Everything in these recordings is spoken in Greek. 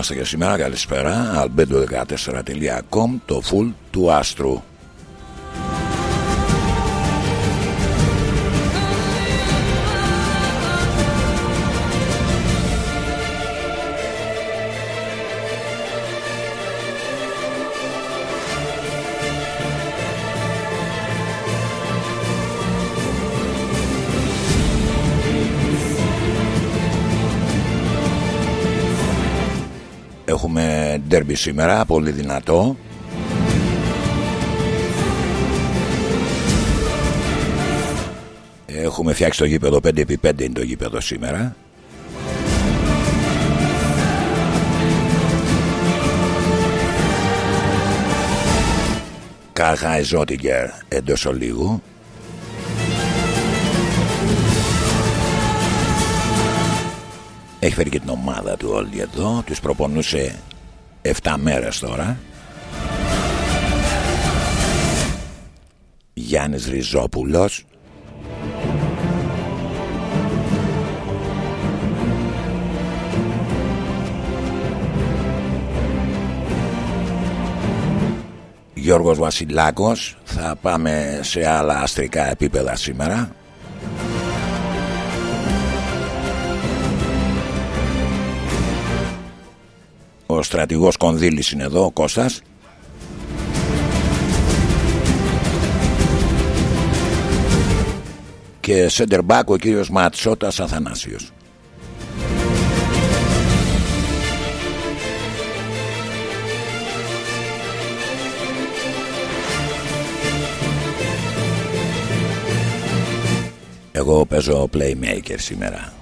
Εδώ είμαστε και σήμερα, καλησπέρα. Albedo14.com το full του άστρου Έχουμε ντέρμπι σήμερα, πολύ δυνατό. Έχουμε φτιάξει το γήπεδο 5x5 είναι το γήπεδο σήμερα. Κάχα Ζότιγκερ εντός ολίγου. Έχει φέρει και την ομάδα του όλοι εδώ. Τους προπονούσε 7 μέρες τώρα. Γιάννης Ριζόπουλος. Γιώργος Βασιλάκος Θα πάμε σε άλλα αστρικά επίπεδα σήμερα Ο στρατηγός Κονδύλης είναι εδώ, ο Κώστας. Και σέντερ μπακ ο κύριος Ματσότας Αθανάσιος. Εγώ παίζω playmaker σήμερα.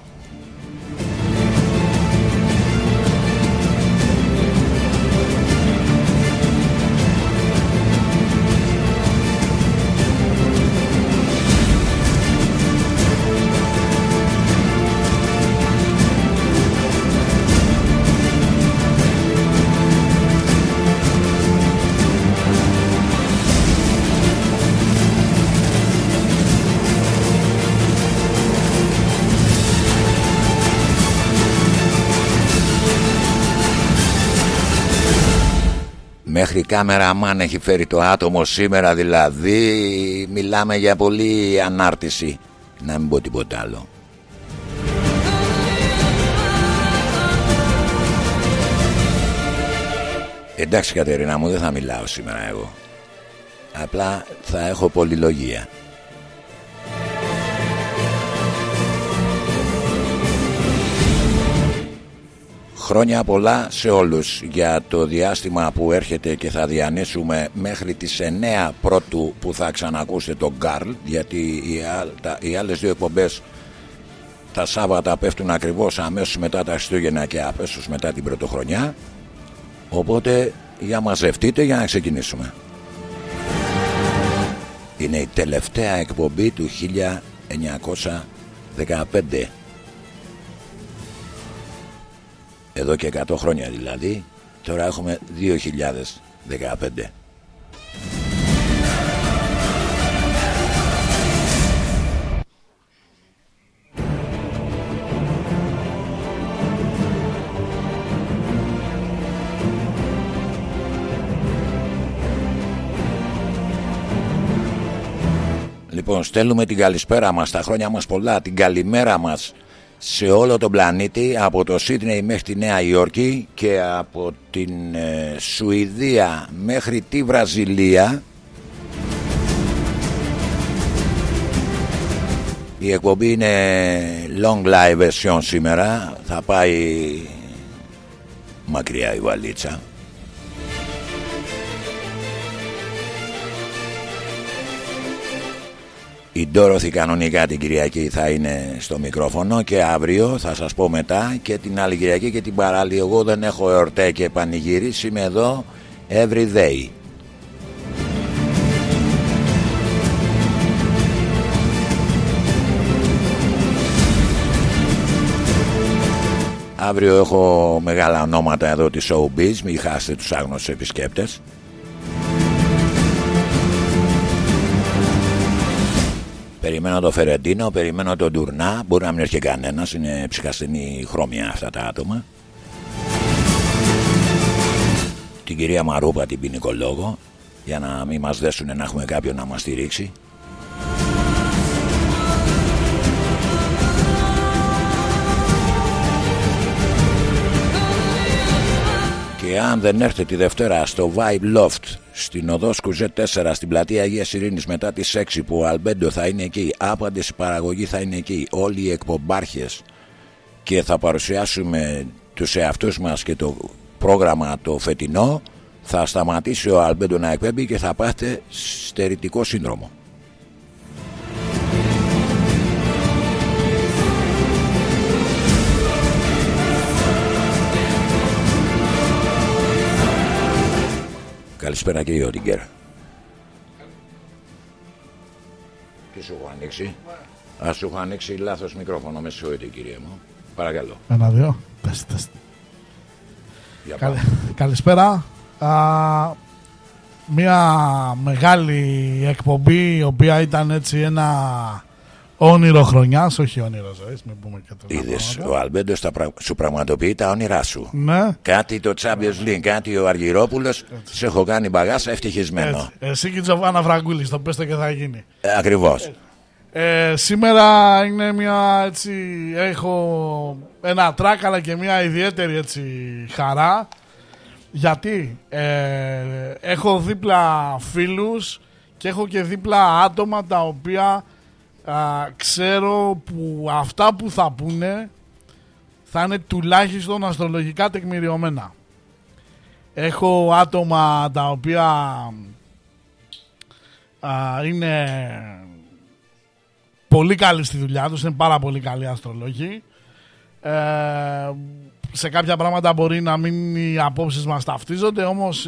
Μέχρι κάμερα αμάν έχει φέρει το άτομο σήμερα δηλαδή Μιλάμε για πολύ ανάρτηση. Να μην πω τίποτα άλλο. Εντάξει Κατερίνα μου δεν θα μιλάω σήμερα εγώ. Απλά θα έχω πολυλογία Χρόνια πολλά σε όλους για το διάστημα που έρχεται και θα διανύσουμε μέχρι τις 9 πρώτου που θα ξανακούσετε τον Γκάρλ γιατί οι, οι άλλες δύο εκπομπές τα Σάββατα πέφτουν ακριβώς αμέσως μετά τα Χριστούγεννα και αμέσως μετά την Πρωτοχρονιά. Οπότε για μαζευτείτε για να ξεκινήσουμε. Είναι η τελευταία εκπομπή του 1915 εδώ και 100 χρόνια δηλαδή. Τώρα έχουμε 2015 Λοιπόν στέλνουμε την καλησπέρα μας Τα χρόνια μας πολλά Την καλημέρα μας σε όλο τον πλανήτη από το Σίδνεϊ μέχρι τη Νέα Υόρκη και από την ε, Σουηδία μέχρι τη Βραζιλία. Η εκπομπή είναι long live version σήμερα. Θα πάει μακριά η βαλίτσα Η Ντόροθη κανονικά την Κυριακή θα είναι στο μικρόφωνο και αύριο θα σας πω μετά και την άλλη Κυριακή και την παράλληλη εγώ δεν έχω εορτέ και πανηγύρις είμαι εδώ every day. Αύριο έχω μεγάλα ονόματα εδώ της showbiz, μην χάσετε τους άγνωστους επισκέπτες. Περιμένω το Φερεντίνο, περιμένω τον Τουρνά. Μπορεί να μην έρθει κανένας, είναι ψυχασθενή χρώμια αυτά τα άτομα. Την κυρία Μαρούπα την ποινικολόγο, για να μην μας δέσουν να έχουμε κάποιον να μας στηρίξει. Και αν δεν έρθετε τη Δευτέρα στο Vibe Loft στην οδό Σκουζέ 4 στην πλατεία Αγία Ειρήνης μετά τις 6 που ο Αλμπέντο θα είναι εκεί, άπαντες η παραγωγή θα είναι εκεί, όλοι οι εκπομπάρχες και θα παρουσιάσουμε τους εαυτούς μας και το πρόγραμμα το φετινό θα σταματήσει ο Αλμπέντο να εκπέμπει και θα πάτε στερητικό σύνδρομο. Καλησπέρα κύριε Ότιγκερ. Τι σου έχω ανοίξει. Α σου έχω ανοίξει λάθος μικρόφωνο. Με συγχωρείτε κύριε μου. Παρακαλώ. Ένα, δύο. Τεστ, τεστ. καλησπέρα. Α, μια μεγάλη εκπομπή η οποία ήταν έτσι ένα όνειρο χρονιάς, όχι όνειρο ζωής. Μην πούμε και το Είδες, ο Αλμπέντος σου πραγματοποιεί τα όνειρά σου. Ναι. Κάτι το Champions League, κάτι ο Αργυρόπουλος. Σε έχω κάνει μπαγάσα ευτυχισμένο. Έτσι. Εσύ και η Τζοβάνα Φραγκούλη, το πέστε και θα γίνει. Ε, Ακριβώς. Ε, σήμερα είναι μια έτσι, έχω ένα τράκ αλλά και μια ιδιαίτερη έτσι χαρά γιατί ε, έχω δίπλα φίλους και έχω και δίπλα άτομα τα οποία ξέρω που αυτά που θα πούνε θα είναι τουλάχιστον αστρολογικά τεκμηριωμένα. Έχω άτομα τα οποία είναι πολύ καλοί στη δουλειά τους, είναι πάρα πολύ καλοί αστρολόγοι. Ε, σε κάποια πράγματα μπορεί να μην οι απόψεις μας ταυτίζονται, όμως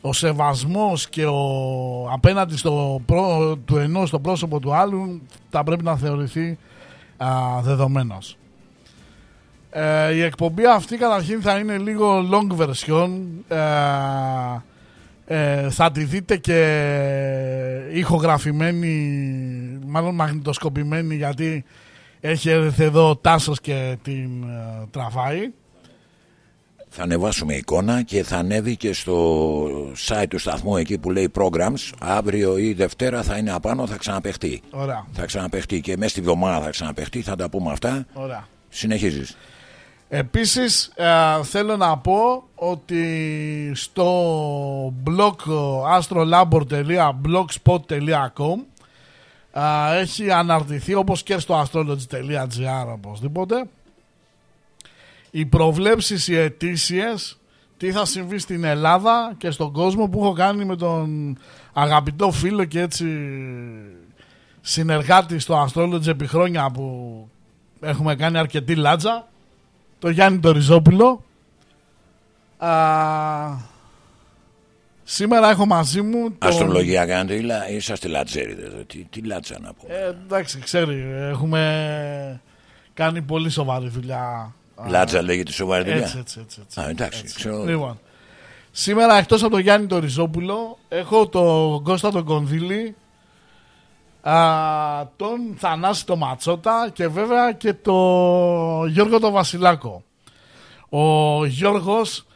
ο σεβασμός και ο απέναντι στο προ, του ενός στο πρόσωπο του άλλου θα πρέπει να θεωρηθεί α, δεδομένος. Ε, η εκπομπή αυτή καταρχήν θα είναι λίγο long version. Ε, ε, θα τη δείτε και ηχογραφημένη, μάλλον μαγνητοσκοπημένη γιατί έχει έρθει εδώ ο Τάσος και την ε, τραβάει. Θα ανεβάσουμε εικόνα και θα ανέβει και στο site του σταθμού εκεί που λέει programs. Αύριο ή Δευτέρα θα είναι απάνω, θα ξαναπεχτεί. Ωραία. Θα ξαναπεχτεί και μέσα στη βδομάδα θα ξαναπεχτεί, θα τα πούμε αυτά. Ωραία. Συνεχίζεις. Επίσης ε, θέλω να πω ότι στο blog astrolabor.blogspot.com ε, έχει αναρτηθεί όπως και στο astrology.gr οπωσδήποτε οι προβλέψεις οι ετήσιες τι θα συμβεί στην Ελλάδα και στον κόσμο που έχω κάνει με τον αγαπητό φίλο και έτσι συνεργάτη στο Astrology επί χρόνια που έχουμε κάνει αρκετή λάτζα το Γιάννη το Ριζόπουλο Α, σήμερα έχω μαζί μου το... Αστρολογία κάνετε ή είσαστε λατζέριδες τι, τι λάτσα να πω ε, εντάξει ξέρει έχουμε κάνει πολύ σοβαρή δουλειά Λάτζα λέγεται σοβαρή δουλειά έτσι, έτσι, έτσι, έτσι. Α, εντάξει, έτσι. Ξέρω... Λοιπόν, σήμερα εκτός από τον Γιάννη το Ριζόπουλο έχω τον Κώστα τον Κονδύλη α, τον Θανάση το Ματσότα και βέβαια και το Γιώργο το Βασιλάκο. Ο Γιώργος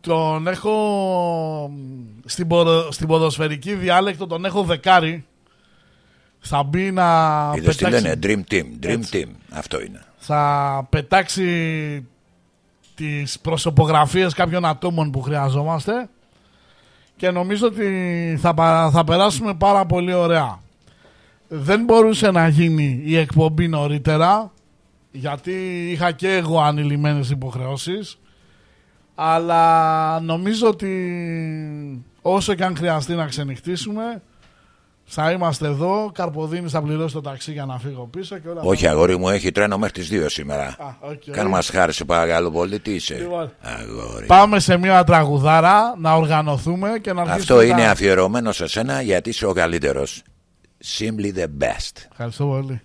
τον έχω στην, στην ποδοσφαιρική διάλεκτο τον έχω δεκάρι θα μπει να Είδες τι λένε Dream Team, Dream Team αυτό είναι θα πετάξει τις προσωπογραφίες κάποιων ατόμων που χρειαζόμαστε και νομίζω ότι θα, θα περάσουμε πάρα πολύ ωραία. Δεν μπορούσε να γίνει η εκπομπή νωρίτερα γιατί είχα και εγώ ανηλυμένες υποχρεώσεις αλλά νομίζω ότι όσο και αν χρειαστεί να ξενυχτήσουμε θα είμαστε εδώ. Καρποδίνη θα πληρώσει το ταξί για να φύγω πίσω και όλα. Όχι, αγόρι μου, έχει τρένο μέχρι τις 2 σήμερα. Α, okay. Κάνε μας χάρη, σε παρακαλώ πολύ, τι είσαι. Λοιπόν, αγόρι. Πάμε σε μια τραγουδάρα να οργανωθούμε και να βγούμε. Αυτό είναι αφιερωμένο σε σένα γιατί είσαι ο καλύτερος. Simply the best. Ευχαριστώ πολύ.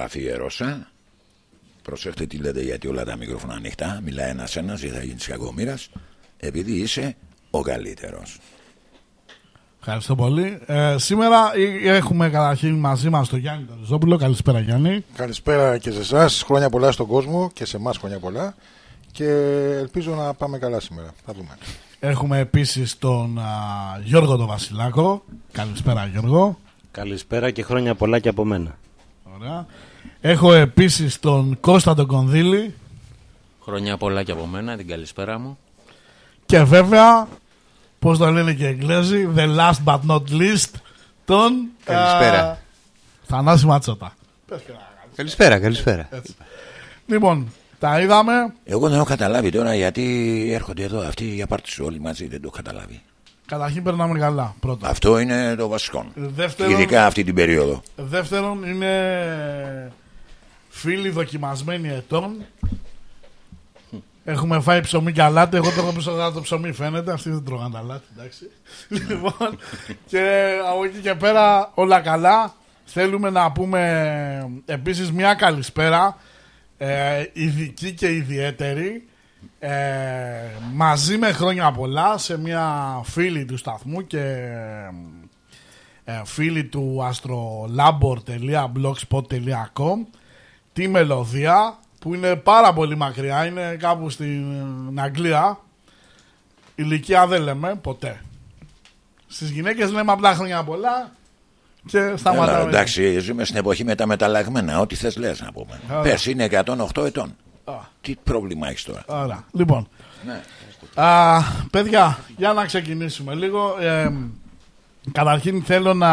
Αφιέρωσα. Προσέχτε τι λέτε γιατί όλα τα μικρόφωνα ανοιχτά. Μιλάει ένας ένας ή θα γίνει κακομοίρα. Επειδή είσαι ο καλύτερος. Ευχαριστώ πολύ. Ε, σήμερα έχουμε καταρχήν μαζί μας τον Γιάννη Ταριζόπουλο. Καλησπέρα, Γιάννη. Καλησπέρα και σε εσάς. Χρόνια πολλά στον κόσμο και σε εμάς χρόνια πολλά. Και ελπίζω να πάμε καλά σήμερα. Θα δούμε. Έχουμε επίσης τον α, Γιώργο τον Βασιλάκο. Καλησπέρα, Γιώργο. Καλησπέρα και χρόνια πολλά και από μένα. Ωραία. Έχω επίσης τον Κώστα τον Κονδύλη. Χρόνια πολλά και από μένα, την καλησπέρα μου. Και βέβαια, πώς το λένε και οι Εγγλέζοι, the last but not least, τον... Καλησπέρα. Θανάση Ματσότα. Καλησπέρα, καλησπέρα. Λοιπόν, τα είδαμε. Εγώ δεν έχω καταλάβει τώρα γιατί έρχονται εδώ αυτοί για πάρτι όλοι μαζί, δεν το έχω καταλάβει. Καταρχήν περνάμε καλά. Πρώτα. Αυτό είναι το βασικό. Δεύτερον, Ειδικά αυτή την περίοδο. Δεύτερον, είναι φίλοι δοκιμασμένοι ετών Έχουμε φάει ψωμί και αλάτι. Εγώ τρώγα περισσότερα το ψωμί, φαίνεται. Αυτοί δεν τρώγαν αλάτι, εντάξει. λοιπόν, και από εκεί και πέρα όλα καλά. Θέλουμε να πούμε επίσης μια καλησπέρα ε, ειδική και ιδιαίτερη ε, μαζί με χρόνια πολλά σε μια φίλη του σταθμού και ε, φίλη του astrolabor.blogspot.com τη μελωδία που είναι πάρα πολύ μακριά, είναι κάπου στην Αγγλία. Ηλικία δεν λέμε ποτέ. Στις γυναίκες λέμε απλά χρόνια πολλά και σταματάμε. Έλα, εντάξει, ζούμε στην εποχή με τα μεταλλαγμένα. Ό,τι θες λες να πούμε. Ωραία. Πες, είναι 108 ετών. Α. Τι πρόβλημα έχεις τώρα; Ωραία. Λοιπόν, Ναι. α, παιδιά, για να ξεκινήσουμε λίγο. Ε, καταρχήν θέλω να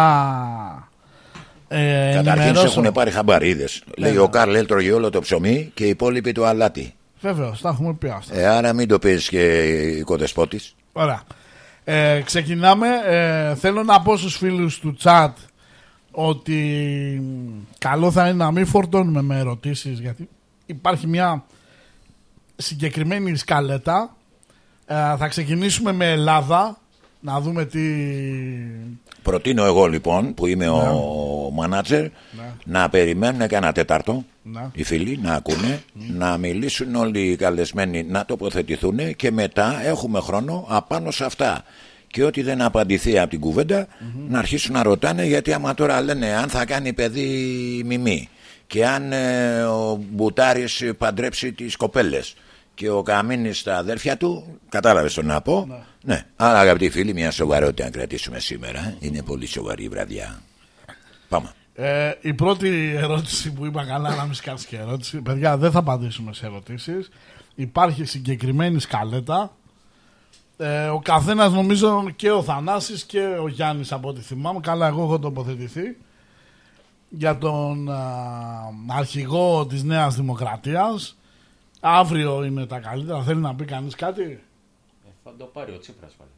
ε, Καταρχήν σε ενημερώσω. έχουν πάρει χαμπαρίδες. Λέει ναι. ο Καρλ έτρωγε όλο το ψωμί και οι υπόλοιποι το αλάτι. Βεβαίως, τα έχουμε πει αυτά. Ε, άρα μην το πεις και οικοδεσπότη. Ωραία. Ε, ξεκινάμε. Ε, θέλω να πω στους φίλους του chat ότι μ, καλό θα είναι να μην φορτώνουμε με ερωτήσεις γιατί υπάρχει μια συγκεκριμένη σκαλέτα. Ε, θα ξεκινήσουμε με Ελλάδα να δούμε τι... Προτείνω εγώ λοιπόν που είμαι ο μανάτζερ να περιμένουν και ένα τέταρτο Ναι. οι φίλοι να ακούνε, να μιλήσουν όλοι οι καλεσμένοι να τοποθετηθούν και μετά έχουμε χρόνο απάνω σε αυτά. Και ό,τι δεν απαντηθεί από την κουβέντα να αρχίσουν να ρωτάνε γιατί άμα τώρα λένε αν θα κάνει παιδί μιμή και αν ε, ο Μπουτάρης παντρέψει τις κοπέλες και ο Καμίνης τα αδέρφια του, κατάλαβες το να πω. Ναι. Άρα αγαπητοί φίλοι μια σοβαρότητα να κρατήσουμε σήμερα. ε. Είναι πολύ σοβαρή η βραδιά. Πάμε. Ε, η πρώτη ερώτηση που είπα καλά να μην σκάτσει και ερώτηση. Παιδιά, δεν θα απαντήσουμε σε ερωτήσεις. Υπάρχει συγκεκριμένη σκαλέτα. Ε, ο καθένας νομίζω και ο Θανάσης και ο Γιάννης από ό,τι θυμάμαι. Καλά, εγώ έχω τοποθετηθεί για τον α, αρχηγό της Νέας Δημοκρατίας. Αύριο είναι τα καλύτερα. Θέλει να πει κανείς κάτι; Ε, θα το πάρει ο Τσίπρας πάλι.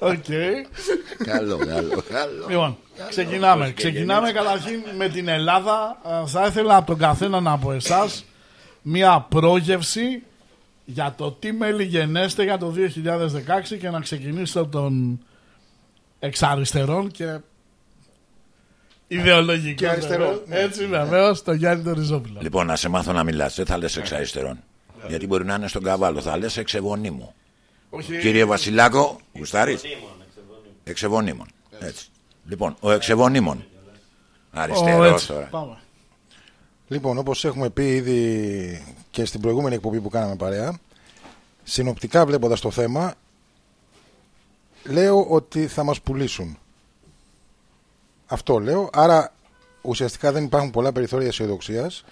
Οκ. καλό, καλό, καλό. Λοιπόν, ξεκινάμε. Ξεκινάμε καταρχήν με την Ελλάδα. Ε, Θα ήθελα από τον καθένα από εσάς μία πρόγευση για το τι μέλη γενέστε για το 2016 και να ξεκινήσετε από τον εξ αριστερών και ιδεολογικός. Και αριστερός, ναι. Έτσι βεβαίω, το Γιάννη τον Ριζόπουλο. Λοιπόν, να σε μάθω να μιλάς, δεν θα λες εξ αριστερών. Γιατί μπορεί να είναι στον καβάλο, θα λες εξεβονίμου. Όχι, Κύριε Βασιλάκο, γουστάρεις; Εξεβονίμων. Έτσι. Λοιπόν, ο εξεβονίμων. ο, Αριστερός έτσι. τώρα. Πάμε. Λοιπόν, όπως έχουμε πει ήδη και στην προηγούμενη εκπομπή που κάναμε παρέα, συνοπτικά βλέποντας το θέμα, λέω ότι θα μας πουλήσουν. Αυτό λέω. Άρα ουσιαστικά δεν υπάρχουν πολλά περιθώρια αισιοδοξίας.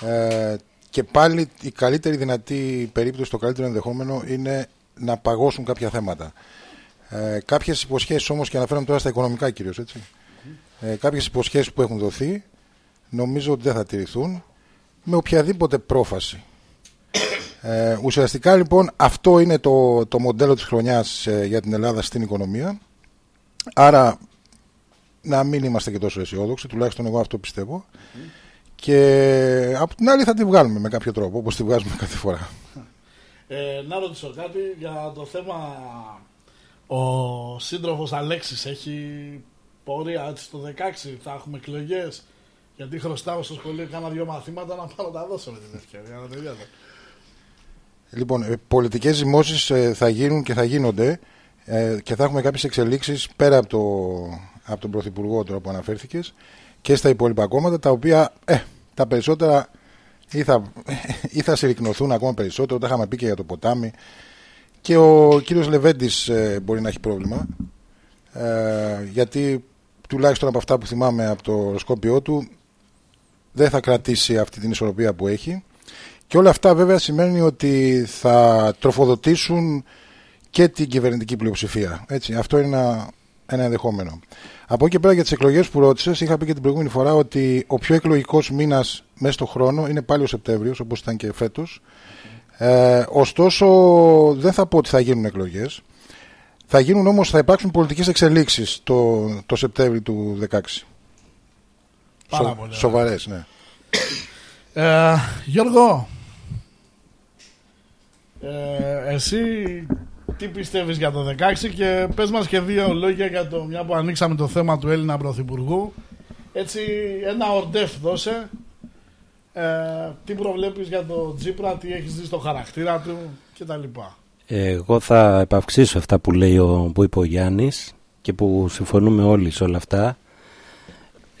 Ε, και πάλι η καλύτερη δυνατή περίπτωση, το καλύτερο ενδεχόμενο είναι να παγώσουν κάποια θέματα. Ε, κάποιες υποσχέσεις όμως, και αναφέρομαι τώρα στα οικονομικά κυρίως, έτσι. Ε, κάποιες υποσχέσεις που έχουν δοθεί, νομίζω ότι δεν θα τηρηθούν με οποιαδήποτε πρόφαση. Ε, ουσιαστικά λοιπόν αυτό είναι το, το μοντέλο της χρονιάς ε, για την Ελλάδα στην οικονομία. Άρα να μην είμαστε και τόσο αισιόδοξοι, τουλάχιστον εγώ αυτό πιστεύω. Και από την άλλη θα τη βγάλουμε με κάποιο τρόπο, όπως τη βγάζουμε κάθε φορά. Ε, να ρωτήσω κάτι για το θέμα. Ο σύντροφος Αλέξης έχει πορεία έτσι το 16, θα έχουμε εκλογές. Γιατί χρωστάω στο σχολείο κάνα δύο μαθήματα να πάω να τα δώσω με την ευκαιρία. Να τελειώσω. Λοιπόν, ε, πολιτικές ζυμώσεις ε, θα γίνουν και θα γίνονται ε, και θα έχουμε κάποιες εξελίξεις πέρα από, το, από τον Πρωθυπουργό τώρα που αναφέρθηκες και στα υπόλοιπα κόμματα τα οποία ε, τα περισσότερα ή θα, ή θα συρρυκνωθούν ακόμα περισσότερο, τα είχαμε πει και για το ποτάμι και ο κύριος Λεβέντης ε, μπορεί να έχει πρόβλημα ε, γιατί τουλάχιστον από αυτά που θυμάμαι από το οροσκόπιό του δεν θα κρατήσει αυτή την ισορροπία που έχει και όλα αυτά βέβαια σημαίνει ότι θα τροφοδοτήσουν και την κυβερνητική πλειοψηφία. Έτσι, αυτό είναι ένα, ένα ενδεχόμενο. Από εκεί και πέρα για τις εκλογές που ρώτησες, είχα πει και την προηγούμενη φορά ότι ο πιο εκλογικός μήνας μέσα στο χρόνο είναι πάλι ο Σεπτέμβριος, όπως ήταν και φέτος. Ε, ωστόσο, δεν θα πω ότι θα γίνουν εκλογές. Θα γίνουν όμως, θα υπάρξουν πολιτικές εξελίξεις το, το Σεπτέμβριο του 2016. Πάρα Σο, πολύ ωραία. Σοβαρές, ναι. Ε, Γιώργο, ε, εσύ τι πιστεύεις για το 16 και πες μας και δύο λόγια για το μια που ανοίξαμε το θέμα του Έλληνα Πρωθυπουργού. Έτσι ένα ορντεφ δώσε. Ε, τι προβλέπεις για το Τζίπρα, τι έχεις δει στο χαρακτήρα του κτλ. Εγώ θα επαυξήσω αυτά που, λέει ο, που είπε ο Γιάννης και που συμφωνούμε όλοι σε όλα αυτά.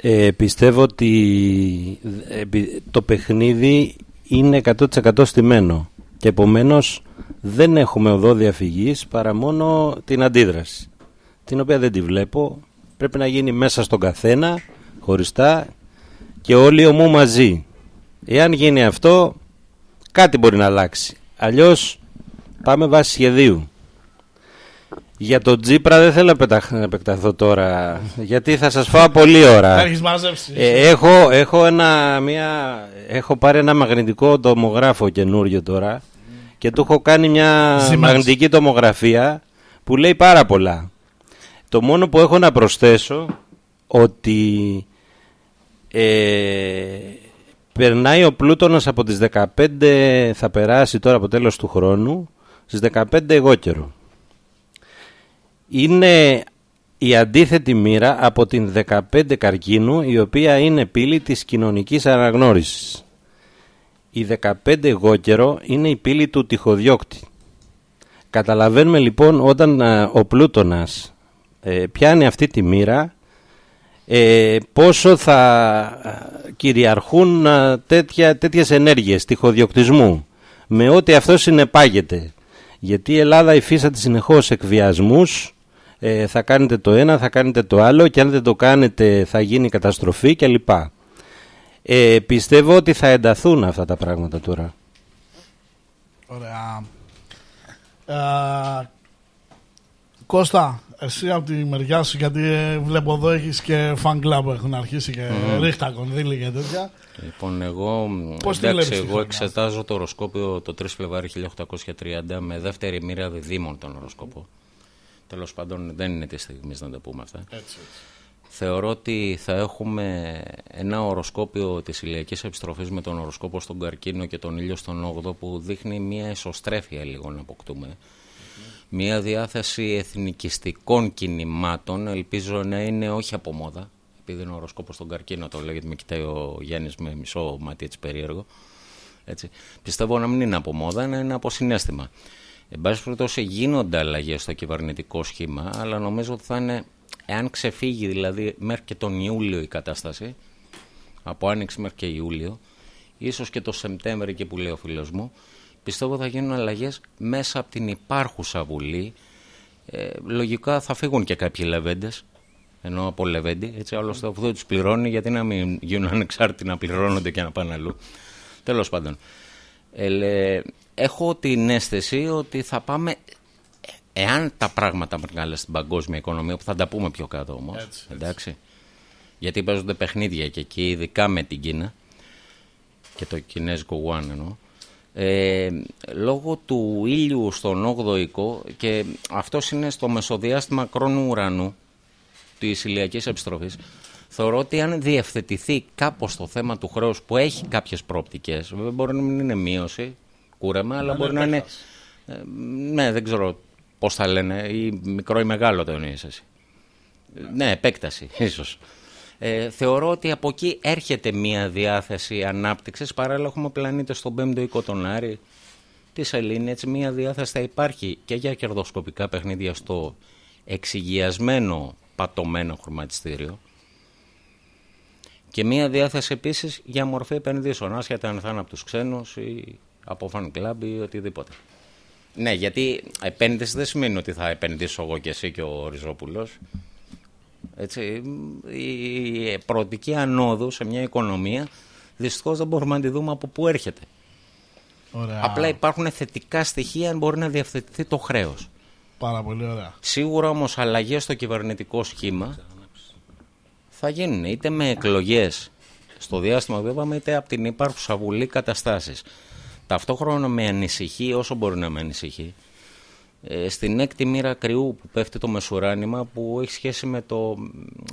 Ε, πιστεύω ότι το παιχνίδι είναι 100% στημένο και επομένως δεν έχουμε οδό διαφυγής παρά μόνο την αντίδραση την οποία δεν τη βλέπω. Πρέπει να γίνει μέσα στον καθένα χωριστά και όλοι ομού μαζί. Εάν γίνει αυτό κάτι μπορεί να αλλάξει. Αλλιώς πάμε βάσει σχεδίου. Για τον Τζίπρα δεν θέλω να επεκταθώ τώρα γιατί θα σας φάω πολύ ώρα. Ε, έχω, έχω, ένα, μια, έχω πάρει ένα μαγνητικό τομογράφο καινούριο τώρα και του έχω κάνει μια μαγνητική τομογραφία που λέει πάρα πολλά. Το μόνο που έχω να προσθέσω ότι ε, περνάει ο Πλούτονας από τις 15 θα περάσει τώρα από τέλος του χρόνου στις 15 εγώ καιρό είναι η αντίθετη μοίρα από την 15 καρκίνου η οποία είναι πύλη της κοινωνικής αναγνώρισης. Η 15 γόκερο είναι η πύλη του τυχοδιώκτη. Καταλαβαίνουμε λοιπόν όταν ο Πλούτονας ε, πιάνει αυτή τη μοίρα ε, πόσο θα κυριαρχούν τέτοια, τέτοιες ενέργειες τυχοδιοκτισμού με ό,τι αυτό συνεπάγεται. Γιατί η Ελλάδα υφίσταται συνεχώς εκβιασμούς ε, θα κάνετε το ένα, θα κάνετε το άλλο και αν δεν το κάνετε θα γίνει καταστροφή κλπ. Ε, πιστεύω ότι θα ενταθούν αυτά τα πράγματα τώρα. Ωραία. Ε, Κώστα, εσύ από τη μεριά σου, γιατί βλέπω εδώ έχεις και fan club που έχουν αρχίσει και mm. ρίχτα κονδύλι και τέτοια. Λοιπόν, εγώ, Πώς εντάξει, εγώ εξετάζω το οροσκόπιο το 3 Φλεβάρι 1830 με δεύτερη μοίρα διδήμων τον οροσκόπο. Τέλος πάντων δεν είναι τη στιγμή να τα πούμε αυτά. Έτσι, έτσι. Θεωρώ ότι θα έχουμε ένα οροσκόπιο της ηλιακής επιστροφής με τον οροσκόπο στον καρκίνο και τον ήλιο στον 8 που δείχνει μια εσωστρέφεια λίγο να αποκτούμε. Μια διάθεση εθνικιστικών κινημάτων, ελπίζω να είναι όχι από μόδα, επειδή είναι οροσκόπος στον καρκίνο, το λέγεται με κοιτάει ο Γιάννης με μισό μάτι έτσι περίεργο. Έτσι. Πιστεύω να μην είναι από μόδα, να είναι από συνέστημα. Εν πάση περιπτώσει γίνονται αλλαγές στο κυβερνητικό σχήμα, αλλά νομίζω ότι θα είναι, εάν ξεφύγει δηλαδή μέχρι και τον Ιούλιο η κατάσταση, από άνοιξη μέχρι και Ιούλιο, ίσως και το Σεπτέμβρη και που λέει ο φίλος μου, πιστεύω θα γίνουν αλλαγές μέσα από την υπάρχουσα Βουλή. Ε, λογικά θα φύγουν και κάποιοι λεβέντες, ενώ από λεβέντι, έτσι άλλωστε αφού δεν τους πληρώνει, γιατί να μην γίνουν ανεξάρτητοι να πληρώνονται και να πάνε αλλού. Τέλος πάντων. Ε, έχω την αίσθηση ότι θα πάμε εάν τα πράγματα μεγάλα στην παγκόσμια οικονομία που θα τα πούμε πιο κάτω όμως εντάξει, γιατί παίζονται παιχνίδια και εκεί ειδικά με την Κίνα και το κινέζικο One εννοώ ε, λόγω του ήλιου στον 8ο οικό και αυτός είναι στο μεσοδιάστημα κρόνου ουρανού της ηλιακής επιστροφής θεωρώ ότι αν διευθετηθεί κάπως το θέμα του χρέους που έχει κάποιες πρόπτικες βέβαια μπορεί να μην είναι μείωση κούρεμα, αλλά μπορεί να είναι. Ε, ναι, δεν ξέρω πώς θα λένε, ή μικρό ή μεγάλο το εννοείς εσύ. Ναι, επέκταση, ίσως. Ε, θεωρώ ότι από εκεί έρχεται μια διάθεση ανάπτυξης παράλληλα έχουμε πλανήτη στον 5ο οίκο τον Άρη της Σελήνη έτσι μια διάθεση θα υπάρχει και για κερδοσκοπικά παιχνίδια στο εξυγιασμένο πατωμένο χρηματιστήριο και μια διάθεση επίσης για μορφή επενδύσεων άσχετα αν θα είναι από τους ξένους ή από fan club ή οτιδήποτε. Ναι, γιατί επένδυση δεν σημαίνει ότι θα επενδύσω εγώ και εσύ και ο Ριζόπουλος. Έτσι, η προοπτική ανόδου σε μια οικονομία δυστυχώς δεν μπορούμε να τη δούμε από πού έρχεται. Ωραία. Απλά υπάρχουν θετικά στοιχεία αν μπορεί να διευθετηθεί το χρέος. Πάρα πολύ ωραία. Σίγουρα όμως αλλαγές στο κυβερνητικό σχήμα θα γίνουν είτε με εκλογές στο διάστημα που είπαμε είτε από την υπάρχουσα βουλή καταστάσεις. Ταυτόχρονα με ανησυχεί όσο μπορεί να με ανησυχεί ε, στην έκτη μοίρα κρυού που πέφτει το μεσουράνημα που έχει σχέση με το,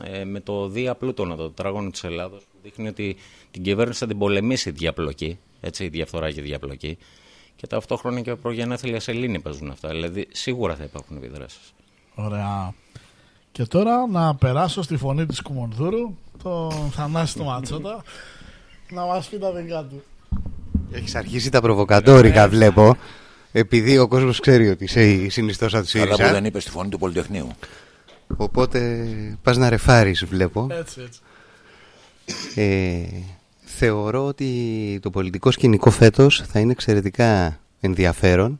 ε, με το Δία Πλούτονα, το τετράγωνο της Ελλάδος που Δείχνει ότι την κυβέρνηση θα την πολεμήσει διαπλοκή, έτσι, διαφθορά και διαπλοκή. Και ταυτόχρονα και προγενέθλια σελήνη παίζουν αυτά. Δηλαδή σίγουρα θα υπάρχουν επιδράσεις. Ωραία. Και τώρα να περάσω στη φωνή της Κουμονδούρου, τον Θανάση του Ματσότα, να μας πει τα δικά του. Έχεις αρχίσει τα προβοκατόρικα, βλέπω. Επειδή ο κόσμος ξέρει ότι είσαι η συνιστόσα του ΣΥΡΙΖΑ. Αλλά που δεν είπες στη φωνή του Πολυτεχνείου. Οπότε πας να ρεφάρεις, βλέπω. Έτσι, έτσι. Ε, θεωρώ ότι το πολιτικό σκηνικό φέτος θα είναι εξαιρετικά ενδιαφέρον.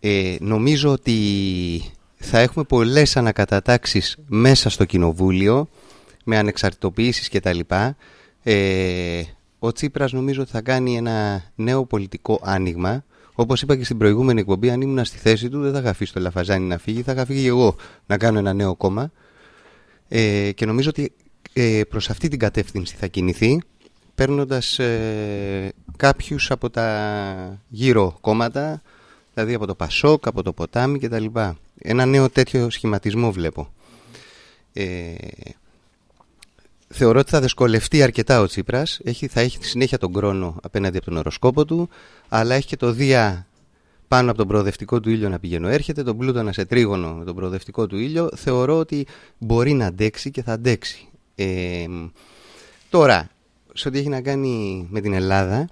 Ε, νομίζω ότι θα έχουμε πολλές ανακατατάξεις μέσα στο κοινοβούλιο με ανεξαρτητοποιήσεις και τα λοιπά. Ε, ο Τσίπρας νομίζω ότι θα κάνει ένα νέο πολιτικό άνοιγμα. Όπως είπα και στην προηγούμενη εκπομπή, αν ήμουν στη θέση του δεν θα είχα αφήσει το Λαφαζάνι να φύγει, θα είχα φύγει εγώ να κάνω ένα νέο κόμμα. Ε, και νομίζω ότι ε, προς αυτή την κατεύθυνση θα κινηθεί, παίρνοντας ε, κάποιους από τα γύρω κόμματα, δηλαδή από το Πασόκ, από το Ποτάμι κτλ. Ένα νέο τέτοιο σχηματισμό βλέπω. Ε, θεωρώ ότι θα δυσκολευτεί αρκετά ο Τσίπρας. Έχει, θα έχει συνέχεια τον χρόνο απέναντι από τον οροσκόπο του, αλλά έχει και το Δία πάνω από τον προοδευτικό του ήλιο να πηγαίνω έρχεται, τον Πλούτονα σε τρίγωνο με τον προοδευτικό του ήλιο. Θεωρώ ότι μπορεί να αντέξει και θα αντέξει. Ε, τώρα, σε ό,τι έχει να κάνει με την Ελλάδα,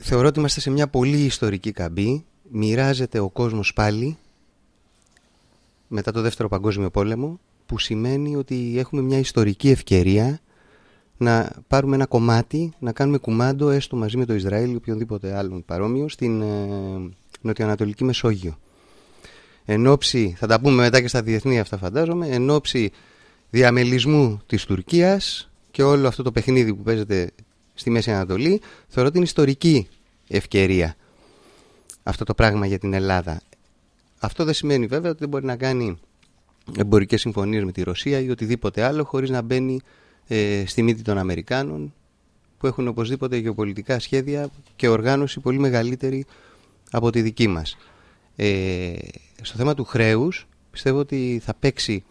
θεωρώ ότι είμαστε σε μια πολύ ιστορική καμπή. Μοιράζεται ο κόσμος πάλι μετά το δεύτερο παγκόσμιο πόλεμο που σημαίνει ότι έχουμε μια ιστορική ευκαιρία να πάρουμε ένα κομμάτι, να κάνουμε κουμάντο έστω μαζί με το Ισραήλ ή οποιονδήποτε άλλον παρόμοιο στην ε, νοτιοανατολική Μεσόγειο. Εν ώψη, θα τα πούμε μετά και στα διεθνή αυτά φαντάζομαι, εν ώψη διαμελισμού της Τουρκίας και όλο αυτό το παιχνίδι που παίζεται στη Μέση Ανατολή, θεωρώ την ιστορική ευκαιρία αυτό το πράγμα για την Ελλάδα. Αυτό δεν σημαίνει βέβαια ότι δεν μπορεί να κάνει εμπορικές συμφωνίες με τη Ρωσία ή οτιδήποτε άλλο χωρίς να μπαίνει ε, στη μύτη των Αμερικάνων που έχουν οπωσδήποτε γεωπολιτικά σχέδια και οργάνωση πολύ μεγαλύτερη από τη δική μας. Ε, στο θέμα του χρέους πιστεύω ότι θα παίξει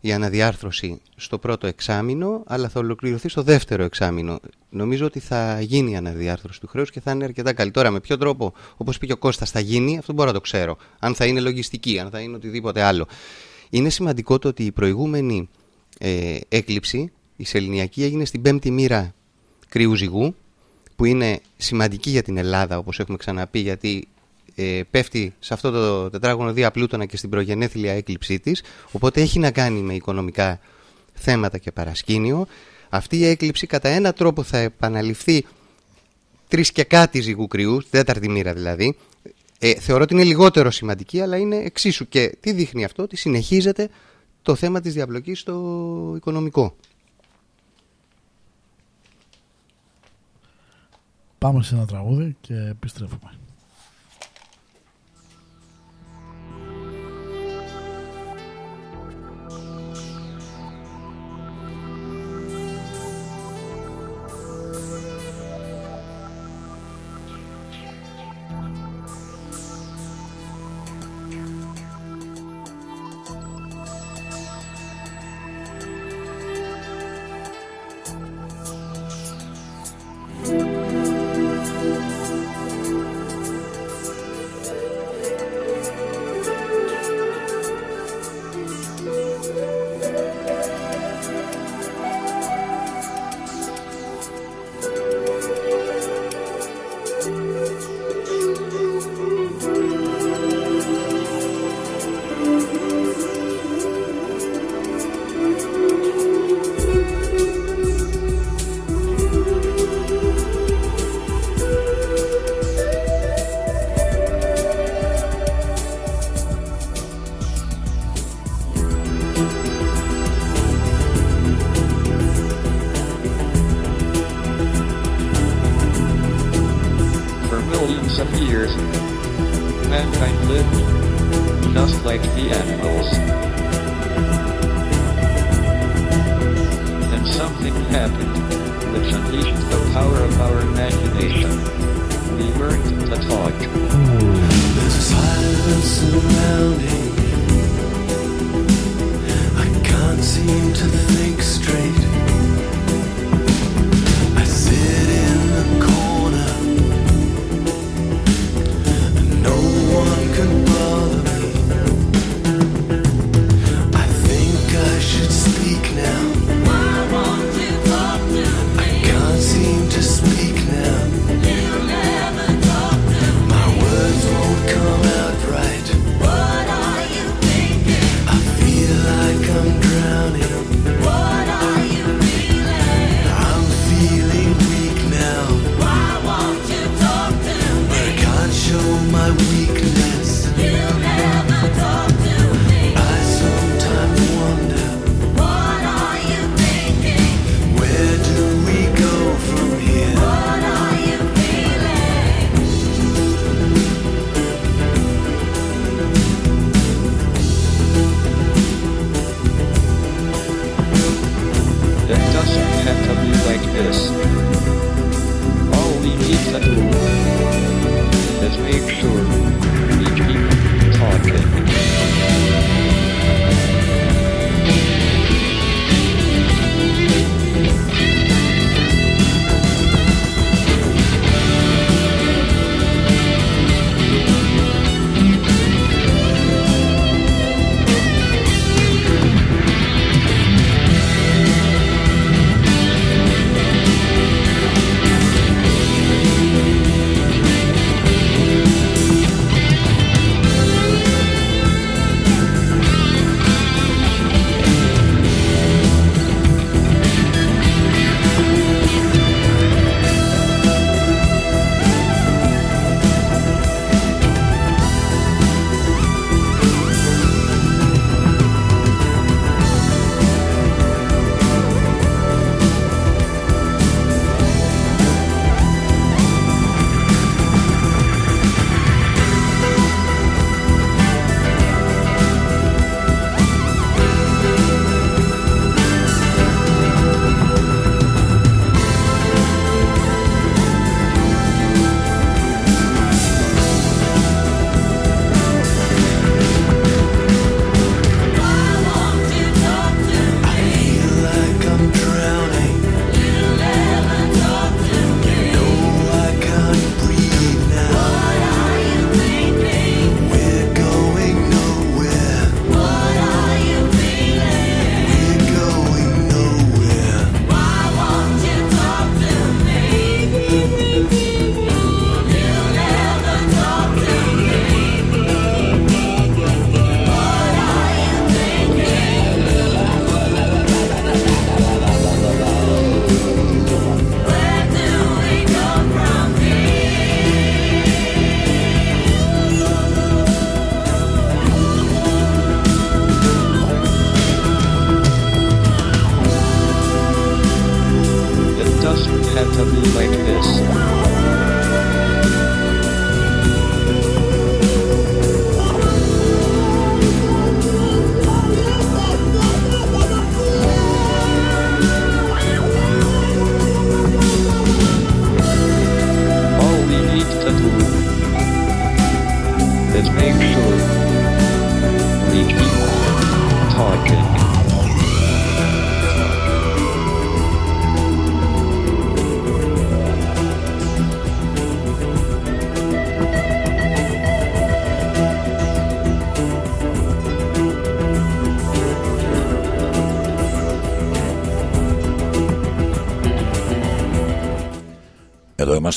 η αναδιάρθρωση στο πρώτο εξάμεινο, αλλά θα ολοκληρωθεί στο δεύτερο εξάμεινο. Νομίζω ότι θα γίνει η αναδιάρθρωση του χρέους και θα είναι αρκετά καλή. Τώρα, με ποιο τρόπο, όπως είπε και ο Κώστας, θα γίνει, αυτό μπορώ να το ξέρω. Αν θα είναι λογιστική, αν θα είναι οτιδήποτε άλλο. Είναι σημαντικό το ότι η προηγούμενη ε, έκλειψη, η σεληνιακή, έγινε στην πέμπτη μοίρα κρυού ζυγού, που είναι σημαντική για την Ελλάδα, όπως έχουμε ξαναπεί, γιατί ε, πέφτει σε αυτό το τετράγωνο Δία Πλούτονα και στην προγενέθλια έκλειψή της, οπότε έχει να κάνει με οικονομικά θέματα και παρασκήνιο. Αυτή η έκλειψη κατά ένα τρόπο θα επαναληφθεί τρεις και κάτι ζυγού κρυού, τέταρτη μοίρα δηλαδή, ε, θεωρώ ότι είναι λιγότερο σημαντική, αλλά είναι εξίσου. Και τι δείχνει αυτό, ότι συνεχίζεται το θέμα της διαπλοκής στο οικονομικό. Πάμε σε ένα τραγούδι και επιστρέφουμε.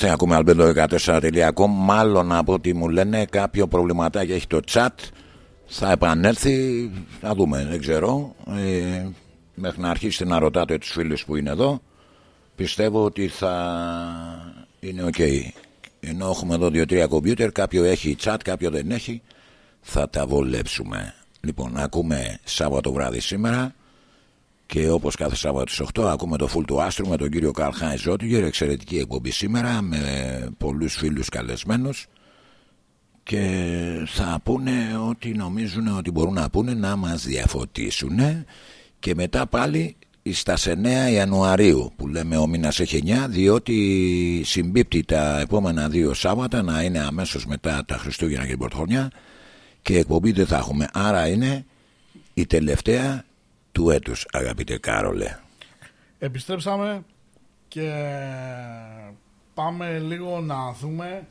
Είμαστε, ακούμε albedo14.com Μάλλον από ό,τι μου λένε κάποιο προβληματάκι έχει το chat. Θα επανέλθει, θα δούμε, δεν ξέρω. Ε, Μέχρι να αρχίσετε να ρωτάτε τους φίλους που είναι εδώ Πιστεύω ότι θα είναι ok. Ενώ έχουμε εδώ δύο-τρία κομπιούτερ Κάποιο έχει chat, κάποιο δεν έχει. Θα τα βολέψουμε. Λοιπόν, ακούμε Σάββατο βράδυ σήμερα και όπως κάθε Σάββατο στις 8 ακούμε το φουλ του άστρου με τον κύριο Καρλ Χάιν Ζώτηγερ εξαιρετική εκπομπή σήμερα με πολλούς φίλους καλεσμένους. Και θα πούνε ότι νομίζουν ότι μπορούν να πούνε να μας διαφωτίσουν και μετά πάλι στα 9 Ιανουαρίου που λέμε ο μήνας έχει 9 διότι συμπίπτει τα επόμενα δύο Σάββατα να είναι αμέσως μετά τα Χριστούγεννα και την Πρωτοχρονιά. Και εκπομπή δεν θα έχουμε. Άρα είναι η τελευταία του έτους αγαπητέ Κάρολε Επιστρέψαμε και πάμε λίγο να δούμε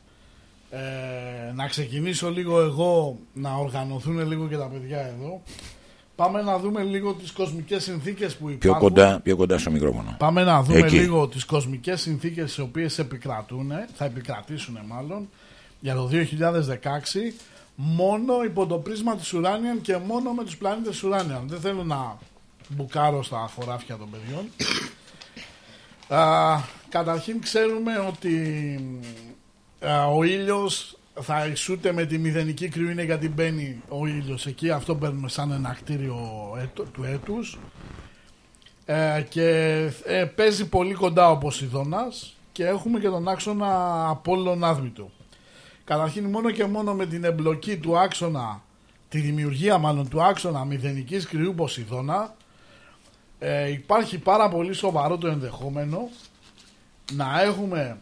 ε, να ξεκινήσω λίγο εγώ να οργανωθούν λίγο και τα παιδιά εδώ Πάμε να δούμε λίγο τις κοσμικές συνθήκες που υπάρχουν. Πιο κοντά, πιο κοντά στο μικρόφωνο. Πάμε να δούμε λίγο τις κοσμικές συνθήκες οι οποίες επικρατούν, θα επικρατήσουν μάλλον, για το 2016 μόνο υπό το πρίσμα της Ουράνιαν και μόνο με τους πλανήτες Ουράνιαν. Δεν θέλω να μπουκάρω στα χωράφια των παιδιών. Α, καταρχήν ξέρουμε ότι ο ήλιος θα ισούται με τη μηδενική κρυούνια γιατί μπαίνει ο ήλιος εκεί. Αυτό παίρνουμε σαν ένα κτίριο του έτους. Ε, και ε, παίζει πολύ κοντά ο Ποσειδώνας και έχουμε και τον άξονα Απόλλων Άδμητο. Καταρχήν μόνο και μόνο με την εμπλοκή του άξονα, τη δημιουργία μάλλον του άξονα μηδενικής κρυού Ποσειδώνα ε, υπάρχει πάρα πολύ σοβαρό το ενδεχόμενο να έχουμε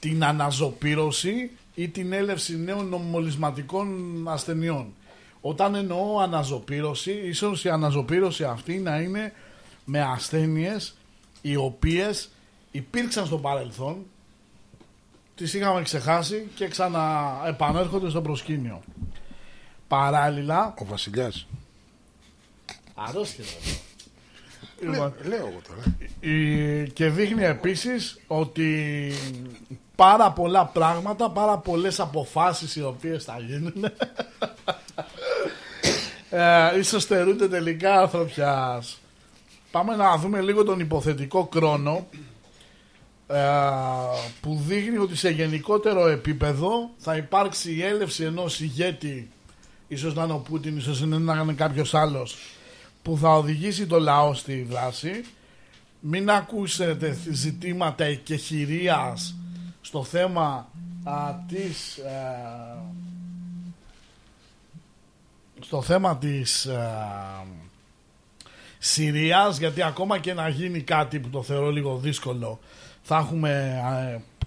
την αναζωπήρωση ή την έλευση νέων νομολισματικών ασθενειών. Όταν εννοώ αναζωπήρωση, ίσως η αναζωπήρωση αυτή να είναι με ασθένειες οι οποίες υπήρξαν στο παρελθόν, τις είχαμε ξεχάσει και ξαναεπανέρχονται στο προσκήνιο. Παράλληλα... Ο Βασιλιάς. Αρρώστια Λοιπόν, λέω εγώ τώρα. Και δείχνει επίσης ότι πάρα πολλά πράγματα, πάρα πολλές αποφάσεις οι οποίες θα γίνουν ε, ίσως στερούνται τελικά ανθρωπιάς. Πάμε να δούμε λίγο τον υποθετικό κρόνο ε, που δείχνει ότι σε γενικότερο επίπεδο θα υπάρξει η έλευση ενός ηγέτη ίσως να είναι ο Πούτιν, ίσως να είναι κάποιος άλλος που θα οδηγήσει το λαό στη δράση. Μην ακούσετε ζητήματα εκεχηρίας στο θέμα α, της α, στο θέμα της α, Συρίας γιατί ακόμα και να γίνει κάτι που το θεωρώ λίγο δύσκολο θα έχουμε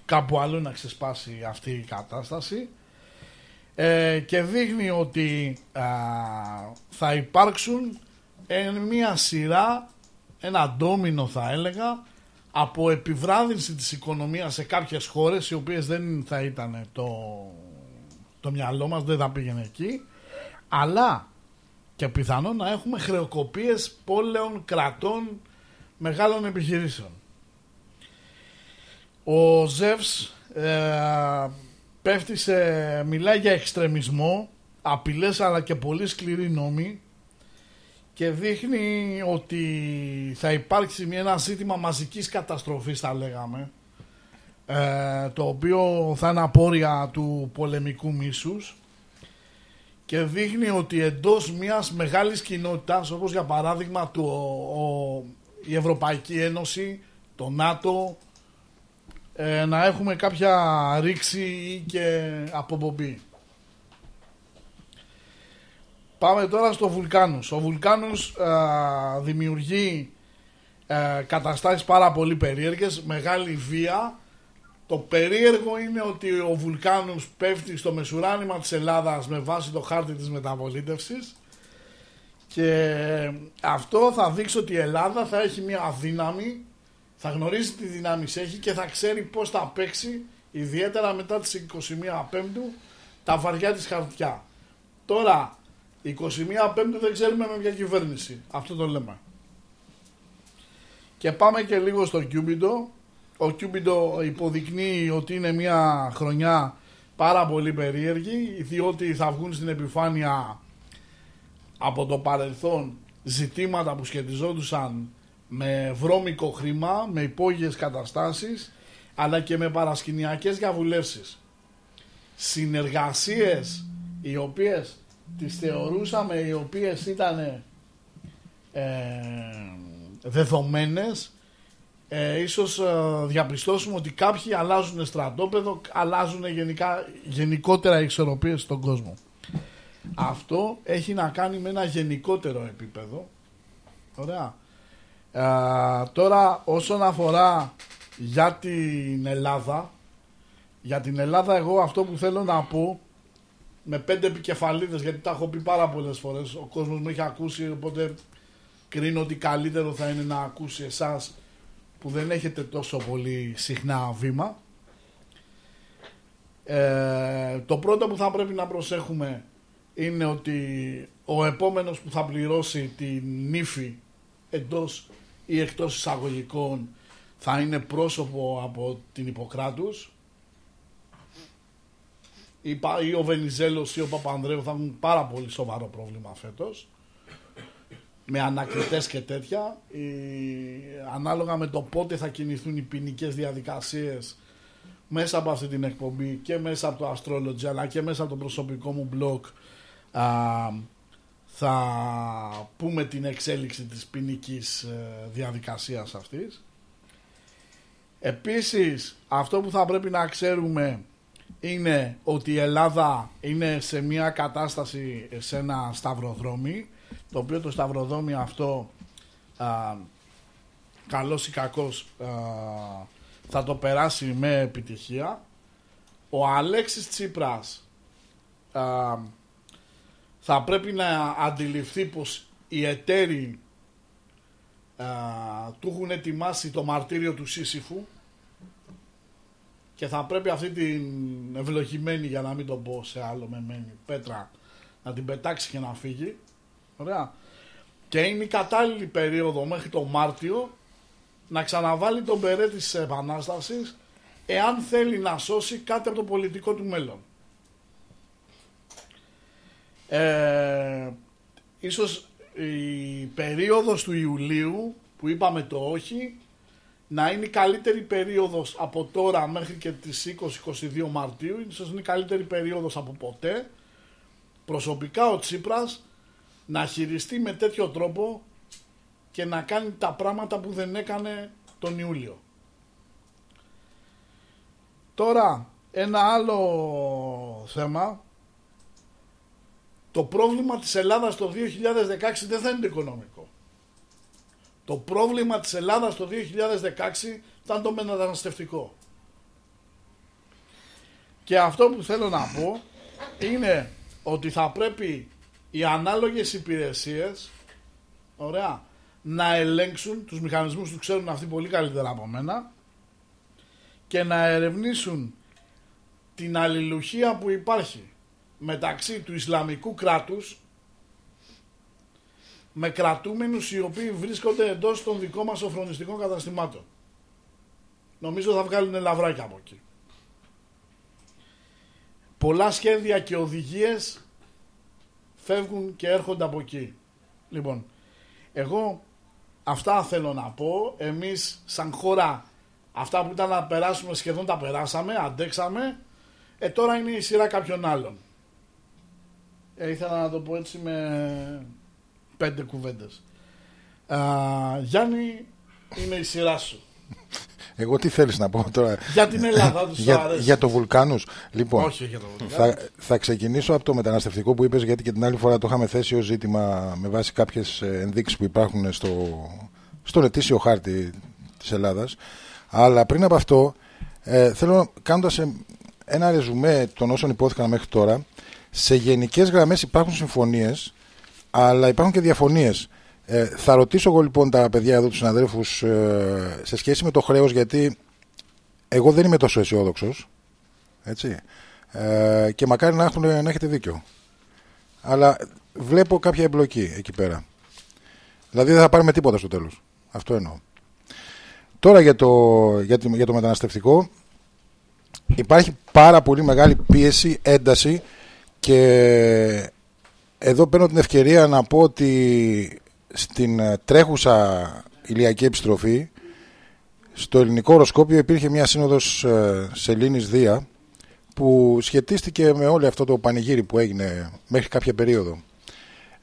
κάπου αλλού να ξεσπάσει αυτή η κατάσταση ε, και δείχνει ότι θα υπάρξουν εν μια σειρά, ένα ντόμινο θα έλεγα, από επιβράδυνση της οικονομίας σε κάποιες χώρες οι οποίες δεν θα ήταν το, το μυαλό μας, δεν θα πήγαινε εκεί, αλλά και πιθανόν να έχουμε χρεοκοπίες πόλεων, κρατών, μεγάλων επιχειρήσεων. Ο Ζεύς ε, πέφτει σε, μιλάει για εξτρεμισμό, απειλές αλλά και πολύ σκληρή νόμη και δείχνει ότι θα υπάρξει ένα ζήτημα μαζικής καταστροφής θα λέγαμε ε, το οποίο θα είναι απόρρια του πολεμικού μίσους και δείχνει ότι εντός μιας μεγάλης κοινότητας όπως για παράδειγμα το, ο, η Ευρωπαϊκή Ένωση, το ΝΑΤΟ ε, να έχουμε κάποια ρήξη ή και αποπομπή. Πάμε τώρα στο Βουλκάνους. Ο Βουλκάνους α, δημιουργεί α, καταστάσεις πάρα πολύ περίεργες, μεγάλη βία. Το περίεργο είναι ότι ο Βουλκάνους πέφτει στο μεσουράνημα της Ελλάδας με βάση το χάρτη της μεταβολίτευσης και αυτό θα δείξει ότι η Ελλάδα θα έχει μια δύναμη, θα γνωρίζει τι δυνάμεις έχει και θα ξέρει πώς θα παίξει ιδιαίτερα μετά τις 21 Πέμπτου τα βαριά της χαρτιά. Τώρα 21 Πέμπτου δεν ξέρουμε με ποια κυβέρνηση. Αυτό το λέμε. Και πάμε και λίγο στο Κιούμπιντο. ο Κιούμπιντο υποδεικνύει ότι είναι μια χρονιά πάρα πολύ περίεργη διότι θα βγουν στην επιφάνεια από το παρελθόν ζητήματα που σχετιζόντουσαν με βρώμικο χρήμα, με υπόγειες καταστάσεις αλλά και με παρασκηνιακές διαβουλεύσεις. Συνεργασίες οι οποίες τις θεωρούσαμε οι οποίες ήταν ε, δεδομένες ε, ίσως ε, διαπιστώσουμε ότι κάποιοι αλλάζουν στρατόπεδο, αλλάζουν γενικά, γενικότερα εξορροπίες στον κόσμο. Αυτό έχει να κάνει με ένα γενικότερο επίπεδο. Ωραία. Ε, τώρα όσον αφορά για την Ελλάδα, για την Ελλάδα εγώ αυτό που θέλω να πω με πέντε επικεφαλίδες γιατί τα έχω πει πάρα πολλές φορές ο κόσμος μου έχει ακούσει οπότε κρίνω ότι καλύτερο θα είναι να ακούσει εσάς που δεν έχετε τόσο πολύ συχνά βήμα. Ε, το πρώτο που θα πρέπει να προσέχουμε είναι ότι ο επόμενος που θα πληρώσει την νύφη εντός ή εκτός εισαγωγικών θα είναι πρόσωπο από την Ιπποκράτους ή ο Βενιζέλος ή ο Παπανδρέου θα έχουν πάρα πολύ σοβαρό πρόβλημα φέτος με ανακριτές και τέτοια ανάλογα με το πότε θα κινηθούν οι ποινικές διαδικασίες μέσα από αυτή την εκπομπή και μέσα από το Astrology αλλά και μέσα από το προσωπικό μου blog θα πούμε την εξέλιξη της ποινικής ε, διαδικασίας αυτής. Επίσης αυτό που θα πρέπει να ξέρουμε είναι ότι η Ελλάδα είναι σε μια κατάσταση σε ένα σταυροδρόμι το οποίο το σταυροδρόμι αυτό α, καλός ή κακός θα το περάσει με επιτυχία. Ο Αλέξης Τσίπρας θα πρέπει να αντιληφθεί πως οι εταίροι του έχουν ετοιμάσει το μαρτύριο του Σύσυφου και θα πρέπει αυτή την ευλογημένη για να μην το πω σε άλλο μεμένη πέτρα να την πετάξει και να φύγει Ωραία. Και είναι η κατάλληλη περίοδο μέχρι το Μάρτιο να ξαναβάλει τον περέ της Επανάστασης εάν θέλει να σώσει κάτι από το πολιτικό του μέλλον. Ε, ίσως η περίοδος του Ιουλίου που είπαμε το όχι να είναι η καλύτερη περίοδος από τώρα μέχρι και τις 20-22 Μαρτίου ίσως είναι η καλύτερη περίοδος από ποτέ προσωπικά ο Τσίπρας να χειριστεί με τέτοιο τρόπο και να κάνει τα πράγματα που δεν έκανε τον Ιούλιο. Τώρα, ένα άλλο θέμα. Το πρόβλημα της Ελλάδας το 2016 δεν θα είναι το οικονομικό. Το πρόβλημα της Ελλάδας το 2016 ήταν το μεταναστευτικό. Και αυτό που θέλω να πω είναι ότι θα πρέπει οι ανάλογες υπηρεσίες ωραία, να ελέγξουν τους μηχανισμούς που ξέρουν αυτοί πολύ καλύτερα από μένα και να ερευνήσουν την αλληλουχία που υπάρχει μεταξύ του Ισλαμικού κράτους με κρατούμενους οι οποίοι βρίσκονται εντός των δικών μας οφρονιστικών καταστημάτων. Νομίζω θα βγάλουν λαβράκια από εκεί. Πολλά σχέδια και οδηγίες φεύγουν και έρχονται από εκεί. Λοιπόν, εγώ αυτά θέλω να πω. Εμείς σαν χώρα αυτά που ήταν να περάσουμε σχεδόν τα περάσαμε, αντέξαμε. Ε, τώρα είναι η σειρά κάποιων άλλων. Ε, ήθελα να το πω έτσι με πέντε κουβέντες. Γιάννη, είναι η σειρά σου. Εγώ τι θέλεις να πω τώρα; Για την Ελλάδα, του για, για το Βουλκάνους. Λοιπόν, Όχι για το θα, θα ξεκινήσω από το μεταναστευτικό που είπες, γιατί και την άλλη φορά το είχαμε θέσει ως ζήτημα με βάση κάποιες ε, ενδείξεις που υπάρχουν στο, στον ετήσιο χάρτη της Ελλάδας. Αλλά πριν από αυτό, ε, θέλω κάνοντας ένα ρεζουμέ των όσων υπόθηκαν μέχρι τώρα, σε γενικές γραμμές υπάρχουν συμφωνίες, αλλά υπάρχουν και διαφωνίες. Ε, θα ρωτήσω εγώ λοιπόν τα παιδιά εδώ, τους συναδέλφους, ε, σε σχέση με το χρέος, γιατί εγώ δεν είμαι τόσο αισιόδοξος. Έτσι. Ε, και μακάρι να, έχουν, να έχετε δίκιο. Αλλά βλέπω κάποια εμπλοκή εκεί πέρα. Δηλαδή δεν θα πάρουμε τίποτα στο τέλος. Αυτό εννοώ. Τώρα για το, για, το, για το μεταναστευτικό υπάρχει πάρα πολύ μεγάλη πίεση, ένταση και εδώ παίρνω την ευκαιρία να πω ότι στην τρέχουσα ηλιακή επιστροφή στο ελληνικό οροσκόπιο υπήρχε μια σύνοδος ε, Σελήνης Δία που σχετίστηκε με όλο αυτό το πανηγύρι που έγινε μέχρι κάποια περίοδο.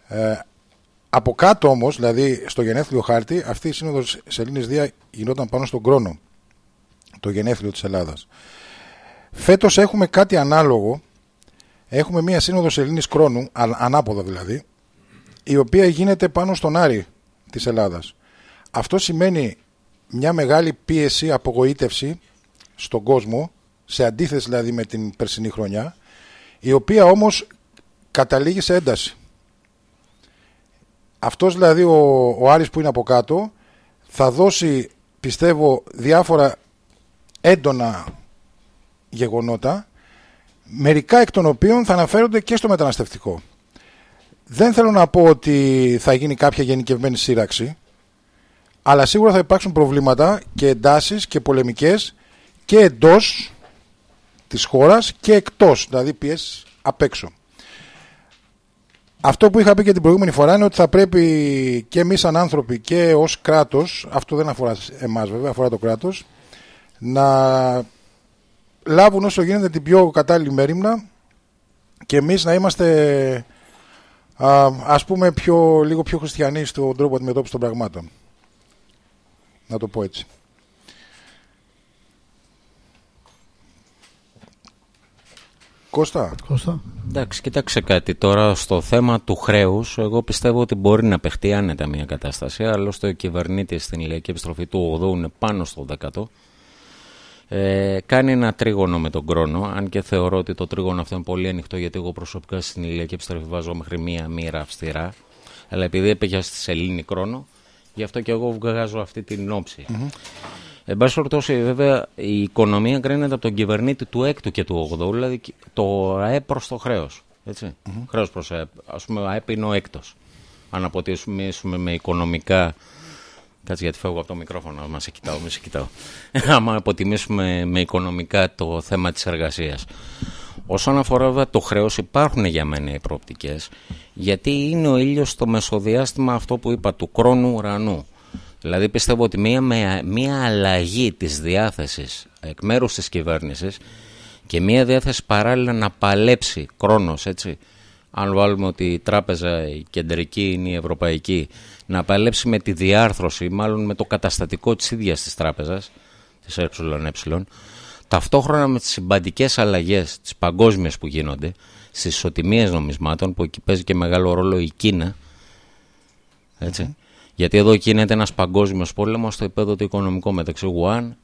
Ε, από κάτω όμως, δηλαδή στο γενέθλιο χάρτη, αυτή η σύνοδος Σελήνης Δία γινόταν πάνω στον κρόνο, το γενέθλιο της Ελλάδας. Φέτος έχουμε κάτι ανάλογο, έχουμε μια σύνοδος Σελήνης Κρόνου, ανάποδα δηλαδή, η οποία γίνεται πάνω στον Άρη της Ελλάδας. Αυτό σημαίνει μια μεγάλη πίεση, απογοήτευση στον κόσμο, σε αντίθεση δηλαδή με την περσινή χρονιά, η οποία όμως καταλήγει σε ένταση. Αυτός δηλαδή ο, ο Άρης που είναι από κάτω θα δώσει πιστεύω διάφορα έντονα γεγονότα μερικά εκ των οποίων θα αναφέρονται και στο μεταναστευτικό. Δεν θέλω να πω ότι θα γίνει κάποια γενικευμένη σύραξη αλλά σίγουρα θα υπάρξουν προβλήματα και εντάσεις και πολεμικές και εντός της χώρας και εκτός, δηλαδή πιέσεις απ' έξω. Αυτό που είχα πει και την προηγούμενη φορά είναι ότι θα πρέπει και εμείς σαν άνθρωποι και ως κράτος, αυτό δεν αφορά εμάς βέβαια, αφορά το κράτος, να λάβουν όσο γίνεται την πιο κατάλληλη μέρημνα και εμείς να είμαστε ας πούμε πιο, λίγο πιο χριστιανοί στον τρόπο αντιμετώπιση των πραγμάτων. Να το πω έτσι. Κώστα. Κώστα. Εντάξει, κοίταξε κάτι. Τώρα στο θέμα του χρέους, εγώ πιστεύω ότι μπορεί να παιχτεί άνετα μια κατάσταση. Άλλωστε, ο κυβερνήτη στην ηλιακή επιστροφή του 8 είναι πάνω στο 10. Ε, κάνει ένα τρίγωνο με τον κρόνο, αν και θεωρώ ότι το τρίγωνο αυτό είναι πολύ ανοιχτό, γιατί εγώ προσωπικά στην ηλιακή επιστροφή βάζω μέχρι μία μοίρα αυστηρά. Αλλά επειδή έπαιχε στη σελήνη κρόνο, γι' αυτό και εγώ βγάζω αυτή την όψη. Εν πάση περιπτώσει, βέβαια, η οικονομία κρίνεται από τον κυβερνήτη του 6ου και του 8ου, δηλαδή το ΑΕΠ προς το χρέος. Έτσι. Mm-hmm. Χρέος προς ΑΕΠ. Α πούμε, ο ΑΕΠ είναι ο έκτος. Αν αποτιμήσουμε με οικονομικά. Κάτσε γιατί φεύγω από το μικρόφωνο, μα σε κοιτάω, μη σε κοιτάω. Άμα αποτιμήσουμε με οικονομικά το θέμα της εργασίας. Όσον αφορά βέβαια το χρέος, υπάρχουν για μένα οι προοπτικές, γιατί είναι ο ήλιος στο μεσοδιάστημα αυτό που είπα του χρόνου ουρανού. Δηλαδή πιστεύω ότι μία, μία αλλαγή της διάθεσης εκ μέρους της κυβέρνησης και μία διάθεση παράλληλα να παλέψει χρόνος, έτσι, αν βάλουμε ότι η τράπεζα η κεντρική είναι η ευρωπαϊκή, να παλέψει με τη διάρθρωση, μάλλον με το καταστατικό της ίδιας της τράπεζας, της ΕΕ, ταυτόχρονα με τις συμπαντικές αλλαγές, τις παγκόσμιες που γίνονται, στις ισοτιμίες νομισμάτων, που εκεί παίζει και μεγάλο ρόλο η Κίνα, έτσι, γιατί εδώ κινείται ένας παγκόσμιος πόλεμος στο επίπεδο του οικονομικού μεταξύ Γουάν,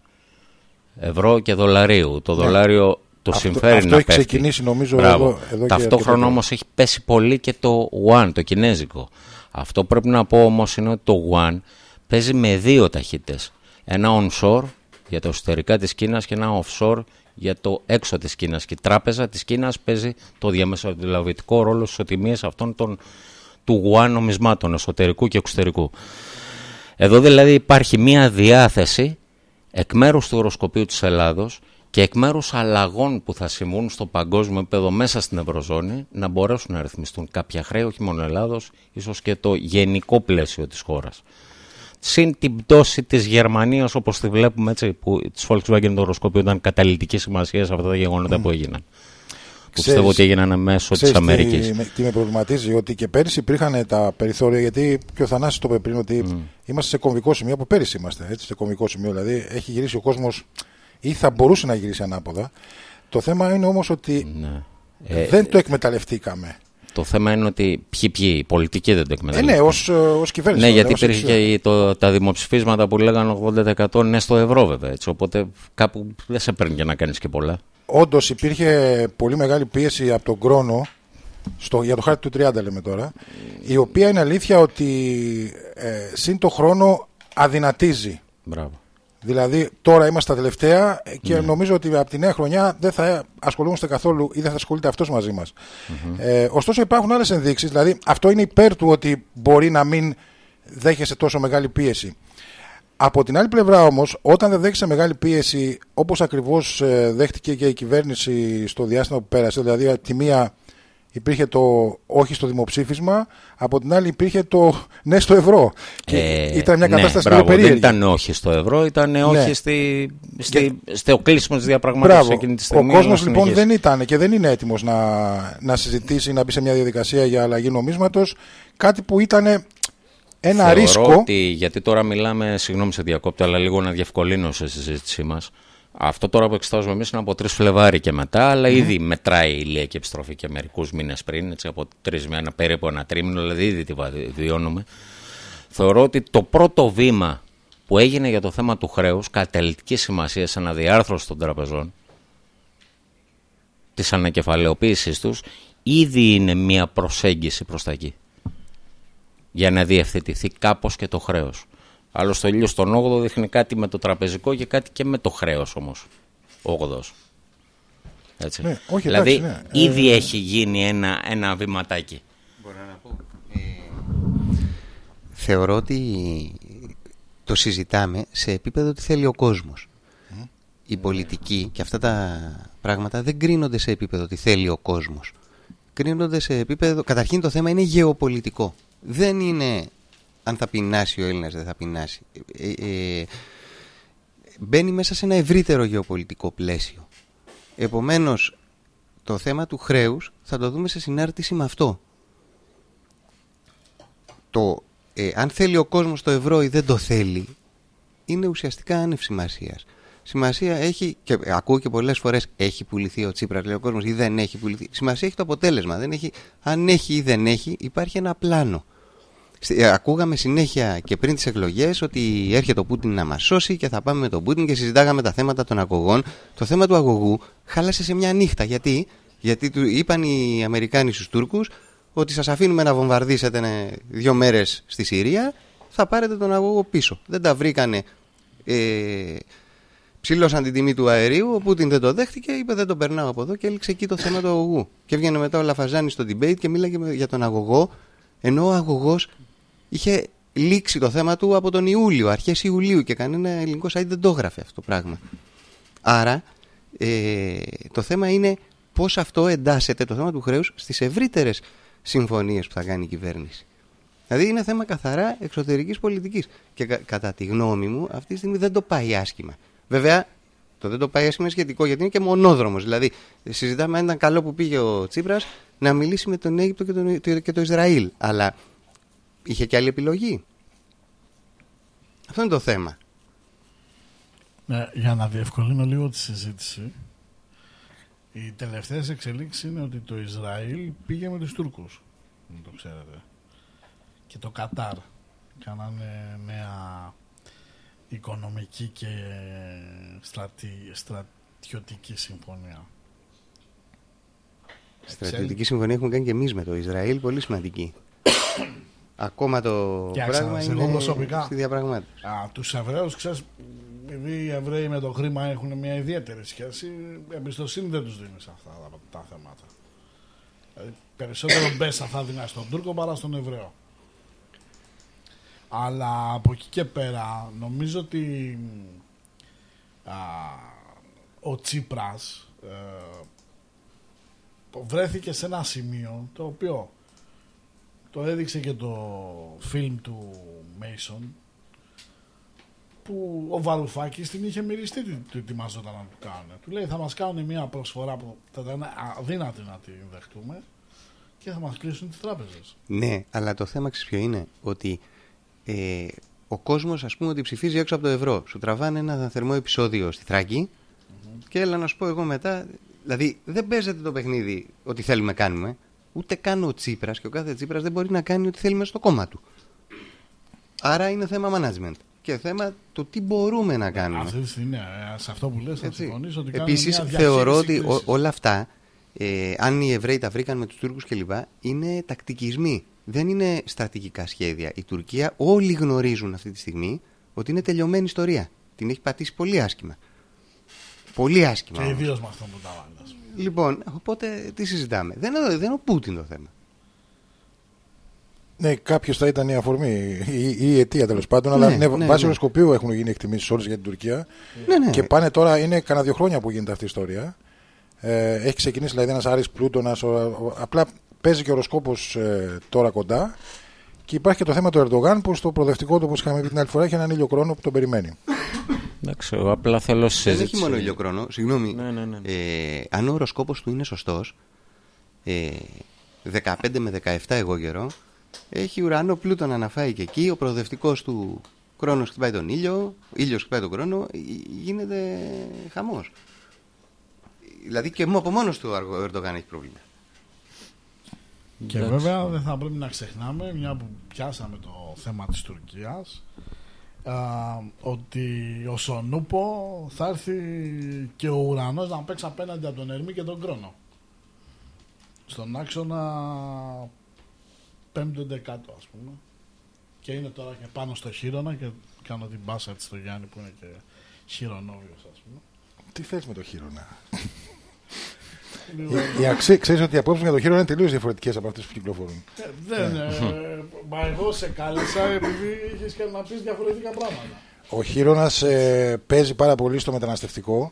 ευρώ και δολαρίου. Το ναι. δολάριο το αυτό, συμφέρει αυτό να έχει ξεκινήσει νομίζω εδώ, εδώ Ταυτόχρονα όμως έχει πέσει πολύ και το Γουάν, το κινέζικο. Αυτό πρέπει να πω όμως είναι ότι το Γουάν παίζει με δύο ταχύτητες. Ένα onshore για τα εσωτερικά της Κίνας και ένα offshore για το έξω της Κίνας. Και η τράπεζα της Κίνας παίζει το διαμεσολαβητικό ρόλο στις οτιμίες αυτών των του γουάν νομισμάτων εσωτερικού και εξωτερικού. Εδώ δηλαδή υπάρχει μία διάθεση εκ μέρους του οροσκοπίου της Ελλάδος και εκ μέρους αλλαγών που θα συμβούν στο παγκόσμιο επίπεδο μέσα στην Ευρωζώνη να μπορέσουν να ρυθμιστούν κάποια χρέη, όχι μόνο Ελλάδος, ίσως και το γενικό πλαίσιο της χώρας. Συν την πτώση της Γερμανίας όπως τη βλέπουμε έτσι, που της Volkswagen το οροσκόπιο ήταν καταλητική σημασίας σε αυτά τα γεγονότα που έγιναν που πιστεύω ότι έγιναν μέσω της Αμερικής. Τι, τι με προβληματίζει, ότι και πέρυσι υπήρχαν τα περιθώρια, γιατί και ο Θανάσης το είπε πριν, ότι mm. είμαστε σε κομβικό σημείο, από πέρυσι είμαστε, έτσι, σε κομβικό σημείο. Δηλαδή έχει γυρίσει ο κόσμος ή θα μπορούσε να γυρίσει ανάποδα. Το θέμα είναι όμως ότι ναι. ε, δεν το εκμεταλλευτήκαμε. Το θέμα είναι ότι ποιοι, ποιοι οι πολιτικοί δεν το εκμεταλλευτήκαν. Ε, ναι, ως ως κυβέρνηση. Ναι, γιατί υπήρχε και το, τα δημοψηφίσματα που λέγανε 80% ναι στο ευρώ, βέβαια. Έτσι, οπότε κάπου δεν σε παίρνει για να κάνεις και πολλά όντως υπήρχε πολύ μεγάλη πίεση από τον Κρόνο στο, για το χάρτη του 30 λέμε τώρα η οποία είναι αλήθεια ότι ε, συν το χρόνο αδυνατίζει Μπράβο. Δηλαδή τώρα είμαστε τα τελευταία και ναι. νομίζω ότι από τη νέα χρονιά δεν θα ασχολούμαστε καθόλου ή δεν θα ασχολείται αυτός μαζί μας. Ε, ωστόσο υπάρχουν άλλες ενδείξεις. Δηλαδή αυτό είναι υπέρ του ότι μπορεί να μην δέχεσαι τόσο μεγάλη πίεση. Από την άλλη πλευρά όμως, όταν δεν δέχεσαι μεγάλη πίεση, όπως ακριβώς ε, δέχτηκε και η κυβέρνηση στο διάστημα που πέρασε, δηλαδή από τη μία υπήρχε το όχι στο δημοψήφισμα, από την άλλη υπήρχε το ναι στο ευρώ. Ε, ήταν μια ναι, κατάσταση ναι, περίεργη. Δεν ήταν όχι στο ευρώ, ήταν ναι. όχι στη, στη, και... στο κλείσιμο της διαπραγμάτευσης εκείνη τη στιγμή. Ο κόσμος λοιπόν δεν ήταν και δεν είναι έτοιμος να, να συζητήσει, να μπει σε μια διαδικασία για αλλαγή νομίσματος. Κάτι που ήταν ένα Θεωρώ ρίσκο. Ότι, γιατί τώρα μιλάμε, συγγνώμη σε διακόπτω, αλλά λίγο να διευκολύνω σε συζήτησή μας. Αυτό τώρα που εξετάζουμε εμείς είναι από 3 Φλεβάρι και μετά, αλλά mm. ήδη μετράει η ηλιακή επιστροφή και μερικούς μήνες πριν, έτσι από τρεις με ένα περίπου ένα τρίμηνο, δηλαδή ήδη τη βιώνουμε. Θεωρώ ότι το πρώτο βήμα που έγινε για το θέμα του χρέους, καταλητική σημασία σε αναδιάρθρωση των τραπεζών, της ανακεφαλαιοποίησή τους, ήδη είναι μια προσέγγιση προς τα εκεί για να διευθετηθεί κάπως και το χρέος. Άλλωστε ο ήλιος στον 8ο δείχνει κάτι με το τραπεζικό και κάτι και με το χρέος όμως. 8 Έτσι. Ναι, όχι, δηλαδή ναι. ήδη ε, έχει γίνει ένα, ένα βηματάκι. Μπορώ να πω. Ε, θεωρώ ότι το συζητάμε σε επίπεδο τι θέλει ο κόσμος. Η πολιτική και αυτά τα πράγματα δεν κρίνονται σε επίπεδο τι θέλει ο κόσμος. Κρίνονται σε επίπεδο... Καταρχήν το θέμα είναι γεωπολιτικό δεν είναι αν θα πεινάσει ο Έλληνας δεν θα πεινάσει. Ε, ε, μπαίνει μέσα σε ένα ευρύτερο γεωπολιτικό πλαίσιο. Επομένως, το θέμα του χρέους θα το δούμε σε συνάρτηση με αυτό. Το ε, αν θέλει ο κόσμος το ευρώ ή δεν το θέλει είναι ουσιαστικά άνευ σημασίας. Σημασία έχει, και ακούω και πολλές φορές έχει πουληθεί ο Τσίπρας λέει ο κόσμος ή δεν έχει πουληθεί. Σημασία έχει το αποτέλεσμα. Δεν έχει, αν έχει ή δεν έχει υπάρχει ένα πλάνο. Ε, ακούγαμε συνέχεια και πριν τις εκλογές ότι έρχεται ο Πούτιν να μας σώσει και θα πάμε με τον Πούτιν και συζητάγαμε τα θέματα των αγωγών. Το θέμα του αγωγού χάλασε σε μια νύχτα. Γιατί, Γιατί του είπαν οι Αμερικάνοι στους Τούρκους ότι σας αφήνουμε να βομβαρδίσετε δύο μέρες στη Συρία, θα πάρετε τον αγωγό πίσω. Δεν τα βρήκανε... Ε, ψήλωσαν την τιμή του αερίου, ο Πούτιν δεν το δέχτηκε, είπε δεν τον περνάω από εδώ και έληξε εκεί το θέμα του αγωγού. Και έβγαινε μετά ο Λαφαζάνη στο debate και μίλαγε για τον αγωγό, ενώ ο αγωγός είχε λήξει το θέμα του από τον Ιούλιο, αρχές Ιουλίου και κανένα ελληνικό site δεν το έγραφε αυτό το πράγμα. Άρα ε, το θέμα είναι πώς αυτό εντάσσεται το θέμα του χρέους στις ευρύτερες συμφωνίες που θα κάνει η κυβέρνηση. Δηλαδή είναι θέμα καθαρά εξωτερικής πολιτικής και κατά τη γνώμη μου αυτή τη στιγμή δεν το πάει άσχημα. Βέβαια το δεν το πάει άσχημα σχετικό γιατί είναι και μονόδρομος. Δηλαδή συζητάμε αν ήταν καλό που πήγε ο Τσίπρας να μιλήσει με τον Αίγυπτο και, τον, και το Ισραήλ. Αλλά είχε και άλλη επιλογή. Αυτό είναι το θέμα. Ναι, για να διευκολύνω λίγο τη συζήτηση, οι τελευταίες εξελίξεις είναι ότι το Ισραήλ πήγε με τους Τούρκους, δεν το ξέρετε. Και το Κατάρ κάνανε νέα οικονομική και στρατη, στρατιωτική συμφωνία. Στρατιωτική συμφωνία έχουμε κάνει και εμείς με το Ισραήλ, πολύ σημαντική. Ακόμα το και πράγμα είναι προσωπικά, στη διαπραγμάτευση. Τους Εβραίους, ξέρεις, επειδή οι Εβραίοι με το χρήμα έχουν μια ιδιαίτερη σχέση, εμπιστοσύνη δεν τους δίνει σε αυτά τα, τα θέματα. Δηλαδή, περισσότερο μπέσα θα δίνει στον Τούρκο παρά στον Εβραίο. Αλλά από εκεί και πέρα νομίζω ότι α, ο Τσίπρας ε, βρέθηκε σε ένα σημείο το οποίο το έδειξε και το φιλμ του Μέισον που ο Βαρουφάκης την είχε μυριστεί τι ετοιμάζονταν να του κάνουν. Του λέει θα μας κάνουν μια προσφορά που θα ήταν αδύνατη να την δεχτούμε και θα μας κλείσουν τις τράπεζες. Ναι, αλλά το θέμα ποιο είναι; Ότι ε, ο κόσμος ας πούμε ότι ψηφίζει έξω από το ευρώ. Σου τραβάνε ένα θερμό επεισόδιο στη θρακη και έλα να σου πω εγώ μετά, δηλαδή δεν παίζεται το παιχνίδι ότι θέλουμε κάνουμε. Ούτε καν ο Τσίπρας και ο κάθε Τσίπρας δεν μπορεί να κάνει ό,τι θέλει μέσα στο κόμμα του. Άρα είναι θέμα management και θέμα το τι μπορούμε να κάνουμε. Αυτή ναι, σε αυτό που λες θα συμφωνήσω ότι Επίσης θεωρώ ότι όλα αυτά, ε, αν οι Εβραίοι τα βρήκαν με τους Τούρκους κλπ, είναι τακτικισμοί. Δεν είναι στρατηγικά σχέδια. Η Τουρκία όλοι γνωρίζουν αυτή τη στιγμή ότι είναι τελειωμένη ιστορία. Την έχει πατήσει πολύ άσχημα. Πολύ άσχημα. Και ιδίως με αυτό που τα βάλει. Λοιπόν, οπότε τι συζητάμε; Δεν είναι, δεν είναι ο Πούτιν το θέμα. Ναι, κάποιος θα ήταν η αφορμή ή η αιτία τέλος πάντων. Ναι, αλλά ναι, ναι, βάσει ναι. οροσκοπίου έχουν γίνει εκτιμήσεις όλες για την Τουρκία. Ναι, ναι. Και πάνε τώρα, είναι κανένα δύο χρόνια που γίνεται αυτή η ιστορία. Ε, έχει ξεκινήσει δηλαδή ένας Άρης Πλούτονας. Απλά παίζει και ο οροσκόπος ε, τώρα κοντά. Και υπάρχει και το θέμα του Ερντογάν που στο προοδευτικό του, όπω είχαμε πει την άλλη φορά, έχει έναν ήλιο χρόνο που τον περιμένει. Εντάξει, εγώ απλά θέλω συζήτηση. Δεν έχει μόνο ήλιο χρόνο. Συγγνώμη. Ναι, ναι, ναι. Ε, αν ο οροσκόπος του είναι σωστός, ε, 15 με 17 εγώ καιρό, έχει ουρανό πλούτονα να φάει και εκεί. Ο προοδευτικός του χρόνο χτυπάει τον ήλιο, ήλιος χτυπάει τον χρόνο, γίνεται χαμός. Δηλαδή και από μόνος του ο Ερντογάν έχει πρόβλημα. Και βέβαια δεν θα πρέπει να ξεχνάμε, μια που πιάσαμε το θέμα της Τουρκίας, α, ότι ο Σονούπο θα έρθει και ο ουρανός να παίξει απέναντι από τον Ερμή και τον Κρόνο. Στον άξονα 5ο δεκάτο ας πούμε. Και είναι τώρα και πάνω στο χείρονα και κάνω την μπάσα έτσι στο Γιάννη που είναι και χειρονόβιος ας πούμε. Τι θες με το χείρονα. Η αξία, ξέρεις ότι οι απόψεις για το χείρο είναι τελείως διαφορετικές από αυτές που κυκλοφορούν. Ε, δεν. Ε, μα εγώ σε κάλεσα επειδή είχες και να πεις διαφορετικά πράγματα. Ο χείρονας ε, παίζει πάρα πολύ στο μεταναστευτικο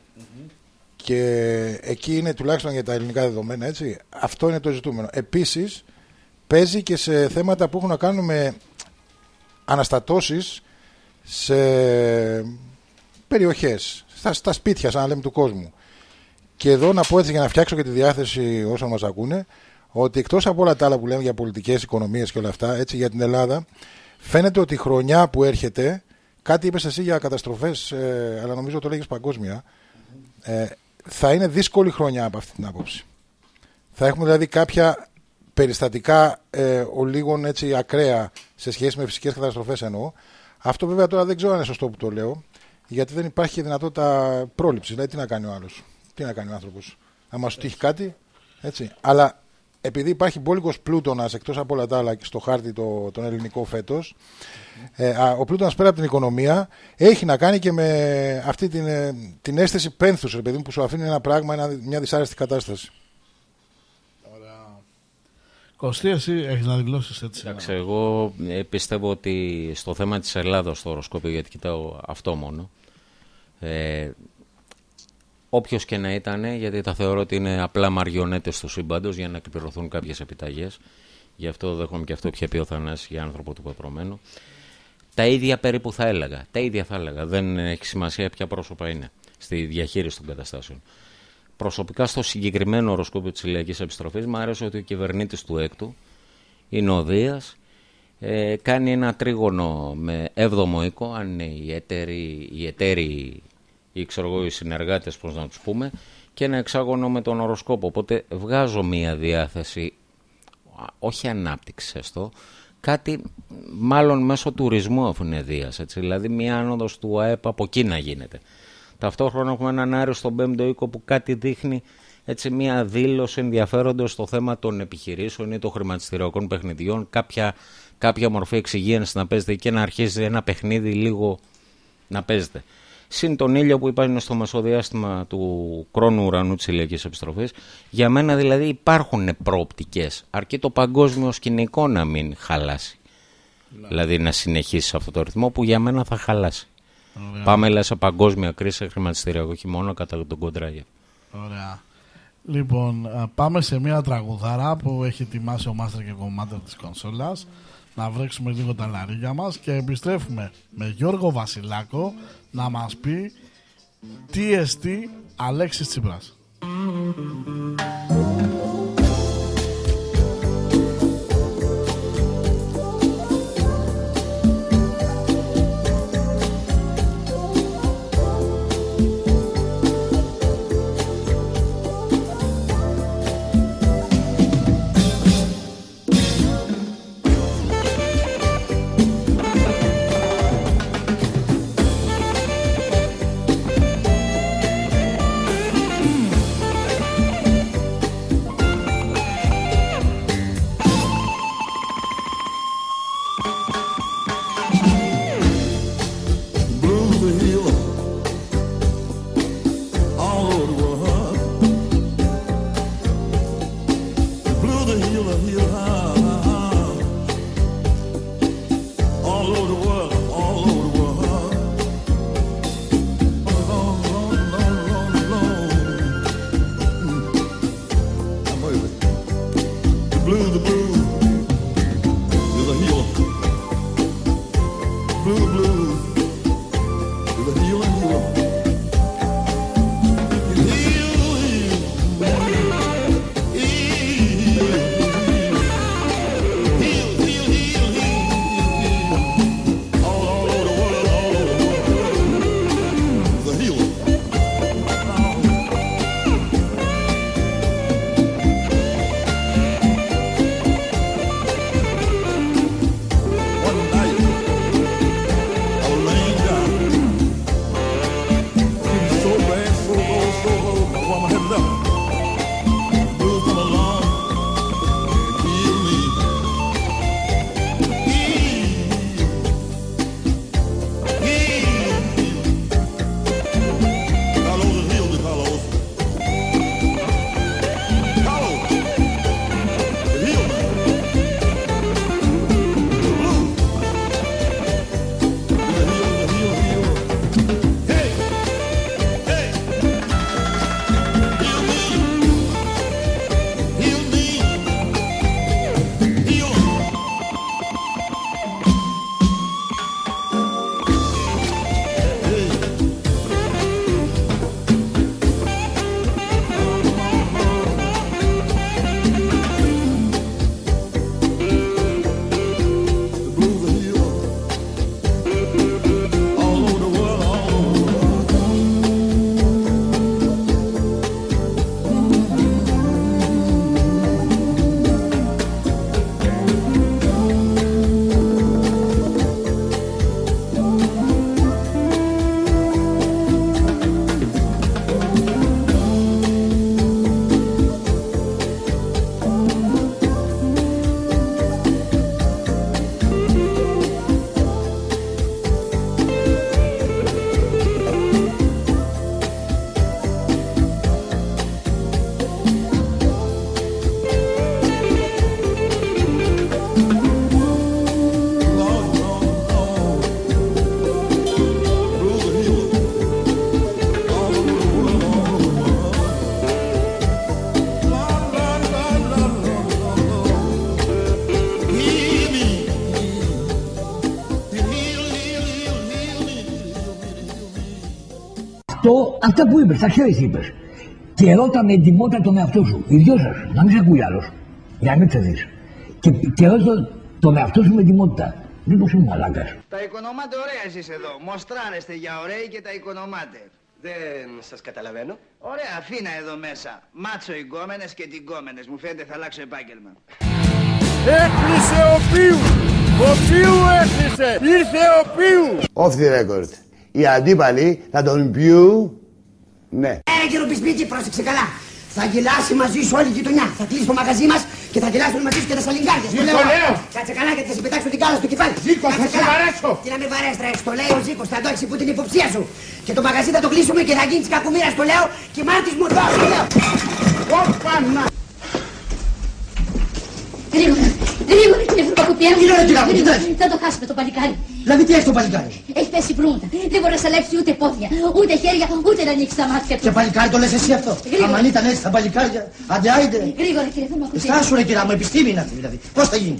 και εκεί είναι τουλάχιστον για τα ελληνικά δεδομένα έτσι. Αυτό είναι το ζητούμενο. Επίσης παίζει και σε θέματα που έχουν να κάνουν με αναστατώσεις σε περιοχές, στα, στα σπίτια σαν να λέμε του κόσμου. Και εδώ να πω έτσι για να φτιάξω και τη διάθεση όσων μας ακούνε, ότι εκτός από όλα τα άλλα που λέμε για πολιτικές, οικονομίες και όλα αυτά, έτσι για την Ελλάδα, φαίνεται ότι η χρονιά που έρχεται, κάτι είπες εσύ για καταστροφές, ε, αλλά νομίζω το λέγεις παγκόσμια, ε, θα είναι δύσκολη χρονιά από αυτή την άποψη. Θα έχουμε δηλαδή κάποια περιστατικά ε, ο λίγων έτσι ακραία σε σχέση με φυσικές καταστροφές εννοώ. Αυτό βέβαια τώρα δεν ξέρω αν είναι σωστό που το λέω, γιατί δεν υπάρχει δυνατότητα πρόληψης. Δηλαδή, τι να κάνει ο άλλος. Τι να κάνει ο άνθρωπος. Να μας τύχει κάτι. Έτσι. Αλλά επειδή υπάρχει μπόλικος πλούτονα εκτός από όλα τα άλλα και στο χάρτη το, τον ελληνικό φέτος, ε, ο πλούτονα πέρα από την οικονομία έχει να κάνει και με αυτή την, ε, την αίσθηση πένθους, επειδή που σου αφήνει ένα πράγμα, ένα, μια δυσάρεστη κατάσταση. Ωραία. Κωστή, εσύ έχεις να δηλώσεις έτσι. Εντάξει, εγώ ε, πιστεύω ότι στο θέμα της Ελλάδα, στο οροσκόπιο, γιατί κοιτάω αυτό μόνο. Ε, Όποιος και να ήταν, γιατί τα θεωρώ ότι είναι απλά μαριονέτες του σύμπαντος για να εκπληρωθούν κάποιες επιταγές. Γι' αυτό δέχομαι και αυτό πια πει ο Θανάσης για άνθρωπο του πεπρωμένου. Τα ίδια περίπου θα έλεγα. Τα ίδια θα έλεγα. Δεν έχει σημασία ποια πρόσωπα είναι στη διαχείριση των καταστάσεων. Προσωπικά στο συγκεκριμένο οροσκόπιο της ηλιακή επιστροφής μου άρεσε ότι ο κυβερνήτης του έκτου είναι ο Δίας, ε, κάνει ένα τρίγωνο με έβδομο οίκο, αν είναι οι εταίροι, οι εταίροι ή ξέρω εγώ οι συνεργάτες πώς να τους πούμε και ένα εξάγωνο με τον οροσκόπο. Οπότε βγάζω μία διάθεση όχι ανάπτυξη αυτό κάτι μάλλον μέσω τουρισμού αφού είναι δίας έτσι, δηλαδή μία άνοδος του ΑΕΠ από εκεί να γίνεται. Ταυτόχρονα έχουμε έναν άριο στον πέμπτο οίκο που κάτι δείχνει έτσι μια δήλωση ενδιαφέροντος στο θέμα των επιχειρήσεων ή των χρηματιστηριακών παιχνιδιών κάποια, κάποια μορφή εξυγίανσης να παίζεται και να αρχίζει ένα παιχνίδι λίγο να παίζεται συν τον ήλιο που υπάρχει στο μεσοδιάστημα του χρόνου ουρανού της ηλιακής επιστροφής. Για μένα δηλαδή υπάρχουν προοπτικές. Αρκεί το παγκόσμιο σκηνικό να μην χαλάσει. Ναι. Δηλαδή να συνεχίσει αυτό το ρυθμό που για μένα θα χαλάσει. Ωραία. Πάμε λέει, σε παγκόσμια κρίση χρηματιστηριακό, όχι μόνο κατά τον κοντράγια. Ωραία. Λοιπόν, πάμε σε μια τραγουδάρα που έχει ετοιμάσει ο Μάστερ και κομμάτι της κονσόλας να βρέξουμε λίγο τα λαρίγια μας και επιστρέφουμε με Γιώργο Βασιλάκο να μας πει τι εστί Αλέξης Τσίπρας. Αυτά που είπες, τα ξέρει είπες. Και ρώτα με εντυμότητα τον εαυτό σου. Οι δυο σας, να μην σε ακούει άλλος. Για να μην ξεδεί. Και, και ρώτα τον εαυτό σου με εντυμότητα. Μήπω είμαι μαλάκας. Τα οικονομάτε ωραία εσείς εδώ. Μοστράνεστε για ωραίοι και τα οικονομάτε. Δεν σας καταλαβαίνω. Ωραία, αφήνα εδώ μέσα. Μάτσο οι γκόμενες και τι γκόμενες. Μου φαίνεται θα αλλάξω επάγγελμα. Έκλεισε ο Πίου! Ο Πίου έκλεισε! Ήρθε ο Πίου! Off the record. Οι αντίπαλοι θα τον πιούν ναι. Ε, κύριο Πισπίτσι, πρόσεξε καλά. Θα γελάσει μαζί σου όλη η γειτονιά. Θα κλείσει το μαγαζί μας και θα γελάσουν μαζί σου και τα σαλιγκάρια. Ζήκο, λέω. λέω. Κάτσε καλά και θα σε πετάξω την κάλα στο κεφάλι. Ζήκο, θα σε βαρέσω. Τι να με βαρέσει, ρε. Το λέει ο Ζήκος, θα το έχεις που την υποψία σου. Και το μαγαζί θα το κλείσουμε και θα γίνει της κακομήρα, το λέω. Και μάρτη μου το λέω. Όπα, να. Γρήγορα, γρήγορα κύριε Φρουπακουπιέ. Τι λέω κύριε Φρουπακουπιέ. Θα το χάσουμε το παλικάρι. Δηλαδή τι έχεις το παλικάρι; Έχει πέσει προύματα. Δεν μπορεί να σαλέψει ούτε πόδια, ούτε χέρια, ούτε να ανοίξεις τα μάτια του. Και παλικάρι το λες εσύ αυτό. Γρήγορα. Αν ήταν έτσι τα παλικάρια. Άντε, άιντε. Γρήγορα κύριε Φρουπακουπιέ. Στάσου ρε κυρία μου, επιστήμη είναι αυτή δηλαδή. Πώς θα γίνει;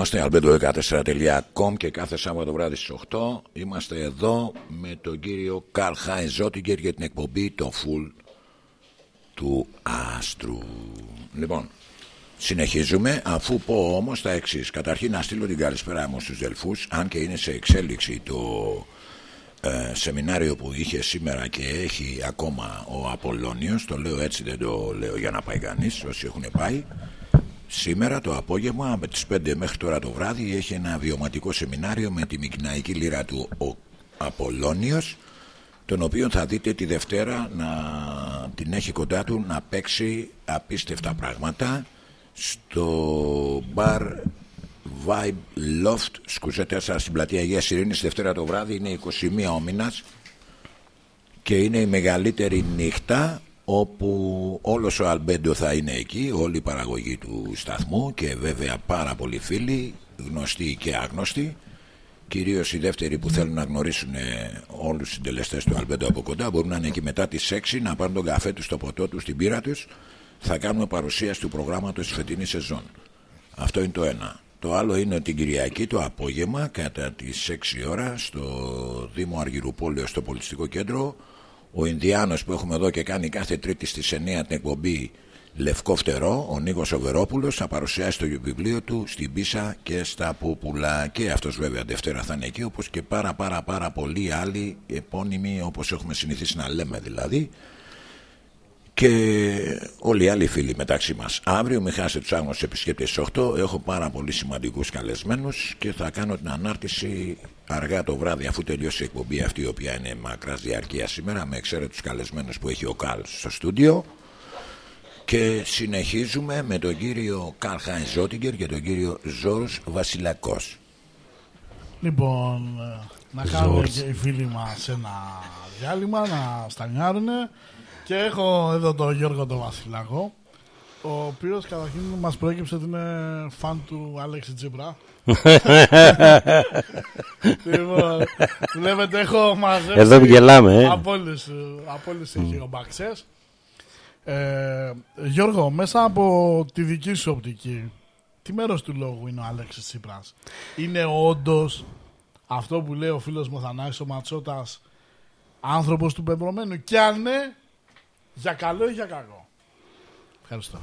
είμαστε albedo14.com και κάθε Σάββατο βράδυ στις 8 είμαστε εδώ με τον κύριο Καρλ Χάιν Ζότιγκερ για την εκπομπή το Full του Άστρου. Λοιπόν, συνεχίζουμε αφού πω όμως τα εξής. Καταρχήν να στείλω την καλησπέρα μου στους Δελφούς αν και είναι σε εξέλιξη το ε, σεμινάριο που είχε σήμερα και έχει ακόμα ο Απολώνιος το λέω έτσι δεν το λέω για να πάει κανείς όσοι έχουν πάει Σήμερα το απόγευμα με τις 5 μέχρι τώρα το βράδυ έχει ένα βιωματικό σεμινάριο με τη μικναϊκή λύρα του ο Απολώνιος τον οποίο θα δείτε τη Δευτέρα να την έχει κοντά του να παίξει απίστευτα πράγματα στο bar Vibe Loft. Σκουζέ 4 στην πλατεία Αγίας Ειρήνης Δευτέρα το βράδυ είναι 21 ο μήνας και είναι η μεγαλύτερη νύχτα όπου όλος ο Αλμπέντο θα είναι εκεί, όλη η παραγωγή του σταθμού και βέβαια πάρα πολλοί φίλοι, γνωστοί και άγνωστοι, κυρίως οι δεύτεροι που θέλουν να γνωρίσουν ε, όλους τους συντελεστές του Αλμπέντο από κοντά, μπορούν να είναι εκεί μετά τις 6 να πάρουν τον καφέ τους, το ποτό τους, την πύρα τους, θα κάνουμε παρουσίαση του προγράμματος της φετινής σεζόν. Αυτό είναι το ένα. Το άλλο είναι την Κυριακή το απόγευμα κατά τις 6 ώρα στο Δήμο Αργυρουπόλαιο στο Πολιτιστικό Κέντρο ο Ινδιάνος που έχουμε εδώ και κάνει κάθε τρίτη στις 9 την εκπομπή Λευκό Φτερό, ο Νίκος Οβερόπουλος θα παρουσιάσει το βιβλίο του στην Πίσα και στα Πούπουλα και αυτός βέβαια Δευτέρα θα είναι εκεί όπως και πάρα πάρα πάρα πολλοί άλλοι επώνυμοι όπως έχουμε συνηθίσει να λέμε δηλαδή και όλοι οι άλλοι φίλοι μεταξύ μας. Αύριο μην χάσετε τους άγνωστους επισκέπτες 8 έχω πάρα πολύ σημαντικούς καλεσμένους και θα κάνω την ανάρτηση αργά το βράδυ αφού τελειώσει η εκπομπή αυτή η οποία είναι μακράς διαρκείας σήμερα με εξαίρετους καλεσμένους που έχει ο Καλ στο στούντιο. Και συνεχίζουμε με τον κύριο Καρλ Χάινς Ζότιγκερ και τον κύριο Ζόρος Βασιλακός. Λοιπόν, να κάνουμε και οι φίλοι μας ένα διάλειμμα, να στανιάρουνε και έχω εδώ τον Γιώργο τον Βασιλακό ο οποίος καταρχήν μας προέκυψε ότι είναι φαν του Άλεξη Τζιμπρά. λοιπόν, βλέπετε έχω μαζέψει Εδώ γελάμε ε. από όλες, από όλες οι ε, Γιώργο, μέσα από τη δική σου οπτική, τι μέρος του λόγου είναι ο Αλέξης Τσίπρας. Είναι όντως αυτό που λέει ο φίλος μου Θανάης ο Ματσότας άνθρωπος του πεπρωμένου; Και αν ναι, για καλό ή για κακό; Ευχαριστώ.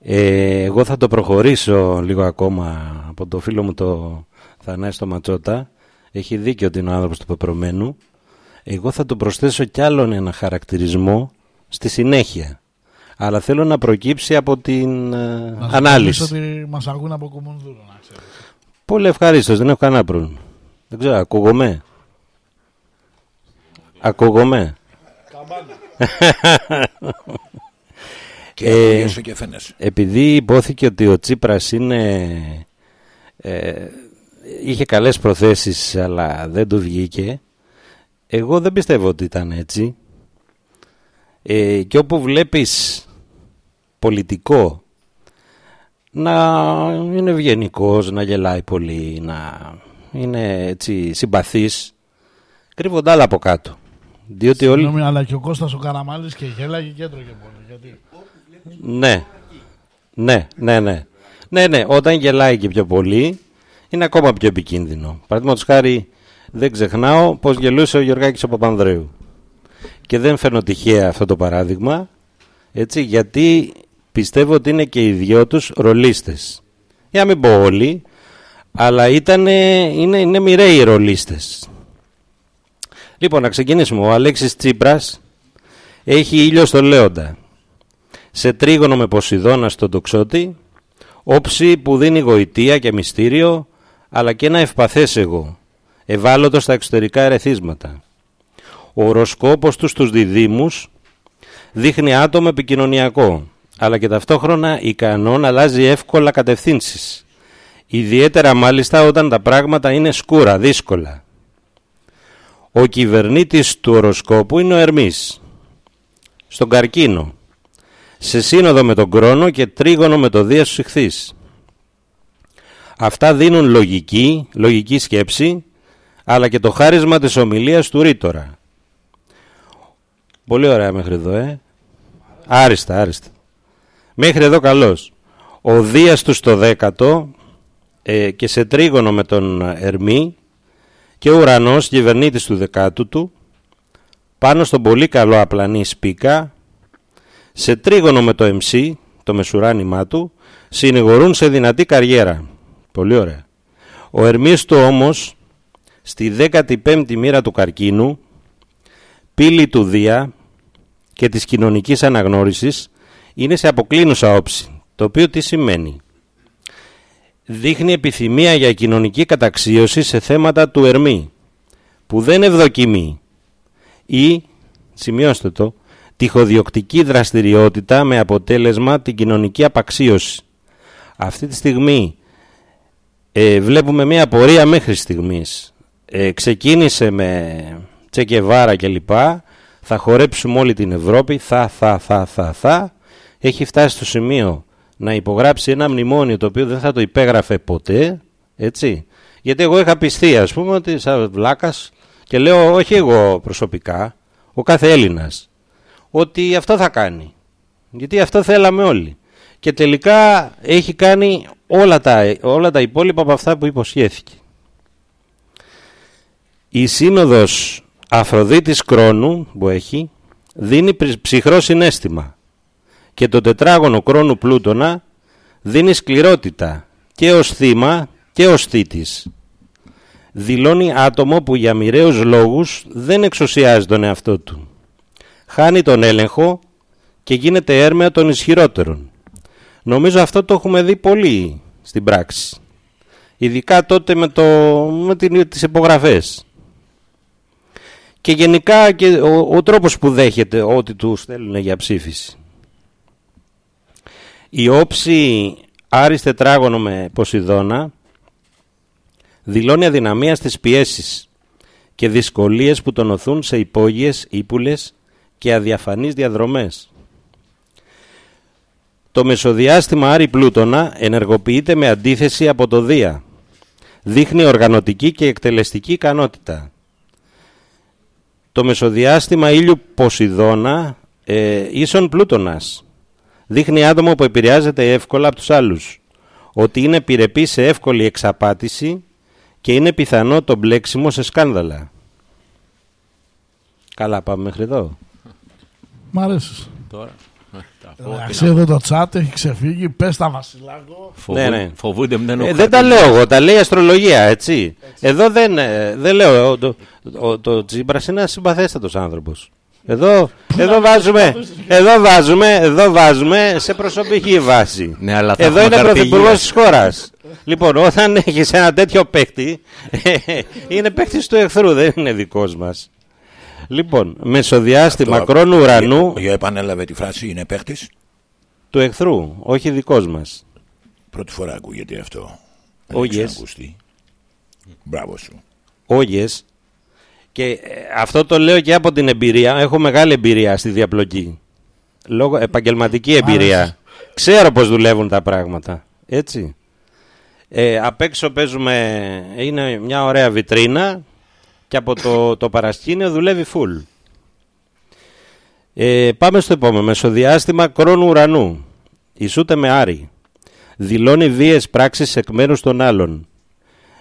Ε, εγώ θα το προχωρήσω λίγο ακόμα από το φίλο μου το Θανάη το Ματσότα. Έχει δίκιο ότι είναι ο άνθρωπος του πεπρωμένου. Εγώ θα το προσθέσω κι άλλον ένα χαρακτηρισμό στη συνέχεια. Αλλά θέλω να προκύψει από την να ανάλυση. ότι μας αγούν από Κουμουνδούρο, να ξέρεις. Πολύ ευχαρίστως, δεν έχω κανένα πρόβλημα. Δεν ξέρω, ακούγομαι; Ακούγομαι; και ε, και επειδή υπόθηκε ότι ο Τσίπρας είναι ε, είχε καλές προθέσεις αλλά δεν του βγήκε εγώ δεν πιστεύω ότι ήταν έτσι ε, και όπου βλέπεις πολιτικό να είναι ευγενικός, να γελάει πολύ, να είναι έτσι συμπαθής, κρύβονται άλλα από κάτω. Διότι Συγγνώμη, όλοι... αλλά και ο Κώστας ο Καραμάλης και γέλαγε και έτρωγε πολύ. Γιατί... Ναι, ναι, ναι, ναι. Ναι, ναι, όταν γελάει και πιο πολύ είναι ακόμα πιο επικίνδυνο. Παραδείγματος χάρη δεν ξεχνάω πως γελούσε ο Γιωργάκης ο Παπανδρέου. Και δεν φέρνω τυχαία αυτό το παράδειγμα, έτσι, γιατί πιστεύω ότι είναι και οι δυο τους ρολίστες. Για να μην πω όλοι, αλλά ήταν, είναι, είναι μοιραίοι οι ρολίστες. Λοιπόν, να ξεκινήσουμε. Ο Αλέξης Τσίπρας έχει ήλιο στο Λέοντα. Σε τρίγωνο με Ποσειδώνα στον τοξότη, όψη που δίνει γοητεία και μυστήριο, αλλά και ένα ευπαθές εγώ, ευάλωτος στα εξωτερικά ερεθίσματα. Ο οροσκόπος τους στους διδήμους δείχνει άτομο επικοινωνιακό, αλλά και ταυτόχρονα ικανό να αλλάζει εύκολα κατευθύνσεις. Ιδιαίτερα μάλιστα όταν τα πράγματα είναι σκούρα, δύσκολα. Ο κυβερνήτης του οροσκόπου είναι ο Ερμής, στον καρκίνο, σε σύνοδο με τον κρόνο και τρίγωνο με το Δίας στους Αυτά δίνουν λογική, λογική σκέψη, αλλά και το χάρισμα της ομιλίας του ρήτορα. Πολύ ωραία μέχρι εδώ, ε. Άριστα, άριστα. Μέχρι εδώ καλός. Ο Δίας του στο δέκατο ε, και σε τρίγωνο με τον Ερμή και ο ουρανός κυβερνήτης του δεκάτου του πάνω στον πολύ καλό απλανή σπίκα σε τρίγωνο με το MC, το μεσουράνημά του, συνηγορούν σε δυνατή καριέρα. Πολύ ωραία. Ο Ερμής του όμως, στη 15η μοίρα του καρκίνου, πύλη του Δία και της κοινωνικής αναγνώρισης είναι σε αποκλίνουσα όψη, το οποίο τι σημαίνει; Δείχνει επιθυμία για κοινωνική καταξίωση σε θέματα του Ερμή, που δεν ευδοκιμεί ή, σημειώστε το, τυχοδιοκτική δραστηριότητα με αποτέλεσμα την κοινωνική απαξίωση. Αυτή τη στιγμή ε, βλέπουμε μια πορεία μέχρι στιγμής. Ε, ξεκίνησε με Τσεκεβάρα κλπ. Θα χορέψουμε όλη την Ευρώπη, θα, θα, θα, θα, θα. Έχει φτάσει στο σημείο να υπογράψει ένα μνημόνιο το οποίο δεν θα το υπέγραφε ποτέ, έτσι. Γιατί εγώ είχα πιστεί, ας πούμε, ότι σαν βλάκας και λέω όχι εγώ προσωπικά, ο κάθε Έλληνας, ότι αυτό θα κάνει. Γιατί αυτό θέλαμε όλοι. Και τελικά έχει κάνει όλα τα, όλα τα υπόλοιπα από αυτά που υποσχέθηκε. Η σύνοδος Αφροδίτης Κρόνου που έχει δίνει ψυχρό συνέστημα και το τετράγωνο Κρόνου Πλούτονα δίνει σκληρότητα και ως θύμα και ως θήτης. Δηλώνει άτομο που για μοιραίους λόγους δεν εξουσιάζει τον εαυτό του. Χάνει τον έλεγχο και γίνεται έρμεα των ισχυρότερων. Νομίζω αυτό το έχουμε δει πολύ στην πράξη. Ειδικά τότε με, το, με την, τις υπογραφές. Και γενικά και ο, ο τρόπος που δέχεται ό,τι τους στέλνουν για ψήφιση. Η όψη Άρης τετράγωνο με Ποσειδώνα δηλώνει αδυναμία στις πιέσεις και δυσκολίες που τον οθούν σε υπόγειες, ύπουλες και αδιαφανείς διαδρομές. Το μεσοδιάστημα Άρη Πλούτονα ενεργοποιείται με αντίθεση από το Δία. Δείχνει οργανωτική και εκτελεστική ικανότητα. Το μεσοδιάστημα ήλιου Ποσειδώνα ε, ίσον Πλούτονας. Δείχνει άτομο που επηρεάζεται εύκολα από τους άλλους. Ότι είναι επιρρεπή σε εύκολη εξαπάτηση και είναι πιθανό το μπλέξιμο σε σκάνδαλα. Καλά πάμε μέχρι εδώ. Μ' αρέσεις. Τώρα. Εντάξει, εδώ το τσάτ έχει ξεφύγει. Πες τα Βασιλάκο. Ναι, ναι. Φοβούνται μην ε, Δεν τα λέω εγώ, τα λέει η αστρολογία, έτσι. Εδώ δεν, ε, δεν λέω. Το, το, το Τσίπρας είναι ένα συμπαθέστατο άνθρωπος. Εδώ, εδώ, βάζουμε, εδώ, βάζουμε, εδώ βάζουμε σε προσωπική βάση. Ναι, αλλά εδώ είναι πρωθυπουργός της χώρας. λοιπόν, όταν έχεις ένα τέτοιο παίκτη, είναι παίκτης του εχθρού, δεν είναι δικός μας. Λοιπόν, μεσοδιάστημα Αυτό, χρόνου ουρανού. Για, επανέλαβε τη φράση, είναι παίχτης; Του εχθρού, όχι δικός μας. Πρώτη φορά ακούγεται αυτό. Όγε. Μπράβο σου. Όγε. Και ε, αυτό το λέω και από την εμπειρία. Έχω μεγάλη εμπειρία στη διαπλοκή. Λόγω επαγγελματική εμπειρία. Ξέρω πώς δουλεύουν τα πράγματα. Έτσι. Ε, απ' έξω παίζουμε, είναι μια ωραία βιτρίνα και από το, το παρασκήνιο δουλεύει full. Ε, πάμε στο επόμενο. Μεσοδιάστημα κρόνου ουρανού. Ισούται με Άρη. Δηλώνει βίες πράξεις εκ μέρους των άλλων.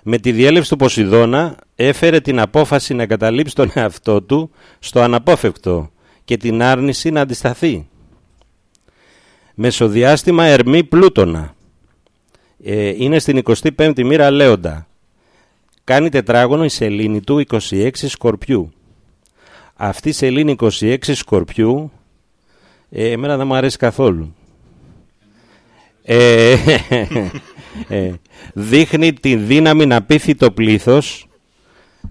Με τη διέλευση του Ποσειδώνα έφερε την απόφαση να καταλήψει τον εαυτό του στο αναπόφευκτο και την άρνηση να αντισταθεί. Μεσοδιάστημα Ερμή Πλούτονα. Ε, είναι στην 25η μοίρα Λέοντα κάνει τετράγωνο η σελήνη του 26 Σκορπιού. Αυτή η σελήνη 26 Σκορπιού ε, εμένα δεν μου αρέσει καθόλου. Ε, ε, δείχνει τη δύναμη να πείθει το πλήθος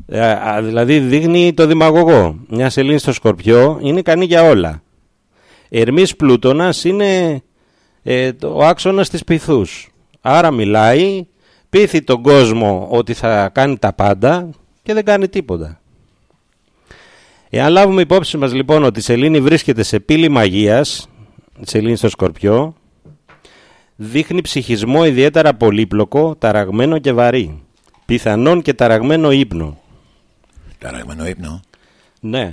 ε, δηλαδή δείχνει το δημαγωγό μια σελήνη στο Σκορπιό είναι ικανή για όλα Ερμής Πλούτονας είναι ε, ο άξονας της πυθούς άρα μιλάει πείθει τον κόσμο ότι θα κάνει τα πάντα και δεν κάνει τίποτα. Εάν λάβουμε υπόψη μας λοιπόν ότι η σελήνη βρίσκεται σε πύλη μαγείας, η σελήνη στο Σκορπιό, δείχνει ψυχισμό ιδιαίτερα πολύπλοκο, ταραγμένο και βαρύ. Πιθανόν και ταραγμένο ύπνο. Ταραγμένο ύπνο. Ναι.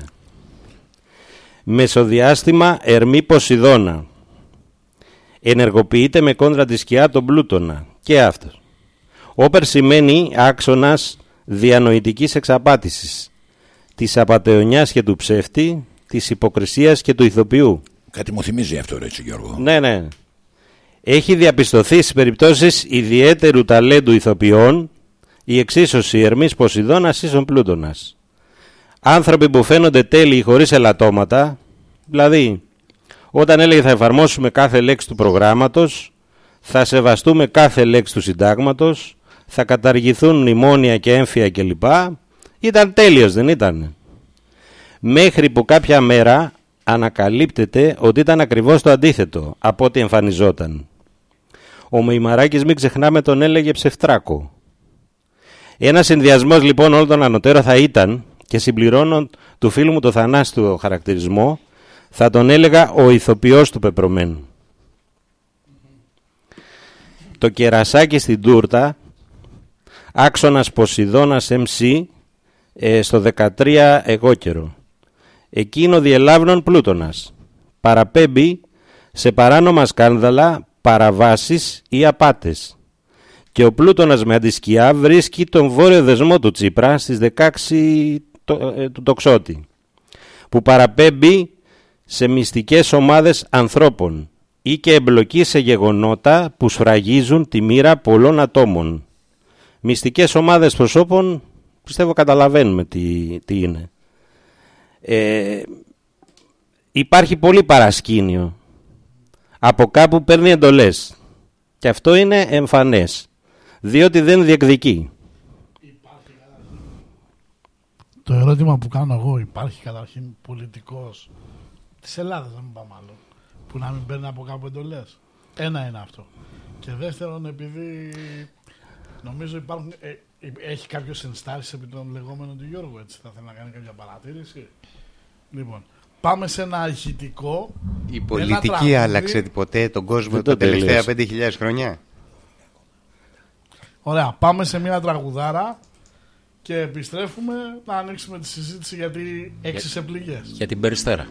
Μεσοδιάστημα Ερμή Ποσειδώνα. Ενεργοποιείται με κόντρα τη σκιά τον Πλούτονα. Και αυτός. Όπερ σημαίνει άξονας διανοητικής εξαπάτησης, της απατεωνιάς και του ψεύτη, της υποκρισίας και του ηθοποιού. Κάτι μου θυμίζει αυτό ρε Γιώργο. Ναι, ναι. Έχει διαπιστωθεί στις περιπτώσεις ιδιαίτερου ταλέντου ηθοποιών η εξίσωση Ερμής Ποσειδώνας ίσον Πλούτονας. Άνθρωποι που φαίνονται τέλειοι χωρίς ελαττώματα, δηλαδή όταν έλεγε θα εφαρμόσουμε κάθε λέξη του προγράμματος, θα σεβαστούμε κάθε λέξη του συντάγματος, θα καταργηθούν μνημόνια και έμφυα κλπ. Ήταν τέλειος δεν ήταν. Μέχρι που κάποια μέρα ανακαλύπτεται ότι ήταν ακριβώς το αντίθετο από ό,τι εμφανιζόταν. Ο Μημαράκης μην ξεχνάμε τον έλεγε ψευτράκο. Ένας συνδυασμός λοιπόν όλων των ανωτέρων θα ήταν και συμπληρώνω του φίλου μου το θανάστου χαρακτηρισμό θα τον έλεγα ο ηθοποιός του πεπρωμένου. Το κερασάκι στην τούρτα άξονας Ποσειδώνας MC ε, στο 13 εγώ καιρό. Εκείνο διελάβνων Πλούτονας. Παραπέμπει σε παράνομα σκάνδαλα, παραβάσεις ή απάτες. Και ο Πλούτονας με αντισκιά βρίσκει τον βόρειο δεσμό του Τσίπρα στις 16 ε, του τοξότη που παραπέμπει σε μυστικές ομάδες ανθρώπων ή και εμπλοκή σε γεγονότα που σφραγίζουν τη μοίρα πολλών ατόμων μυστικές ομάδες προσώπων πιστεύω καταλαβαίνουμε τι, τι είναι. Ε, υπάρχει πολύ παρασκήνιο. Από κάπου παίρνει εντολές. Και αυτό είναι εμφανές. Διότι δεν διεκδικεί. Το ερώτημα που κάνω εγώ, υπάρχει καταρχήν πολιτικός της Ελλάδας, δεν πάμε άλλο, που να μην παίρνει από κάπου εντολές. Ένα είναι αυτό. Και δεύτερον, επειδή νομίζω υπάρχουν, ε, έχει κάποιος ενστάσεις επί των λεγόμενων του Γιώργου, έτσι θα θέλει να κάνει κάποια παρατήρηση. Λοιπόν, πάμε σε ένα ηχητικό. Η πολιτική άλλαξε ποτέ τον κόσμο τα τελευταία 5.000 χρόνια; Ωραία, πάμε σε μια τραγουδάρα και επιστρέφουμε να ανοίξουμε τη συζήτηση γιατί έξι σε πληγές. Για την Περιστέρα.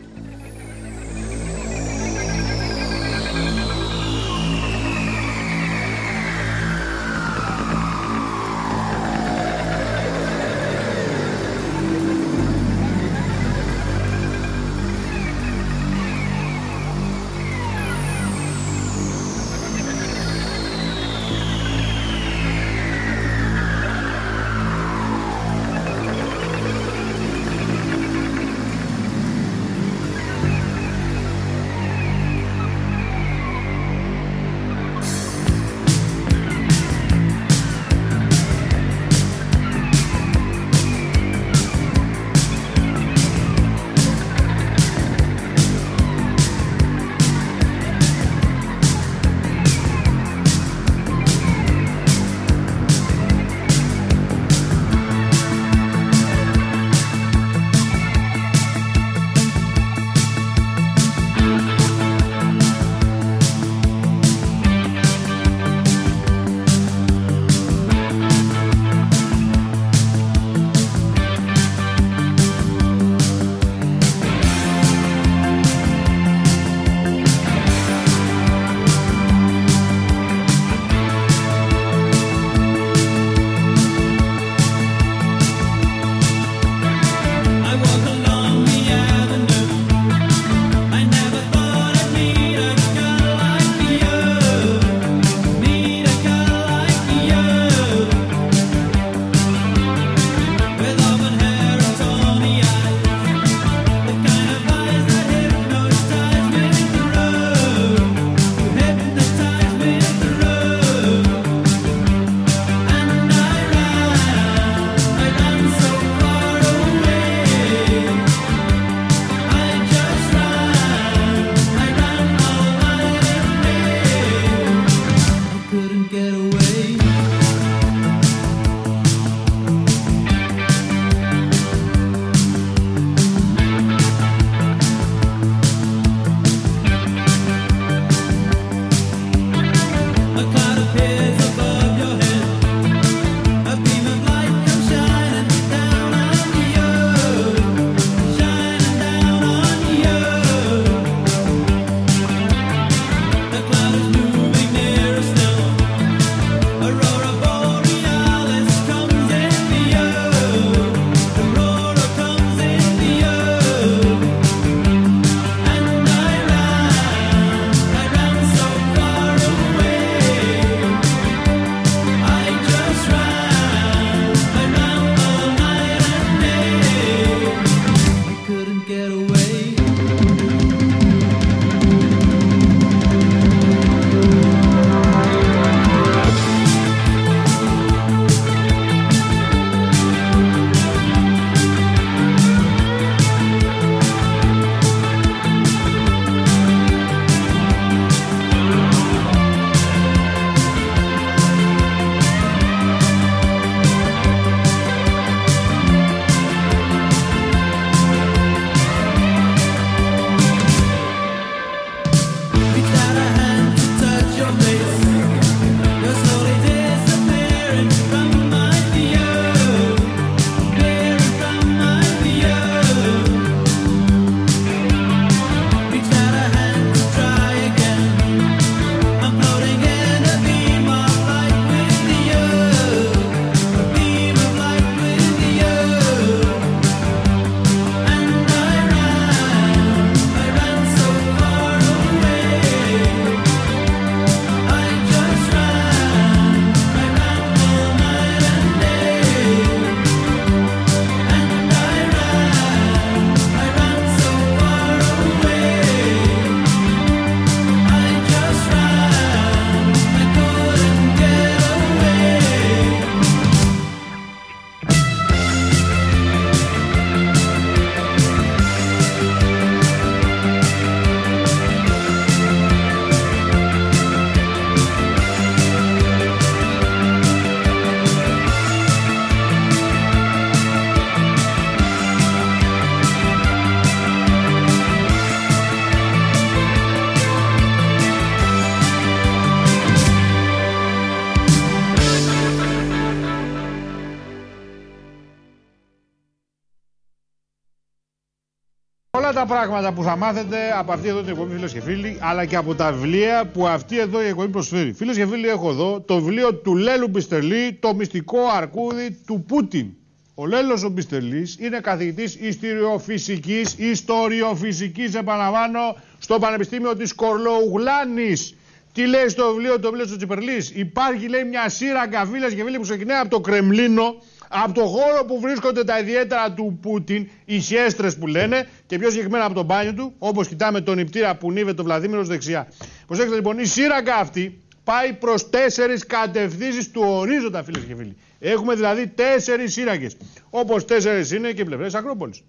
Τα πράγματα που θα μάθετε από αυτή εδώ την εκπομπή, φίλες και φίλοι, αλλά και από τα βιβλία που αυτή εδώ η εκπομπή προσφέρει. Φίλες και φίλοι, έχω εδώ το βιβλίο του Λέλου Μπιστερλή, Το μυστικό αρκούδι του Πούτιν. Ο Λέλος ο Μπιστελής είναι καθηγητής ιστηριοφυσικής, ιστοριοφυσικής, επαναλαμβάνω, στο Πανεπιστήμιο της Κορλοουγλάνης. Τι λέει στο βιβλίο, το βιβλίο του Τσιπερλής. Υπάρχει, λέει, μια σύραγγα φίλες και φίλοι που ξεκινάει από το Κρεμλίνο, από το χώρο που βρίσκονται τα ιδιαίτερα του Πούτιν, οι σιέστρες που λένε, και πιο συγκεκριμένα από το μπάνιο του, όπως κοιτάμε τον νηπτήρα που νύβε το Βλαδίμηρος δεξιά. Προσέξτε λοιπόν, η σύραγγα αυτή πάει προς τέσσερις κατευθύνσεις του ορίζοντα, φίλες και φίλοι. Έχουμε δηλαδή τέσσερις σύραγγες. Όπως τέσσερις είναι και πλευρές Ακρόπολης.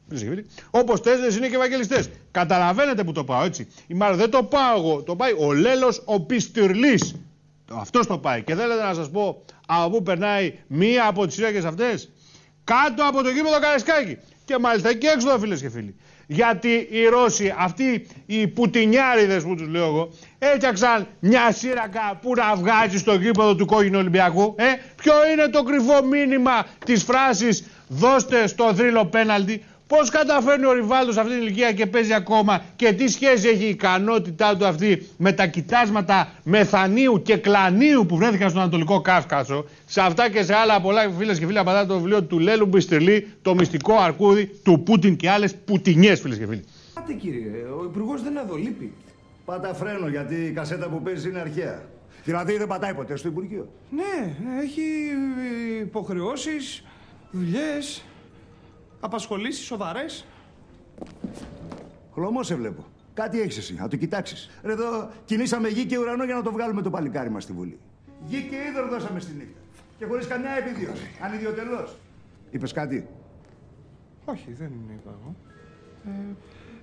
Όπως τέσσερις είναι και Ευαγγελιστές. Καταλαβαίνετε που το πάω έτσι. Ή μάλλον δεν το πάω εγώ. Το πάει ο Λέλος ο Πιστυρλής. Αυτός το πάει. Και θέλετε να σας πω από πού περνάει μία από τις σύραγγε αυτές; Κάτω από το γήπεδο Καρεσκάκη. Και μάλιστα εκεί έξω, φίλες και φίλοι. Γιατί οι Ρώσοι, αυτοί οι πουτινιάριδες που τους λέω εγώ, έφτιαξαν μια σύραγγα που να βγάζει στο γήπεδο του κόκκινου Ολυμπιακού. Ε, ποιο είναι το κρυφό μήνυμα της φράσης «δώστε στο δρύλο πέναλτι» Πώς καταφέρνει ο Ριβάλτο σε αυτή την ηλικία και παίζει ακόμα και τι σχέση έχει η ικανότητά του αυτή με τα κοιτάσματα μεθανίου και κλανίου που βρέθηκαν στον Ανατολικό Κάφκασο. Σε αυτά και σε άλλα πολλά φίλες και φίλοι απαντά το βιβλίο του Λέλου Μπιστρελή, Το μυστικό αρκούδι του Πούτιν και άλλες πουτινιές φίλες και φίλοι. Πάτε κύριε, ο υπουργός δεν είναι εδώ, λείπει. Πάτα φρένο γιατί η κασέτα που παίζει είναι αρχαία. Δηλαδή δεν πατάει ποτέ στο Υπουργείο. Ναι, έχει υποχρεώσεις, δουλειές. Απασχολήσεις σοβαρές. Χλωμό σε βλέπω. Κάτι έχεις εσύ, να το κοιτάξεις. Εδώ κινήσαμε γη και ουρανό για να το βγάλουμε το παλικάρι μας στη Βουλή. Γη και είδωρο δώσαμε στη νύχτα. Και χωρίς καμιά επιδίωση. Ανιδιοτελώς. Είπες κάτι; Όχι, δεν είπα εγώ.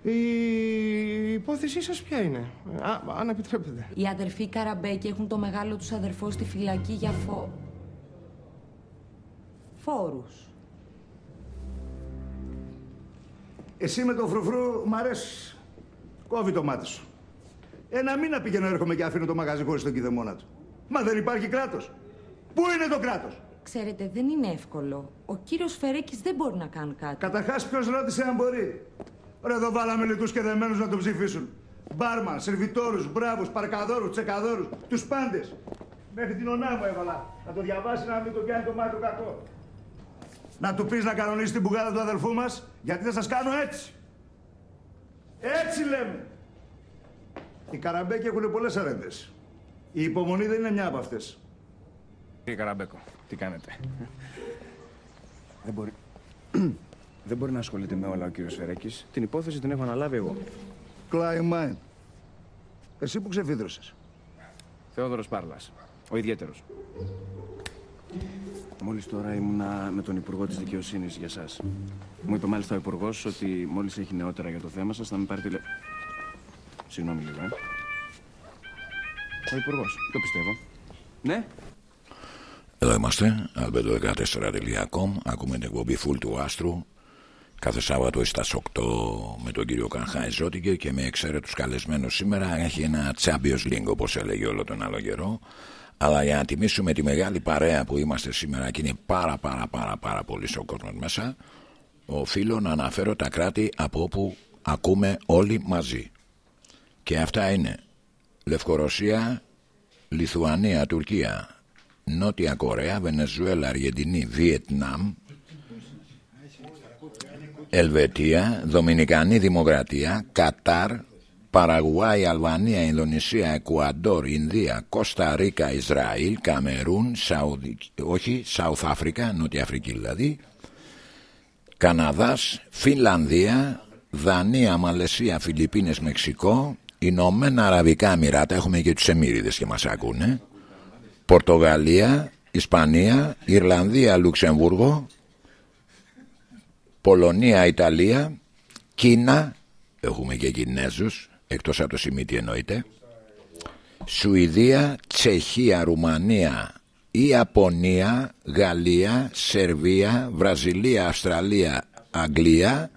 Ε, η υπόθεσή σας ποια είναι, Α, αν επιτρέπετε. Οι αδερφοί Καραμπέκη έχουν το μεγάλο τους αδερφό στη φυλακή για φο... φόρους. Εσύ με τον φρουφρού μ' αρέσει. Κόβει το μάτι σου. Ένα μήνα πηγαίνω έρχομαι και αφήνω το μαγαζί χωρίς τον κηδεμόνα του. Μα δεν υπάρχει κράτος. Πού είναι το κράτος; Ξέρετε, δεν είναι εύκολο. Ο κύριος Φερέκης δεν μπορεί να κάνει κάτι. Καταρχάς, ποιος ρώτησε αν μπορεί; Ωραία, εδώ βάλαμε λιτούς και δεμένους να τον ψηφίσουν. Μπάρμαν, σερβιτόρους, μπράβους, παρκαδόρους, τσεκαδόρους, τους πάντες. Μέχρι την ονά μου έβαλα. Να το διαβάσει να μην το πιάνει το μάτι κακό. Να του πεις να κανονίσει την πουγάδα του αδελφού μας, γιατί θα σας κάνω έτσι. Έτσι λέμε. Οι Καραμπέκοι έχουν πολλές αρέντες. Η υπομονή δεν είναι μια από αυτές. Κύριε Καραμπέκο, τι κάνετε; δεν μπορεί... δεν μπορεί να ασχολείται με όλα ο κύριος Φερέκης. Την υπόθεση την έχω αναλάβει εγώ. Κλάιμάιν. Εσύ που ξεφίδρωσες. Θεόδωρος Πάρλας. Ο ιδιαίτερος. Μόλις τώρα ήμουνα με τον Υπουργό της Δικαιοσύνης για εσά. Μου είπε μάλιστα ο Υπουργός ότι μόλις έχει νεότερα για το θέμα σας θα με πάρει τηλε. Συγγνώμη λίγο, ε. Ο Υπουργός, το πιστεύω. Ναι. Εδώ είμαστε, albedo14.com. Ακούμε την εκπομπή Full του Άστρου. Κάθε Σάββατο στα 8 με τον κύριο Κανχάη Ζώτικε και με εξαίρετους καλεσμένους σήμερα. Έχει ένα Champions League όπως έλεγε όλο τον άλλο καιρό. Αλλά για να τιμήσουμε τη μεγάλη παρέα που είμαστε σήμερα και είναι πάρα πάρα πάρα πάρα πολύ ο κόσμο μέσα οφείλω να αναφέρω τα κράτη από όπου ακούμε όλοι μαζί. Και αυτά είναι Λευκορωσία, Λιθουανία, Τουρκία, Νότια Κορέα, Βενεζουέλα, Αργεντινή, Βιετνάμ, Ελβετία, Δομινικανή Δημοκρατία, Κατάρ, Παραγουάη, Αλβανία, Ινδονησία, Εκουαντόρ, Ινδία, Κώστα Ρίκα, Ισραήλ, Καμερούν, Σαουδι... όχι, Σαουθ Αφρικα, Νότια Αφρική δηλαδή, Καναδάς, Φινλανδία, Δανία, Μαλαισία, Φιλιππίνες, Μεξικό, Ηνωμένα Αραβικά Εμμυράτα, έχουμε και τους Εμμύριδες και μας ακούνε, Πορτογαλία, Ισπανία, Ιρλανδία, Λουξεμβούργο, Πολωνία, Ιταλία, Κίνα, έχουμε και Κινέζους, εκτός από το Σιμίτι εννοείται. Σουηδία, Τσεχία, Ρουμανία, Ιαπωνία, Γαλλία, Σερβία, Βραζιλία, Αυστραλία, Αγγλία,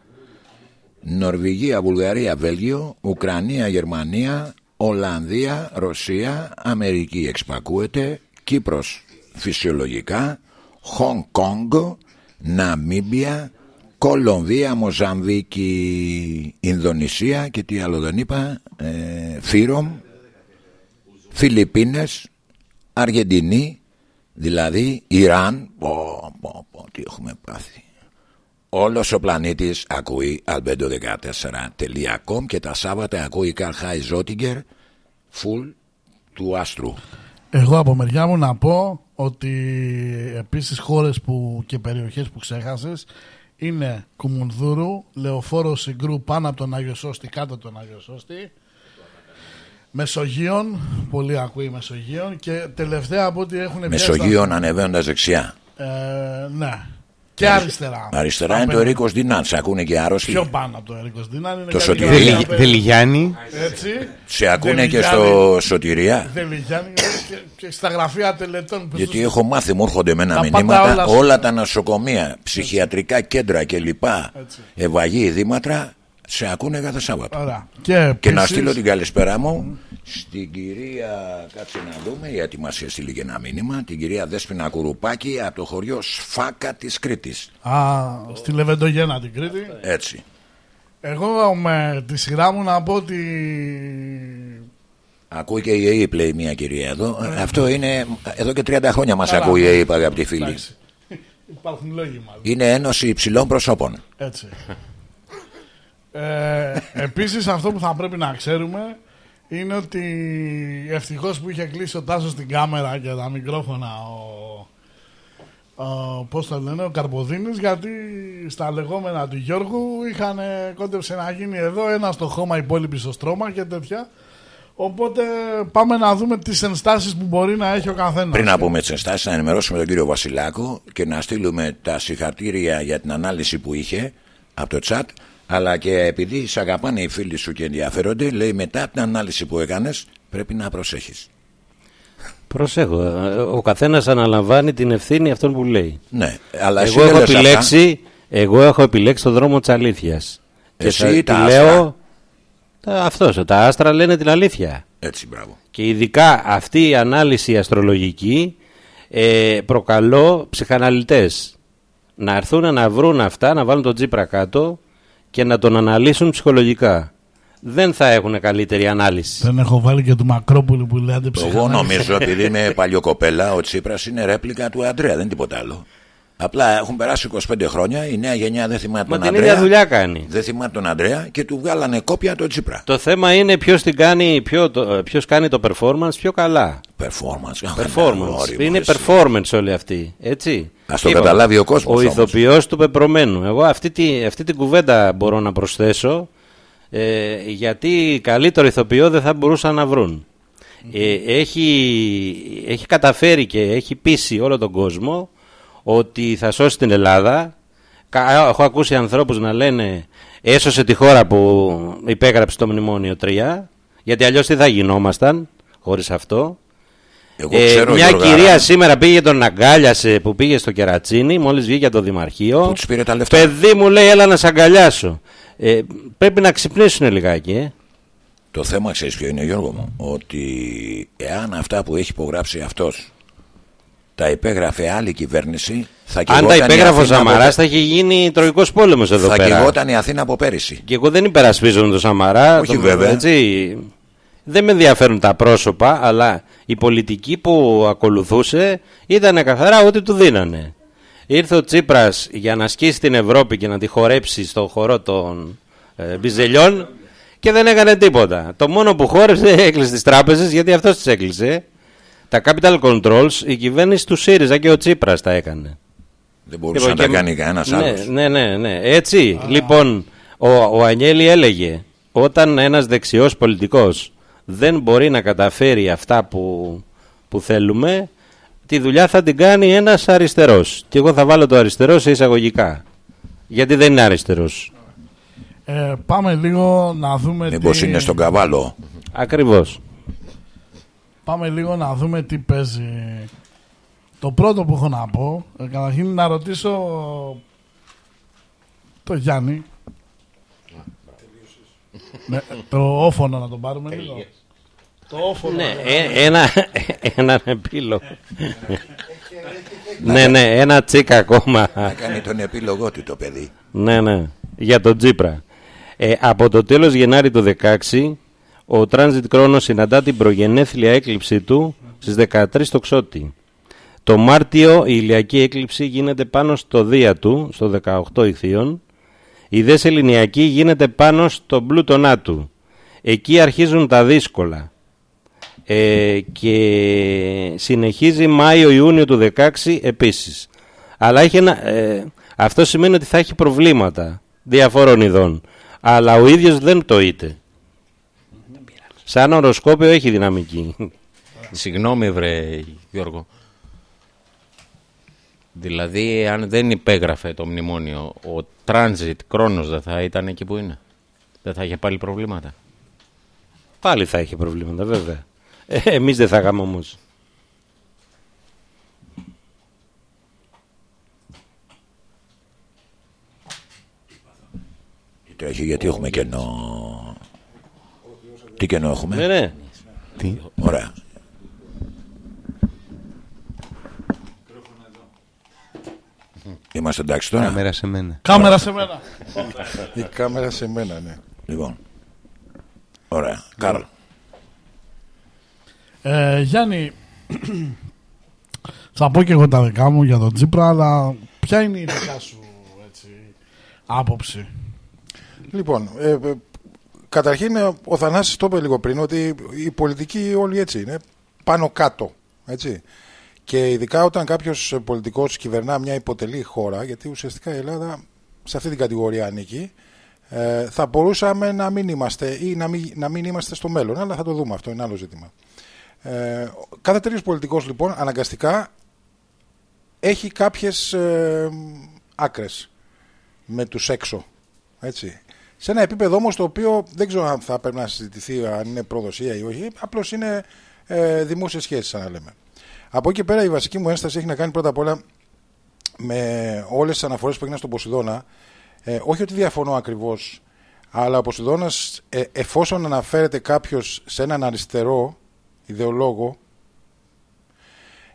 Νορβηγία, Βουλγαρία, Βέλγιο, Ουκρανία, Γερμανία, Ολλανδία, Ρωσία, Αμερική εξπακούεται, Κύπρος φυσιολογικά, Χονγκ Κόγκο, Ναμίμπια, Κολομβία, Μοζαμβίκη, Ινδονησία και τι άλλο δεν είπα, ε, Φύρομ, Φιλιππίνες, Αργεντινή, δηλαδή Ιράν, πω, πω, πω, τι έχουμε πάθει. Όλος ο πλανήτης ακούει albedo14.com και τα Σάββατα ακούει Καρχάι Ζότιγκερ, full του άστρου. Εγώ από μεριά μου να πω ότι επίσης χώρες που, και περιοχές που ξέχασες είναι Κουμουνδούρου, Λεωφόρο Συγκρού πάνω από τον Άγιο Σώστη, κάτω από τον Άγιο Σώστη, Μεσογείων, πολύ ακούει Μεσογείων και τελευταία από ό,τι έχουν Μεσογείων ανεβαίνοντας δεξιά. Ε, ναι. Και αριστερά. Αριστερά είναι το Ερίκο Δινάν. Σε ακούνε και άρρωστοι. Πιο πάνω από το Ερίκο Δινάν είναι το Σωτηρία. Δελιγιάννη. Έτσι. Σε ακούνε και στο Σωτηρία. Δελιγιάννη και στα γραφεία τελετών. Γιατί έχω μάθει, μου έρχονται με ένα μηνύματα όλα, τα νοσοκομεία, ψυχιατρικά κέντρα κλπ. Ευαγή, Δήματρα σε ακούνε κάθε Σάββατο. Και, και να στείλω την καλησπέρα μου στην κυρία, κάτσε να δούμε, γιατί μα έστειλε και ένα μήνυμα, την κυρία Δέσποινα Κουρουπάκη από το χωριό Σφάκα της Κρήτης. Α, στη Λεβεντογένα την Κρήτη. Έτσι. Εγώ με τη σειρά μου να πω ότι. Ακούει και η ΕΕΠ λέει μια κυρία εδώ. Ε, Αυτό είναι. Εδώ και 30 χρόνια μας ακούει η ΕΕΠ, αγαπητοί φίλοι. Υπάρχουν λόγοι μάλλον. Είναι ένωση υψηλών προσώπων. Έτσι. Ε, επίσης αυτό που θα πρέπει να ξέρουμε είναι ότι ευτυχώς που είχε κλείσει ο Τάσος την κάμερα και τα μικρόφωνα ο, ο, πώς το λένε, ο Καρποδίνης γιατί στα λεγόμενα του Γιώργου είχαν κόντεψε να γίνει εδώ ένα στο χώμα υπόλοιπη στο στρώμα και τέτοια Οπότε πάμε να δούμε τις ενστάσεις που μπορεί να έχει ο καθένας. Πριν να πούμε τις ενστάσεις, να ενημερώσουμε τον κύριο Βασιλάκο και να στείλουμε τα συγχαρτήρια για την ανάλυση που είχε από το chat αλλά και επειδή σε αγαπάνε οι φίλοι σου και ενδιαφέρονται, λέει μετά την ανάλυση που έκανες, πρέπει να προσέχεις. Προσέχω. Ο καθένας αναλαμβάνει την ευθύνη αυτόν που λέει. Ναι, αλλά εγώ, έχω επιλέξει, εγώ έχω επιλέξει το δρόμο της αλήθειας. Και Εσύ τα λέω. Αυτός, τα άστρα λένε την αλήθεια. Έτσι, μπράβο. Και ειδικά αυτή η ανάλυση αστρολογική ε, προκαλώ ψυχαναλυτές να έρθουν να βρουν αυτά, να βάλουν τον τζίπρα κάτω και να τον αναλύσουν ψυχολογικά. Δεν θα έχουν καλύτερη ανάλυση. Δεν έχω βάλει και του Μακρόπουλου που λέτε ψυχολογικά. Εγώ νομίζω επειδή είμαι παλιοκοπέλα, ο Τσίπρας είναι ρέπλικα του Αντρέα, δεν είναι τίποτα άλλο. Απλά έχουν περάσει 25 χρόνια, η νέα γενιά δεν θυμάται τον Αντρέα. ίδια δουλειά κάνει. Δεν θυμάται τον Αντρέα και του βγάλανε κόπια το Τσίπρα. Το θέμα είναι ποιος κάνει, ποιος κάνει το performance πιο καλά. Performance. performance. είναι performance όλοι αυτοί. Έτσι. Α το καταλάβει ο κόσμος. Ο ηθοποιός του πεπρωμένου. Εγώ αυτή, τη, αυτή την κουβέντα μπορώ να προσθέσω. Ε, γιατί καλύτερο ηθοποιό δεν θα μπορούσαν να βρουν. Ε, έχει, έχει καταφέρει και έχει πείσει όλο τον κόσμο ότι θα σώσει την Ελλάδα. Έχω ακούσει ανθρώπους να λένε έσωσε τη χώρα που υπέγραψε το Μνημόνιο 3 γιατί αλλιώς τι θα γινόμασταν χωρίς αυτό. Ε, μια κυρία σήμερα πήγε τον αγκάλιασε που πήγε στο Κερατσίνι μόλις βγήκε από το Δημαρχείο. Που πήρε τα λεφτά. Παιδί μου λέει έλα να σε αγκαλιάσω. Ε, πρέπει να ξυπνήσουν λιγάκι ε. Το θέμα ξέρεις ποιο είναι Γιώργο μου; Ότι εάν αυτά που έχει υπογράψει αυτός τα υπέγραφε άλλη κυβέρνηση. Θα Αν τα υπέγραφε ο Σαμαράς, θα έχει γίνει τροϊκός πόλεμος εδώ θα πέρα. Θα κυγόταν η Αθήνα από πέρυσι. Και εγώ δεν υπερασπίζω τον Σαμαρά. Όχι βέβαια. Έτσι. Δεν με ενδιαφέρουν τα πρόσωπα, αλλά η πολιτική που ακολουθούσε ήταν καθαρά ό,τι του δίνανε. Ήρθε ο Τσίπρας για να ασκήσει την Ευρώπη και να τη χορέψει στο χορό των ε, μπιζελιών και δεν έκανε τίποτα. Το μόνο που χόρεψε έκλεισε τις τράπεζες γιατί αυτός τις έκλεισε. Τα capital controls η κυβέρνηση του ΣΥΡΙΖΑ και ο Τσίπρας τα έκανε. Δεν μπορούσε λοιπόν, να τα κάνει κανένας ναι, άλλος. Ναι, ναι, ναι. Έτσι, λοιπόν, ο, ο Ανιέλη έλεγε όταν ένας δεξιός πολιτικός δεν μπορεί να καταφέρει αυτά που, που θέλουμε, τη δουλειά θα την κάνει ένας αριστερός. Και εγώ θα βάλω το αριστερό σε εισαγωγικά. Γιατί δεν είναι αριστερός. Ε, πάμε λίγο να δούμε. Μήπως τι... είναι στον καβάλο. Ακριβώς. Πάμε λίγο να δούμε τι παίζει. Το πρώτο που έχω να πω, ε, καταρχήν να ρωτήσω το Γιάννη. Ναι, το όφωνο να τον πάρουμε λίγο. Το όφωνο. Ναι, ε, ένα, έναν επίλογο. ναι, ναι, ένα τσίκ ακόμα. Να κάνει τον επίλογό του το παιδί. Ναι, ναι, για τον Τζίπρα. Ε, από το τέλος Γενάρη του 16, ο Transit Κρόνος συναντά την προγενέθλια έκλειψη του στις 13 το Ξώτη. Το Μάρτιο η ηλιακή έκλειψη γίνεται πάνω στο Δία του, στο 18 Ιθείων. Η δε Ελληνιακή γίνεται πάνω στο Πλούτονά του. Εκεί αρχίζουν τα δύσκολα. Ε, και συνεχίζει Μάιο-Ιούνιο του 16 επίσης. Αλλά έχει ένα, ε, αυτό σημαίνει ότι θα έχει προβλήματα διαφόρων ειδών. Αλλά ο ίδιος δεν το είτε. Σαν οροσκόπιο έχει δυναμική. Συγγνώμη βρε Γιώργο. Δηλαδή αν δεν υπέγραφε το μνημόνιο ο transit Κρόνος δεν θα ήταν εκεί που είναι. Δεν θα είχε πάλι προβλήματα. Πάλι θα είχε προβλήματα βέβαια. Ε, εμείς δεν θα είχαμε όμως. Τρέχει γιατί έχουμε κενό; Τι κενό έχουμε; Ναι, ναι. Τι; Ωραία. Είμαστε εντάξει τώρα. Κάμερα σε μένα. Κάμερα σε μένα. Η κάμερα σε μένα, ναι. Λοιπόν. Ωραία. Κάρλ. Ε, Γιάννη, θα πω και εγώ τα δικά μου για τον Τζίπρα, αλλά ποια είναι η δικά σου έτσι, άποψη; Λοιπόν, ε, ε, καταρχήν ε, ο Θανάσης το είπε λίγο πριν ότι η πολιτική όλοι έτσι είναι, πάνω κάτω, έτσι. Και ειδικά όταν κάποιος πολιτικός κυβερνά μια υποτελή χώρα, γιατί ουσιαστικά η Ελλάδα σε αυτή την κατηγορία ανήκει, ε, θα μπορούσαμε να μην είμαστε ή να μην, να μην είμαστε στο μέλλον. Αλλά θα το δούμε αυτό, είναι άλλο ζήτημα. Ε, κάθε τέτοιος πολιτικός λοιπόν αναγκαστικά έχει κάποιες ε, άκρες με τους έξω. Έτσι. Σε ένα επίπεδο όμως το οποίο δεν ξέρω αν θα πρέπει να συζητηθεί αν είναι προδοσία ή όχι, απλώς είναι ε, δημόσιες σχέσεις αν λέμε. Από εκεί πέρα η βασική μου ένσταση έχει να κάνει πρώτα απ' όλα με όλες τις αναφορές που έγιναν στον Ποσειδώνα. Ε, όχι ότι διαφωνώ ακριβώς, αλλά ο Ποσειδώνας ε, εφόσον αναφέρεται κάποιος σε έναν αριστερό ιδεολόγο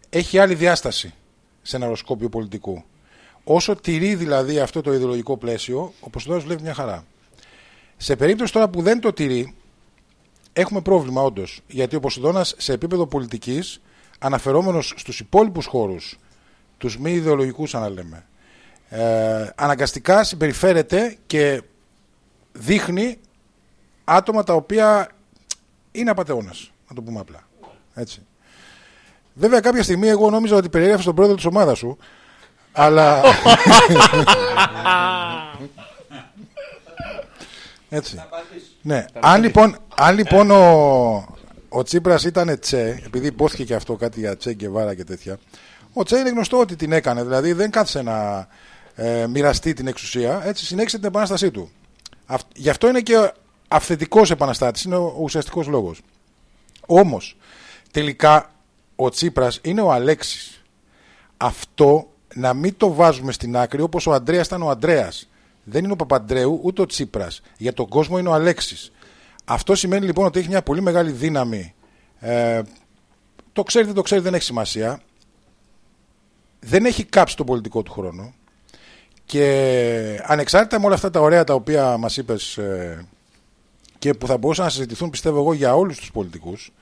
έχει άλλη διάσταση σε ένα οροσκόπιο πολιτικού. Όσο τηρεί δηλαδή αυτό το ιδεολογικό πλαίσιο, ο Ποσειδώνας βλέπει μια χαρά. Σε περίπτωση τώρα που δεν το τηρεί, έχουμε πρόβλημα όντως. Γιατί ο Ποσειδώνας σε επίπεδο πολιτικής, αναφερόμενος στους υπόλοιπους χώρους, τους μη ιδεολογικούς αν λέμε, ε, αναγκαστικά συμπεριφέρεται και δείχνει άτομα τα οποία είναι απαταιώνας να το πούμε απλά. Έτσι. Βέβαια κάποια στιγμή εγώ νόμιζα ότι περιέγραφε τον πρόεδρο της ομάδας σου, αλλά... Έτσι. Ναι. Αν λοιπόν, αν λοιπόν ο, ο Τσίπρας ήταν Τσε, επειδή υπόθηκε και αυτό κάτι για Τσε και Βάρα και τέτοια, ο Τσε είναι γνωστό ότι την έκανε, δηλαδή δεν κάθισε να ε, μοιραστεί την εξουσία, έτσι συνέχισε την επανάστασή του. γι' αυτό είναι και αυθεντικός επαναστάτης, είναι ο ουσιαστικός λόγος. Όμως, τελικά ο Τσίπρας είναι ο Αλέξης. Αυτό να μην το βάζουμε στην άκρη όπως ο Αντρέας ήταν ο Αντρέας. Δεν είναι ο Παπαντρέου ούτε ο Τσίπρας. Για τον κόσμο είναι ο Αλέξης. Αυτό σημαίνει λοιπόν ότι έχει μια πολύ μεγάλη δύναμη. Ε, το ξέρετε, δεν το ξέρετε, δεν έχει σημασία. Δεν έχει κάψει τον πολιτικό του χρόνο. Και ανεξάρτητα με όλα αυτά τα ωραία τα οποία μας είπες ε, και που θα μπορούσαν να συζητηθούν πιστεύω εγώ για όλους τους πολιτικούς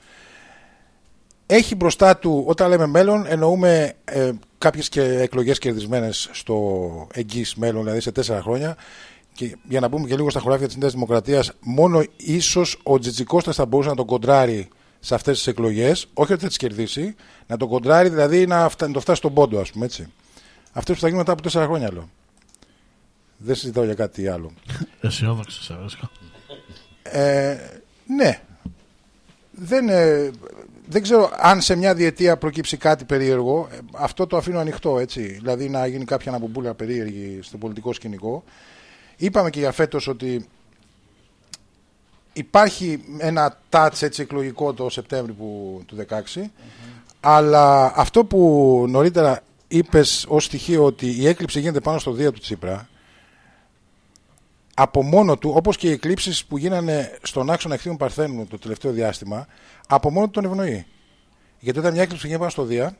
έχει μπροστά του, όταν λέμε μέλλον, εννοούμε ε, κάποιες και εκλογές κερδισμένες στο εγγύς μέλλον, δηλαδή σε τέσσερα χρόνια. Και για να πούμε και λίγο στα χωράφια της Νέας Δημοκρατίας, μόνο ίσως ο Τζιτζικώστας θα μπορούσε να τον κοντράρει σε αυτές τις εκλογές, όχι ότι θα τις κερδίσει, να τον κοντράρει δηλαδή να, να το φτάσει στον πόντο, ας πούμε έτσι. Αυτές που θα γίνουν μετά από τέσσερα χρόνια, λέω. Δεν συζητάω για κάτι άλλο. Αισιόδοξος, ε, ναι. Δεν, ε, δεν ξέρω αν σε μια διετία προκύψει κάτι περίεργο. Ε, αυτό το αφήνω ανοιχτό, έτσι. Δηλαδή να γίνει κάποια αναπομπούλα περίεργη στο πολιτικό σκηνικό. Είπαμε και για φέτος ότι υπάρχει ένα touch έτσι εκλογικό το Σεπτέμβριο του 2016 αλλά αυτό που νωρίτερα είπες ως στοιχείο ότι η έκλειψη γίνεται πάνω στο Δία του Τσίπρα από μόνο του, όπως και οι εκλήψεις που γίνανε στον άξονα εχθείων Παρθένου το τελευταίο διάστημα, από μόνο του τον ευνοεί. Γιατί όταν μια έκλειψη γίνεται πάνω στο Δία,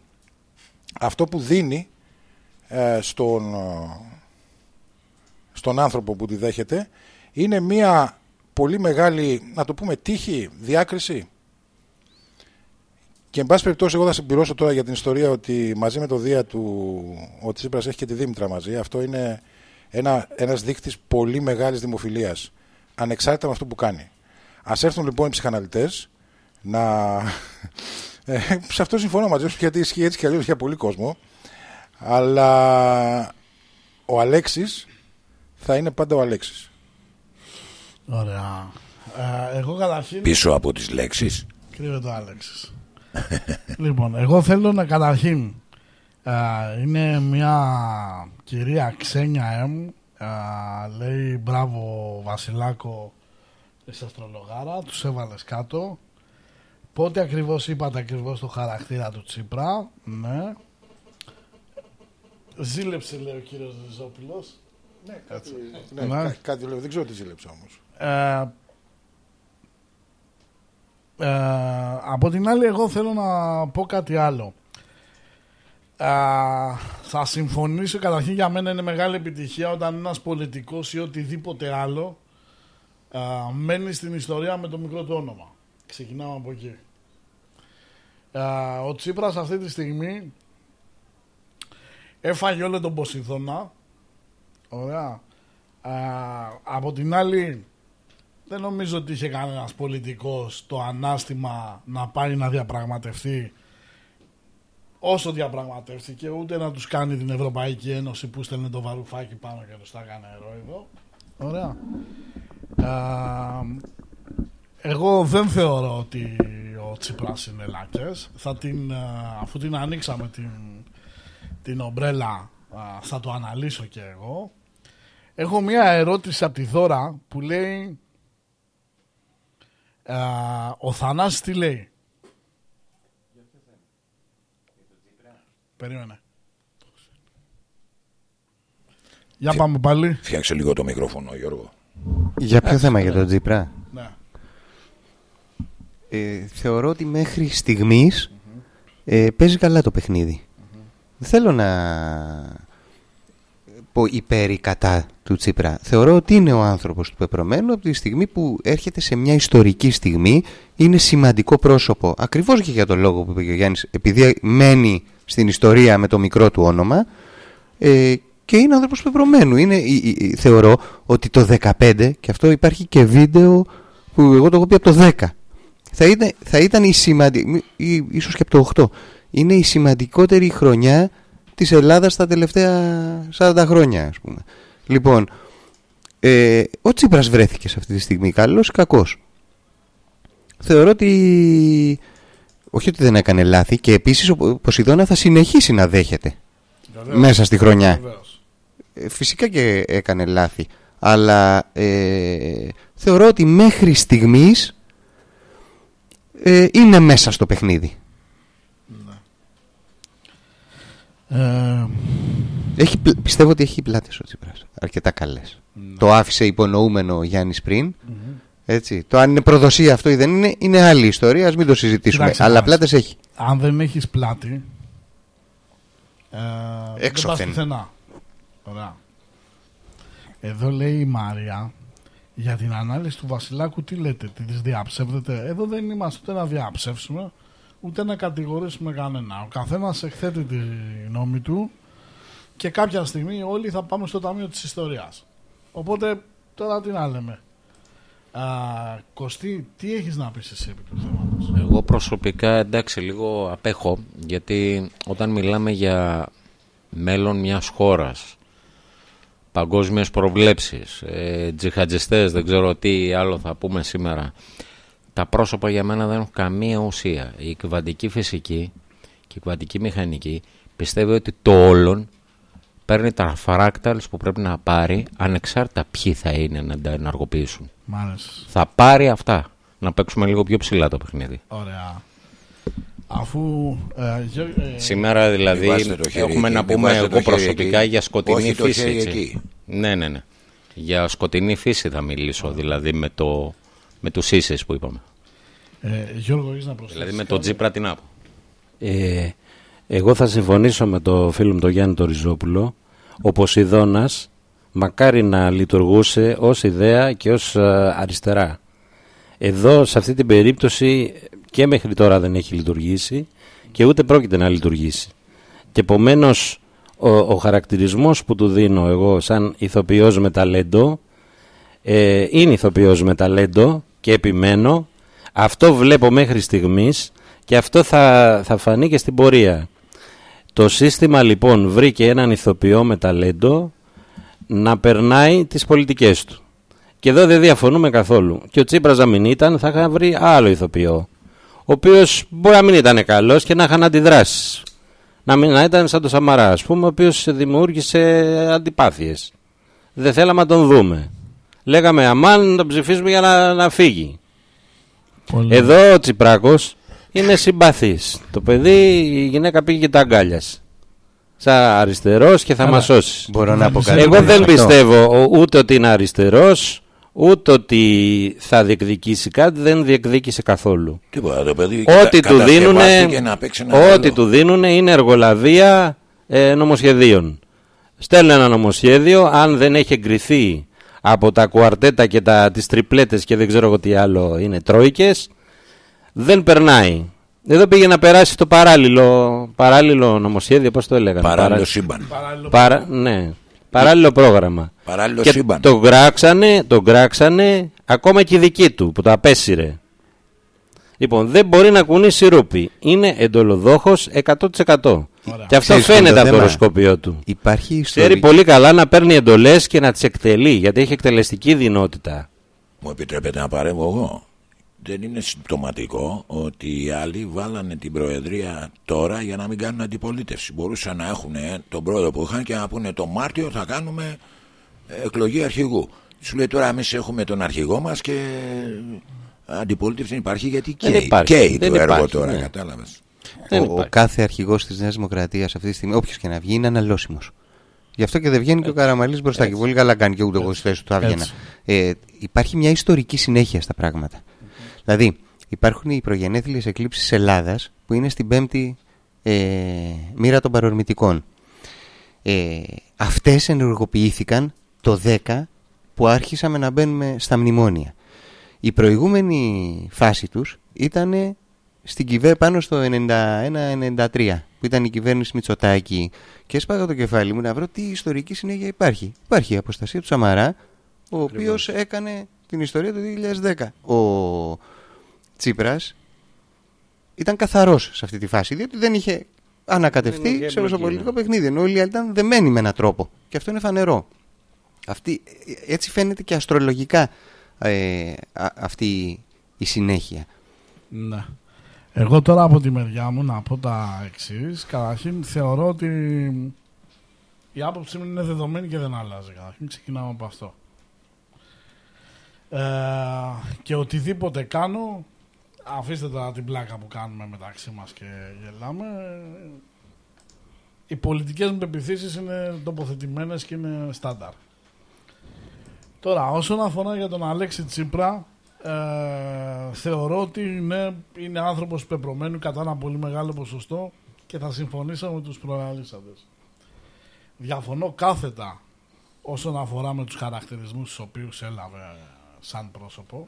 αυτό που δίνει ε, στον, ε, στον άνθρωπο που τη δέχεται είναι μια πολύ μεγάλη, να το πούμε, τύχη, διάκριση. Και εν πάση περιπτώσει, εγώ θα συμπληρώσω τώρα για την ιστορία ότι μαζί με το Δία του ο Τσίπρας έχει και τη Δήμητρα μαζί. Αυτό είναι ένα, ένας δείκτης πολύ μεγάλης δημοφιλίας, ανεξάρτητα με αυτό που κάνει. Ας έρθουν λοιπόν οι ψυχαναλυτές να... Ε, σε αυτό συμφωνώ μαζί σου γιατί ισχύει έτσι και αλλιώς για πολύ κόσμο. Αλλά ο Αλέξης θα είναι πάντα ο Αλέξης. Ωραία. Ε, εγώ καταρχήν... Πίσω από τις λέξεις. Κρύβεται ο Αλέξης. λοιπόν, εγώ θέλω να καταρχήν ε, είναι μια κυρία Ξένια Εμ λέει μπράβο Βασιλάκο της αστρολογάρα τους έβαλες κάτω πότε ακριβώς είπατε ακριβώς το χαρακτήρα του Τσίπρα ναι Ζήλεψε λέει ο κύριος Ριζόπουλος ναι, κάτι, ναι, ναι. κάτι λέω, δεν ξέρω τι ζήλεψε όμως ε, ε, από την άλλη εγώ θέλω να πω κάτι άλλο θα συμφωνήσω καταρχήν για μένα είναι μεγάλη επιτυχία όταν ένας πολιτικός ή οτιδήποτε άλλο α, μένει στην ιστορία με το μικρό του όνομα. Ξεκινάμε από εκεί. ο Τσίπρας αυτή τη στιγμή έφαγε όλο τον Ποσειδώνα. Ωραία. από την άλλη δεν νομίζω ότι είχε κανένας πολιτικός το ανάστημα να πάει να διαπραγματευτεί όσο διαπραγματεύτηκε, ούτε να τους κάνει την Ευρωπαϊκή Ένωση που στέλνει το βαρουφάκι πάνω και τους τα έκανε εδώ. Ωραία. εγώ δεν θεωρώ ότι ο Τσίπρας είναι λάκες. Θα την, αφού την ανοίξαμε την, την ομπρέλα θα το αναλύσω και εγώ. Έχω μία ερώτηση από τη Δώρα που λέει ο Θανάσης τι λέει; Περίμενε. Για πάμε πάλι. Φτιάξε λίγο το μικρόφωνο, Γιώργο. Για ποιο θέμα, για τον Τζίπρα; Ναι. Ε, θεωρώ ότι μέχρι στιγμής ε, παίζει καλά το παιχνίδι. Δεν θέλω να πω υπέρ ή κατά του Τσίπρα. Θεωρώ ότι είναι ο άνθρωπος του πεπρωμένου από τη στιγμή που έρχεται σε μια ιστορική στιγμή, είναι σημαντικό πρόσωπο. Ακριβώς και για τον λόγο που είπε ο Γιάννης, επειδή μένει στην ιστορία με το μικρό του όνομα ε, και είναι άνθρωπος πεπρωμένου. Είναι, θεωρώ ότι το 15, και αυτό υπάρχει και βίντεο που εγώ το έχω πει από το 10, θα ήταν, θα ήταν η σημαντική, ίσως και από το 8, είναι η σημαντικότερη χρονιά της Ελλάδας τα τελευταία 40 χρόνια ας πούμε. Λοιπόν, ε, ο Τσίπρας βρέθηκες σε αυτή τη στιγμή καλός ή κακός; Θεωρώ ότι όχι ότι δεν έκανε λάθη και επίσης ο Ποσειδώνα θα συνεχίσει να δέχεται μέσα στη χρονιά. Ε, φυσικά και έκανε λάθη. Αλλά ε, θεωρώ ότι μέχρι στιγμής ε, είναι μέσα στο παιχνίδι. Ε... Έχει, πιστεύω ότι έχει πλάτες ο Τσίπρας. Αρκετά καλές. Ναι. Το άφησε υπονοούμενο ο Γιάννης πριν. Έτσι. Το αν είναι προδοσία αυτό ή δεν είναι, είναι άλλη ιστορία. Α μην το συζητήσουμε. Εντάξει, Αλλά πλάτες έχει. Αν δεν έχεις πλάτη. Ε, Έξωθεν. Δεν Ωραία. Εδώ λέει η Μάρια για την ανάλυση του Βασιλάκου τι λέτε, τι τις διαψεύδετε. Εδώ δεν είμαστε ούτε να διαψεύσουμε ούτε να κατηγορήσουμε κανένα. Ο καθένας εκθέτει τη νόμη του και κάποια στιγμή όλοι θα πάμε στο Ταμείο της Ιστορίας. Οπότε τώρα τι να λέμε. Α, Κωστή, τι έχεις να πεις εσύ επί του θέματος; Εγώ προσωπικά εντάξει λίγο απέχω γιατί όταν μιλάμε για μέλλον μιας χώρας παγκόσμιες προβλέψεις ε, τζιχατζιστές δεν ξέρω τι άλλο θα πούμε σήμερα τα πρόσωπα για μένα δεν έχουν καμία ουσία η κβαντική φυσική και η κβαντική μηχανική πιστεύει ότι το όλον παίρνει τα φράκταλς που πρέπει να πάρει ανεξάρτητα ποιοι θα είναι να τα ενεργοποιήσουν. Μάλιστα. Θα πάρει αυτά. Να παίξουμε λίγο πιο ψηλά το παιχνίδι. Ωραία. Αφού. Ε, ε, Σήμερα δηλαδή έχουμε να πούμε εγώ προσωπικά για σκοτεινή φύση. Εκεί. Ναι, ναι, ναι. Για σκοτεινή φύση θα μιλήσω δηλαδή με, το, με τους ίσες που είπαμε. Ε, Γιώργο, να Δηλαδή με το Τζίπρα την άπο. Ε, Εγώ θα συμφωνήσω με το φίλο μου τον Γιάννη το Ριζόπουλο. Ο Ποσειδώνας μακάρι να λειτουργούσε ως ιδέα και ως ε, αριστερά. Εδώ σε αυτή την περίπτωση και μέχρι τώρα δεν έχει λειτουργήσει και ούτε πρόκειται να λειτουργήσει. Και επομένως ο, ο χαρακτηρισμός που του δίνω εγώ σαν ηθοποιός με ταλέντο ε, είναι ηθοποιός με ταλέντο και επιμένω αυτό βλέπω μέχρι στιγμής και αυτό θα, θα φανεί και στην πορεία. Το σύστημα λοιπόν βρήκε έναν ηθοποιό με ταλέντο να περνάει τις πολιτικές του. Και εδώ δεν διαφωνούμε καθόλου. Και ο Τσίπρας να μην ήταν θα είχα βρει άλλο ηθοποιό. Ο οποίος μπορεί να μην ήταν καλός και να είχαν αντιδράσεις. Να, μην, να ήταν σαν το Σαμαρά, ας πούμε, ο οποίος δημιούργησε αντιπάθειες. Δεν θέλαμε να τον δούμε. Λέγαμε αμάν να τον ψηφίσουμε για να, να φύγει. Εδώ ο Τσιπράκος είναι συμπαθής. Το παιδί, η γυναίκα πήγε και τα αγκάλιασε. Σαν αριστερός και θα μας σώσει. Μπορώ να Εγώ δεν πιστεύω ούτε ότι είναι αριστερός ούτε ότι θα διεκδικήσει κάτι, δεν διεκδίκησε καθόλου. Τίποτα, το παιδί ό,τι του δίνουν ό,τι του δίνουν είναι εργολαβία ε, νομοσχεδίων. Στέλνουν ένα νομοσχέδιο, αν δεν έχει εγκριθεί από τα κουαρτέτα και τα, τις τριπλέτες και δεν ξέρω εγώ τι άλλο είναι τρόικες, δεν περνάει. Εδώ πήγε να περάσει το παράλληλο, παράλληλο νομοσχέδιο, πώς το έλεγαν. Παράλληλο σύμπαν. Παρά, ναι. Παράλληλο πρόγραμμα. Παράλληλο και σύμπαν. Τον κράξανε, τον κράξανε ακόμα και η δική του που το απέσυρε. Λοιπόν, δεν μπορεί να κουνήσει ρούπι. Είναι εντολοδόχος 100%. Και αυτό φαίνεται από το οροσκόπιο του. Υπάρχει ιστορία. Ξέρει πολύ καλά να παίρνει εντολές και να τις εκτελεί, γιατί έχει εκτελεστική δυνότητα. Μου επιτρέπετε να παρέμβω εγώ; Δεν είναι συμπτωματικό ότι οι άλλοι βάλανε την Προεδρία τώρα για να μην κάνουν αντιπολίτευση. Μπορούσαν να έχουν τον πρόεδρο που είχαν και να πούνε το Μάρτιο θα κάνουμε εκλογή αρχηγού. Σου λέει τώρα εμείς έχουμε τον αρχηγό μας και αντιπολίτευση δεν υπάρχει γιατί καίει, καίει το έργο υπάρχει, τώρα, ναι. κατάλαβες. Ο, ο, κάθε αρχηγός της Νέας Δημοκρατίας αυτή τη στιγμή, όποιος και να βγει, είναι αναλώσιμος. Γι' αυτό και δεν βγαίνει και ο Καραμαλής μπροστά. Και πολύ καλά κάνει και ούτε εγώ στη θέση του άβγαινα. Ε, υπάρχει μια ιστορική συνέχεια στα πράγματα. Δηλαδή, υπάρχουν οι προγενέθλιες εκλήψεις Ελλάδας που είναι στην πέμπτη ε, μοίρα των παρορμητικών. Ε, αυτές ενεργοποιήθηκαν το 10 που άρχισαμε να μπαίνουμε στα μνημόνια. Η προηγούμενη φάση τους ήταν στην κυβέρνηση πάνω στο 91-93 που ήταν η κυβέρνηση Μητσοτάκη και έσπαγα το κεφάλι μου να βρω τι ιστορική συνέχεια υπάρχει. Υπάρχει η αποστασία του Σαμαρά ο οποίος έκανε την ιστορία του 2010. Ο Τσίπρας ήταν καθαρός σε αυτή τη φάση, διότι δεν είχε ανακατευτεί σε όσο πολιτικό παιχνίδι. Ενώ όλοι ήταν δεμένοι με έναν τρόπο. Και αυτό είναι φανερό. Αυτή, έτσι φαίνεται και αστρολογικά ε, αυτή η συνέχεια. Ναι. Εγώ τώρα από τη μεριά μου να πω τα εξής. Καταρχήν θεωρώ ότι η άποψή μου είναι δεδομένη και δεν αλλάζει. Καταρχήν ξεκινάμε από αυτό. Ε, και οτιδήποτε κάνω, αφήστε τώρα την πλάκα που κάνουμε μεταξύ μας και γελάμε, οι πολιτικές μου πεπιθήσεις είναι τοποθετημένες και είναι στάνταρ. Τώρα, όσον αφορά για τον Αλέξη Τσίπρα, ε, θεωρώ ότι είναι, είναι άνθρωπος πεπρωμένου κατά ένα πολύ μεγάλο ποσοστό και θα συμφωνήσω με τους προαλήσαντες. Διαφωνώ κάθετα όσον αφορά με τους χαρακτηρισμούς τους οποίους έλαβε σαν πρόσωπο.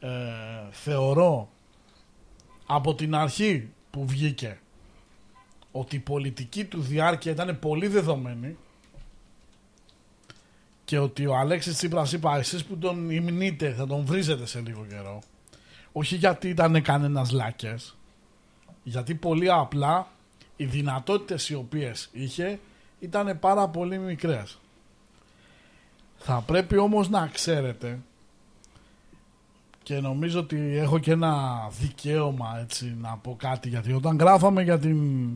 Ε, θεωρώ από την αρχή που βγήκε ότι η πολιτική του διάρκεια ήταν πολύ δεδομένη και ότι ο Αλέξης Τσίπρας είπα εσείς που τον υμνείτε θα τον βρίζετε σε λίγο καιρό όχι γιατί ήταν κανένας λάκες γιατί πολύ απλά οι δυνατότητες οι οποίες είχε ήταν πάρα πολύ μικρές. Θα πρέπει όμως να ξέρετε και νομίζω ότι έχω και ένα δικαίωμα έτσι να πω κάτι γιατί όταν γράφαμε για την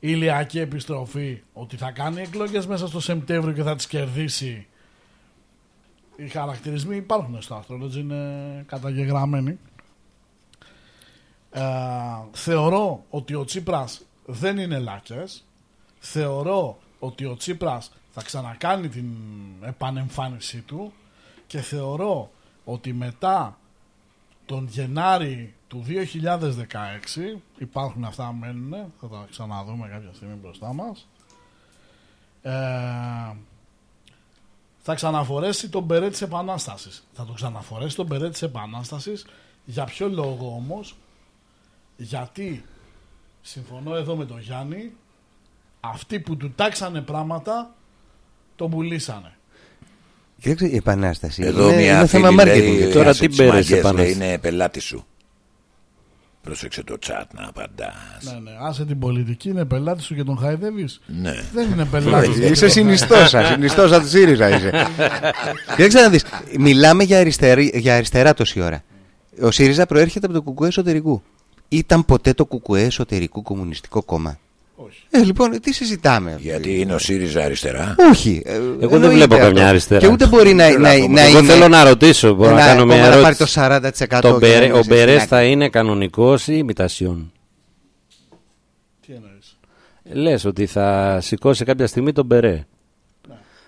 ηλιακή επιστροφή ότι θα κάνει εκλογές μέσα στο Σεπτέμβριο και θα τις κερδίσει οι χαρακτηρισμοί υπάρχουν στο Astrology είναι καταγεγραμμένοι. Ε, θεωρώ ότι ο Τσίπρας δεν είναι λάκες. Θεωρώ ότι ο Τσίπρας θα ξανακάνει την επανεμφάνισή του. Και θεωρώ ότι μετά τον Γενάρη του 2016 υπάρχουν αυτά μένουν θα τα ξαναδούμε κάποια στιγμή μπροστά μας ε, θα ξαναφορέσει τον μπερέ της Επανάστασης θα το ξαναφορέσει τον μπερέ της Επανάστασης για ποιο λόγο όμως; Γιατί συμφωνώ εδώ με τον Γιάννη αυτοί που του τάξανε πράγματα τον πουλήσανε Κοιτάξτε, η επανάσταση. Εδώ είναι, μια είναι φίλη θέμα λέει, marketing. Τώρα άσε τι τις μπέρες μάγκες, επανάσταση. λέει, είναι πελάτη σου. Πρόσεξε το chat να απαντάς. Ναι, ναι. Άσε την πολιτική, είναι πελάτης σου και τον χαϊδεύεις. Ναι. Δεν είναι πελάτης. Είσαι συνιστόσα, συνιστόσα του ΣΥΡΙΖΑ είσαι. Κοίταξε να δεις, μιλάμε για, αριστερή, για αριστερά τόση ώρα. Ο ΣΥΡΙΖΑ προέρχεται από το κουκουέ εσωτερικού. Ήταν ποτέ το κουκουέ εσωτερικού κομμουνιστικό κόμμα; Όχι. Ε, λοιπόν, τι συζητάμε. Γιατί είναι ο ΣΥΡΙΖΑ αριστερά. Όχι. ε, Εγώ δεν εννοείται βλέπω αυτό. καμιά αριστερά. Και ούτε μπορεί να, να, να Εγώ είναι. θέλω να ρωτήσω, μπορώ να ένα κάνω μια κόμμα να πάρει ερώτηση. το 40% Το και Μπερέ- να ο είναι σε Μπερές στην θα είναι κανονικός ή ημιτασιόν. Τι εννοείς; Λες ότι θα σηκώσει κάποια στιγμή τον Μπερέ.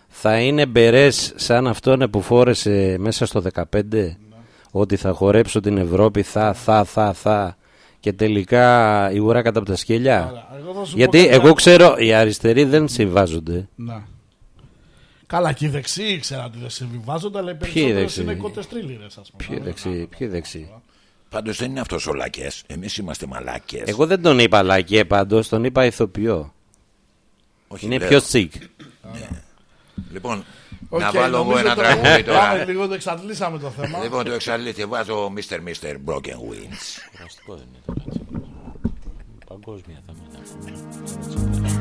Θα είναι Μπερές σαν αυτόν που φόρεσε μέσα στο 15 ότι θα χορέψω την Ευρώπη θα, θα, θα, θα και τελικά η ουρά κατά από τα σκέλια. Άρα, εγώ θα σου πω Γιατί κάτι εγώ άλλο. ξέρω οι αριστεροί δεν συμβάζονται. Να. Καλά, και οι δεξιοί ήξερα ότι δεν συμβιβάζονται, αλλά οι Ποιοι περισσότερες δεξιοί; είναι κότε τρίλιρε, ας πούμε. Ποιοι δεξιοί, ποιοι δεξιοί; Πάντως δεν είναι αυτός ο λακές. Εμείς είμαστε μαλάκες. Εγώ δεν τον είπα λακέ πάντως, τον είπα ηθοποιό. Όχι, είναι λέω. πιο σικ. Λοιπόν, Οκ, να βάλω εγώ νομίζω ένα το- τραγούδι τώρα. Πάμε λίγο, το εξαντλήσαμε το θέμα. Λοιπόν, το εξαλείφθη. Βάζω Mr. Mister Broken Wings. Κουραστικό δεν είναι τώρα, έτσι. Παγκόσμια θέματα.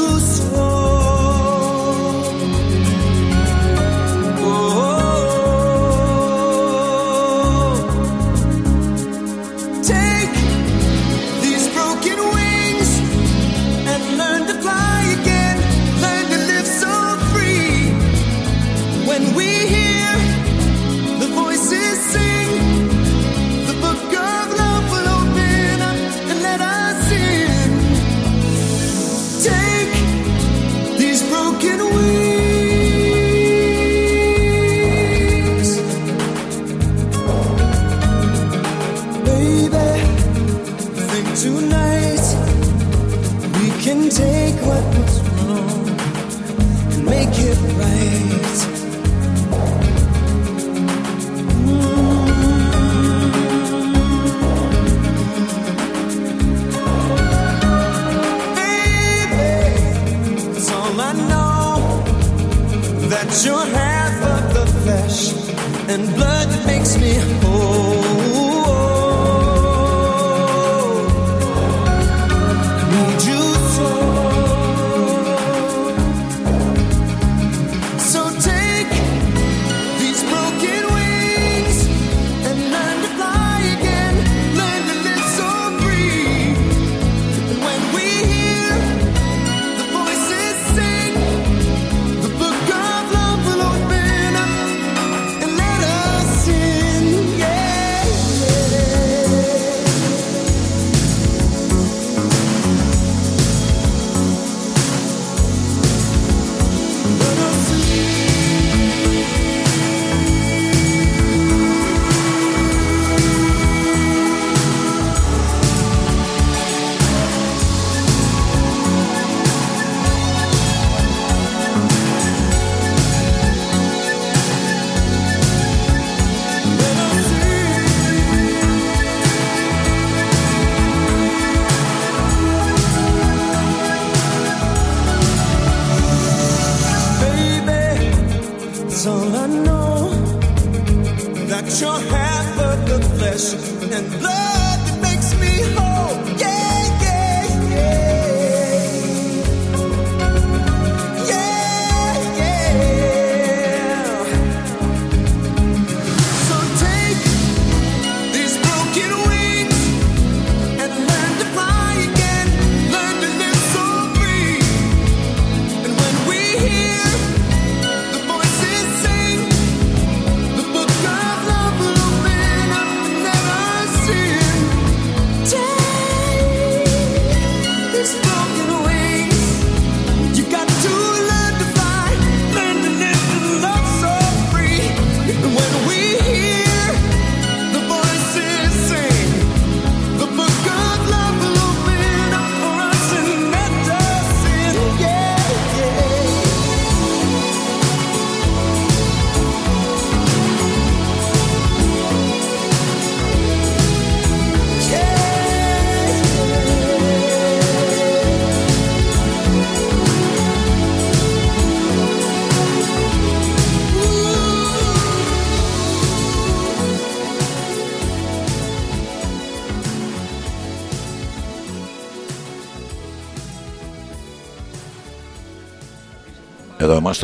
and blood that makes me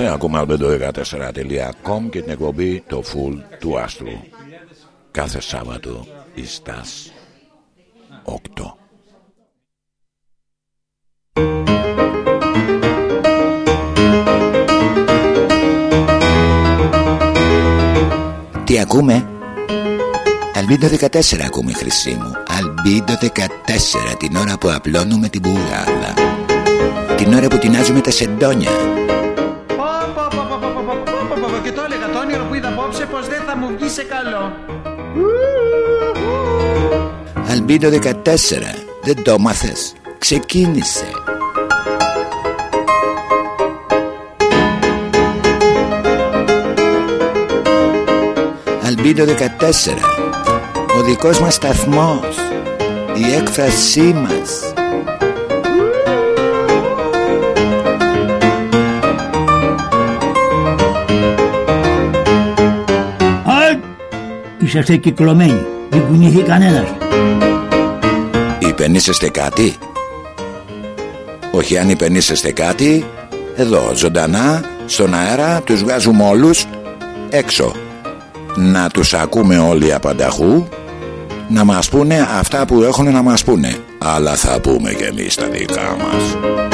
είμαστε, ακούμε albedo14.com και την εκπομπή το full του άστρου. Κάθε Σάββατο εις τας 8. Τι ακούμε; Αλμπίντο 14 ακούμε χρυσή μου Αλμπίντο 14 την ώρα που απλώνουμε την μπουγάλα Την ώρα που τεινάζουμε τα σεντόνια δεν θα μου βγει σε καλό. Αλμπίντο 14 Δεν το μάθες Ξεκίνησε. Αλμπίντο 14 Ο δικός μας σταθμός Η έκφρασή μας Είσαστε κυκλωμένοι. Δεν κουνήθηκε κανένας. Υπενήσεστε κάτι; Όχι αν υπενήσεστε κάτι Εδώ ζωντανά Στον αέρα τους βγάζουμε όλους Έξω Να τους ακούμε όλοι απανταχού Να μας πούνε αυτά που έχουν να μας πούνε Αλλά θα πούμε και εμείς τα δικά μας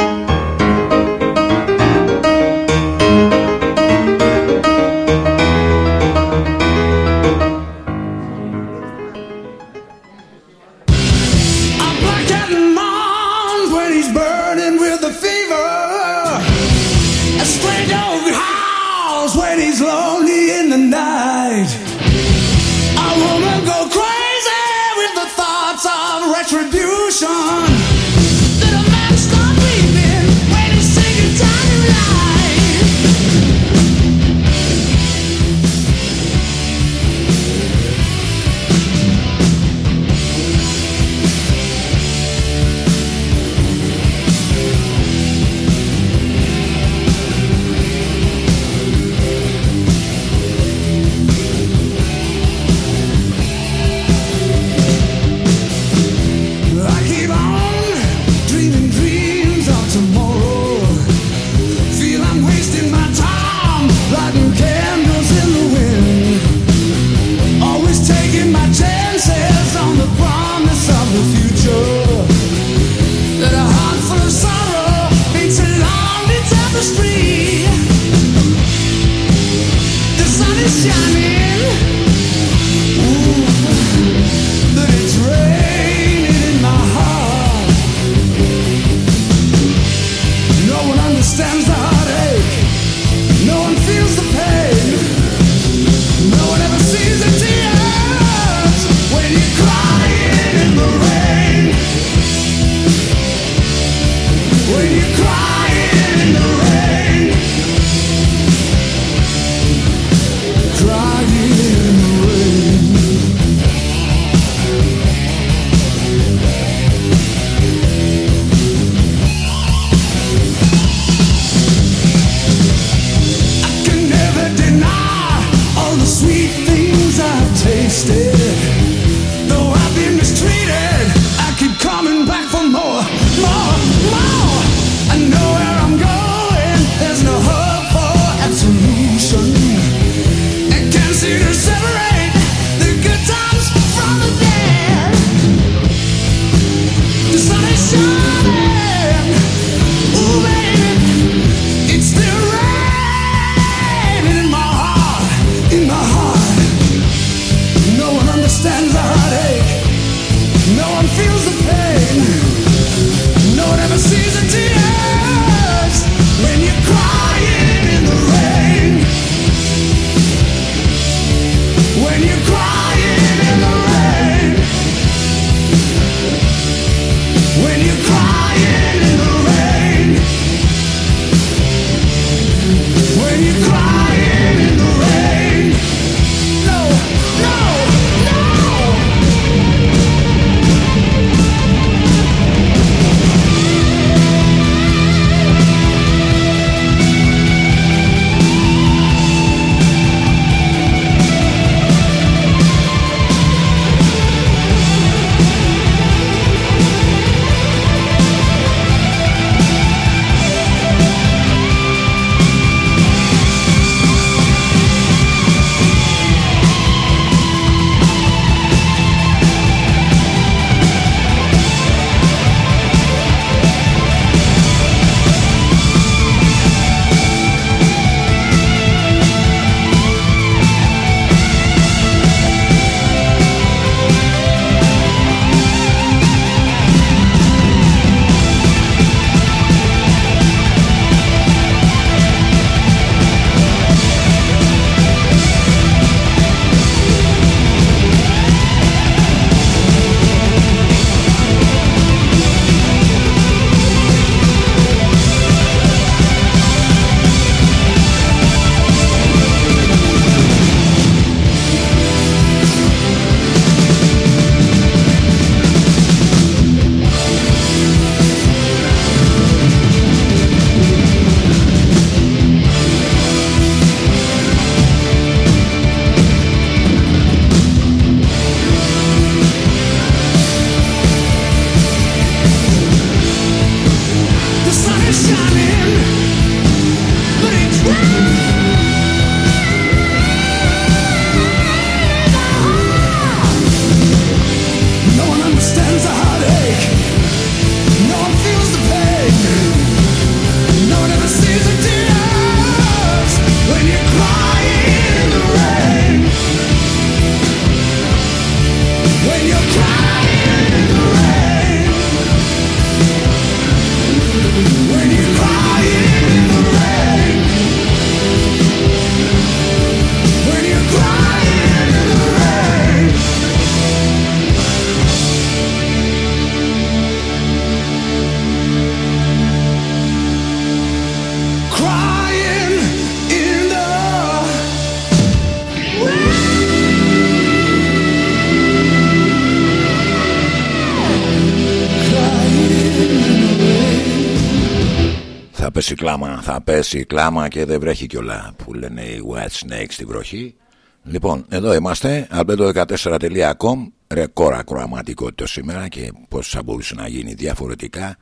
Θα πέσει κλάμα, θα πέσει κλάμα και δεν βρέχει κιόλα που λένε οι White Snakes στη βροχή. Λοιπόν, εδώ είμαστε, albedo14.com, ρεκόρ ακροαματικότητα σήμερα και πώς θα μπορούσε να γίνει διαφορετικά.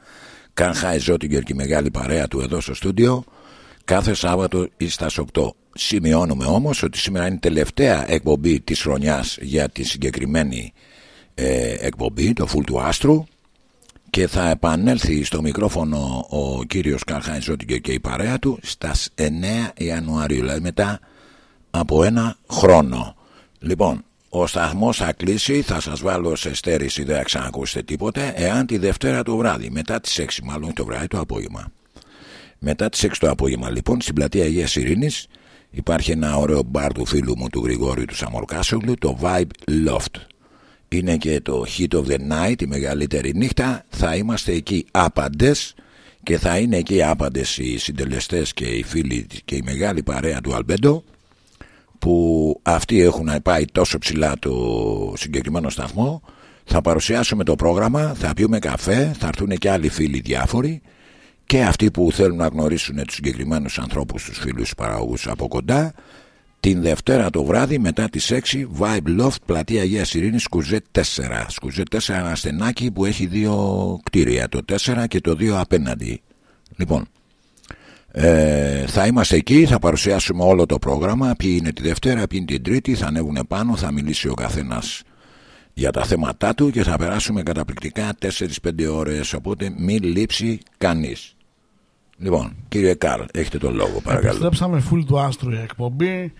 Καν Χάι Ζότιγκερ και η μεγάλη παρέα του εδώ στο στούντιο, κάθε Σάββατο ή στα 8. Σημειώνουμε όμως ότι σήμερα είναι η τελευταία εκπομπή της χρονιάς για τη συγκεκριμένη ε, εκπομπή, το Full του Άστρου και θα επανέλθει στο μικρόφωνο ο κύριος Καρχάης Ζώτικε και η παρέα του στα 9 Ιανουαρίου, δηλαδή μετά από ένα χρόνο. Λοιπόν, ο σταθμός θα κλείσει, θα σας βάλω σε στέρηση, δεν θα ξανακούσετε τίποτε, εάν τη Δευτέρα το βράδυ, μετά τις 6 μάλλον το βράδυ το απόγευμα. Μετά τις 6 το απόγευμα λοιπόν στην πλατεία Αγίας Ειρήνης υπάρχει ένα ωραίο μπαρ του φίλου μου του Γρηγόριου του Σαμορκάσογλου, το Vibe Loft είναι και το Hit of the Night, η μεγαλύτερη νύχτα. Θα είμαστε εκεί άπαντες και θα είναι εκεί άπαντες οι συντελεστές και οι φίλοι και η μεγάλη παρέα του Αλμπέντο που αυτοί έχουν πάει τόσο ψηλά το συγκεκριμένο σταθμό. Θα παρουσιάσουμε το πρόγραμμα, θα πιούμε καφέ, θα έρθουν και άλλοι φίλοι διάφοροι και αυτοί που θέλουν να γνωρίσουν τους συγκεκριμένους ανθρώπους, τους φίλους παραγωγούς από κοντά την Δευτέρα το βράδυ μετά τις 6 Vibe Loft πλατεία Αγίας Ειρήνης Σκουζέ 4 Σκουζέ 4 ένα στενάκι που έχει δύο κτίρια το 4 και το 2 απέναντι. Λοιπόν ε, θα είμαστε εκεί θα παρουσιάσουμε όλο το πρόγραμμα. Ποιοι είναι τη Δευτέρα, ποιοι είναι την Τρίτη θα ανέβουν πάνω, θα μιλήσει ο καθένας για τα θέματά του και θα περάσουμε καταπληκτικά 4-5 ώρες. Οπότε μην λείψει κανείς. Λοιπόν, κύριε Καρλ, έχετε τον λόγο, παρακαλώ. Επιστρέψαμε full του άστρου η εκπομπή.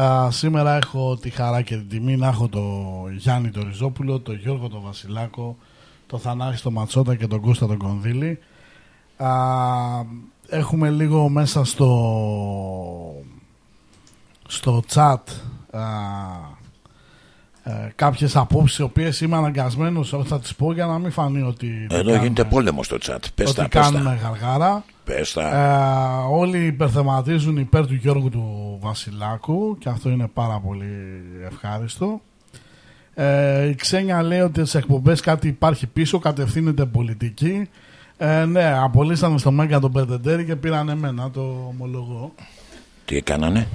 Α, σήμερα έχω τη χαρά και την τιμή να έχω το Γιάννη το Ριζόπουλο, τον Γιώργο τον Βασιλάκο, τον Θανάση τον Ματσότα και τον Κώστα τον Κονδύλη. Α, έχουμε λίγο μέσα στο στο chat α, ε, κάποιες απόψεις οι οποίες είμαι αναγκασμένος όχι θα τις πω για να μην φανεί ότι δεν Εδώ κάνουμε- γίνεται πόλεμος στο chat. Πες ότι τα, πες κάνουμε τα. γαργάρα Πες τα. ε, όλοι υπερθεματίζουν υπέρ του Γιώργου του Βασιλάκου και αυτό είναι πάρα πολύ ευχάριστο ε, η Ξένια λέει ότι στις εκπομπές κάτι υπάρχει πίσω κατευθύνεται πολιτική ε, ναι, απολύσανε στο Μέγκα τον Περτεντέρη και πήραν εμένα, το ομολογώ. Τι έκανανε;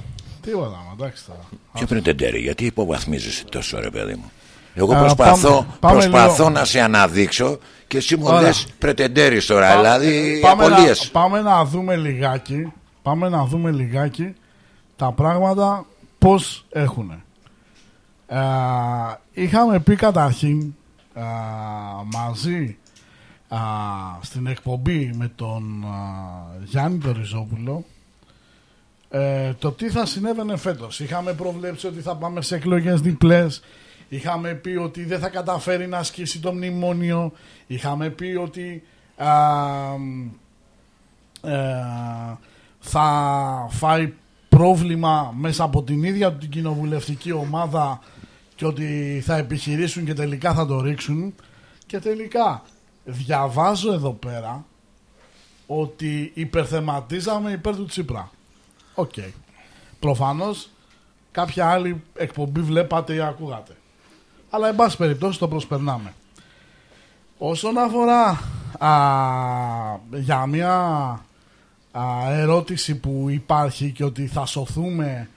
Τίποτα, μα, εντάξει τώρα. Και πριν τεντέρι, γιατί υποβαθμίζεσαι τόσο ρε παιδί μου. Εγώ Α, προσπαθώ, πάμε- πάμε προσπαθώ λίγο. να σε αναδείξω και εσύ μου Ωραία. λες πρετεντέρι τώρα, Πά- δηλαδή πάμε, να, απολύες. πάμε να δούμε λιγάκι Πάμε να δούμε λιγάκι Τα πράγματα Πώς έχουν Είχαμε πει καταρχήν α, Μαζί α, Στην εκπομπή Με τον α, Γιάννη τον Ριζόπουλο ε, το τι θα συνέβαινε φέτος. Είχαμε προβλέψει ότι θα πάμε σε εκλογές διπλές. Είχαμε πει ότι δεν θα καταφέρει να ασκήσει το μνημόνιο. Είχαμε πει ότι α, ε, θα φάει πρόβλημα μέσα από την ίδια του την κοινοβουλευτική ομάδα και ότι θα επιχειρήσουν και τελικά θα το ρίξουν. Και τελικά διαβάζω εδώ πέρα ότι υπερθεματίζαμε υπέρ του Τσίπρα. Οκ. Προφανώς κάποια άλλη εκπομπή βλέπατε ή ακούγατε. Αλλά εν πάση περιπτώσει το προσπερνάμε. Όσον αφορά α, για μια α, ερώτηση που υπάρχει και ότι θα σωθούμε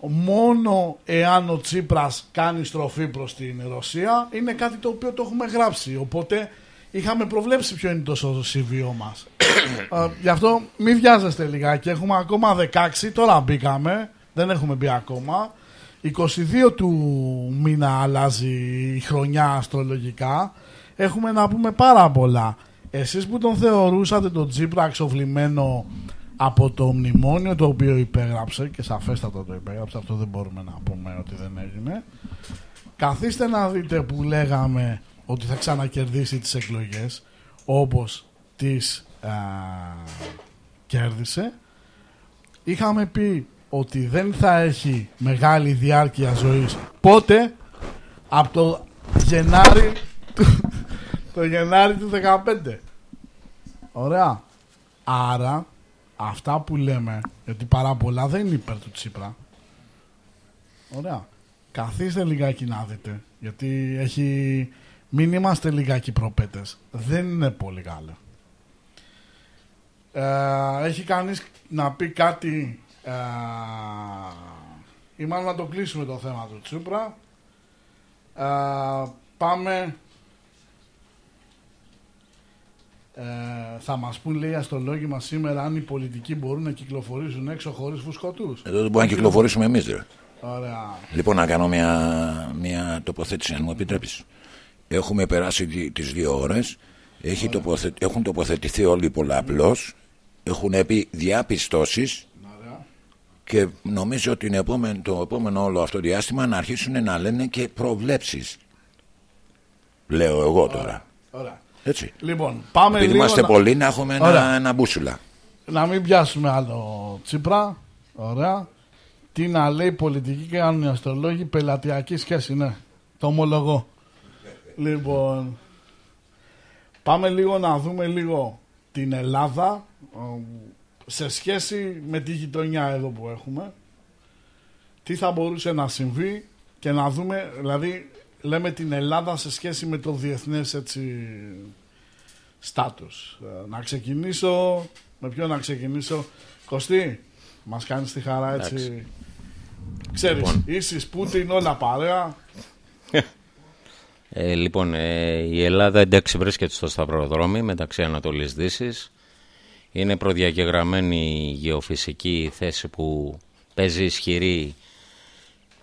μόνο εάν ο Τσίπρας κάνει στροφή προς την Ρωσία είναι κάτι το οποίο το έχουμε γράψει οπότε είχαμε προβλέψει ποιο είναι το συμβιό μας. Α, γι' αυτό μην βιάζεστε λιγάκι. Έχουμε ακόμα 16 τώρα μπήκαμε. Δεν έχουμε μπει ακόμα. 22 του μήνα αλλάζει η χρονιά αστρολογικά. Έχουμε να πούμε πάρα πολλά. Εσείς που τον θεωρούσατε τον Τσίπρα εξοφλημένο από το μνημόνιο το οποίο υπέγραψε και σαφέστατα το υπέγραψε αυτό δεν μπορούμε να πούμε ότι δεν έγινε καθίστε να δείτε που λέγαμε ότι θα ξανακερδίσει τις εκλογές όπως τις α, κέρδισε. Είχαμε πει ότι δεν θα έχει μεγάλη διάρκεια ζωής πότε; Από το Γενάρη του, το Γενάρη του 15 ωραία. Άρα αυτά που λέμε γιατί πάρα πολλά δεν είναι υπέρ του Τσίπρα. Ωραία. Καθίστε λιγάκι να δείτε γιατί έχει μην είμαστε λιγάκι προπέτες δεν είναι πολύ καλό ε, έχει κανείς να πει κάτι ε, ή μάλλον να το κλείσουμε το θέμα του Τσίπρα ε, πάμε ε, θα μας πούν λέει οι αστρολόγοι μας σήμερα αν οι πολιτικοί μπορούν να κυκλοφορήσουν έξω χωρίς φουσκωτούς Εδώ δεν μπορούμε να κυκλοφορήσουμε εμείς ρε. Ωραία. Λοιπόν, να κάνω μια, μια τοποθέτηση, αν μου επιτρέπεις. Έχουμε περάσει τι- τις δύο ώρες. Έχει τοποθε, έχουν τοποθετηθεί όλοι πολλαπλώς. Έχουν πει διαπιστώσεις. Και νομίζω ότι την επόμενη, το επόμενο όλο αυτό διάστημα να αρχίσουν να λένε και προβλέψεις. Λέω εγώ τώρα. Ωραία. Έτσι. Λοιπόν, πάμε Επειδή λίγο είμαστε να- πολλοί να έχουμε ένα, Ωραία. ένα μπούσουλα. Να μην πιάσουμε άλλο Τσίπρα. Ωραία. Τι να λέει πολιτική και κάνουν οι αστρολόγοι πελατειακή σχέση, ναι. Το ομολογώ. Λοιπόν, πάμε λίγο να δούμε λίγο την Ελλάδα ε, σε σχέση με τη γειτονιά εδώ που έχουμε. Τι θα μπορούσε να συμβεί και να δούμε, δηλαδή λέμε την Ελλάδα σε σχέση με το διεθνές έτσι στάτους. Ε, Να ξεκινήσω, με ποιο να ξεκινήσω. Κωστή, μας κάνεις τη χαρά έτσι. Εντάξει. Ξέρεις, Λοιπόν. ίσης Πούτιν όλα παρέα. Ε, λοιπόν, ε, η Ελλάδα εντάξει βρίσκεται στο σταυροδρόμι μεταξύ Ανατολής Δύσης. Είναι προδιαγεγραμμένη η γεωφυσική θέση που παίζει ισχυρή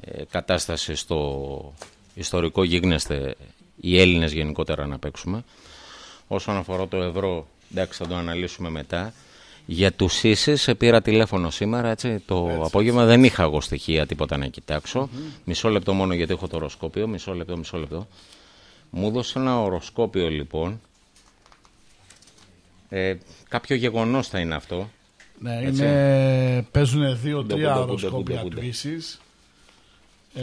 ε, κατάσταση στο ιστορικό γίγνεσθε οι Έλληνες γενικότερα να παίξουμε. Όσον αφορά το ευρώ, εντάξει θα το αναλύσουμε μετά. Για τους ίσες σε πήρα τηλέφωνο σήμερα, έτσι, το απόγευμα δεν είχα εγώ στοιχεία τίποτα να κοιτάξω. Μισό λεπτό μόνο γιατί έχω το οροσκόπιο, μισό λεπτό, μισό λεπτό. Μου έδωσε ένα οροσκόπιο λοιπόν. Ε, κάποιο γεγονός θα είναι αυτό. Ναι, Έτσι. είναι, παίζουν Πούντε, δύο-τρία πούντε, πούντε, οροσκόπια πούντε, πούντε. επίσης. Ε,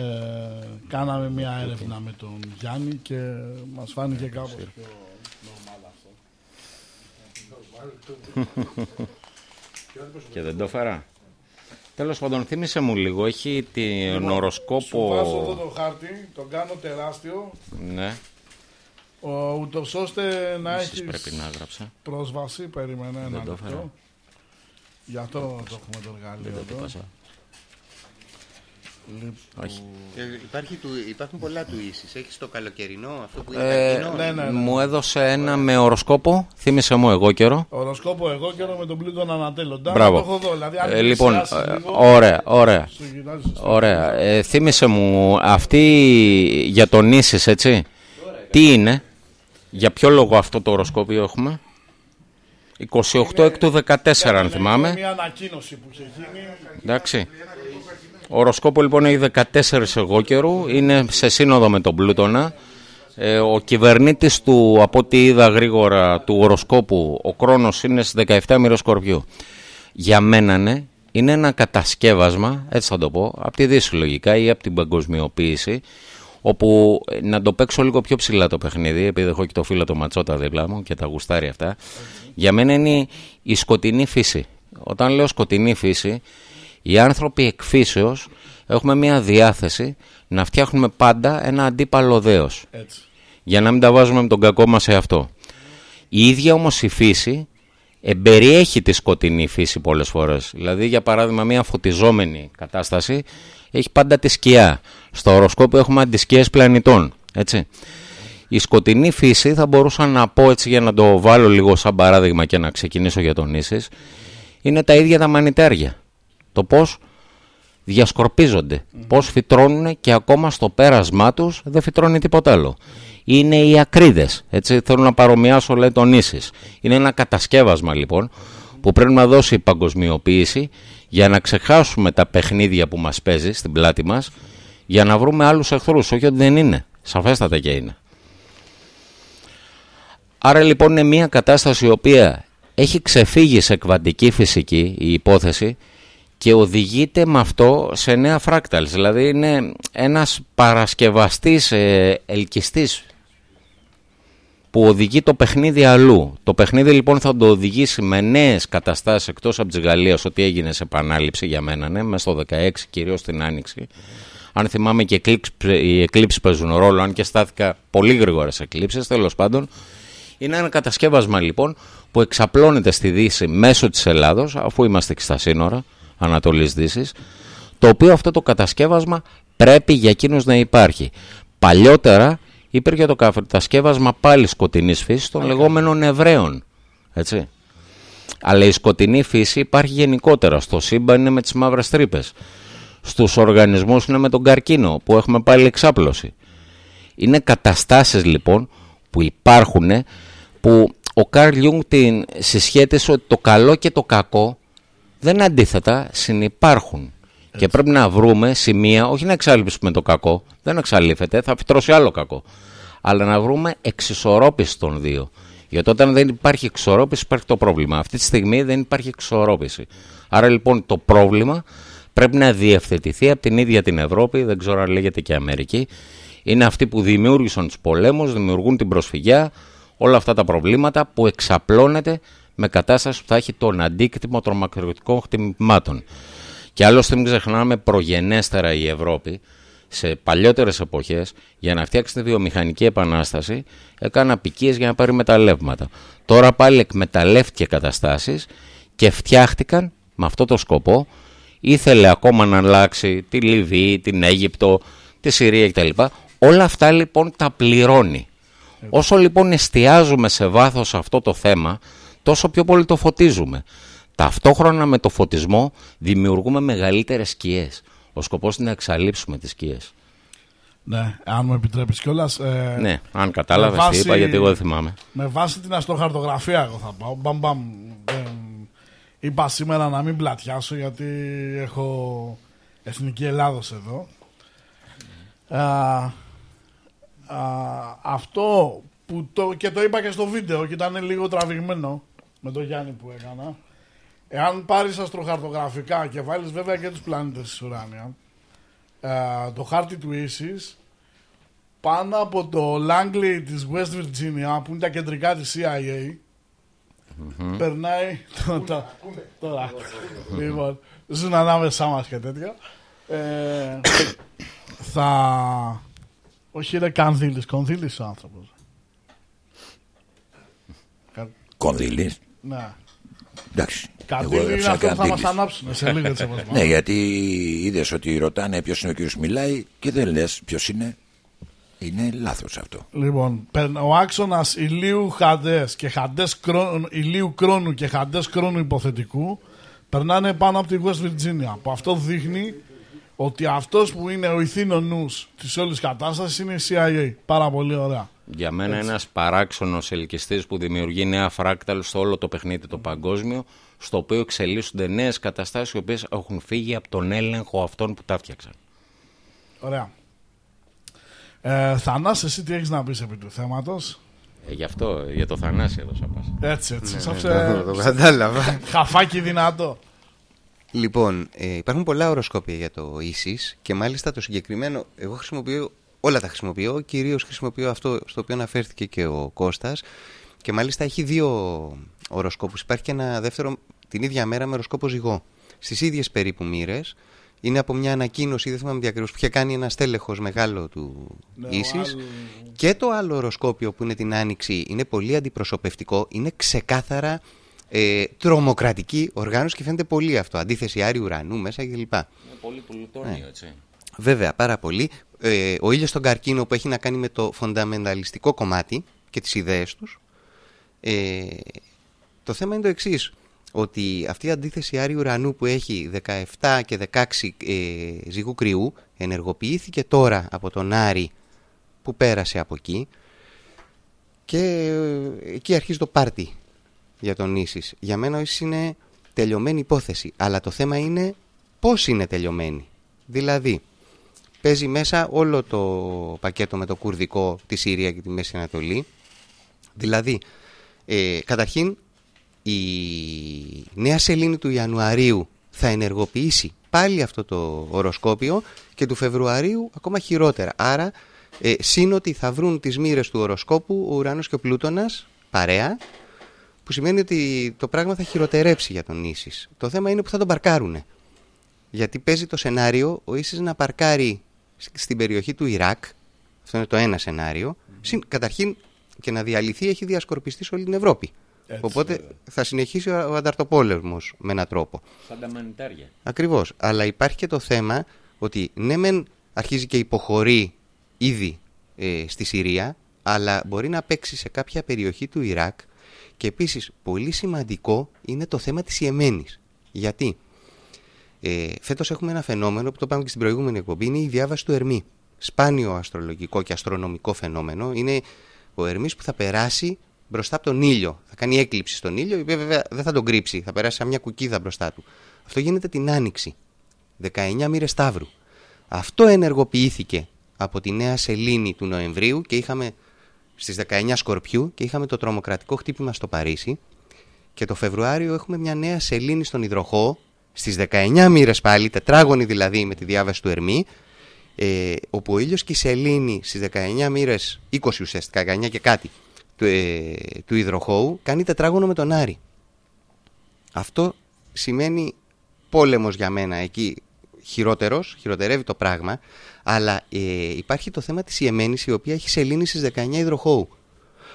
κάναμε μια έρευνα με τον Γιάννη και μας φάνηκε κάπως πιο normal αυτό. Και δεν το έφερα. Τέλος πάντων, θύμισε μου λίγο. Έχει την Λοιπόν, οροσκόπο. Σου βάζω εδώ το χάρτη, τον κάνω τεράστιο, Ναι. Ο, ούτως ώστε να Επίσης έχεις πρέπει να έγραψα. πρόσβαση. Περίμενε ένα Δεν το λεπτό. έφερα. Γι' αυτό το έχουμε το εργαλείο Δεν το εδώ. έπασα. Λοιπόν, Όχι. Ε, υπάρχει του, υπάρχουν πολλά του ίσης. Έχεις το καλοκαιρινό, αυτό που είναι Ε, καρκίνο. ναι, ναι. Μου έδωσε ένα με οροσκόπο. Θύμισε μου εγώ καιρό. Οροσκόπο εγώ καιρό με τον πλούτον ανατέλλοντα. Μπράβο. Το έχω εδώ, δηλαδή, αν Ε, λοιπόν, πλησιάσεις ε, λίγο, ωραία, ωραία. σου κοιτάζει στο- Ωραία. Ε, θύμισε μου, αυτή για τον Ίσης, έτσι. Τι είναι, για ποιο λόγο αυτό το οροσκόπιο έχουμε; 28 εκ του 14, αν Είναι θυμάμαι. Μια ανακοίνωση που είχε γίνει. Εντάξει. Ο οροσκόπο λοιπόν έχει 14 εγώ καιρού, είναι σε σύνοδο με τον Πλούτονα. Ε, ο κυβερνήτης του, από ό,τι είδα γρήγορα, του οροσκόπου, ο Κρόνος είναι στις 17 μοίρες Σκορπιού. Για μένα ναι, είναι ένα κατασκεύασμα, έτσι θα το πω, από τη Δύση λογικά ή από την παγκοσμιοποίηση, όπου ε, να το παίξω λίγο πιο ψηλά το παιχνίδι, επειδή έχω και το φίλο το Ματσότα δίπλα μου και τα γουστάρει αυτά. Για μένα είναι η σκοτεινή φύση. Όταν λέω σκοτεινή φύση, οι άνθρωποι εκφύσεως έχουμε μια διάθεση να φτιάχνουμε πάντα ένα αντίπαλο δέος. Έτσι. Για να μην τα βάζουμε με τον κακό μας σε αυτό. Η ίδια όμως η φύση εμπεριέχει τη σκοτεινή φύση πολλές φορές. Δηλαδή για παράδειγμα μια φωτιζόμενη κατάσταση έχει πάντα τη σκιά. Στο οροσκόπιο έχουμε αντισκιές πλανητών. Έτσι. Η σκοτεινή φύση θα μπορούσα να πω έτσι για να το βάλω λίγο σαν παράδειγμα και να ξεκινήσω για τον Ίσης είναι τα ίδια τα μανιτάρια. Το πώς διασκορπίζονται, πώς φυτρώνουν και ακόμα στο πέρασμά τους δεν φυτρώνει τίποτα άλλο. Είναι οι ακρίδες, έτσι θέλω να παρομοιάσω λέει τον Ίσης. Είναι ένα κατασκεύασμα λοιπόν που πρέπει να δώσει η παγκοσμιοποίηση για να ξεχάσουμε τα παιχνίδια που μας παίζει στην πλάτη μας για να βρούμε άλλους εχθρούς, όχι ότι δεν είναι, σαφέστατα και είναι. Άρα λοιπόν είναι μια κατάσταση η οποία έχει ξεφύγει σε κβαντική φυσική η υπόθεση και οδηγείται με αυτό σε νέα φράκταλς. Δηλαδή είναι ένας παρασκευαστής ε, ελκυστής που οδηγεί το παιχνίδι αλλού. Το παιχνίδι λοιπόν θα το οδηγήσει με νέες καταστάσεις εκτός από της Γαλλίας ότι έγινε σε επανάληψη για μένα, ναι, μέσα στο 16 κυρίως στην Άνοιξη. Αν θυμάμαι και εκλήψ- οι εκλήψεις παίζουν ρόλο, αν και στάθηκα πολύ γρήγορα σε εκλήψεις, τέλος πάντων. Είναι ένα κατασκεύασμα λοιπόν που εξαπλώνεται στη Δύση μέσω της Ελλάδος, αφού είμαστε και στα σύνορα Ανατολής Δύσης, το οποίο αυτό το κατασκεύασμα πρέπει για εκείνους να υπάρχει. Παλιότερα υπήρχε το κατασκεύασμα πάλι σκοτεινής φύσης των λεγόμενων Εβραίων. Έτσι. Αλλά η σκοτεινή φύση υπάρχει γενικότερα. Στο σύμπαν είναι με τις μαύρες τρύπες. Στους οργανισμούς είναι με τον καρκίνο που έχουμε πάλι εξάπλωση. Είναι καταστάσεις λοιπόν που υπάρχουν που ο Καρλ Ιούγκ την συσχέτισε ότι το καλό και το κακό δεν αντίθετα συνυπάρχουν. Και πρέπει να βρούμε σημεία, όχι να εξαλείψουμε το κακό, δεν εξαλείφεται, θα φυτρώσει άλλο κακό. Αλλά να βρούμε εξισορρόπηση των δύο. Γιατί όταν δεν υπάρχει εξισορρόπηση υπάρχει το πρόβλημα. Αυτή τη στιγμή δεν υπάρχει εξισορρόπηση. Άρα λοιπόν το πρόβλημα πρέπει να διευθετηθεί από την ίδια την Ευρώπη, δεν ξέρω αν λέγεται και Αμερική. Είναι αυτοί που δημιούργησαν τους πολέμους, δημιουργούν την προσφυγιά, όλα αυτά τα προβλήματα που εξαπλώνεται με κατάσταση που θα έχει τον αντίκτυπο των μακροτικών χτυπημάτων. Και άλλωστε μην ξεχνάμε προγενέστερα η Ευρώπη σε παλιότερες εποχές για να φτιάξει τη βιομηχανική επανάσταση έκανε απικίες για να πάρει μεταλλεύματα. Τώρα πάλι εκμεταλλεύτηκε καταστάσεις και φτιάχτηκαν με αυτό το σκοπό ήθελε ακόμα να αλλάξει τη Λιβύη, την Αίγυπτο, τη Συρία κτλ. Όλα αυτά λοιπόν τα πληρώνει. Όσο λοιπόν εστιάζουμε σε βάθος αυτό το θέμα, τόσο πιο πολύ το φωτίζουμε. Ταυτόχρονα με το φωτισμό δημιουργούμε μεγαλύτερες σκιές. Ο σκοπός είναι να εξαλείψουμε τις σκιές. Ναι, αν μου επιτρέπεις κιόλας. Ε, Ναι, αν κατάλαβες με τι είπα, γιατί εγώ δεν θυμάμαι. Με βάση την αστροχαρτογραφία εγώ θα πάω. Μπαμ, μπαμ. Ε, είπα σήμερα να μην πλατιάσω γιατί έχω Εθνική Ελλάδος εδώ. Α, α, αυτό που το, και το είπα και στο βίντεο και ήταν λίγο τραβηγμένο με το Γιάννη που έκανα. Εάν πάρεις αστροχαρτογραφικά και βάλεις βέβαια και τους πλανήτες της ουράνια ε, το χάρτη του ISIS πάνω από το Langley της West Virginia που είναι τα κεντρικά της CIA περνάει το, το, τώρα λοιπόν ζουν ανάμεσά μας και τέτοια. Ε, θα όχι ρε Κανδύλης Κονδύλης ο άνθρωπος. Κονδύλης. ναι. Εντάξει. Καντήλη Εγώ είναι έψαχνα αυτό που θα Καντήλης. μας ανάψουν σε λίγο έτσι όπως Ναι, γιατί είδες ότι ρωτάνε ποιος είναι ο κύριος μιλάει και δεν λες ποιος είναι. Είναι λάθος αυτό. Λοιπόν, περ- ο άξονας ηλίου χαντές και χαντές ηλίου κρόνου και χαντές κρόνου υποθετικού περνάνε πάνω από τη West Virginia. Που αυτό δείχνει ότι αυτός που είναι ο ηθήνο νους της όλης κατάστασης είναι η CIA. Πάρα πολύ ωραία. Για μένα Έτσι. ένας παράξενος ελκυστής που δημιουργεί νέα φράκταλ στο όλο το παιχνίδι το παγκόσμιο, στο οποίο εξελίσσονται νέες καταστάσεις οι οποίες έχουν φύγει από τον έλεγχο αυτών που τα φτιάξαν. Ωραία. Ε, Θανάση, εσύ τι έχεις να πεις επί του θέματος; Ε, γι' αυτό, για το Θανάση έδωσα πάσα. Έτσι, έτσι. Ναι, σαν ναι, σε- το- το κατάλαβα. Χαφάκι δυνατό. Λοιπόν, ε, υπάρχουν πολλά οροσκόπια για το ίσις και μάλιστα το συγκεκριμένο, εγώ χρησιμοποιώ, όλα τα χρησιμοποιώ, κυρίως χρησιμοποιώ αυτό στο οποίο αναφέρθηκε και ο Κώστας και μάλιστα έχει δύο οροσκόπους. Υπάρχει και ένα δεύτερο την ίδια μέρα με οροσκόπο ζυγό. Στις ίδιες περίπου μοίρες, είναι από μια ανακοίνωση, δεν θυμάμαι διακριβώς, που είχε κάνει ένα στέλεχος μεγάλο του Ναι, ο ίσης άλλο- και το άλλο οροσκόπιο που είναι την Άνοιξη είναι πολύ αντιπροσωπευτικό, είναι ξεκάθαρα ε, τρομοκρατική οργάνωση και φαίνεται πολύ αυτό. Αντίθεση Άριου Ουρανού μέσα κλπ. Είναι πολύ πλουτόνιο, Ναι. έτσι. Βέβαια, πάρα πολύ. Ε, ο ήλιος στον καρκίνο που έχει να κάνει με το φονταμενταλιστικό κομμάτι και τις ιδέες τους. Ε, το θέμα είναι το εξής ότι αυτή η αντίθεση Άριου Ουρανού που έχει 17 και 16 ε, ζυγού κρυού ενεργοποιήθηκε τώρα από τον Άρη που πέρασε από εκεί και ε, εκεί αρχίζει το πάρτι για τον Ίσης. Για μένα ο Ίσης είναι τελειωμένη υπόθεση, αλλά το θέμα είναι πώς είναι τελειωμένη. Δηλαδή, παίζει μέσα όλο το πακέτο με το κουρδικό, τη Συρία και τη Μέση Ανατολή. Δηλαδή, ε, καταρχήν, η νέα σελήνη του Ιανουαρίου θα ενεργοποιήσει πάλι αυτό το οροσκόπιο και του Φεβρουαρίου ακόμα χειρότερα. Άρα, ε, σύν ότι θα βρουν τις μοίρες του οροσκόπου ο Ουρανός και ο Πλούτονας παρέα, που σημαίνει ότι το πράγμα θα χειροτερέψει για τον Ίσης. Το θέμα είναι που θα τον παρκάρουνε. Γιατί παίζει το σενάριο ο Ίσης να παρκάρει σ- στην περιοχή του Ιράκ, αυτό είναι το ένα σενάριο, συν, καταρχήν και να διαλυθεί έχει διασκορπιστεί σε όλη την Ευρώπη. Έτσι, Οπότε βέβαια. θα συνεχίσει ο, ο ανταρτοπόλεμος με έναν τρόπο. Σαν τα μανιτάρια. Ακριβώς. Αλλά υπάρχει και το θέμα ότι ναι μεν αρχίζει και υποχωρεί ήδη ε, στη Συρία, αλλά μπορεί να παίξει σε κάποια περιοχή του Ιράκ και επίσης πολύ σημαντικό είναι το θέμα της Ιεμένης. Γιατί ε, φέτος έχουμε ένα φαινόμενο που το πάμε και στην προηγούμενη εκπομπή, είναι η διάβαση του Ερμή. Σπάνιο αστρολογικό και αστρονομικό φαινόμενο. Είναι ο Ερμής που θα περάσει μπροστά από τον ήλιο. Θα κάνει έκλειψη στον ήλιο, η οποία βέβαια δεν θα τον κρύψει, θα περάσει σαν μια κουκίδα μπροστά του. Αυτό γίνεται την Άνοιξη. 19 μοίρες Σταύρου. Αυτό ενεργοποιήθηκε από τη νέα σελήνη του Νοεμβρίου και είχαμε στις 19 Σκορπιού και είχαμε το τρομοκρατικό χτύπημα στο Παρίσι και το Φεβρουάριο έχουμε μια νέα σελήνη στον Ιδροχό στις 19 μοίρες πάλι, τετράγωνη δηλαδή με τη διάβαση του Ερμή ε, όπου ο ήλιος και η σελήνη στις 19 μοίρες, 20 ουσιαστικά, 19 και κάτι του, ε, του Ιδροχώου κάνει τετράγωνο με τον Άρη. Αυτό σημαίνει πόλεμος για μένα εκεί χειρότερος, χειροτερεύει το πράγμα αλλά ε, υπάρχει το θέμα της Ιεμένης η οποία έχει σελήνη στις 19 υδροχώου.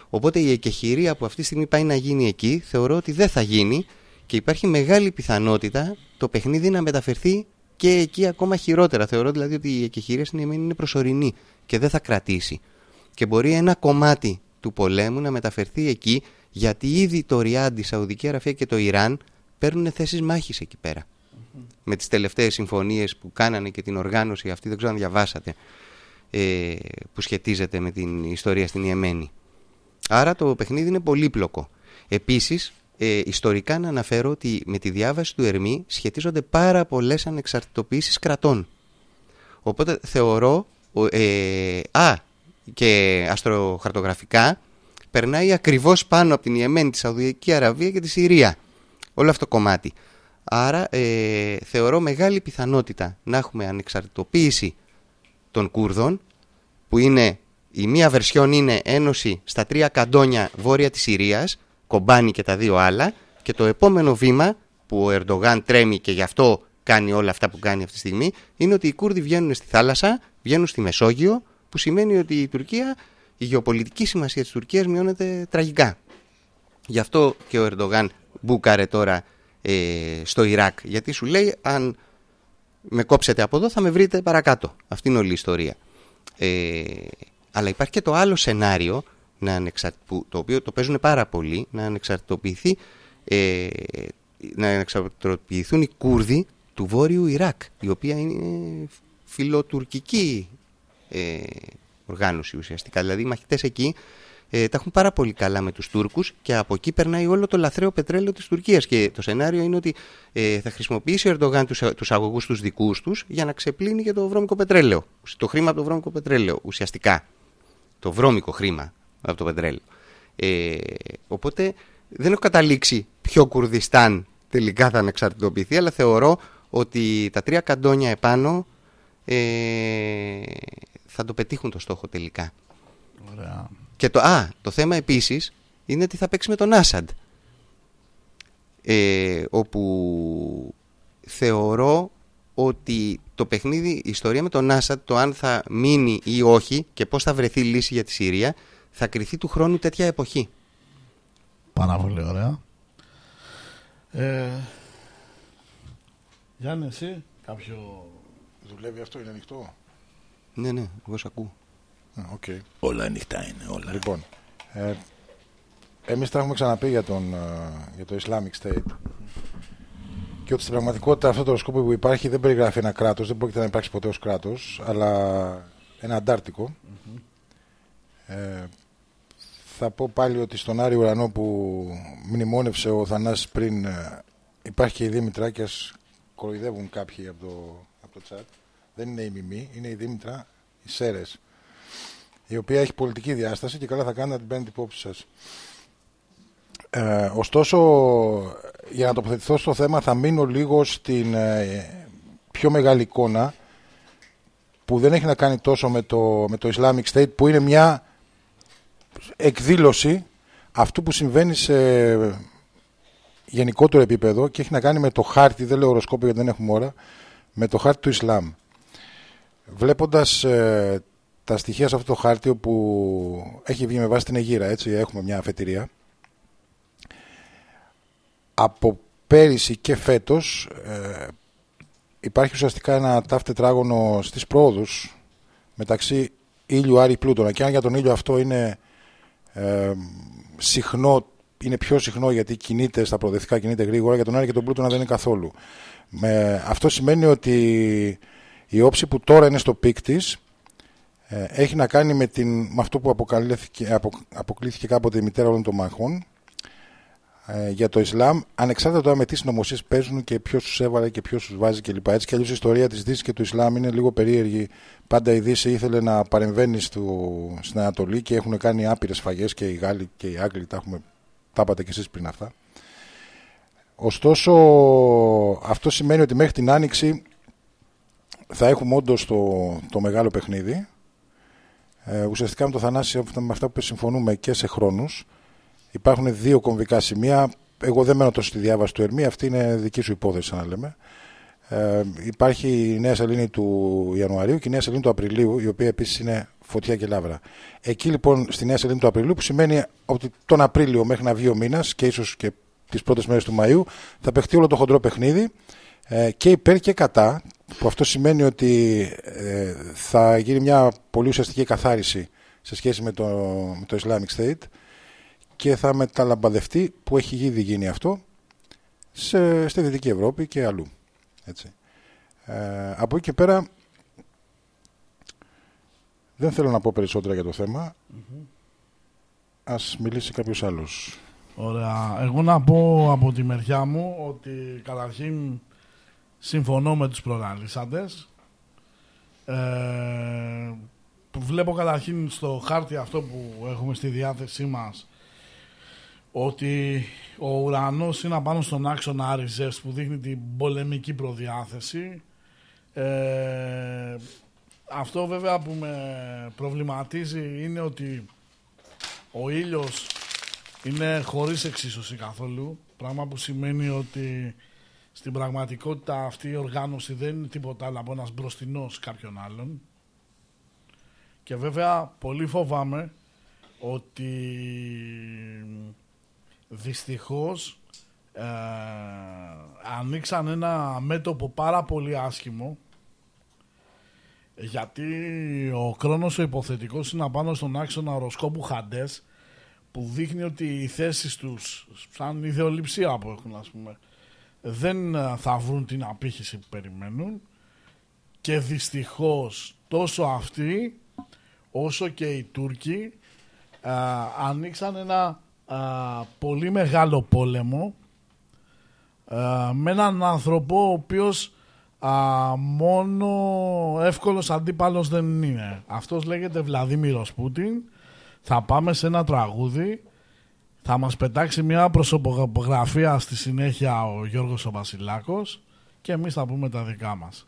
Οπότε η εκεχηρία που αυτή τη στιγμή πάει να γίνει εκεί θεωρώ ότι δεν θα γίνει και υπάρχει μεγάλη πιθανότητα το παιχνίδι να μεταφερθεί και εκεί ακόμα χειρότερα. Θεωρώ δηλαδή ότι η εκεχηρία στην Ιεμένη είναι προσωρινή και δεν θα κρατήσει. Και μπορεί ένα κομμάτι του πολέμου να μεταφερθεί εκεί γιατί ήδη το Ριάντι, η Σαουδική Αραβία και το Ιράν παίρνουν θέσεις μάχης εκεί πέρα με τις τελευταίες συμφωνίες που κάνανε και την οργάνωση αυτή, δεν ξέρω αν διαβάσατε, ε, που σχετίζεται με την ιστορία στην Ιεμένη. Άρα το παιχνίδι είναι πολύπλοκο. Επίσης, ε, ιστορικά να αναφέρω ότι με τη διάβαση του Ερμή σχετίζονται πάρα πολλές ανεξαρτητοποιήσεις κρατών. Οπότε θεωρώ, ο- ε, α, και αστροχαρτογραφικά, περνάει ακριβώς πάνω από την Ιεμένη, τη Σαουδική Αραβία και τη Συρία. Όλο αυτό το κομμάτι. Άρα ε, θεωρώ μεγάλη πιθανότητα να έχουμε ανεξαρτητοποίηση των Κούρδων που είναι η μία βερσιόν είναι ένωση στα τρία καντόνια βόρεια της Συρίας, κομπάνι και τα δύο άλλα και το επόμενο βήμα που ο Ερντογάν τρέμει και γι' αυτό κάνει όλα αυτά που κάνει αυτή τη στιγμή είναι ότι οι Κούρδοι βγαίνουν στη θάλασσα, βγαίνουν στη Μεσόγειο που σημαίνει ότι η Τουρκία, η γεωπολιτική σημασία της Τουρκίας μειώνεται τραγικά. Γι' αυτό και ο Ερντογάν μπούκαρε τώρα ε, στο Ιράκ γιατί σου λέει αν με κόψετε από εδώ θα με βρείτε παρακάτω. Αυτή είναι όλη η ιστορία. Ε, αλλά υπάρχει και το άλλο σενάριο να που, το οποίο το παίζουν πάρα πολύ να ανεξαρτητοποιηθεί ε, να ανεξαρτητοποιηθούν οι Κούρδοι του Βόρειου Ιράκ η οποία είναι φιλοτουρκική ε, οργάνωση ουσιαστικά. Δηλαδή οι μαχητές εκεί ε, τα έχουν πάρα πολύ καλά με τους Τούρκους και από εκεί περνάει όλο το λαθρέο πετρέλαιο της Τουρκίας. Και το σενάριο είναι ότι ε, θα χρησιμοποιήσει ο Ερντογάν τους, τους αγωγούς τους δικούς τους για να ξεπλύνει και το βρώμικο πετρέλαιο. Το χρήμα από το βρώμικο πετρέλαιο ουσιαστικά. Το βρώμικο χρήμα από το πετρέλαιο. Ε, οπότε δεν έχω καταλήξει ποιο Κουρδιστάν τελικά θα ανεξαρτητοποιηθεί αλλά θεωρώ ότι τα τρία καντόνια επάνω ε, θα το πετύχουν το στόχο τελικά. Ωραία. Και το, α, το θέμα επίσης είναι τι θα παίξει με τον Άσαντ. Ε, όπου θεωρώ ότι το παιχνίδι, η ιστορία με τον Άσαντ, το αν θα μείνει ή όχι και πώς θα βρεθεί λύση για τη Συρία, θα κριθεί του χρόνου τέτοια εποχή. Πάρα πολύ ωραία. Ε, Γιάννη, εσύ κάποιο... Δουλεύει αυτό, είναι ανοιχτό; Ναι, ναι, εγώ σε ακούω. Okay. Όλα ανοιχτά είναι, όλα. Λοιπόν, ε, εμείς τα έχουμε ξαναπεί για, τον, ε, για το Islamic State και ότι στην πραγματικότητα αυτό το οροσκόπο που υπάρχει δεν περιγράφει ένα κράτος, δεν πρόκειται να υπάρξει ποτέ ως κράτος, αλλά ένα αντάρτικο. Ε, θα πω πάλι ότι στον Άριο Ουρανό που μνημόνευσε ο Θανάσης πριν ε, υπάρχει και η Δήμητρα και ας κοροϊδεύουν κάποιοι από το, από το chat. Δεν είναι η Μιμή, είναι η Δήμητρα, η Σέρες η οποία έχει πολιτική διάσταση και καλά θα κάνει να την παίρνετε υπόψη σας. Ε, ωστόσο, για να τοποθετηθώ στο θέμα θα μείνω λίγο στην ε, πιο μεγάλη εικόνα που δεν έχει να κάνει τόσο με το, με το Islamic State που είναι μια εκδήλωση αυτού που συμβαίνει σε γενικότερο επίπεδο και έχει να κάνει με το χάρτη, δεν λέω οροσκόπιο γιατί δεν έχουμε ώρα, με το χάρτη του Ισλάμ. Βλέποντας ε, τα στοιχεία σε αυτό το χάρτη όπου έχει βγει με βάση την Αιγύρα, έτσι, έχουμε μια αφετηρία. Από πέρυσι και φέτος ε, υπάρχει ουσιαστικά ένα τάφ τετράγωνο στις πρόοδους μεταξύ ήλιου, Άρη, Πλούτονα και αν για τον ήλιο αυτό είναι ε, συχνό, είναι πιο συχνό γιατί κινείται στα προοδευτικά, κινείται γρήγορα, για τον Άρη και τον Πλούτονα δεν είναι καθόλου. Με, αυτό σημαίνει ότι η όψη που τώρα είναι στο peak της ε, έχει να κάνει με, την, με αυτό που απο, αποκλήθηκε κάποτε η μητέρα όλων των μαχών ε, για το Ισλάμ, ανεξάρτητα με τι νομοσίε παίζουν και ποιος τους έβαλε και ποιος τους βάζει κλπ. Έτσι κι αλλιώς η ιστορία της Δύσης και του Ισλάμ είναι λίγο περίεργη. Πάντα η Δύση ήθελε να παρεμβαίνει στο, στην Ανατολή και έχουν κάνει άπειρες σφαγές και οι Γάλλοι και οι Άγγλοι τα, έχουμε, τα είπατε κι εσείς πριν αυτά. Ωστόσο, αυτό σημαίνει ότι μέχρι την Άνοιξη θα έχουμε όντως το, το μεγάλο παιχνίδι ε, ουσιαστικά με το Θανάση, με αυτά που συμφωνούμε και σε χρόνους, υπάρχουν δύο κομβικά σημεία. Εγώ δεν μένω τόσο στη διάβαση του Ερμή, αυτή είναι δική σου υπόθεση, να λέμε. Ε, υπάρχει η νέα σελήνη του Ιανουαρίου και η νέα σελήνη του Απριλίου, η οποία επίσης είναι φωτιά και λάβρα. Εκεί λοιπόν στη νέα σελήνη του Απριλίου, που σημαίνει ότι τον Απρίλιο μέχρι να βγει ο μήνα και ίσως και τις πρώτες μέρες του Μαΐου, θα παιχτεί όλο το χοντρό παιχνίδι ε, και υπέρ και κατά που αυτό σημαίνει ότι ε, θα γίνει μια πολύ ουσιαστική καθάριση σε σχέση με το, με το Islamic State και θα μεταλαμπαδευτεί που έχει ήδη γίνει αυτό σε, στη Δυτική Ευρώπη και αλλού. Έτσι. Ε, από εκεί και πέρα δεν θέλω να πω περισσότερα για το θέμα. Ας μιλήσει κάποιος άλλος. Ωραία. Εγώ να πω από τη μεριά μου ότι καταρχήν συμφωνώ με τους προγραλίσαντες. Ε, βλέπω καταρχήν στο χάρτη αυτό που έχουμε στη διάθεσή μας ότι ο ουρανός είναι απάνω στον άξονα Άριζες που δείχνει την πολεμική προδιάθεση. Ε, αυτό βέβαια που με προβληματίζει είναι ότι ο ήλιος είναι χωρίς εξίσωση καθόλου, πράγμα που σημαίνει ότι στην πραγματικότητα αυτή η οργάνωση δεν είναι τίποτα άλλο από ένας μπροστινός κάποιον άλλον. Και βέβαια πολύ φοβάμαι ότι δυστυχώς ε, ανοίξαν ένα μέτωπο πάρα πολύ άσχημο γιατί ο χρόνος ο υποθετικός είναι απάνω στον άξονα οροσκόπου Χαντές που δείχνει ότι οι θέσεις τους σαν ιδεολειψία που έχουν ας πούμε δεν ε, θα βρουν την απήχηση που περιμένουν και δυστυχώς τόσο αυτοί όσο και οι Τούρκοι α, ε, ανοίξαν ένα α, πολύ μεγάλο πόλεμο α, με έναν άνθρωπο ο οποίος μόνο εύκολος αντίπαλος δεν είναι. Αυτός λέγεται Βλαδίμηρος Πούτιν. Θα πάμε σε ένα τραγούδι. Θα μας πετάξει μια προσωπογραφία στη συνέχεια ο Γιώργος ο Βασιλάκος και εμείς θα πούμε τα δικά μας.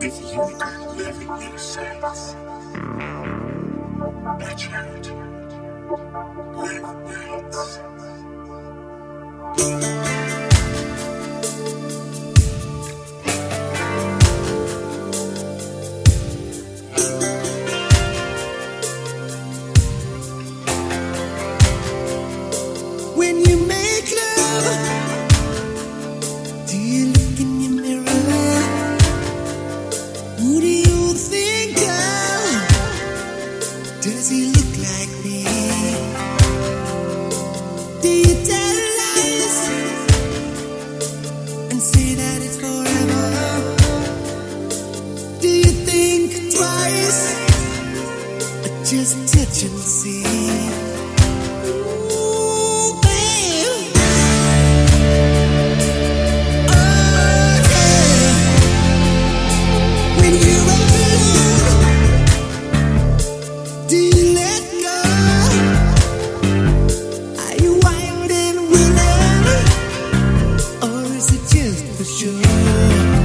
If you could live in your sights, watch out, live nights. is for sure.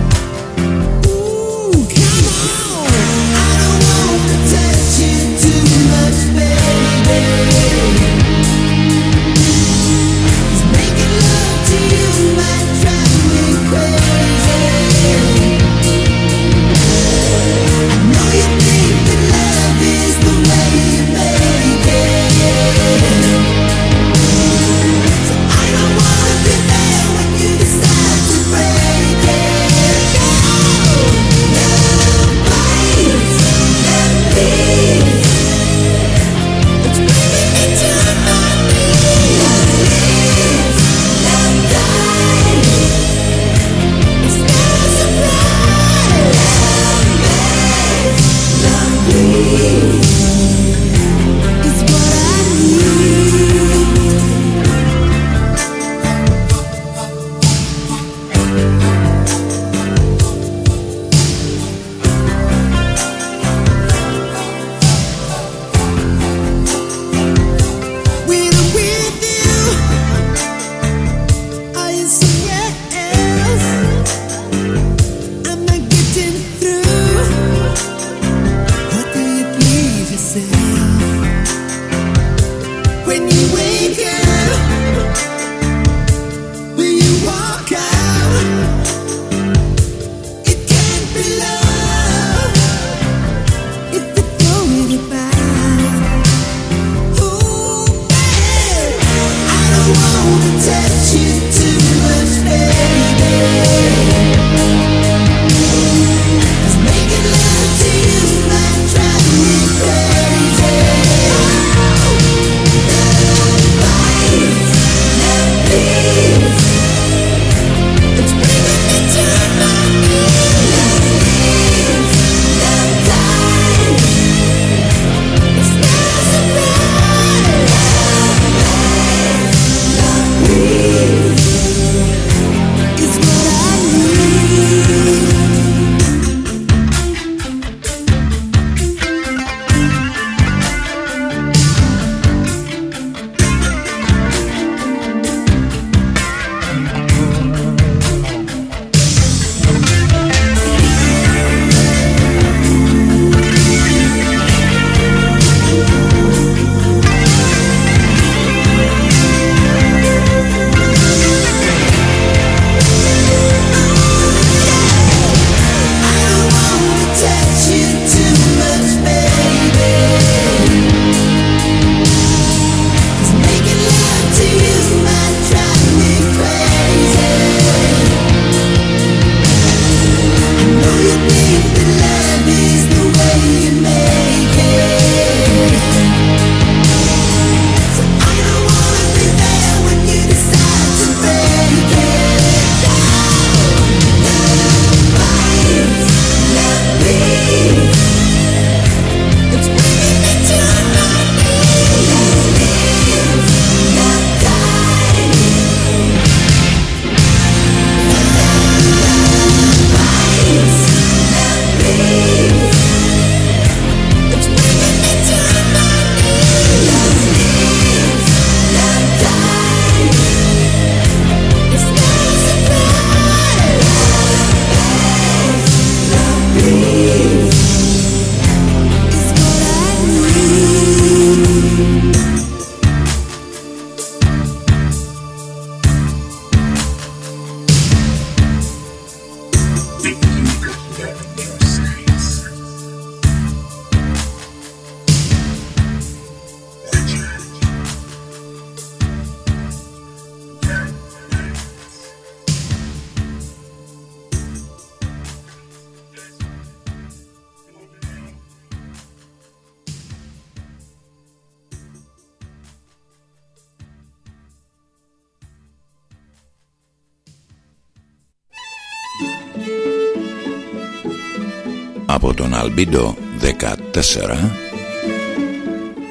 Αλμπίντο 14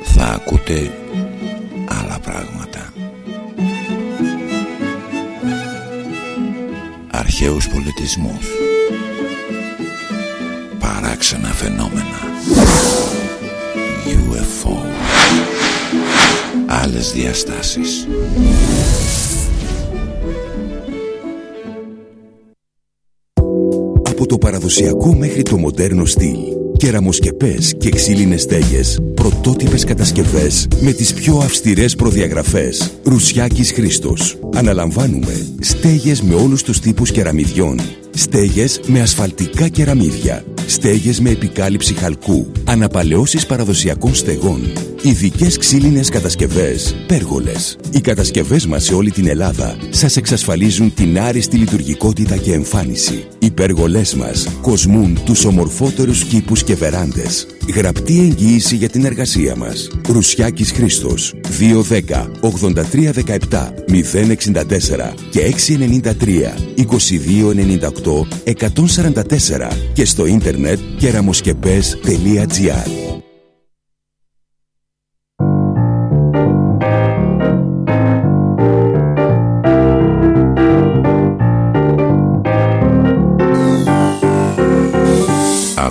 θα ακούτε άλλα πράγματα. Αρχαίους πολιτισμούς. Παράξενα φαινόμενα. UFO Άλλες διαστάσεις. Από το παραδοσιακό μέχρι το μοντέρνο στυλ. Κεραμοσκεπές και ξύλινες στέγες. Πρωτότυπες κατασκευές με τις πιο αυστηρές προδιαγραφές. Ρουσιάκης Χρήστος. Αναλαμβάνουμε στέγες με όλους τους τύπους κεραμιδιών. Στέγες με ασφαλτικά κεραμίδια. Στέγες με επικάλυψη χαλκού. Αναπαλαιώσεις παραδοσιακών στεγών. Ειδικές ξύλινες κατασκευές. Πέργολες. Οι κατασκευές μας σε όλη την Ελλάδα σας εξασφαλίζουν την άριστη λειτουργικότητα και εμφάνιση. Οι πέργολές μας κοσμούν τους ομορφότερους κήπους και βεράντες. Γραπτή εγγύηση για την εργασία μας. Ρουσιάκης Χρήστος. 210 8317 064 και 693 2298 144 και στο ίντερνετ κεραμοσκεπές.gr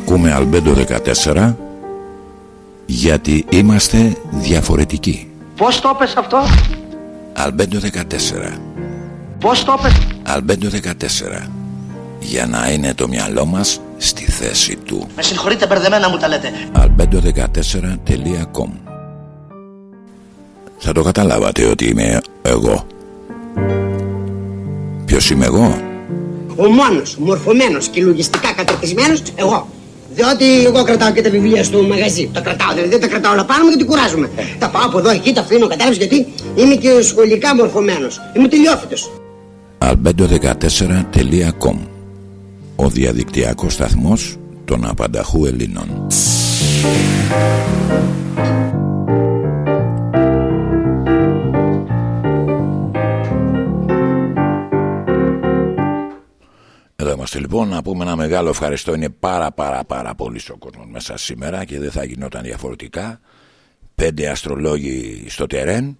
Ακούμε Αλμπέντο 14 γιατί είμαστε διαφορετικοί. Πώς το πες αυτό; Αλμπέντο 14 Πώς το πες; Αλμπέντο 14 για να είναι το μυαλό μας στη θέση του. Με συγχωρείτε μπερδεμένα μου τα λέτε. albedo14.com Θα το καταλάβατε ότι είμαι εγώ. Ποιος είμαι εγώ; Ο μόνος, μορφωμένος και λογιστικά καταρτισμένος, εγώ. Διότι εγώ κρατάω και τα βιβλία στο μαγαζί. Τα κρατάω, δηλαδή δεν τα κρατάω όλα πάνω μου γιατί κουράζομαι. Τα πάω από εδώ εκεί, τα αφήνω, κατάλαβες γιατί είμαι και σχολικά μορφωμένος. Είμαι τελειόφυτος. albedo14.com Ο διαδικτυακός σταθμός των απανταχού Ελλήνων. Λοιπόν να πούμε ένα μεγάλο ευχαριστώ. Είναι πάρα πάρα πάρα πολύ ο κόσμος μέσα σήμερα και δεν θα γινόταν διαφορετικά. Πέντε αστρολόγοι στο τερέν.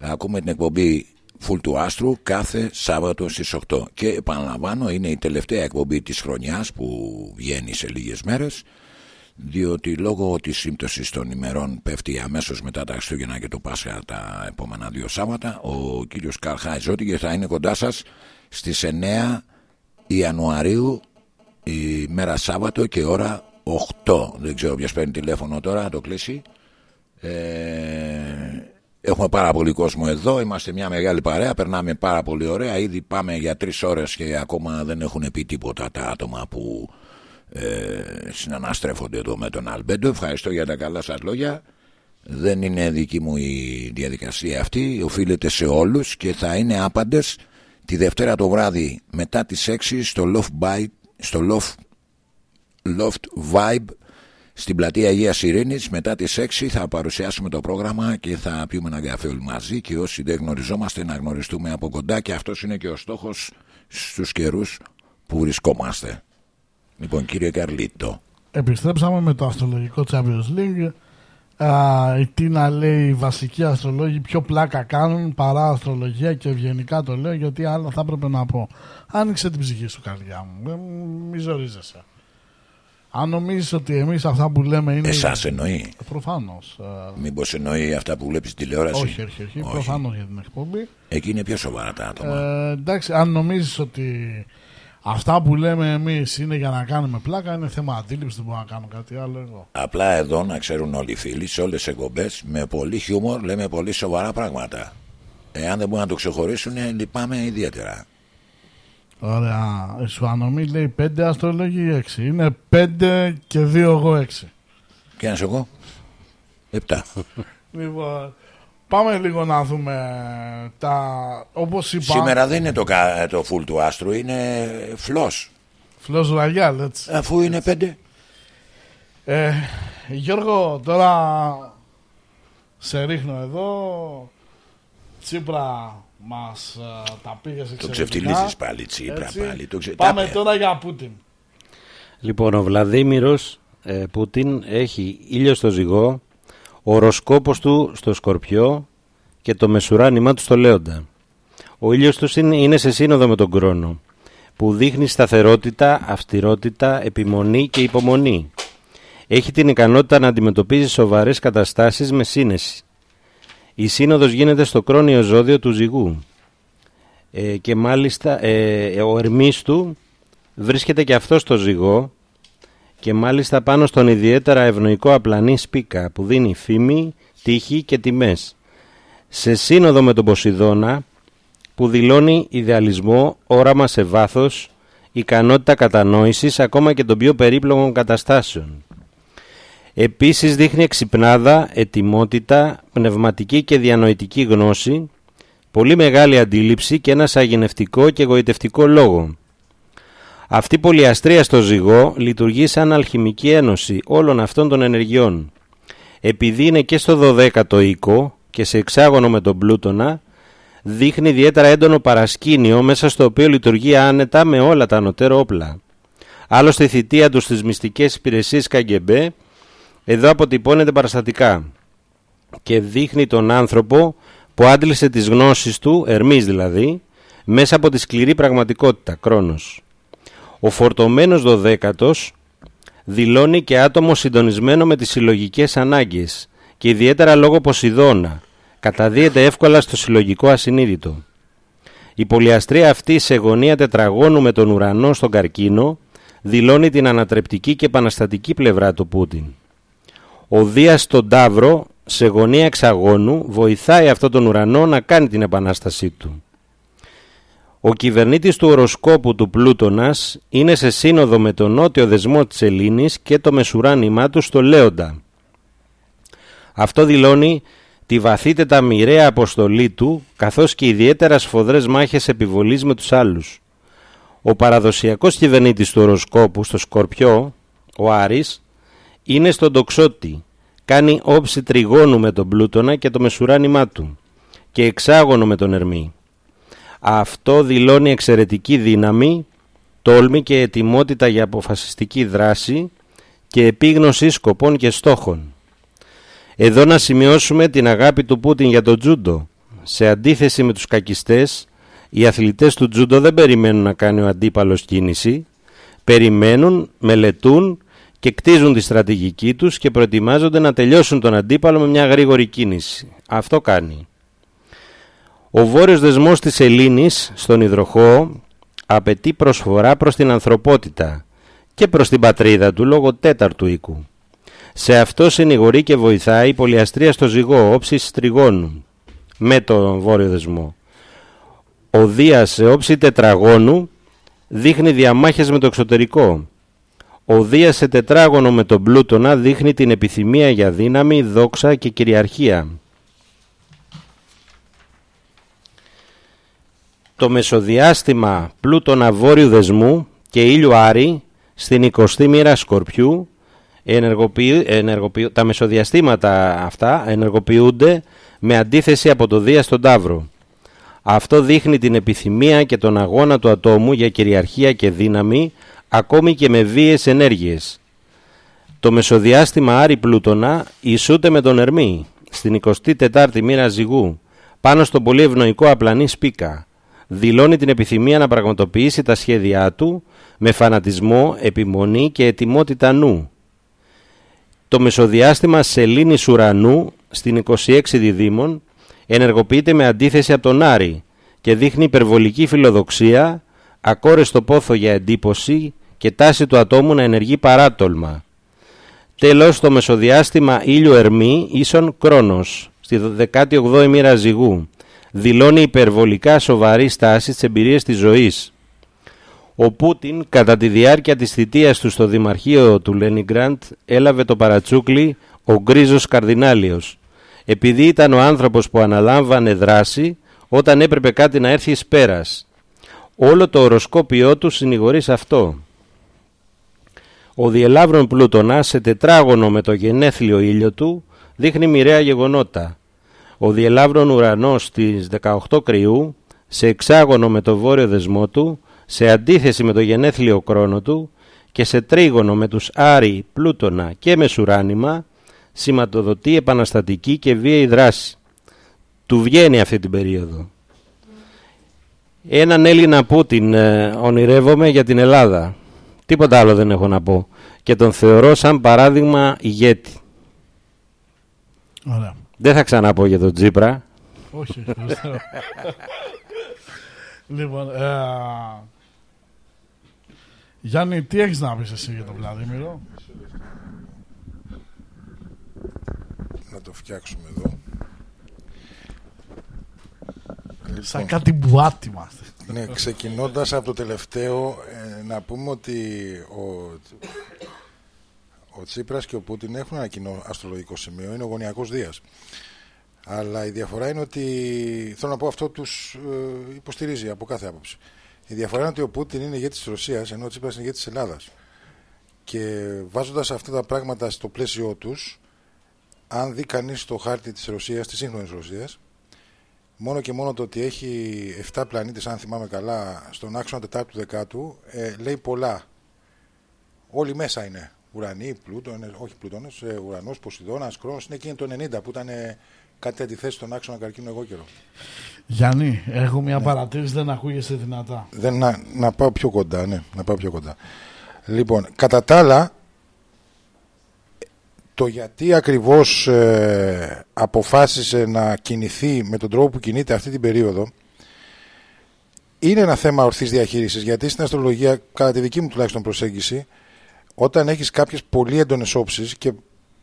Ακούμε την εκπομπή Φουλ του Άστρου κάθε Σάββατο στις 8 και επαναλαμβάνω είναι η τελευταία εκπομπή της χρονιάς που βγαίνει σε λίγες μέρες διότι λόγω της σύμπτωσης των ημερών πέφτει αμέσως μετά τα Χριστούγεννα και το Πάσχα τα επόμενα δύο Σάββατα. Ο κύριος Καρχάης και θα είναι κοντά σας στις 9 Ιανουαρίου η μέρα Σάββατο και ώρα 8 δεν ξέρω ποιος παίρνει τηλέφωνο τώρα να το κλείσει ε, Έχουμε πάρα πολύ κόσμο εδώ. Είμαστε μια μεγάλη παρέα. Περνάμε πάρα πολύ ωραία. Ήδη πάμε για τρεις ώρες και ακόμα δεν έχουν πει τίποτα τα άτομα που ε, συναναστρέφονται εδώ με τον Αλμπέντο. Ευχαριστώ για τα καλά σας λόγια. Δεν είναι δική μου η διαδικασία αυτή. Οφείλεται σε όλους και θα είναι άπαντες τη Δευτέρα το βράδυ μετά τις 6 στο Loft, Bite, στο Loft, Loft Vibe στην πλατεία Αγίας Ειρήνης. Μετά τις 6 θα παρουσιάσουμε το πρόγραμμα και θα πιούμε ένα καφέ όλοι μαζί. Και όσοι δεν γνωριζόμαστε, να γνωριστούμε από κοντά. Και αυτός είναι και ο στόχος στους καιρούς που βρισκόμαστε. Λοιπόν, κύριε Καρλίτο. Επιστρέψαμε με το αστρολογικό Champions League. Α, η Τίνα λέει οι βασικοί αστρολόγοι πιο πλάκα κάνουν παρά αστρολογία και ευγενικά το λέω γιατί άλλο θα έπρεπε να πω. Άνοιξε την ψυχή σου καρδιά μου. Ε, Μη ζορίζεσαι. Αν νομίζεις ότι εμείς αυτά που λέμε είναι. Εσάς εννοεί. Προφανώς. Μήπως εννοεί αυτά που βλέπεις στη τηλεόραση; Όχι, όχι, όχι. Προφανώς για την εκπομπή. Εκεί είναι πιο σοβαρά τα άτομα. Ε, εντάξει, αν νομίζεις ότι αυτά που λέμε εμείς είναι για να κάνουμε πλάκα, είναι θέμα αντίληψης. Δεν μπορώ να κάνω κάτι άλλο εγώ. Απλά εδώ να ξέρουν όλοι οι φίλοι σε όλες τις εκπομπές με πολύ χιούμορ λέμε πολύ σοβαρά πράγματα. Εάν δεν μπορούν να το ξεχωρίσουν, λυπάμαι ιδιαίτερα. Ωραία. Η Σουανομή λέει 5 αστρολογία 6. Είναι 5 και 2 εγώ 6. Και ένας εγώ. 7. Λοιπόν, πάμε λίγο να δούμε τα. Όπως είπα. Σήμερα δεν είναι το, κα- το full του άστρου, είναι φλός. Φλος Ραγιάλ, έτσι. Αφού είναι 5. Ε, Γιώργο, τώρα σε ρίχνω εδώ. Τσίπρα μας ε, τα πήγες εξαιρετικά. ξεφτιλίζεις πάλι, Τσίπρα, Έτσι. πάλι, το ξε- Πάμε τα πέ- τώρα για Πούτιν. Λοιπόν, ο Βλαδίμηρος ε, Πούτιν έχει ήλιο στο ζυγό, οροσκόπος του στο σκορπιό και το μεσουράνημά του στο λέοντα. Ο ήλιος τους είναι, είναι σε σύνοδο με τον κρόνο, που δείχνει σταθερότητα, αυστηρότητα, επιμονή και υπομονή. Έχει την ικανότητα να αντιμετωπίζει σοβαρές καταστάσεις με σύνεση. Η σύνοδος γίνεται στο κρόνιο ζώδιο του ζυγού ε, και μάλιστα ε, ο Ερμής του βρίσκεται και αυτός στο ζυγό και μάλιστα πάνω στον ιδιαίτερα ευνοϊκό απλανή σπίκα που δίνει φήμη, τύχη και τιμές. Σε σύνοδο με τον Ποσειδώνα που δηλώνει ιδεαλισμό, όραμα σε βάθος, ικανότητα κατανόησης ακόμα και των πιο περίπλοκων καταστάσεων. Επίσης δείχνει εξυπνάδα, ετοιμότητα, πνευματική και διανοητική γνώση, πολύ μεγάλη αντίληψη και ένα σαγηνευτικό και εγωιτευτικό λόγο. Αυτή η πολυαστρία στο ζυγό λειτουργεί σαν αλχημική ένωση όλων αυτών των ενεργειών. Επειδή είναι και στο 12ο οίκο και σε εξάγωνο με τον Πλούτονα, δείχνει ιδιαίτερα έντονο παρασκήνιο μέσα στο οποίο λειτουργεί άνετα με όλα τα ανωτέρω όπλα. Άλλωστε η θητεία τους στις μυστικές υπηρεσίες ΚΑΓΚΕΜΠΕ εδώ αποτυπώνεται παραστατικά και δείχνει τον άνθρωπο που άντλησε τις γνώσεις του, Ερμής δηλαδή, μέσα από τη σκληρή πραγματικότητα, Κρόνος. Ο φορτωμένος δωδέκατος δηλώνει και άτομο συντονισμένο με τις συλλογικές ανάγκες και ιδιαίτερα λόγω Ποσειδώνα, καταδύεται εύκολα στο συλλογικό ασυνείδητο. Η πολυαστρία αυτή σε γωνία τετραγώνου με τον ουρανό στον καρκίνο δηλώνει την ανατρεπτική και επαναστατική πλευρά του Πούτιν. Ο Δίας στον Ταύρο σε γωνία εξαγώνου βοηθάει αυτόν τον ουρανό να κάνει την επανάστασή του. Ο κυβερνήτης του οροσκόπου του Πλούτονας είναι σε σύνοδο με τον νότιο δεσμό της Ελλήνης και το μεσουράνημά του στο Λέοντα. Αυτό δηλώνει τη βαθύτατα μοιραία αποστολή του καθώς και ιδιαίτερα σφοδρές μάχες επιβολής με τους άλλους. Ο παραδοσιακός κυβερνήτης του οροσκόπου στο Σκορπιό, ο Άρης, είναι στον τοξότη. Κάνει όψη τριγώνου με τον Πλούτονα και το μεσουράνημά του και εξάγωνο με τον Ερμή. Αυτό δηλώνει εξαιρετική δύναμη, τόλμη και ετοιμότητα για αποφασιστική δράση και επίγνωση σκοπών και στόχων. Εδώ να σημειώσουμε την αγάπη του Πούτιν για το τζούντο. Σε αντίθεση με τους κακιστές, οι αθλητές του τζούντο δεν περιμένουν να κάνει ο αντίπαλος κίνηση, περιμένουν, μελετούν και κτίζουν τη στρατηγική τους και προετοιμάζονται να τελειώσουν τον αντίπαλο με μια γρήγορη κίνηση. Αυτό κάνει. Ο βόρειος δεσμός της Ελλήνης στον υδροχό απαιτεί προσφορά προς την ανθρωπότητα και προς την πατρίδα του λόγω τέταρτου οίκου. Σε αυτό συνηγορεί και βοηθάει η πολυαστρία στο ζυγό όψης τριγώνου με τον βόρειο δεσμό. Ο Δίας σε όψη τετραγώνου δείχνει διαμάχες με το εξωτερικό. Ο Δίας σε τετράγωνο με τον Πλούτονα δείχνει την επιθυμία για δύναμη, δόξα και κυριαρχία. Το μεσοδιάστημα Πλούτονα βόρειου δεσμού και ήλιο Άρη στην 20η μοίρα Σκορπιού ενεργοποιεί, ενεργοποιεί, τα μεσοδιαστήματα αυτά ενεργοποιούνται με αντίθεση από το Δία στον Ταύρο. Αυτό δείχνει την επιθυμία και τον αγώνα του ατόμου για κυριαρχία και δύναμη ακόμη και με βίαιες ενέργειες. Το μεσοδιάστημα Άρη Πλούτονα ισούται με τον Ερμή στην 24η μοίρα ζυγού πάνω στον πολύ ευνοϊκό απλανή σπίκα. Δηλώνει την επιθυμία να πραγματοποιήσει τα σχέδιά του με φανατισμό, επιμονή και ετοιμότητα νου. Το μεσοδιάστημα σελήνης ουρανού στην 26 διδήμων ενεργοποιείται με αντίθεση από τον Άρη και δείχνει υπερβολική φιλοδοξία, ακόρεστο πόθο για εντύπωση και τάση του ατόμου να ενεργεί παράτολμα. Τέλος, το μεσοδιάστημα ήλιο Ερμή ίσον Κρόνος στη 18η μοίρα ζυγού δηλώνει υπερβολικά σοβαρή στάση στις εμπειρίες της ζωής. Ο Πούτιν κατά τη διάρκεια της θητείας του στο Δημαρχείο του Λένιγκραντ έλαβε το παρατσούκλι ο γκρίζος καρδινάλιος επειδή ήταν ο άνθρωπος που αναλάμβανε δράση όταν έπρεπε κάτι να έρθει εις πέρας. Όλο το οροσκόπιό του συνηγορείς σε αυτό. Ο διελάβρον Πλούτονας σε τετράγωνο με το γενέθλιο ήλιο του δείχνει μοιραία γεγονότα. Ο διελάβρον ουρανός στις 18 Κρυού σε εξάγωνο με το βόρειο δεσμό του σε αντίθεση με το γενέθλιο κρόνο του και σε τρίγωνο με τους Άρη, Πλούτονα και Μεσουράνημα σηματοδοτεί επαναστατική και βίαιη δράση. Του βγαίνει αυτή την περίοδο. Έναν Έλληνα Πούτιν ε, ονειρεύομαι για την Ελλάδα. Τίποτα άλλο δεν έχω να πω. Και τον θεωρώ σαν παράδειγμα ηγέτη. Ωραία. Δεν θα ξαναπώ για τον Τζίπρα. Όχι, ευχαριστώ. λοιπόν, ε, Γιάννη, τι έχεις να πεις εσύ για τον Βλαδίμηρο; Να το φτιάξουμε εδώ. Σαν Λοιπόν. κάτι μπουάτι είμαστε. Ναι, ξεκινώντας από το τελευταίο, ε, να πούμε ότι ο, ο Τσίπρας και ο Πούτιν έχουν ένα κοινό αστρολογικό σημείο, είναι ο γωνιακός Δίας. Αλλά η διαφορά είναι ότι, θέλω να πω αυτό τους ε, υποστηρίζει από κάθε άποψη. Η διαφορά είναι ότι ο Πούτιν είναι ηγέτης της Ρωσίας, ενώ ο Τσίπρας είναι ηγέτης της Ελλάδας. Και βάζοντας αυτά τα πράγματα στο πλαίσιο τους, αν δει κανείς το χάρτη της Ρωσίας, της σύγχρονης Ρωσίας, μόνο και μόνο το ότι έχει 7 πλανήτες, αν θυμάμαι καλά, στον άξονα τετάρτου δεκάτου, ε, λέει πολλά. Όλοι μέσα είναι. Ουρανοί, πλούτονες, όχι πλούτονες, ε, ουρανός, Ποσειδώνας, Κρόνος, είναι εκείνη το 90 που ήταν ε, κάτι αντιθέσεις στον άξονα καρκίνο εγώ καιρό. Γιάννη, έχω μια παρατήρηση, δεν ακούγεσαι δυνατά. Δεν, να, να πάω πιο κοντά, ναι, να πάω πιο κοντά. Λοιπόν, κατά τα άλλα, το γιατί ακριβώς ε, αποφάσισε να κινηθεί με τον τρόπο που κινείται αυτή την περίοδο είναι ένα θέμα ορθής διαχείρισης γιατί στην αστρολογία, κατά τη δική μου τουλάχιστον προσέγγιση, όταν έχεις κάποιες πολύ έντονες όψεις και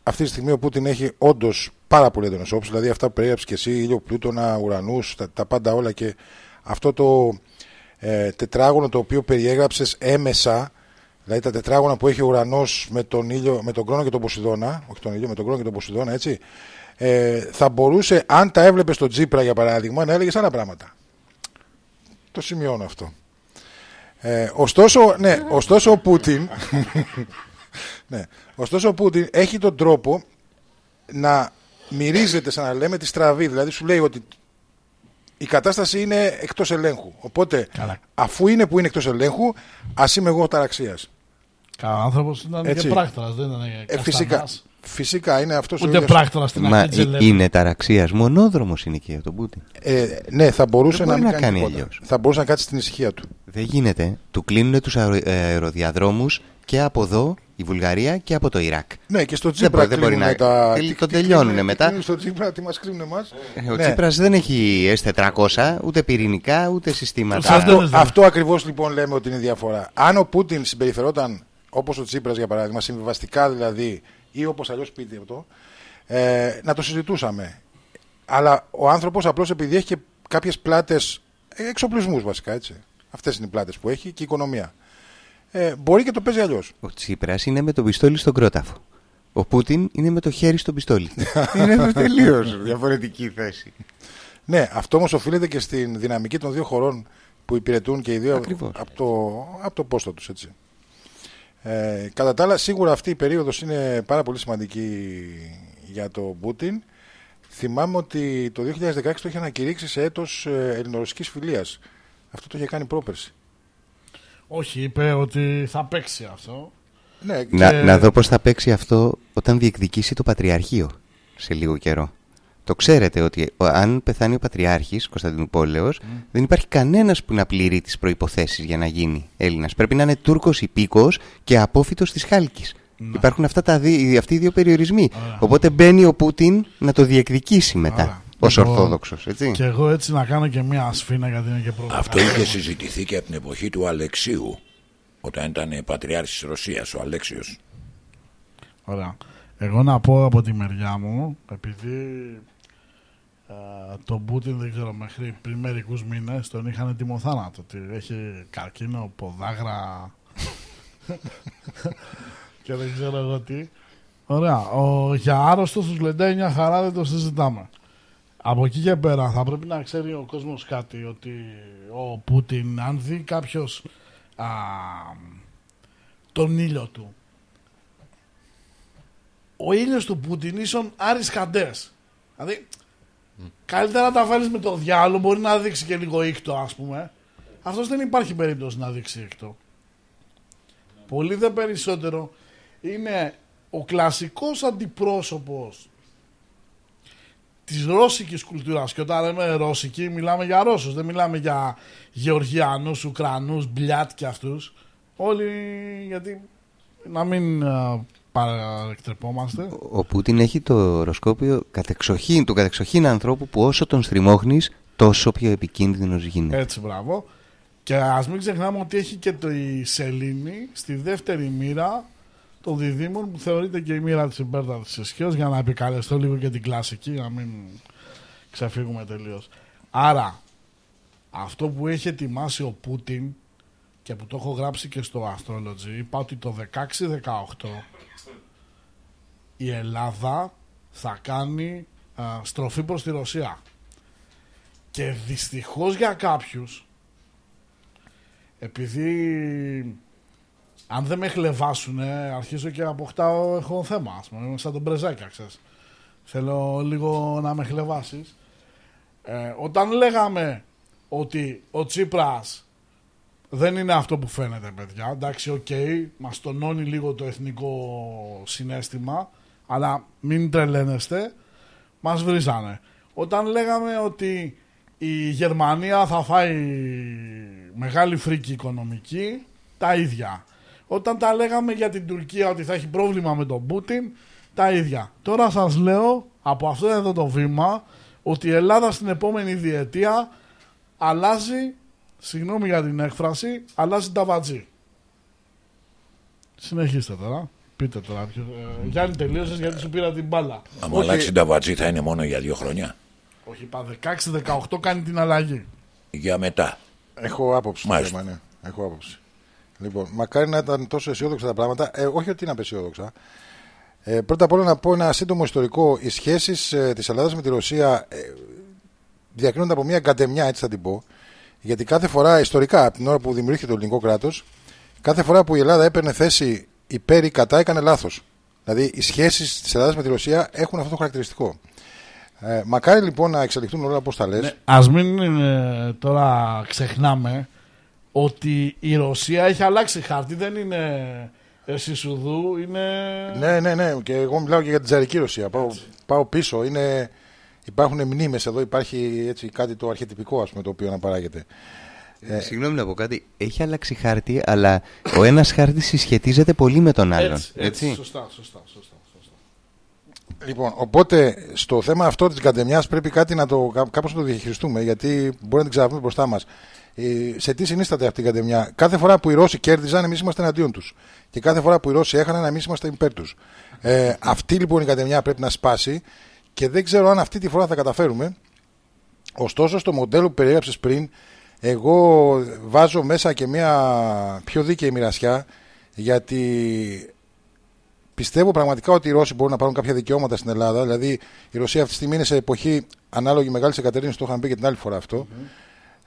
αυτή τη στιγμή ο Πούτιν έχει όντως πάρα πολύ έντονες όψεις, δηλαδή αυτά που περιέγραψες και εσύ, ήλιο, πλούτονα, ουρανούς, τα, τα πάντα όλα και αυτό το ε, τετράγωνο το οποίο περιέγραψες έμεσα, δηλαδή τα τετράγωνα που έχει ο ουρανός με τον, ήλιο, με τον κρόνο και τον Ποσειδώνα, όχι τον ήλιο, με τον κρόνο και τον Ποσειδώνα, έτσι, ε, θα μπορούσε, αν τα έβλεπες στον Τζίπρα για παράδειγμα, να έλεγες άλλα πράγματα. Το σημειώνω αυτό. Ε, ωστόσο, ναι, ωστόσο ο Πούτιν ναι, ωστόσο ο Πούτιν έχει τον τρόπο να μυρίζεται σαν να λέμε τη στραβή. Δηλαδή σου λέει ότι η κατάσταση είναι εκτός ελέγχου. Οπότε αφού είναι που είναι εκτός ελέγχου ας είμαι εγώ ταραξίας. Καλά, άνθρωπος ήταν Έτσι. και πράκτορας, δεν ήταν Ε, φυσικά, φυσικά είναι αυτός ο Ούτε ίδιος- πράκτορας στην Μα αρχή της ε, Ελεύθερης. είναι ταραξίας. Μονόδρομος είναι και τον Πούτιν. Ε, ναι, θα μπορούσε Δεν να μπορεί μην να κάνει, κάνει τίποτα. αλλιώς. Θα μπορούσε να κάτσει στην ησυχία του. Δεν γίνεται. Του κλείνουν τους αεροδιαδρόμους και από εδώ η Βουλγαρία και από το Ιράκ. Ναι, και στο Δεν Τσίπρα μπορεί- δεν μπορεί κλείνουν να. τα... τελ- τι- Το τι τελειώνουν κλείνουν, μετά. τι κλείνουν Στο Τσίπρα, τι μας κλείνουν εμάς; Ε, Ο Ναι. Τσίπρας δεν έχει S400, ούτε πυρηνικά, ούτε συστήματα. Αυτό, αυτό ακριβώς λοιπόν λέμε ότι είναι η διαφορά. Αν ο Πούτιν συμπεριφερόταν όπως ο Τσίπρας για παράδειγμα, συμβιβαστικά δηλαδή ή όπως αλλιώς πείτε αυτό, ε, να το συζητούσαμε. Αλλά ο άνθρωπος απλώς επειδή έχει και κάποιες πλάτες, ε, εξοπλισμούς βασικά έτσι. Αυτές είναι οι πλάτες που έχει και η οικονομία. Ε, μπορεί και το παίζει αλλιώς. Ο Τσίπρας είναι με το πιστόλι στον κρόταφο. Ο Πούτιν είναι με το χέρι στο πιστόλι. είναι τελείως διαφορετική θέση. Ναι, αυτό όμως οφείλεται και στην δυναμική των δύο χωρών που υπηρετούν και οι δύο Ακριβώς. από το, από το πόστο τους έτσι. Ε, κατά τα άλλα, σίγουρα αυτή η περίοδος είναι πάρα πολύ σημαντική για το Πούτιν. Θυμάμαι ότι το 2016 το είχε ανακηρύξει σε έτος ε, ελληνορωσικής φιλίας. Αυτό το είχε κάνει πρόπερση. Όχι, είπε ότι θα παίξει αυτό. Ναι, Να, Και- να δω πώς θα παίξει αυτό όταν διεκδικήσει το Πατριαρχείο σε λίγο καιρό. Το ξέρετε ότι ο- αν πεθάνει ο Πατριάρχης Κωνσταντινούπολεως δεν υπάρχει κανένας που να πληρεί τις προϋποθέσεις για να γίνει Έλληνας. Πρέπει να είναι Τούρκος υπήκος και απόφυτος της Χάλκης. Υπάρχουν αυτά τα δι- αυτοί οι δύο περιορισμοί. Οπότε μπαίνει ο Πούτιν να το διεκδικήσει μετά ως Λοιπόν, Ορθόδοξος. Έτσι. Και εγώ έτσι να κάνω και μια ασφίνα γιατί είναι και πρώτα. Αυτό είχε συζητηθεί και από την εποχή του Αλεξίου, όταν ήταν πατριάρχης της Ρωσίας, ο Αλέξιος. Ωραία. Εγώ να πω από τη μεριά μου, επειδή ε, τον Πούτιν δεν ξέρω μέχρι πριν μερικούς μήνες τον είχαν έτοιμο θάνατο. Ότι έχει καρκίνο, ποδάγρα και δεν ξέρω εγώ τι. Ωραία. Ο, για άρρωστο του λένε μια χαρά δεν το συζητάμε. Από εκεί και πέρα θα πρέπει να ξέρει ο κόσμος κάτι ότι ο Πούτιν αν δει κάποιος α, τον ήλιο του ο ήλιος του Πούτιν ίσον Άρης Καντές δηλαδή καλύτερα να τα βάλεις με το διάλογο μπορεί να δείξει και λίγο ήκτο ας πούμε. Αυτός δεν υπάρχει περίπτωση να δείξει ήκτο. Πολύ δε περισσότερο είναι ο κλασικός αντιπρόσωπος της ρώσικης κουλτούρας. Και όταν λέμε ρώσικη μιλάμε για Ρώσους δεν μιλάμε για Γεωργιανούς, Ουκρανούς, Μπλιάτ και αυτούς. Όλοι γιατί να μην α, παρεκτρεπόμαστε Ο, ο Πούτιν έχει το οροσκόπιο κατεξοχήν, του κατεξοχήν ανθρώπου που όσο τον στριμώχνεις τόσο πιο επικίνδυνος γίνεται. έτσι μπράβο και ας μην ξεχνάμε ότι έχει και το η Σελήνη στη δεύτερη μοίρα των διδήμων που θεωρείται και η μοίρα της υπέρτα της ισχύως για να επικαλεστώ λίγο και την κλασική να μην ξεφύγουμε τελείως. Άρα αυτό που έχει ετοιμάσει ο Πούτιν και που το έχω γράψει και στο Astrology είπα ότι το 16-18 η Ελλάδα θα κάνει α, στροφή προς τη Ρωσία και δυστυχώς για κάποιους επειδή αν δεν με χλευάσουν, αρχίζω και αποκτάω, έχω θέμα. Ας πούμε, είμαι σαν τον Μπρεζάκια, ξέρεις. Θέλω λίγο να με χλευάσεις. Ε, όταν λέγαμε ότι ο Τσίπρας δεν είναι αυτό που φαίνεται, παιδιά. Εντάξει, OK, okay, μας τονώνει λίγο το εθνικό συναίσθημα, αλλά μην τρελαίνεστε, μας βρίζανε. Όταν λέγαμε ότι η Γερμανία θα φάει μεγάλη φρίκη οικονομική, τα ίδια. Όταν τα λέγαμε για την Τουρκία ότι θα έχει πρόβλημα με τον Πούτιν, τα ίδια. Τώρα σας λέω από αυτό εδώ το βήμα ότι η Ελλάδα στην επόμενη διετία αλλάζει, συγγνώμη για την έκφραση, αλλάζει τα βατζή. Συνεχίστε τώρα. Πείτε τώρα. ποιο- Ε, Γιάννη τελείωσες γιατί σου πήρα την μπάλα. Αν μου αλλάξει τα βατζή θα είναι μόνο για δύο χρόνια. Όχι, είπα 16-18 κάνει την αλλαγή. Για μετά. Έχω άποψη. Μάλιστα. Θέμα, ναι. Έχω άποψη. Λοιπόν, μακάρι να ήταν τόσο αισιόδοξα τα πράγματα. Ε, όχι ότι είναι απεσιόδοξα. Ε, πρώτα απ' όλα να πω ένα σύντομο ιστορικό. Οι σχέσεις ε, της Ελλάδας με τη Ρωσία ε, διακρίνονται από μια καντεμιά, έτσι θα την πω. Γιατί κάθε φορά, ιστορικά, από την ώρα που δημιουργήθηκε το ελληνικό κράτος, κάθε φορά που η Ελλάδα έπαιρνε θέση υπέρ ή κατά, έκανε λάθος. Δηλαδή, οι σχέσεις της Ελλάδας με τη Ρωσία έχουν αυτό το χαρακτηριστικό. Ε, μακάρι λοιπόν να εξελιχθούν όλα όπως τα λες. Ναι, ας μην ε, τώρα ξεχνάμε ότι η Ρωσία έχει αλλάξει χάρτη. Δεν είναι εσύ σουδού, είναι... Ναι, ναι, ναι. Και εγώ μιλάω και για την τζαρική Ρωσία. Πάω, πάω πίσω. Είναι, υπάρχουν μνήμες εδώ. Υπάρχει έτσι, κάτι το αρχιετυπικό ας πούμε, το οποίο αναπαράγεται. Ε, Συγγνώμη να πω κάτι. Έχει αλλάξει χάρτη, αλλά ο ένας χάρτης συσχετίζεται πολύ με τον άλλον. Έτσι, έτσι, Σωστά, σωστά, σωστά. σωστά. Λοιπόν, οπότε στο θέμα αυτό της καντεμιάς πρέπει κάτι να το, κάπως να το διαχειριστούμε γιατί μπορεί να την ξαναβούμε μπροστά μας. Ε, σε τι συνίσταται αυτή η καντεμιά; Κάθε φορά που οι Ρώσοι κέρδιζαν, εμείς είμαστε εναντίον τους. Και κάθε φορά που οι Ρώσοι έχαναν, εμείς είμαστε υπέρ τους. Ε, αυτή λοιπόν η καντεμιά πρέπει να σπάσει και δεν ξέρω αν αυτή τη φορά θα καταφέρουμε. Ωστόσο, στο μοντέλο που περιέγραψες πριν, εγώ βάζω μέσα και μια πιο δίκαιη μοιρασιά γιατί πιστεύω πραγματικά ότι οι Ρώσοι μπορούν να πάρουν κάποια δικαιώματα στην Ελλάδα. Δηλαδή, η Ρωσία αυτή τη στιγμή είναι σε εποχή ανάλογη μεγάλης Εκατερίνης, το είχαμε πει και την άλλη φορά αυτό.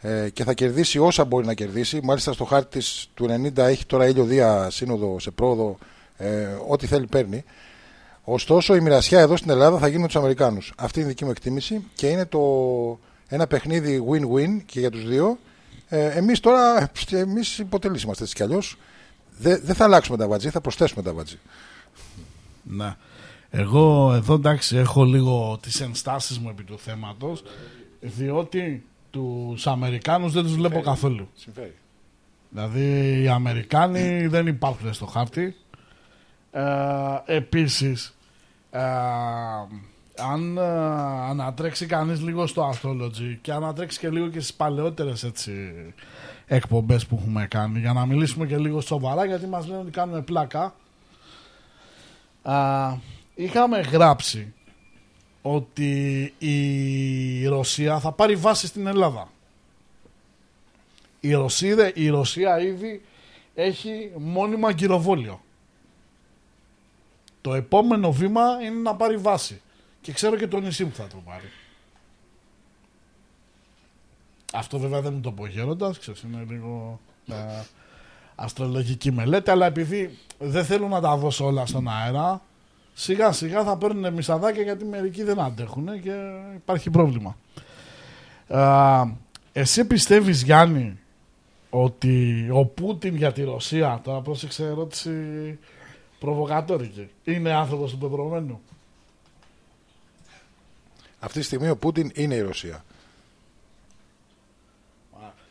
Ε, και θα κερδίσει όσα μπορεί να κερδίσει. Μάλιστα, στο χάρτη της του 90 έχει τώρα ήλιο Δία σύνοδο σε πρόοδο. Ε, ό,τι θέλει παίρνει. Ωστόσο, η μοιρασιά εδώ στην Ελλάδα θα γίνει με τους Αμερικάνους. Αυτή είναι η δική μου εκτίμηση και είναι το, ένα παιχνίδι win-win και για τους δύο. Ε, Εμείς τώρα εμείς υποτελείς είμαστε έτσι κι αλλιώς. Δεν δεν θα αλλάξουμε τα βατζή, θα προσθέσουμε τα βατζή. Ναι. Εγώ εδώ εντάξει έχω λίγο τις ενστάσεις μου επί του θέματος διότι τους Αμερικάνους δεν τους βλέπω καθόλου. Συμφέρει. Δηλαδή οι Αμερικάνοι δεν υπάρχουν στο χάρτη. Ε, επίσης ε, αν ε, ανατρέξει κανείς λίγο στο Astrology και ανατρέξει και λίγο και στις παλαιότερες έτσι, εκπομπές που έχουμε κάνει για να μιλήσουμε και λίγο σοβαρά γιατί μας λένε ότι κάνουμε πλάκα Α, είχαμε γράψει ότι η Ρωσία θα πάρει βάση στην Ελλάδα. Η Ρωσία, η Ρωσία ήδη έχει μόνιμα αγκυροβόλιο. Το επόμενο βήμα είναι να πάρει βάση. Και ξέρω και το νησί που θα το πάρει. Αυτό βέβαια δεν μου το πω γέροντας, ξέρεις, είναι λίγο ε, αστρολογική μελέτη, αλλά επειδή δεν θέλω να τα δώσω όλα στον αέρα, σιγά σιγά θα παίρνουν μισαδάκια γιατί μερικοί δεν αντέχουν και υπάρχει πρόβλημα. Ε, εσύ πιστεύεις Γιάννη ότι ο Πούτιν για τη Ρωσία, τώρα πρόσεξε ερώτηση προβοκατόρικη, είναι άνθρωπος του πεπρωμένου; Αυτή τη στιγμή ο Πούτιν είναι η Ρωσία.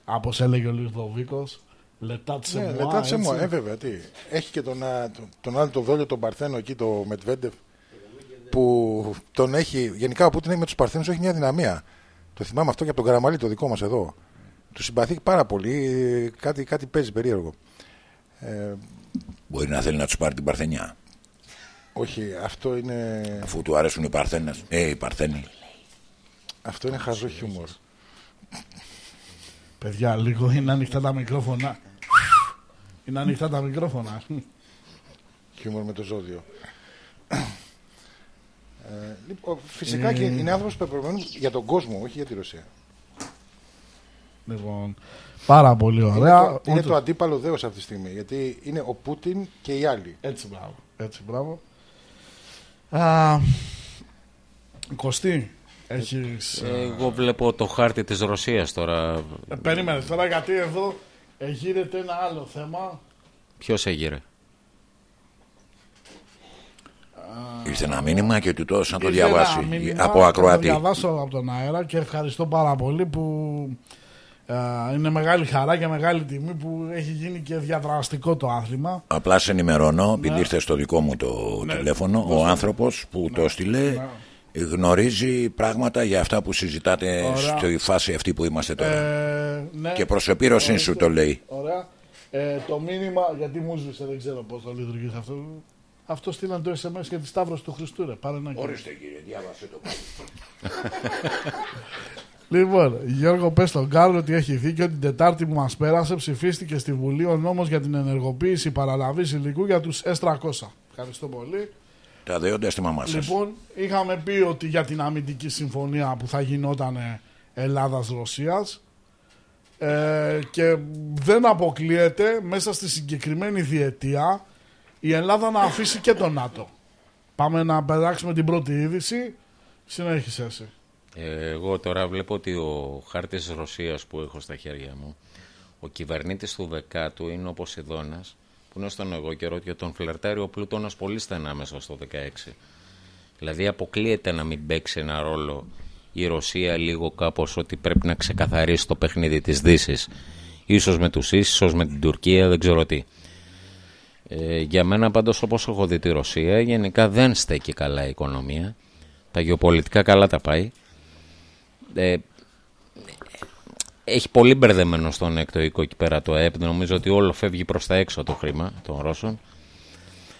Όπως έλεγε ο Λιθοβίκος, λετάτσε Ναι, μου. λετάτσε μου, ε, βέβαια. Τι. Έχει και τον, α, τον, τον άλλο το δόλιο, τον Παρθένο εκεί, το Μετβέντεφ, που τον έχει. Γενικά ο Πούτιν έχει με τους Παρθένους έχει μια δυναμία. Το θυμάμαι αυτό και από τον Καραμαλή, το δικό μας εδώ. Τους συμπαθεί πάρα πολύ. Κάτι, κάτι παίζει περίεργο. Ε, Μπορεί να θέλει να τους πάρει την Παρθενιά. όχι, αυτό είναι. Αφού του αρέσουν οι Παρθένες. Ε, οι Παρθένοι. Αυτό είναι χαζό χιούμορ. Παιδιά, λίγο είναι ανοιχτά τα μικρόφωνα. Είναι ανοιχτά τα μικρόφωνα. Χιούμορ με το ζώδιο. Ε, λοιπόν, φυσικά Ε. και είναι άνθρωπος πεπρωμένο για τον κόσμο, όχι για τη Ρωσία. Λοιπόν, πάρα πολύ ωραία. Είναι, το, είναι Ούτε- το αντίπαλο δέος αυτή τη στιγμή. Γιατί είναι ο Πούτιν και οι άλλοι. Έτσι, μπράβο. Έτσι, μπράβο. Α, Κωστή, έχεις... Ε, Εγώ βλέπω το χάρτη της Ρωσίας τώρα. Ε, περίμενε τώρα γιατί εδώ ε, γίνεται ένα άλλο θέμα. Ποιος έγειρε; Ήρθε ένα μήνυμα και του το έδωσα να το Ήρθε ένα διαβάσει μήνυμα, από θα ακροατή. Το διαβάσω από τον αέρα και ευχαριστώ πάρα πολύ που ε, είναι μεγάλη χαρά και μεγάλη τιμή που έχει γίνει και διαδραστικό το άθλημα. Απλά σε ενημερώνω, επειδή Ναι. ήρθε στο δικό μου το τηλέφωνο, ο δώστε. άνθρωπος που το έστειλε γνωρίζει πράγματα για αυτά που συζητάτε Ωραία. στη φάση αυτή που είμαστε τώρα. Ε, ναι. Και προς επίρρωσή σου το λέει. Ωραία. Ε, το μήνυμα, γιατί μου σβήσε, δεν ξέρω πώς θα λειτουργήσει αυτό. Αυτό στείλαν το SMS για τη Σταύρωση του Χριστού, ρε. Πάρε ένα Ορίστε κύριε, διάβασε το πάλι. Λοιπόν, Γιώργο, πες στον Κάρλο ότι έχει δίκιο. Την Τετάρτη που μας πέρασε ψηφίστηκε στη Βουλή ο νόμος για την ενεργοποίηση παραλαβής υλικού για τους S300. Ευχαριστώ πολύ. Τα δέοντα στη μαμά σας. Λοιπόν, είχαμε πει ότι για την αμυντική συμφωνία που θα γινόταν Ελλάδας-Ρωσίας ε, και δεν αποκλείεται μέσα στη συγκεκριμένη διετία η Ελλάδα να αφήσει και το ΝΑΤΟ. Πάμε να περάξουμε την πρώτη είδηση. Συνέχισε εσύ. Ε, Εγώ τώρα βλέπω ότι ο χάρτης της Ρωσίας που έχω στα χέρια μου, ο κυβερνήτης του Δεκάτου είναι ο Ποσειδώνας, που είναι στον εγώ καιρό και τον φλερτάρει ο Πλούτονας πολύ στενά μέσα στο 16. Δηλαδή αποκλείεται να μην παίξει ένα ρόλο η Ρωσία λίγο κάπως ότι πρέπει να ξεκαθαρίσει το παιχνίδι της Δύσης. Ίσως με τους ίσως, ίσως με την Τουρκία, δεν ξέρω τι. Ε, για μένα πάντως όπως έχω δει τη Ρωσία γενικά δεν στέκει καλά η οικονομία. Τα γεωπολιτικά καλά τα πάει. Ε, έχει πολύ μπερδεμένο στον εκτοϊκό εκεί πέρα το ΑΕΠ. Νομίζω ότι όλο φεύγει προς τα έξω το χρήμα των Ρώσων.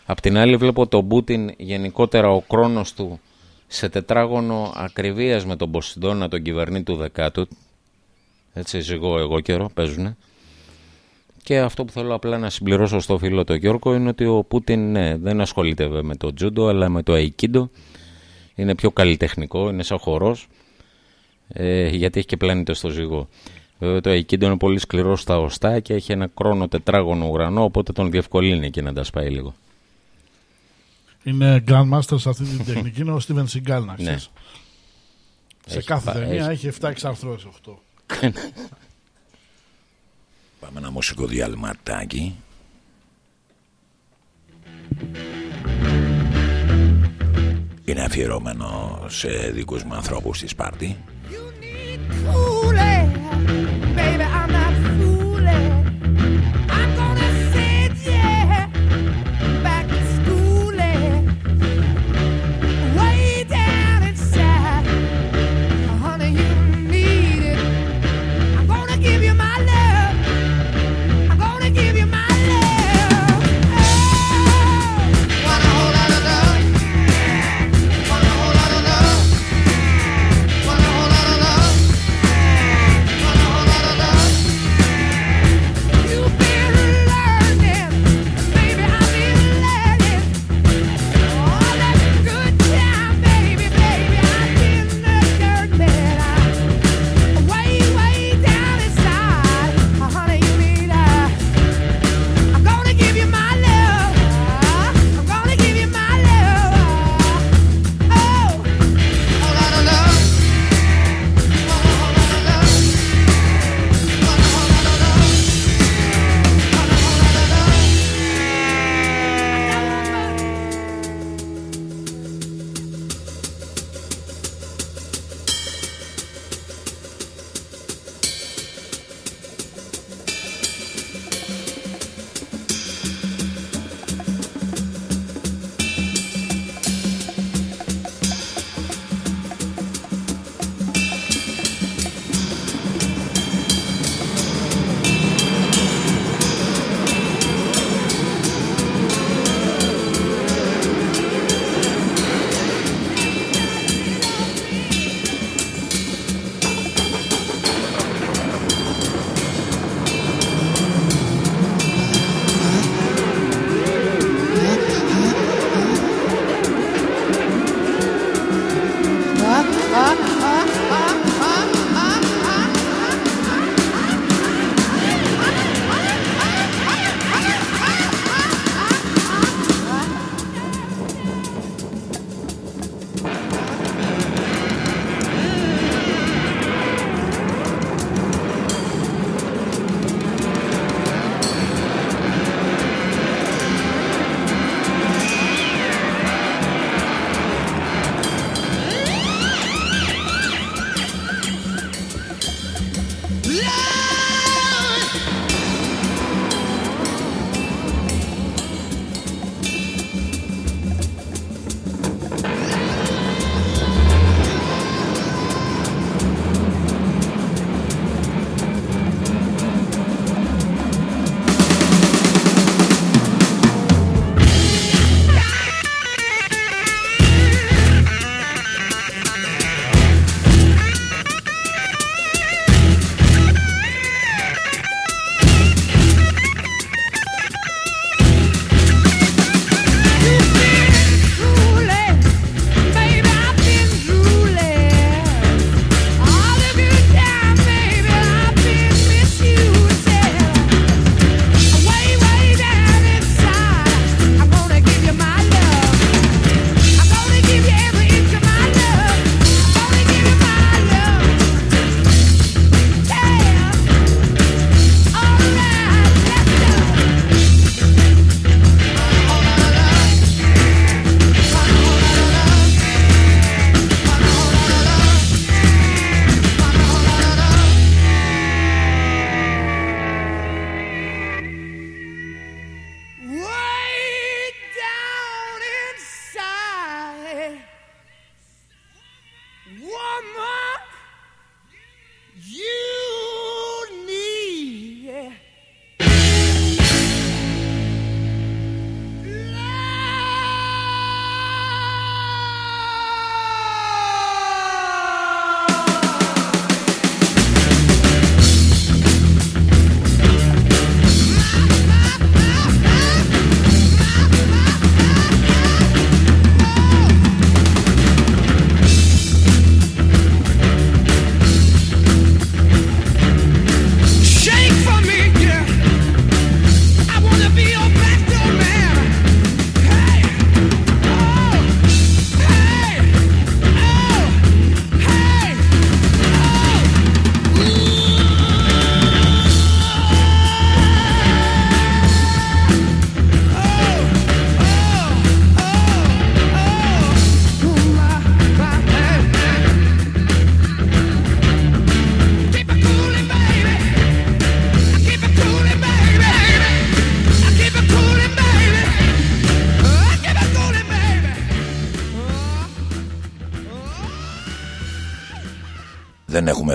Απ' την άλλη βλέπω τον Πούτιν γενικότερα ο χρόνος του σε τετράγωνο ακριβίας με τον Ποσειδώνα τον κυβερνήτη του δεκάτου. Έτσι ζυγό εγώ καιρό παίζουνε. Και αυτό που θέλω απλά να συμπληρώσω στο φίλο το Γιώργο είναι ότι ο Πούτιν ναι, δεν ασχολείται βέβαια με το τζούντο αλλά με το αϊκίντο. Είναι πιο καλλιτεχνικό, είναι σαν χορός ε, γιατί έχει και πλάνητο στο ζυγό. Βέβαια το αϊκίντο είναι πολύ σκληρό στα οστά και έχει ένα κρόνο τετράγωνο ουρανό οπότε τον διευκολύνει και να τα σπάει λίγο. Είναι Grandmaster σε αυτή την τεχνική, είναι ο Steven Seagal, να Ναι. ξέρεις. Σε Έχει κάθε πα- ταινία έχει- έχει 7 εξαρθρώσεις, 8. Πάμε ένα μουσικό διαλυματάκι. Είναι αφιερώμενο σε δικούς μου ανθρώπους στη Σπάρτη. Ooh,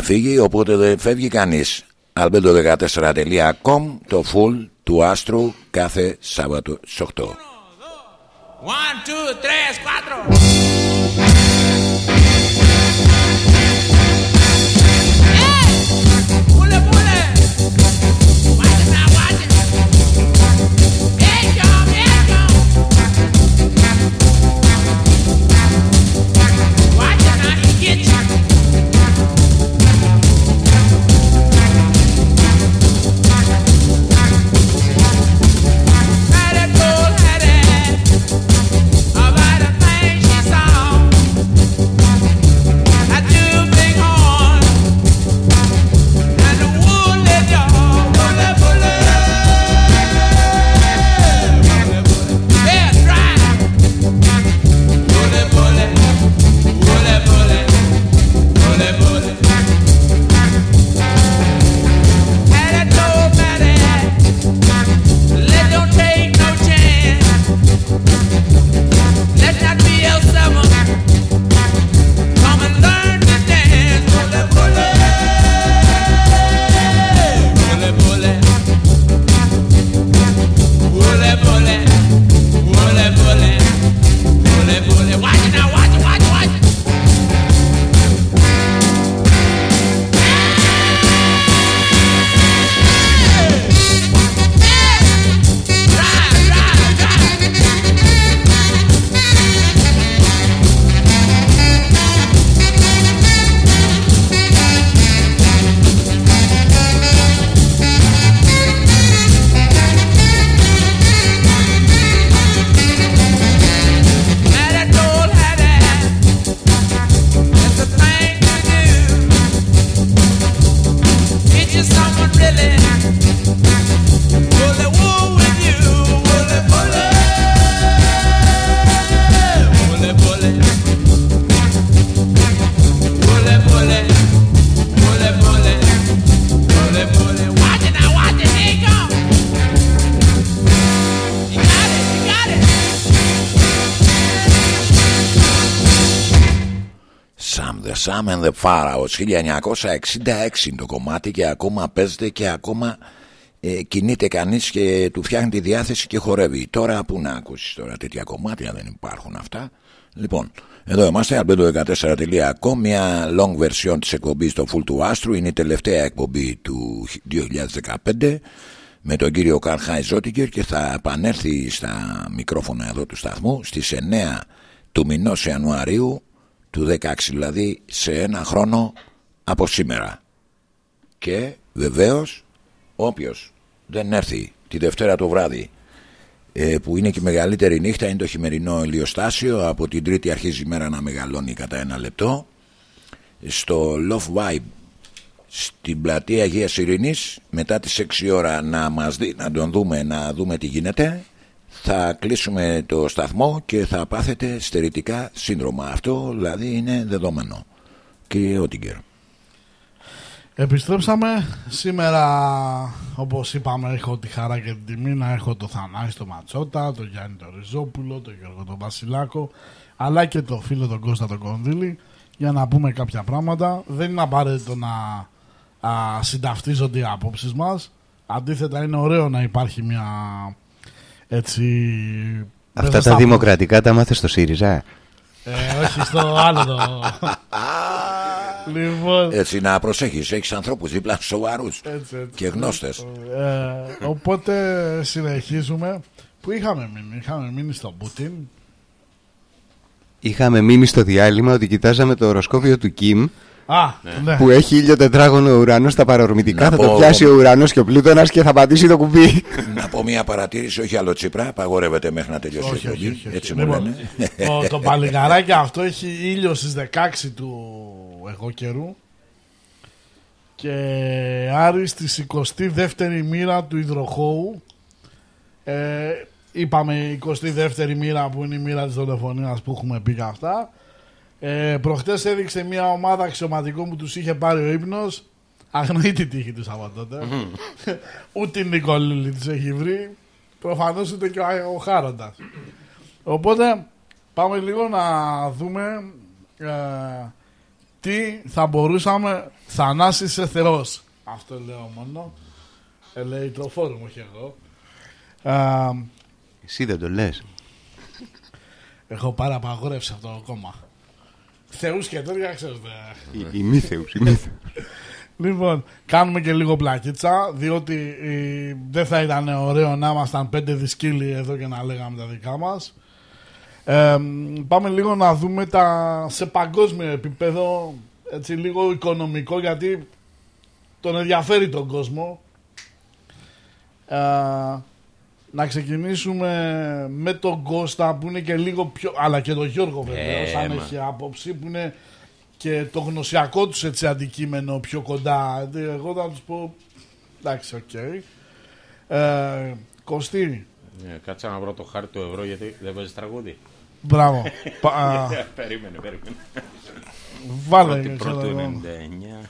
φύγει, οπότε δεν φεύγει κανείς. Αλμπέντο14.com το full του άστρου κάθε Σάββατο 8. The Sam and the Pharaohs 1966 το κομμάτι και ακόμα παίζεται και ακόμα ε, κινείται κανείς και του φτιάχνει τη διάθεση και χορεύει. Τώρα που να ακούσεις τώρα τέτοια κομμάτια δεν υπάρχουν αυτά. Λοιπόν εδώ είμαστε albedo14.com μια long version της εκπομπής στο Full του Άστρου είναι η τελευταία εκπομπή του 2015 με τον κύριο Καρχάη Ζότιγκερ και θα επανέλθει στα μικρόφωνα εδώ του σταθμού στις 9 του μηνός Ιανουαρίου του 16 δηλαδή σε ένα χρόνο από σήμερα. Και βεβαίως όποιος δεν έρθει τη Δευτέρα το βράδυ ε, που είναι και η μεγαλύτερη νύχτα είναι το χειμερινό ηλιοστάσιο από την Τρίτη αρχίζει η μέρα να μεγαλώνει κατά ένα λεπτό στο Love Vibe στην πλατεία Αγίας Ειρήνης μετά τις 6 ώρα να μας δει, να τον δούμε, να δούμε τι γίνεται θα κλείσουμε το σταθμό και θα πάθετε στερητικά σύνδρομα. Αυτό δηλαδή είναι δεδομένο. Κύριε Ότιγκερ. Επιστρέψαμε σήμερα όπως είπαμε έχω τη χαρά και την τιμή να έχω το Θανάση το Ματσότα, τον Γιάννη τον Ριζόπουλο, τον Γιώργο τον Βασιλάκο αλλά και το φίλο τον Κώστα τον Κονδύλη για να πούμε κάποια πράγματα. Δεν είναι απαραίτητο να α, συνταυτίζονται οι απόψεις μας. Αντίθετα είναι ωραίο να υπάρχει μια έτσι... Αυτά μέσα τα στα- δημοκρατικά τα μάθες στο ΣΥΡΙΖΑ. Ε, όχι στο άλλο το... λοιπόν, Έτσι να προσέχεις, έχεις ανθρώπους δίπλα σοβαρούς Έτσι, έτσι. και γνώστες. Ε, οπότε συνεχίζουμε. Που είχαμε μείνει, είχαμε μείνει στον Πούτιν. Είχαμε μείνει στο διάλειμμα ότι κοιτάζαμε το οροσκόπιο του Κιμ Α, ναι. που έχει ήλιο τετράγωνο ουρανό στα παρορμητικά. Να θα πω- το πιάσει ο ουρανός και ο πλούτονας και θα πατήσει το κουμπί. Να πω μια παρατήρηση, όχι άλλο Τσίπρα, απαγορεύεται μέχρι να τελειώσει η όχι, όχι, εκπομπή. όχι, όχι. Έτσι μου Λοιπόν, λένε. το, το παλικαράκι αυτό έχει ήλιο στις 16 του εγώ καιρού και Άρη στη 22η μοίρα του υδροχώου ε, είπαμε 22η μοίρα που είναι η μοίρα της δολοφονίας που έχουμε πει και αυτά ε, προχτές έδειξε μια ομάδα αξιωματικών που τους είχε πάρει ο ύπνος αγνοεί τη τύχη τους από τότε ούτε η Νικολούλη τους έχει βρει προφανώς ούτε και ο, ο Χάροντας Οπότε πάμε λίγο να δούμε ε, τι θα μπορούσαμε Θανάση σε Θεός. Αυτό λέω μόνο. Ε, λέει το φόρουμ, όχι εγώ. Α, Εσύ δεν το λες. έχω πάρει απαγόρευση από το κόμμα. Θεούς και τέτοια ξέρετε. Οι, οι μη θεούς, οι μη θεούς. Λοιπόν, κάνουμε και λίγο πλακίτσα, διότι ε, δεν θα ήταν ωραίο να ήμασταν πέντε δυσκύλοι εδώ και να λέγαμε τα δικά μας. Ε, πάμε λίγο να δούμε τα σε παγκόσμιο επίπεδο, έτσι λίγο οικονομικό, γιατί τον ενδιαφέρει τον κόσμο. Ε, να ξεκινήσουμε με τον Κώστα που είναι και λίγο πιο... αλλά και τον Γιώργο βεβαίως, Ε, αν μα. έχει άποψη που είναι και το γνωσιακό τους έτσι αντικείμενο πιο κοντά. Ε, Εγώ θα τους πω εντάξει, οκ. Ε, Κωστή, Ε, κάτσα να βρω το χάρτη του ευρώ γιατί δεν παίζει τραγούδι. Μπράβο. Πα- α. περίμενε, περίμενε. Βάλε, Πρώτη, ξέρω πρώτη, εγώ. 99.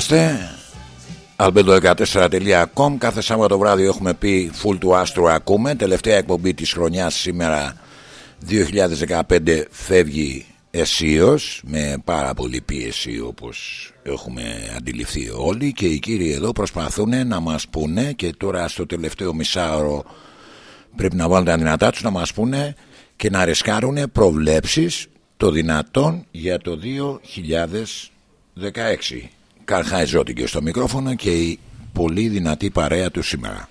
Είμαστε. albedo14.com Κάθε Σάββατο βράδυ έχουμε πει Full του άστρου ακούμε. Τελευταία εκπομπή της χρονιάς σήμερα 2015 φεύγει αισίως με πάρα πολύ πίεση όπως έχουμε αντιληφθεί όλοι και οι κύριοι εδώ προσπαθούν να μας πούνε και τώρα στο τελευταίο μισάωρο πρέπει να βάλουν τα δυνατά τους να μας πούνε και να ρισκάρουν προβλέψεις το δυνατόν για το 2016. Καρχάη Ζώτικε στο μικρόφωνο και η πολύ δυνατή παρέα του σήμερα.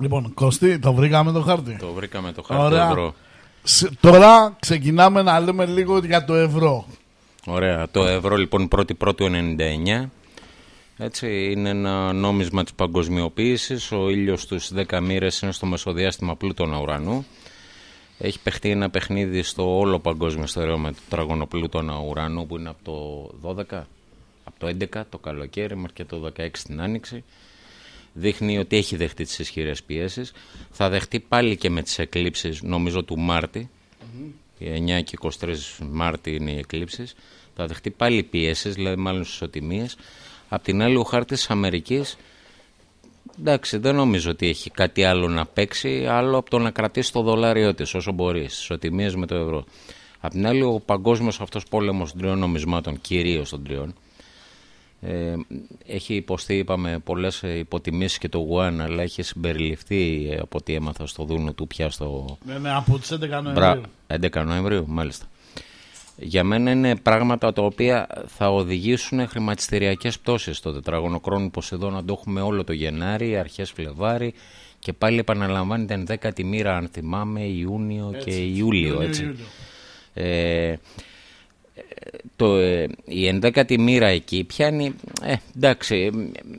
Λοιπόν, Κωστή, το βρήκαμε το χάρτη; Το βρήκαμε το χάρτη Ωραία. ευρώ. Σ- Τώρα ξεκινάμε να λέμε λίγο για το ευρώ. Ωραία. Το ευρώ λοιπόν πρώτη πρώτου 99. Έτσι, είναι ένα νόμισμα της παγκοσμιοποίησης. Ο ήλιος στους 10 μοίρες είναι στο μεσοδιάστημα πλούτονα ουρανού. Έχει παιχτεί ένα παιχνίδι στο όλο παγκόσμιο στερεό με το τραγωνοπλούτονα ουρανού που είναι από το 12, από το 11 το καλοκαίρι μέχρι και το 16 την άνοιξη. Δείχνει ότι έχει δεχτεί τις ισχυρές πιέσεις. Θα δεχτεί πάλι και με τις εκλήψεις νομίζω του Μάρτη. Οι 9 και 23 Μάρτη είναι οι εκλήψεις. Θα δεχτεί πάλι πιέσεις, δηλαδή μάλλον στις ισοτιμίες. Απ' την άλλη ο χάρτης της Αμερικής Εντάξει, δεν νομίζω ότι έχει κάτι άλλο να παίξει άλλο από το να κρατήσει το δολάριό της όσο μπορεί, στις ισοτιμίε με το ευρώ. Απ' την άλλη, ο παγκόσμιος αυτός πόλεμος των τριών νομισμάτων, κυρίως των τριών, ε, έχει υποστεί, είπαμε, πολλές υποτιμήσεις και το Γουάν, αλλά έχει συμπεριληφθεί ε, από ό,τι έμαθα στο δούνο του πια στο. Ναι, ναι, από τις 11 Νοεμβρίου. Μπρα... 11 Νοεμβρίου, μάλιστα. Για μένα είναι πράγματα τα οποία θα οδηγήσουν χρηματιστηριακές πτώσεις στο τετράγωνο χρόνο Ποσειδώνα να το έχουμε όλο το Γενάρη, αρχές Φλεβάρι και πάλι επαναλαμβάνεται την δέκατη μοίρα αν θυμάμαι Ιούνιο Έτσι. και Ιούλιο Ιούνιο, έτσι. Ιούλιο. Ε, το, ε, η ενδέκατη μοίρα εκεί πιάνει, ε, εντάξει,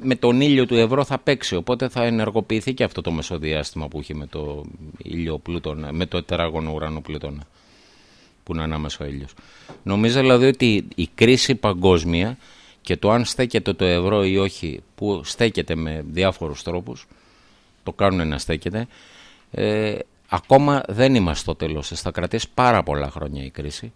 με τον ήλιο του ευρώ θα παίξει, οπότε θα ενεργοποιηθεί και αυτό το μεσοδιάστημα που έχει με το ήλιο πλούτονα, με το τετράγωνο ουρανό πλούτονα που είναι ανάμεσα ο ήλιος. Νομίζω δηλαδή ότι η κρίση παγκόσμια και το αν στέκεται το ευρώ ή όχι, που στέκεται με διάφορους τρόπους, το κάνουν να στέκεται, ε, ακόμα δεν είμαστε στο τέλος. της. Θα κρατήσει πάρα πολλά χρόνια η κρίση.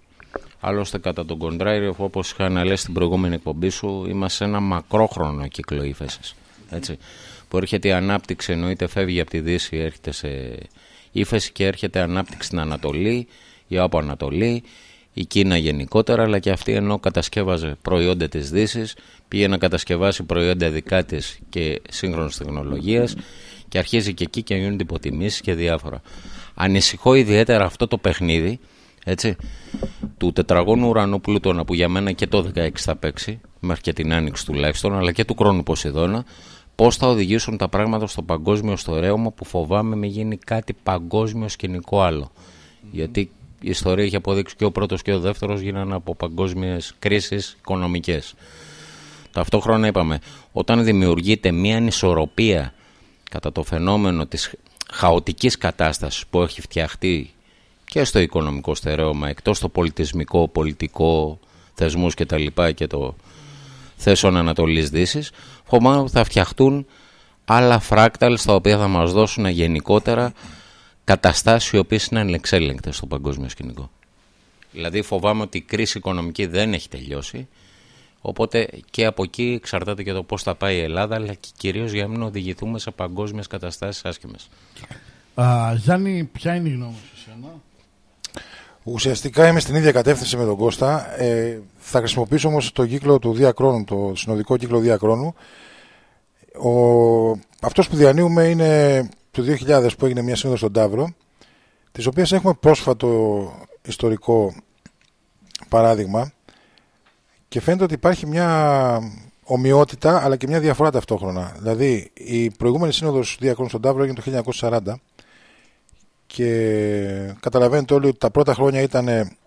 Άλλωστε κατά τον κοντράριο, όπως είχα αναλέσει στην προηγούμενη εκπομπή σου, είμαστε σε ένα μακρόχρονο κύκλο ύφεσης. Έτσι. Που έρχεται η ανάπτυξη, εννοείται φεύγει από τη Δύση, έρχεται σε ύφεση και έρχεται ανάπτυξη στην Ανατολή, η από Ανατολή, η Κίνα γενικότερα, αλλά και αυτή ενώ κατασκεύαζε προϊόντα της Δύσης, πήγε να κατασκευάσει προϊόντα δικά της και σύγχρονης τεχνολογίας και αρχίζει και εκεί και γίνονται υποτιμήσεις και διάφορα. Ανησυχώ ιδιαίτερα αυτό το παιχνίδι, έτσι, του τετραγώνου ουρανού Πλούτονα που για μένα και το 16 θα παίξει, μέχρι και την άνοιξη τουλάχιστον, αλλά και του χρόνου Ποσειδώνα, πώς θα οδηγήσουν τα πράγματα στο παγκόσμιο στερέωμα που φοβάμαι με γίνει κάτι παγκόσμιο σκηνικό άλλο. Γιατί η ιστορία έχει αποδείξει και ο πρώτος και ο δεύτερος γίνανε από παγκόσμιες κρίσεις οικονομικές. Ταυτόχρονα είπαμε, όταν δημιουργείται μια ανισορροπία κατά το φαινόμενο της χαοτικής κατάστασης που έχει φτιαχτεί και στο οικονομικό στερέωμα, εκτός στο πολιτισμικό, πολιτικό, θεσμούς και τα λοιπά και το θέσεων Ανατολής Δύσης, φοβάμαι ότι θα φτιαχτούν άλλα φράκταλς στα οποία θα μας δώσουν γενικότερα καταστάσεις οι οποίες είναι ανεξέλεγκτες στο παγκόσμιο σκηνικό. Δηλαδή φοβάμαι ότι η κρίση οικονομική δεν έχει τελειώσει, οπότε και από εκεί εξαρτάται και το πώς θα πάει η Ελλάδα, αλλά και κυρίως για να μην οδηγηθούμε σε παγκόσμιες καταστάσεις άσχημες. Α, Γιάννη, ποια είναι η γνώμη σου εσένα; Ουσιαστικά είμαι στην ίδια κατεύθυνση με τον Κώστα. Ε, θα χρησιμοποιήσω όμως το κύκλο του διακρόνου, το συνοδικό κύκλο διακρόνου. Ο, αυτός που διανύουμε είναι το 2000 που έγινε μια σύνοδος στον Ταύρο, της οποίας έχουμε πρόσφατο ιστορικό παράδειγμα και φαίνεται ότι υπάρχει μια ομοιότητα αλλά και μια διαφορά ταυτόχρονα. Δηλαδή η προηγούμενη σύνοδος διακρόνου στον Ταύρο έγινε το 1940 και καταλαβαίνετε όλοι ότι τα πρώτα χρόνια ήταν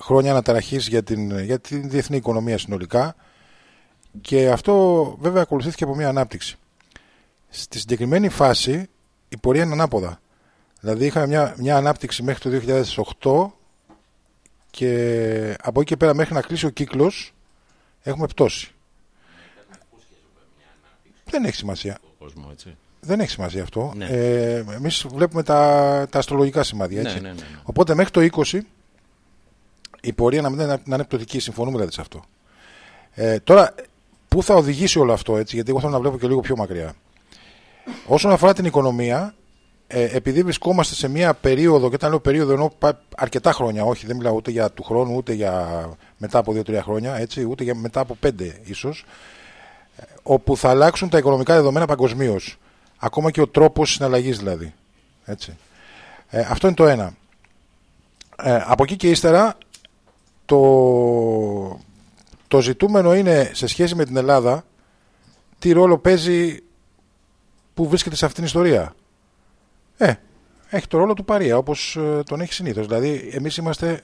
χρόνια αναταραχής για την, για την διεθνή οικονομία συνολικά και αυτό βέβαια ακολουθήθηκε από μια ανάπτυξη. Στη συγκεκριμένη φάση η πορεία είναι ανάποδα. Δηλαδή είχαμε μια, μια ανάπτυξη μέχρι το 2008 και από εκεί και πέρα μέχρι να κλείσει ο κύκλος έχουμε πτώση. Δεν έχει σημασία. Κόσμο, έτσι. Δεν έχει σημασία αυτό. Ναι. Ε, Εμείς βλέπουμε τα, τα αστρολογικά σημάδια. Έτσι. Ναι, ναι, ναι, ναι. Οπότε μέχρι το 20 η πορεία να, μην είναι- να είναι πτωτική. Συμφωνούμε δηλαδή σε αυτό. Ε, τώρα, πού πού θα οδηγήσει όλο αυτό, έτσι, γιατί εγώ θέλω να βλέπω και λίγο πιο μακριά. Όσον αφορά την οικονομία, ε, επειδή βρισκόμαστε σε μια περίοδο, και όταν λέω περίοδο εννοώ πα- αρκετά χρόνια, όχι δεν μιλάω ούτε για του χρόνου, ούτε για μετά από 2-3 χρόνια, έτσι, ούτε για μετά από 5 ίσως, όπου θα αλλάξουν τα οικονομικά δεδομένα παγκοσμίως. Ακόμα και ο τρόπος συναλλαγής δηλαδή. Έτσι. Ε, αυτό είναι το ένα. Ε, από εκεί και ύστερα, το, το ζητούμενο είναι σε σχέση με την Ελλάδα τι ρόλο παίζει που βρίσκεται σε αυτήν την ιστορία. Ε, έχει το ρόλο του παρία όπως ε, τον έχει συνήθως. Δηλαδή εμείς είμαστε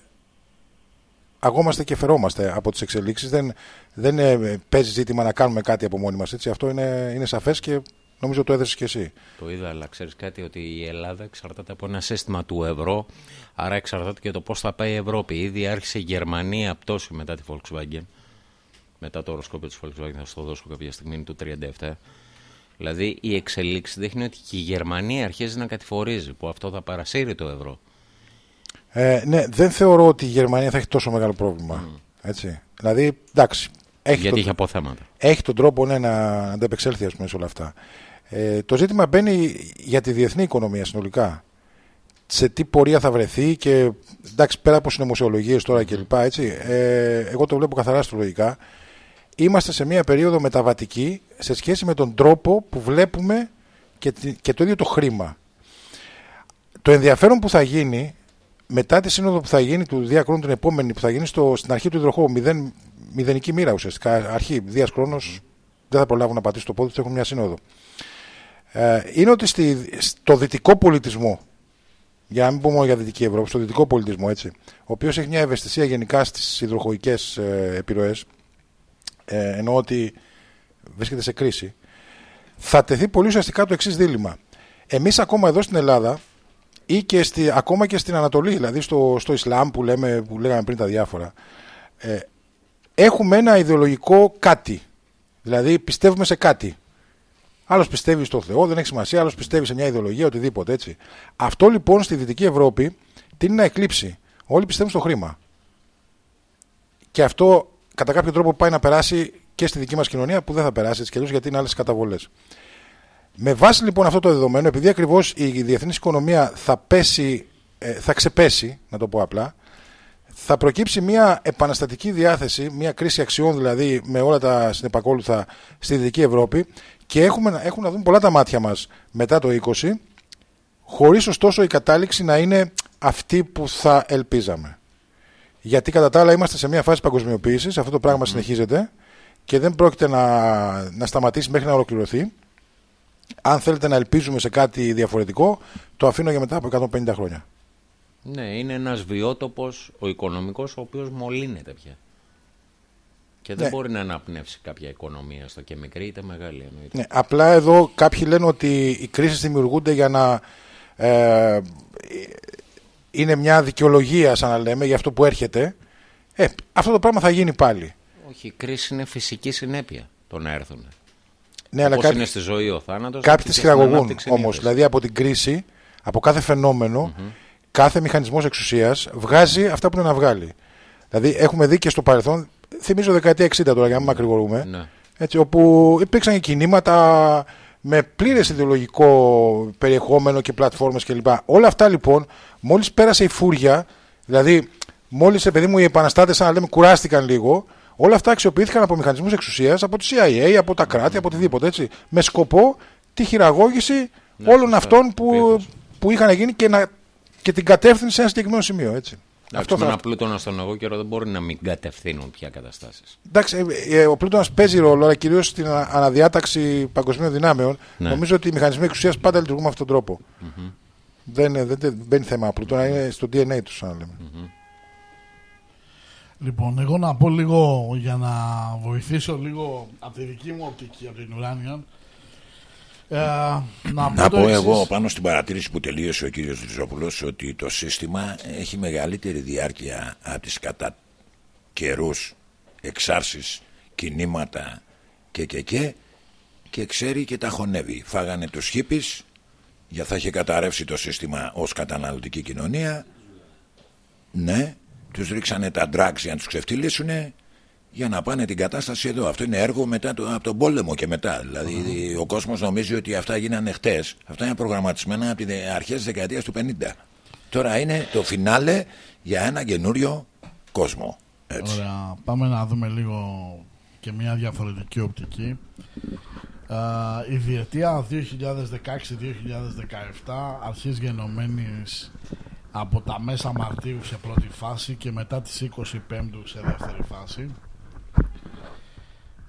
αγόμαστε και φερόμαστε από τις εξελίξεις. Δεν, δεν ε, παίζει ζήτημα να κάνουμε κάτι από μόνοι μας. Έτσι. Αυτό είναι, είναι σαφές και νομίζω το έδεσες και εσύ. Το είδα, αλλά ξέρεις κάτι ότι η Ελλάδα εξαρτάται από ένα σύστημα του ευρώ, άρα εξαρτάται και το πώς θα πάει η Ευρώπη. Ήδη άρχισε η Γερμανία πτώση μετά τη Volkswagen. Μετά το οροσκόπιο της Volkswagen, θα σου το δώσω κάποια στιγμή, είναι του 37. Δηλαδή η εξελίξη δείχνει ότι και η Γερμανία αρχίζει να κατηφορίζει, που αυτό θα παρασύρει το ευρώ. Ε, ναι, δεν θεωρώ ότι η Γερμανία θα έχει τόσο μεγάλο πρόβλημα. Έτσι. Δηλαδή, εντάξει. Έχει Γιατί τον- έχει αποθέματα. Έχει τον τρόπο ναι, να ανταπεξέλθει ας πούμε, σε όλα αυτά. Ε, το ζήτημα μπαίνει για τη διεθνή οικονομία συνολικά. Σε τι πορεία θα βρεθεί και εντάξει, πέρα από συνωμοσιολογίες τώρα κλπ. Έτσι, ε, εγώ το βλέπω καθαρά αστρολογικά. Είμαστε σε μια περίοδο μεταβατική σε σχέση με τον τρόπο που βλέπουμε και, τη- και το ίδιο το χρήμα. Το ενδιαφέρον που θα γίνει μετά τη σύνοδο που θα γίνει του Δία Χρόνου την επόμενη που θα γίνει στο, στην αρχή του υδροχώου, μηδεν, μηδενική μοίρα ουσιαστικά. Αρχή Δία Χρόνος δεν θα προλάβουν να πατήσουν το πόδι τους, έχουν μια σύνοδο. Ε, είναι ότι στη, στο δυτικό πολιτισμό, για να μην πούμε μόνο για δυτική Ευρώπη, στο δυτικό πολιτισμό έτσι, ο οποίος έχει μια ευαισθησία γενικά στις υδροχοϊκές ε, επιρροές, ε, εννοώ ότι βρίσκεται σε κρίση, θα τεθεί πολύ ουσιαστικά το εξής δίλημα. Εμείς ακόμα εδώ στην Ελλάδα ή και στη, ακόμα και στην Ανατολή, δηλαδή στο, στο Ισλάμ που, λέμε, που λέγαμε πριν τα διάφορα, ε, έχουμε ένα ιδεολογικό κάτι. Δηλαδή πιστεύουμε σε κάτι. Άλλος πιστεύει στο Θεό, δεν έχει σημασία, άλλος πιστεύει σε μια ιδεολογία, οτιδήποτε έτσι. Αυτό λοιπόν στη Δυτική Ευρώπη τίνει να εκλείψει. Όλοι πιστεύουν στο χρήμα. Και αυτό κατά κάποιο τρόπο πάει να περάσει και στη δική μας κοινωνία που δεν θα περάσει έτσι κι αλλιώς, γιατί είναι άλλες καταβολές. Με βάση λοιπόν αυτό το δεδομένο, επειδή ακριβώς η διεθνής οικονομία θα πέσει, ε, θα ξεπέσει, να το πω απλά, θα προκύψει μια επαναστατική διάθεση, μια κρίση αξιών δηλαδή με όλα τα συνεπακόλουθα στη Δυτική Ευρώπη και έχουμε, να- έχουν να δουν πολλά τα μάτια μας μετά το 20 χωρίς ωστόσο η κατάληξη να είναι αυτή που θα ελπίζαμε. Γιατί κατά τα άλλα είμαστε σε μια φάση παγκοσμιοποίησης, αυτό το πράγμα συνεχίζεται και δεν πρόκειται να, να σταματήσει μέχρι να ολοκληρωθεί. Αν θέλετε να ελπίζουμε σε κάτι διαφορετικό, το αφήνω για μετά από 150 χρόνια. Ναι, είναι ένας βιότοπος, ο οικονομικός, ο οποίος μολύνεται πια. Και δεν Ναι. μπορεί να αναπνεύσει κάποια οικονομία στο και μικρή είτε μεγάλη εννοείται. Ναι, απλά εδώ κάποιοι λένε ότι οι κρίσεις δημιουργούνται για να ε, είναι μια δικαιολογία σαν να λέμε για αυτό που έρχεται. Ε, αυτό το πράγμα θα γίνει πάλι. Όχι, η κρίση είναι φυσική συνέπεια το να έρθουν. Ναι, αλλά Όπως κάποιοι, είναι στη ζωή ο θάνατος, κάποιοι έτσι τις και στην χειραγωγούν ανάπτυξη είναι η όμως. ύφεση. Δηλαδή από την κρίση, από κάθε φαινόμενο, κάθε μηχανισμός εξουσίας βγάζει αυτά που είναι να βγάλει. Δηλαδή έχουμε δει και στο παρελθόν, θυμίζω δεκαετία 60 τώρα για να μην μακρηγορούμε, Ναι. έτσι, όπου υπήρξαν και κινήματα με πλήρες ιδεολογικό περιεχόμενο και πλατφόρμες κλπ. Όλα αυτά λοιπόν, μόλις πέρασε η φούρια, δηλαδή μόλις επειδή μου οι επαναστάτες σαν να λέμε κουράστηκαν λίγο, όλα αυτά αξιοποιήθηκαν από μηχανισμούς εξουσίας, από τη CIA, από τα κράτη, από οτιδήποτε έτσι, με σκοπό τη χειραγώγηση όλων σωστά. αυτών που, που είχαν γίνει και, να, και την κατεύθυνση σε ένα συγκεκριμένο σημείο. Έτσι. Αυτό με ένα πλούτονα στον εγώ καιρό δεν μπορεί να μην κατευθύνουν πια καταστάσεις. Εντάξει, ε, ε, ο πλούτονα παίζει ρόλο, αλλά κυρίως στην α- αναδιάταξη παγκοσμίων δυνάμεων. Ναι. Νομίζω ότι οι μηχανισμοί εξουσίας πάντα λειτουργούν με αυτόν τον τρόπο. Δεν, ε, δεν, δεν μπαίνει θέμα πλούτονα, είναι στο DNA τους, σαν να λέμε. Λοιπόν, εγώ να πω λίγο για να βοηθήσω λίγο από τη δική μου οπτική, από την ουράνια. Ε, να πω, Να το πω εξής. εγώ πάνω στην παρατήρηση που τελείωσε ο κύριος Ριζόπουλος ότι το σύστημα έχει μεγαλύτερη διάρκεια από τις κατά καιρούς εξάρσεις, κινήματα και και και και ξέρει και τα χωνεύει. Φάγανε τους χίπης για θα είχε καταρρεύσει το σύστημα ως καταναλωτική κοινωνία ναι, τους ρίξανε τα drugs για να τους ξεφτυλίσουνε για να πάνε την κατάσταση εδώ. Αυτό είναι έργο μετά το, από τον πόλεμο και μετά. Δηλαδή ο κόσμος νομίζει ότι αυτά γίνανε χτες. Αυτά είναι προγραμματισμένα από τις αρχές της δεκαετίας του 50. Τώρα είναι το φινάλε για ένα καινούριο κόσμο. Έτσι. Ωραία. Πάμε να δούμε λίγο και μια διαφορετική οπτική. Α, η διετία 2016-2017 αρχής γενομένης από τα μέσα Μαρτίου σε πρώτη φάση και μετά τις 25 σε δεύτερη φάση.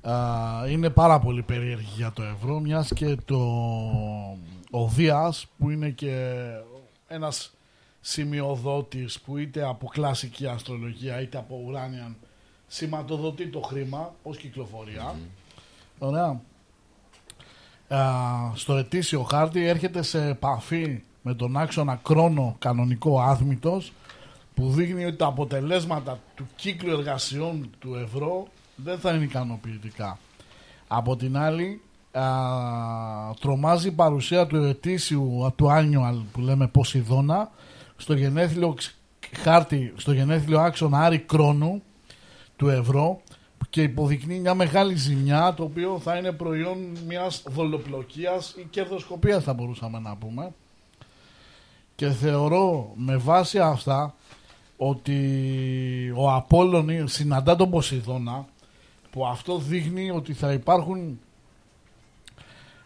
Α, είναι πάρα πολύ περίεργη για το ευρώ μιας και το ο Δίας που είναι και ένας σημειοδότης που είτε από κλασική αστρολογία είτε από ουράνιαν σηματοδοτεί το χρήμα ως κυκλοφορία. Ωραία. Α, στο ετήσιο χάρτη έρχεται σε επαφή με τον άξονα κρόνο κανονικό άθμητος που δείχνει ότι τα αποτελέσματα του κύκλου εργασιών του ευρώ δεν θα είναι ικανοποιητικά. Από την άλλη, α, τρομάζει η παρουσία του ετήσιου του annual που λέμε Ποσειδώνα στο γενέθλιο ξ- χάρτη, στο γενέθλιο άξονα Άρη Κρόνου του ευρώ και υποδεικνύει μια μεγάλη ζημιά το οποίο θα είναι προϊόν μιας δολοπλοκίας ή κερδοσκοπίας θα μπορούσαμε να πούμε και θεωρώ με βάση αυτά ότι ο Απόλλων συναντά τον Ποσειδώνα που αυτό δείχνει ότι θα υπάρχουν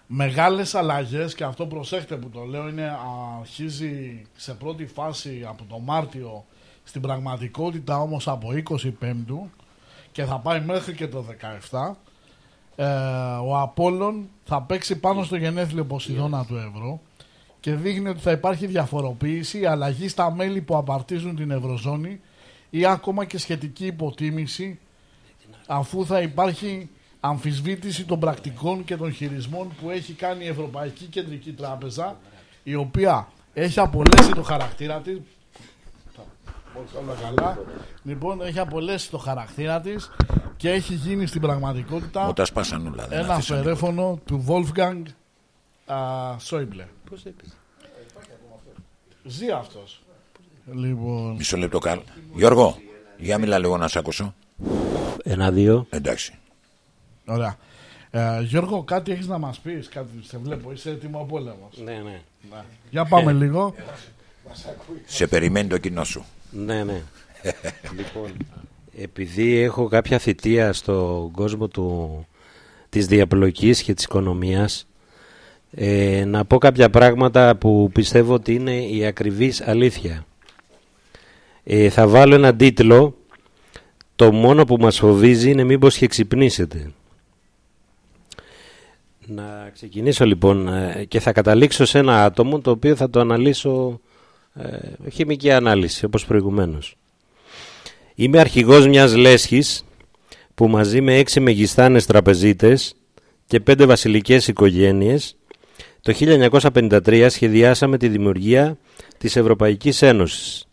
μεγάλες αλλαγές και αυτό προσέχτε που το λέω είναι αρχίζει σε πρώτη φάση από το Μάρτιο στην πραγματικότητα όμως από 25 και θα πάει μέχρι και το 17 ε, ο Απόλλων θα παίξει πάνω στο γενέθλιο Ποσειδώνα του Ευρώ και δείχνει ότι θα υπάρχει διαφοροποίηση, αλλαγή στα μέλη που απαρτίζουν την Ευρωζώνη ή ακόμα και σχετική υποτίμηση αφού θα υπάρχει αμφισβήτηση των πρακτικών και των χειρισμών που έχει κάνει η Ευρωπαϊκή Κεντρική Τράπεζα η οποία έχει απολέσει το χαρακτήρα της όλα καλά. Λοιπόν, έχει απολέσει το χαρακτήρα της και έχει γίνει στην πραγματικότητα Μου τα σπάσαν όλα, δεν ένα αφήσανε φερέφωνο του Wolfgang Σόιμπλε. Πώς έπαιζε. Ζει αυτός. Λοιπόν, Μισό λεπτό καλ. Γιώργο, για μιλά λίγο να σε ακούσω. Ένα-δύο. Εντάξει. Ωραία. Ε, Γιώργο, κάτι έχεις να μας πεις, κάτι σε βλέπω, είσαι έτοιμο ο πόλεμος. Ναι, ναι. Για πάμε λίγο. Σε περιμένει το κοινό σου. Ναι, ναι. λοιπόν, επειδή έχω κάποια θητεία στον κόσμο του, της διαπλοκής και της οικονομίας ε, να πω κάποια πράγματα που πιστεύω ότι είναι η ακριβής αλήθεια. Ε, θα βάλω ένα τίτλο «Το μόνο που μας φοβίζει είναι μήπως και ξυπνήσετε». Να ξεκινήσω λοιπόν ε, και θα καταλήξω σε ένα άτομο το οποίο θα το αναλύσω ε, χημική ανάλυση όπως προηγουμένως. Είμαι αρχηγός μιας λέσχης που μαζί με έξι μεγιστάνες τραπεζίτες και πέντε βασιλικές οικογένειες το 1953 σχεδιάσαμε τη δημιουργία της Ευρωπαϊκής Ένωσης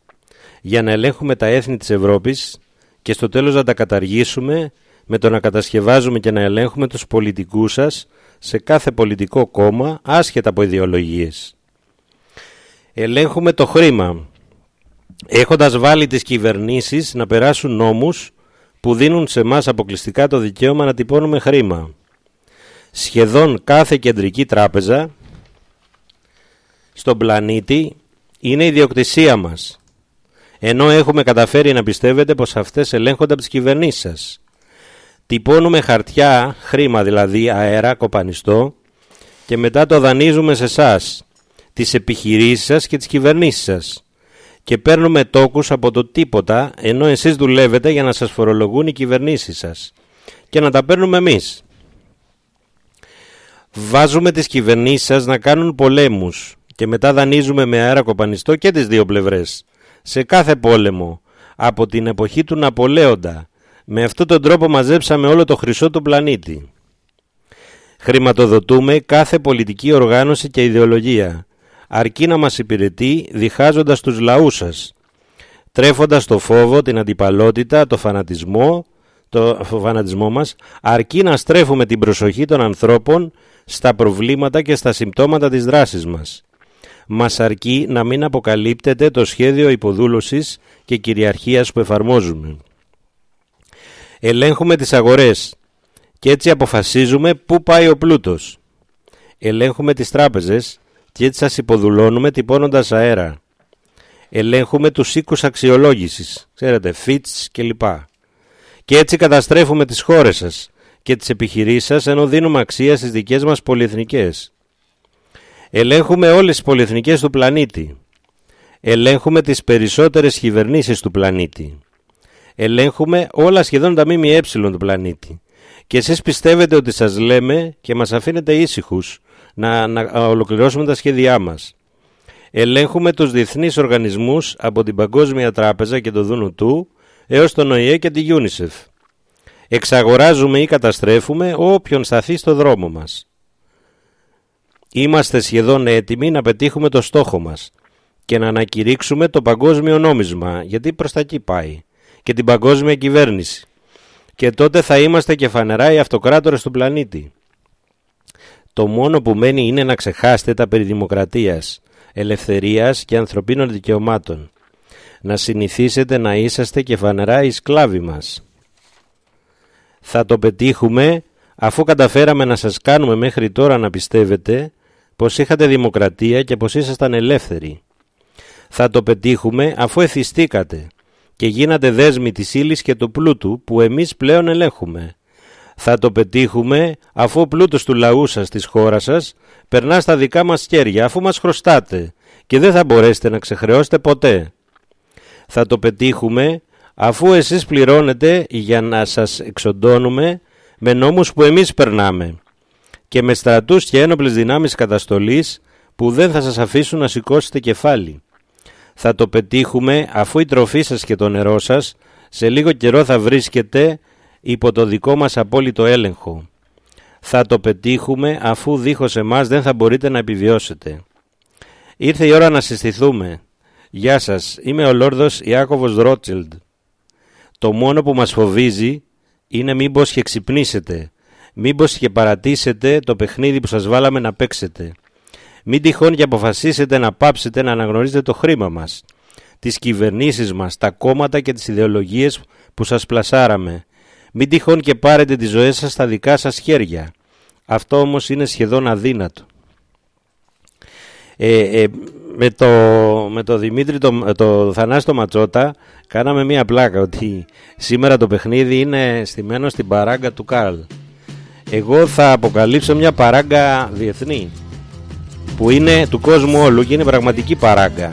για να ελέγχουμε τα έθνη της Ευρώπης και στο τέλος να τα καταργήσουμε με το να κατασκευάζουμε και να ελέγχουμε τους πολιτικούς σας σε κάθε πολιτικό κόμμα άσχετα από ιδεολογίες. Ελέγχουμε το χρήμα έχοντας βάλει τις κυβερνήσεις να περάσουν νόμους που δίνουν σε μας αποκλειστικά το δικαίωμα να τυπώνουμε χρήμα. Σχεδόν κάθε κεντρική τράπεζα στον πλανήτη είναι ιδιοκτησία μας. Ενώ έχουμε καταφέρει να πιστεύετε πως αυτές ελέγχονται από τις κυβερνήσεις σας. Τυπώνουμε χαρτιά, χρήμα δηλαδή, αέρα, κοπανιστό και μετά το δανείζουμε σε εσάς, τις επιχειρήσεις σας και τις κυβερνήσεις σας. Και παίρνουμε τόκους από το τίποτα ενώ εσείς δουλεύετε για να σας φορολογούν οι κυβερνήσεις σας. Και να τα παίρνουμε εμείς. Βάζουμε τις κυβερνήσεις σας να κάνουν πολέμους και μετά δανείζουμε με αέρα κοπανιστό και τις δύο πλευρές. Σε κάθε πόλεμο, από την εποχή του Ναπολέοντα, με αυτόν τον τρόπο μαζέψαμε όλο το χρυσό του πλανήτη. Χρηματοδοτούμε κάθε πολιτική οργάνωση και ιδεολογία, αρκεί να μας υπηρετεί διχάζοντας τους λαούς σας, τρέφοντας το φόβο, την αντιπαλότητα, το φανατισμό, το φανατισμό μας, αρκεί να στρέφουμε την προσοχή των ανθρώπων στα προβλήματα και στα συμπτώματα της δράσης μας. Μας αρκεί να μην αποκαλύπτεται το σχέδιο υποδούλωσης και κυριαρχίας που εφαρμόζουμε. Ελέγχουμε τις αγορές και έτσι αποφασίζουμε πού πάει ο πλούτος. Ελέγχουμε τις τράπεζες και έτσι σας υποδουλώνουμε τυπώνοντας αέρα. Ελέγχουμε τους οίκους αξιολόγησης, ξέρετε, fits κλπ. Και έτσι καταστρέφουμε τις χώρες σας και τις επιχειρήσεις σας ενώ δίνουμε αξία στις δικές μας πολυεθνικές. Ελέγχουμε όλες τις πολυεθνικές του πλανήτη. Ελέγχουμε τις περισσότερες κυβερνήσεις του πλανήτη. Ελέγχουμε όλα σχεδόν τα ΜΜΕ του πλανήτη. Και εσείς πιστεύετε ότι σας λέμε και μας αφήνετε ήσυχους να, να ολοκληρώσουμε τα σχέδιά μας. Ελέγχουμε τους διεθνείς οργανισμούς από την Παγκόσμια Τράπεζα και το Δούνου του έως τον ΟΗΕ και τη UNICEF. Εξαγοράζουμε ή καταστρέφουμε όποιον σταθεί στο δρόμο μας. Είμαστε σχεδόν έτοιμοι να πετύχουμε το στόχο μας και να ανακηρύξουμε το παγκόσμιο νόμισμα, γιατί προς τα εκεί πάει, και την παγκόσμια κυβέρνηση. Και τότε θα είμαστε και φανερά οι αυτοκράτορες του πλανήτη. Το μόνο που μένει είναι να ξεχάσετε τα περί δημοκρατίας, ελευθερίας και ανθρωπίνων δικαιωμάτων. Να συνηθίσετε να είσαστε και φανερά οι σκλάβοι μας. Θα το πετύχουμε αφού καταφέραμε να σας κάνουμε μέχρι τώρα να πιστεύετε πως είχατε δημοκρατία και πως ήσασταν ελεύθεροι. Θα το πετύχουμε αφού εθιστήκατε και γίνατε δέσμοι της ύλης και του πλούτου που εμείς πλέον ελέγχουμε. Θα το πετύχουμε αφού ο πλούτος του λαού σας της χώρας σας περνά στα δικά μας χέρια αφού μας χρωστάτε και δεν θα μπορέσετε να ξεχρεώσετε ποτέ. Θα το πετύχουμε αφού εσείς πληρώνετε για να σας εξοντώνουμε με νόμους που εμείς περνάμε και με στρατούς και ένοπλες δυνάμεις καταστολής που δεν θα σας αφήσουν να σηκώσετε κεφάλι. Θα το πετύχουμε αφού η τροφή σας και το νερό σας σε λίγο καιρό θα βρίσκεται υπό το δικό μας απόλυτο έλεγχο. Θα το πετύχουμε αφού δίχως εμάς δεν θα μπορείτε να επιβιώσετε. Ήρθε η ώρα να συστηθούμε. Γεια σας, είμαι ο Λόρδος Ιάκωβος Ρότσιλντ. Το μόνο που μας φοβίζει είναι μήπως και ξυπνήσετε, μήπως και παρατήσετε το παιχνίδι που σας βάλαμε να παίξετε. Μην τυχόν και αποφασίσετε να πάψετε να αναγνωρίζετε το χρήμα μας, τις κυβερνήσεις μας, τα κόμματα και τις ιδεολογίες που σας πλασάραμε. Μην τυχόν και πάρετε τις ζωές σας στα δικά σας χέρια. Αυτό όμως είναι σχεδόν αδύνατο. Ε, ε, με, το, με το Δημήτρη το, το Θανάση το Ματσότα κάναμε μία πλάκα ότι σήμερα το παιχνίδι είναι στημένο στην παράγκα του Καρλ. Εγώ θα αποκαλύψω μια παράγκα διεθνή που είναι του κόσμου όλου και είναι πραγματική παράγκα.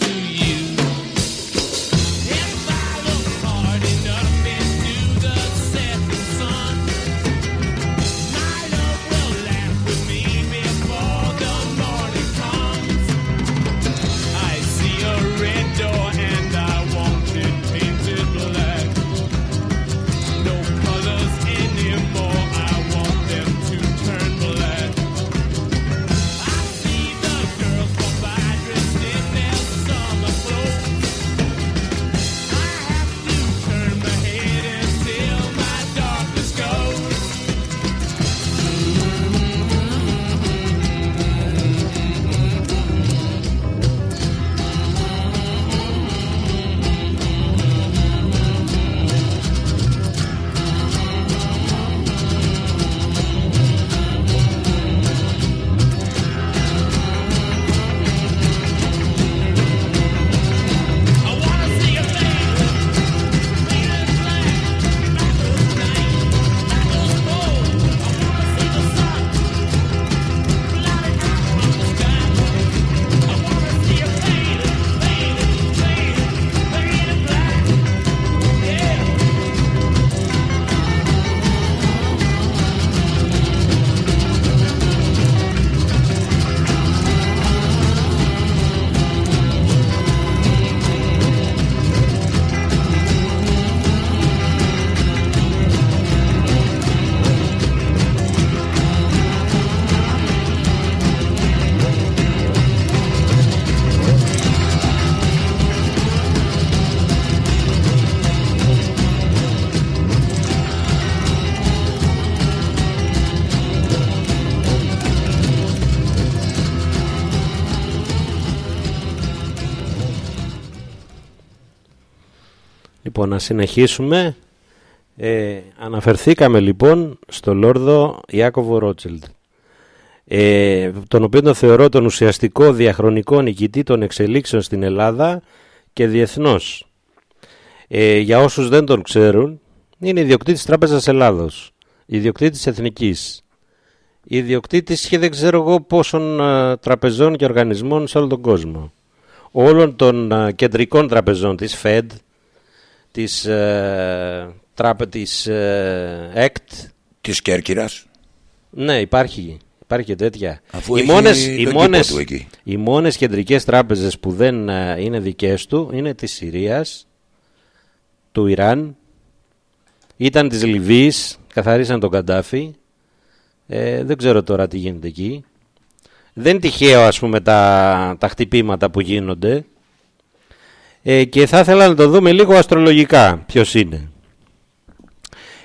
Λοιπόν, να συνεχίσουμε. Ε, αναφερθήκαμε λοιπόν στο Λόρδο Ιάκωβο Ρότσελντ ε, τον οποίο τον θεωρώ τον ουσιαστικό διαχρονικό νικητή των εξελίξεων στην Ελλάδα και διεθνώς. Ε, για όσους δεν τον ξέρουν, είναι ιδιοκτήτης Τράπεζας Ελλάδος, ιδιοκτήτης Εθνικής, ιδιοκτήτης και δεν ξέρω εγώ πόσων ε, τραπεζών και οργανισμών σε όλο τον κόσμο. Όλων των ε, κεντρικών τραπεζών της ΦΕΔ, της, ε, τράπε, της ε, ΕΚΤ. Της Κέρκυρας. Ναι, υπάρχει. Υπάρχει και τέτοια. Αφού οι έχει μόνες, τον οι, κήπο μόνες, του εκεί. οι μόνες κεντρικές τράπεζες που δεν ε, είναι δικές του είναι της Συρίας, του Ιράν, ήταν της Λιβύης, καθαρίσαν τον Καντάφη. Ε, δεν ξέρω τώρα τι γίνεται εκεί. Δεν είναι τυχαίο ας πούμε τα, τα χτυπήματα που γίνονται. Ε, και θα ήθελα να το δούμε λίγο αστρολογικά ποιος είναι.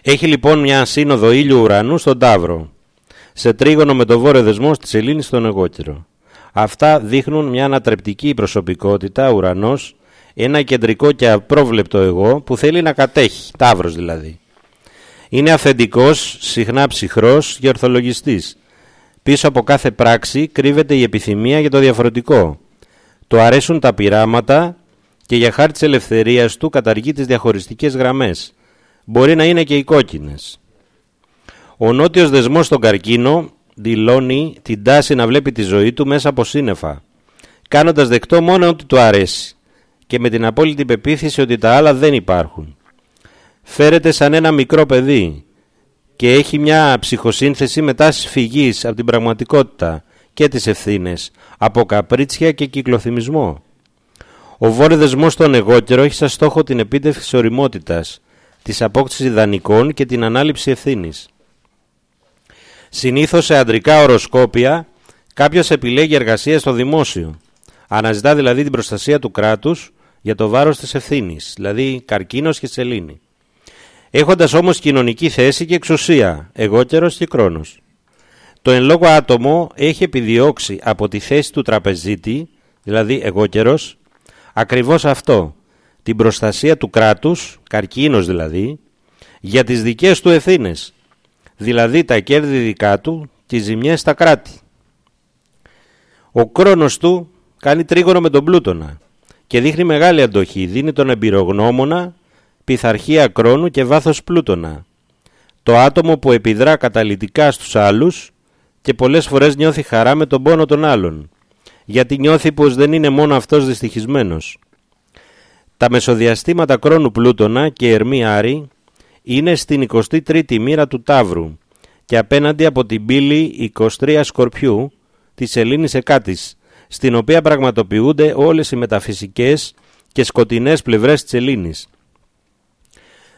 Έχει λοιπόν μια σύνοδο ήλιου ουρανού στον Ταύρο σε τρίγωνο με το βόρειο δεσμό στη σελήνη στον εγώκυρο. Αυτά δείχνουν μια ανατρεπτική προσωπικότητα, ουρανός, ένα κεντρικό και απρόβλεπτο εγώ που θέλει να κατέχει, τάβρος δηλαδή. Είναι αφεντικός, συχνά ψυχρός και ορθολογιστής. Πίσω από κάθε πράξη κρύβεται η επιθυμία για το διαφορετικό. Το αρέσουν τα πειράματα και για χάρη της ελευθερίας του καταργεί τις διαχωριστικές γραμμές. Μπορεί να είναι και οι κόκκινες. Ο νότιος δεσμός στον καρκίνο δηλώνει την τάση να βλέπει τη ζωή του μέσα από σύννεφα, κάνοντας δεκτό μόνο ότι του αρέσει και με την απόλυτη πεποίθηση ότι τα άλλα δεν υπάρχουν. Φέρεται σαν ένα μικρό παιδί και έχει μια ψυχοσύνθεση με τάσεις φυγής από την πραγματικότητα και τις ευθύνες, από καπρίτσια και κυκλοθυμισμό. Ο βόρειος δεσμός στον εγώκερο έχει σαν στόχο την επίτευξη οριμότητας, της απόκτησης ιδανικών και την ανάληψη ευθύνης. Συνήθως σε αντρικά οροσκόπια κάποιος επιλέγει εργασία στο δημόσιο. Αναζητά δηλαδή την προστασία του κράτους για το βάρος της ευθύνης, δηλαδή καρκίνος και σελήνη. Έχοντας όμως κοινωνική θέση και εξουσία, εγώκερος και κρόνος. Το εν λόγω άτομο έχει επιδιώξει από τη θέση του τραπεζίτη, δηλαδή εγώκερος, ακριβώς αυτό, την προστασία του κράτους, καρκίνος δηλαδή, για τις δικές του ευθύνες, δηλαδή τα κέρδη δικά του, τις ζημιές στα κράτη. Ο κρόνος του κάνει τρίγωνο με τον πλούτονα και δείχνει μεγάλη αντοχή, δίνει τον εμπειρογνώμονα, πειθαρχία κρόνου και βάθος πλούτονα. Το άτομο που επιδρά καταλυτικά στους άλλους και πολλές φορές νιώθει χαρά με τον πόνο των άλλων, γιατί νιώθει πως δεν είναι μόνο αυτός δυστυχισμένος. Τα μεσοδιαστήματα κρόνου πλούτονα και ερμή άρη είναι στην 23η μοίρα του Ταύρου και απέναντι από την πύλη 23 Σκορπιού της Ελλήνης Εκάτης, στην οποία πραγματοποιούνται όλες οι μεταφυσικές και σκοτεινές πλευρές της Ελλήνης.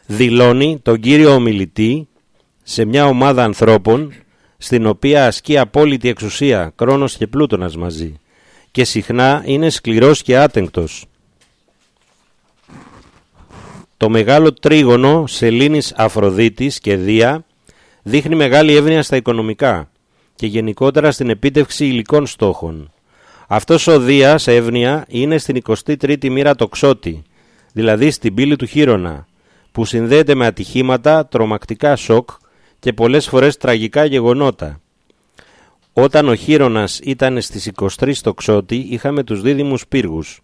Δηλώνει τον κύριο ομιλητή σε μια ομάδα ανθρώπων στην οποία ασκεί απόλυτη εξουσία Κρόνος και Πλούτονας μαζί και συχνά είναι σκληρός και άτεγκτος. Το μεγάλο τρίγωνο σελήνης Αφροδίτης και Δία δείχνει μεγάλη εύνοια στα οικονομικά και γενικότερα στην επίτευξη υλικών στόχων. Αυτός ο Δίας εύνοια είναι στην 23η μοίρα τοξότη, δηλαδή στην πύλη του Χείρονα, που συνδέεται με ατυχήματα, τρομακτικά σοκ και πολλές φορές τραγικά γεγονότα. Όταν ο Χείρονας ήταν στις 23 τοξότη είχαμε τους δίδυμους πύργους.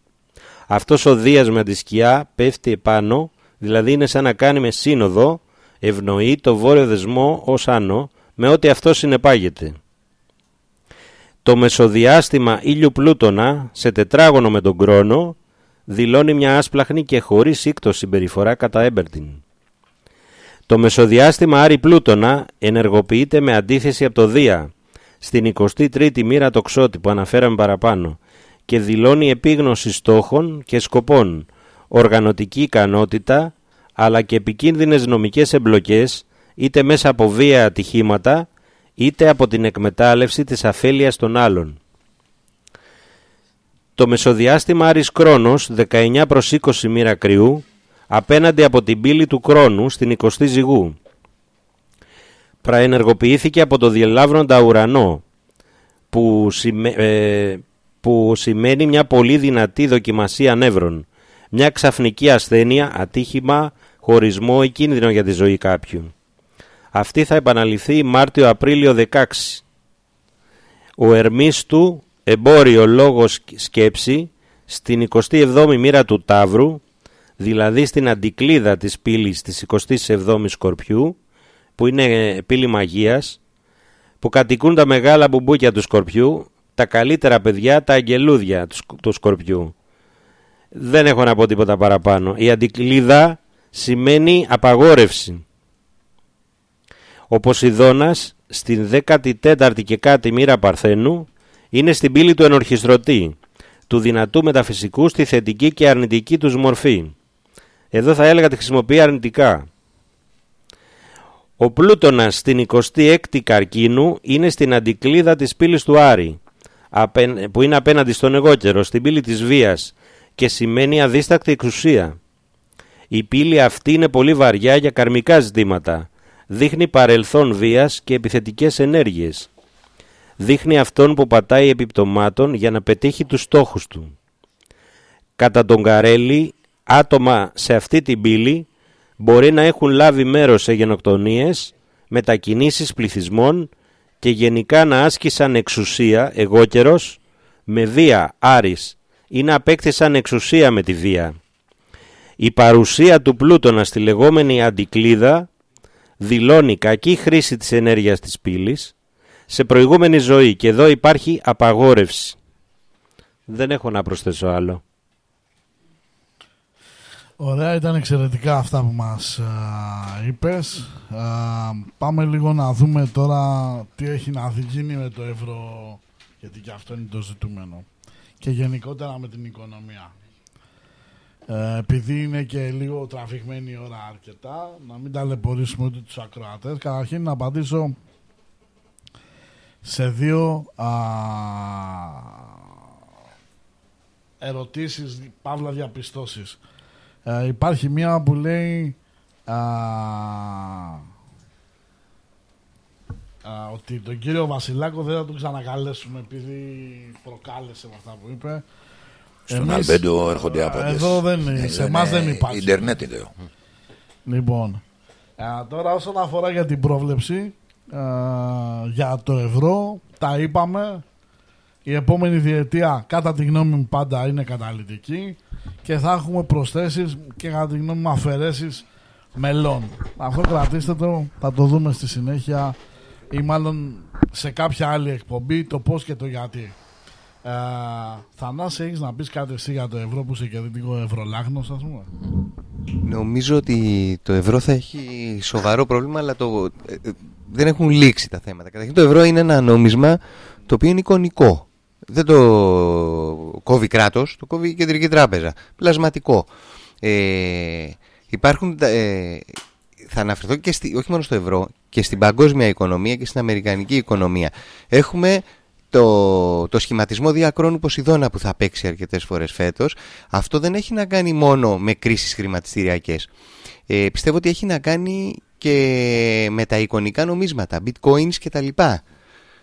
Αυτός ο Δίας με τη σκιά πέφτει επάνω δηλαδή είναι σαν να κάνει με σύνοδο, ευνοεί το βόρειο δεσμό ως άνω, με ό,τι αυτό συνεπάγεται. Το μεσοδιάστημα ήλιου πλούτονα, σε τετράγωνο με τον κρόνο, δηλώνει μια άσπλαχνη και χωρίς σύκτο συμπεριφορά κατά έμπερτιν. Το μεσοδιάστημα Άρη Πλούτονα ενεργοποιείται με αντίθεση από το Δία, στην 23η μοίρα τοξότη που αναφέραμε παραπάνω, και δηλώνει επίγνωση στόχων και σκοπών, οργανωτική ικανότητα αλλά και επικίνδυνες νομικές εμπλοκές είτε μέσα από βία ατυχήματα είτε από την εκμετάλλευση της αφέλειας των άλλων. Το μεσοδιάστημα Άρης Κρόνος 19 προς 20 μοίρα κρυού απέναντι από την πύλη του Κρόνου στην 20 ζυγού. Praενεργοποιήθηκε από το διελάβροντα ουρανό που, ε, που σημαίνει μια πολύ δυνατή δοκιμασία νεύρων μια ξαφνική ασθένεια, ατύχημα, χωρισμό ή κίνδυνο για τη ζωή κάποιου. Αυτή θα επαναληφθεί Μάρτιο-Απρίλιο 16. Ο Ερμής του, εμπόριο λόγος σκέψη, στην 27η μοίρα του Ταύρου, δηλαδή στην αντικλίδα της πύλης της 27ης Σκορπιού, που είναι πύλη μαγείας, που κατοικούν τα μεγάλα μπουμπούκια του Σκορπιού, τα καλύτερα παιδιά, τα αγγελούδια του Σκορπιού. Δεν έχω να πω τίποτα παραπάνω. Η αντικλίδα σημαίνει απαγόρευση. Ο Ποσειδώνας στην 14η και κάτι μοίρα Παρθένου είναι στην πύλη του ενορχιστρωτή, του δυνατού μεταφυσικού στη θετική και αρνητική τους μορφή. Εδώ θα τη χρησιμοποιεί αρνητικά. Ο Πλούτονας στην 26η καρκίνου είναι στην αντικλίδα της πύλης του Άρη, που είναι απέναντι στον εγώκερο, στην πύλη της βίας και σημαίνει αδίστακτη εξουσία. Η πύλη αυτή είναι πολύ βαριά για καρμικά ζητήματα. Δείχνει παρελθόν βίας και επιθετικές ενέργειες. Δείχνει αυτόν που πατάει επιπτωμάτων για να πετύχει τους στόχους του. Κατά τον Καρέλη, άτομα σε αυτή την πύλη μπορεί να έχουν λάβει μέρος σε γενοκτονίες, μετακινήσεις πληθυσμών και γενικά να άσκησαν εξουσία, εγώκερος, με βία, άρης ή να απέκτησαν εξουσία με τη βία. Η παρουσία του Πλούτονα στη λεγόμενη αντικλίδα δηλώνει κακή χρήση της ενέργειας της πύλης σε προηγούμενη ζωή και εδώ υπάρχει απαγόρευση. Δεν έχω να προσθέσω άλλο. Ωραία, ήταν εξαιρετικά αυτά που μας α, είπες. πάμε λίγο να δούμε τώρα τι έχει να γίνει με το ευρώ, γιατί και αυτό είναι το ζητούμενο. Και γενικότερα με την οικονομία. Ε, επειδή είναι και λίγο τραβηγμένη η ώρα αρκετά, να μην ταλαιπωρήσουμε ούτε τους ακροατές. Καταρχήν να απαντήσω σε δύο α, ερωτήσεις, παύλα διαπιστώσεις. Ε, υπάρχει μία που λέει α, α, ότι τον κύριο Βασιλάκο δεν θα τον ξανακαλέσουμε επειδή προκάλεσε με αυτά που είπε. Στον Εμείς, Αλμπέντο έρχονται άπαντες. Εδώ δεν είναι, σε εμάς δεν υπάρχει. Ιντερνετ είναι. Λοιπόν, α, τώρα όσον αφορά για την πρόβλεψη α, για το ευρώ, τα είπαμε. Η επόμενη διετία, κατά τη γνώμη μου, πάντα είναι καταλητική και θα έχουμε προσθέσεις και κατά τη γνώμη μου αφαιρέσεις μελών. Αυτό κρατήστε το, θα το δούμε στη συνέχεια ή μάλλον σε κάποια άλλη εκπομπή το πώς και το γιατί. Ε, Θανάση, έχεις να πεις κάτι εσύ για το ευρώ που είσαι και δυτικό ευρωλάγνος ας πούμε; Νομίζω ότι το ευρώ θα έχει σοβαρό πρόβλημα αλλά το, ε, ε, δεν έχουν λήξει τα θέματα. Καταρχήν το ευρώ είναι ένα νόμισμα το οποίο είναι εικονικό δεν το κόβει κράτος, το κόβει η κεντρική τράπεζα. Πλασματικό. Ε, υπάρχουν, ε, θα αναφερθώ και στη, όχι μόνο στο ευρώ, και στην παγκόσμια οικονομία και στην αμερικανική οικονομία. Έχουμε το, το σχηματισμό διακρόνου Ποσειδώνα που θα παίξει αρκετές φορές φέτος. Αυτό δεν έχει να κάνει μόνο με κρίσεις χρηματιστηριακές. Ε, πιστεύω ότι έχει να κάνει και με τα εικονικά νομίσματα, bitcoins και τα λοιπά,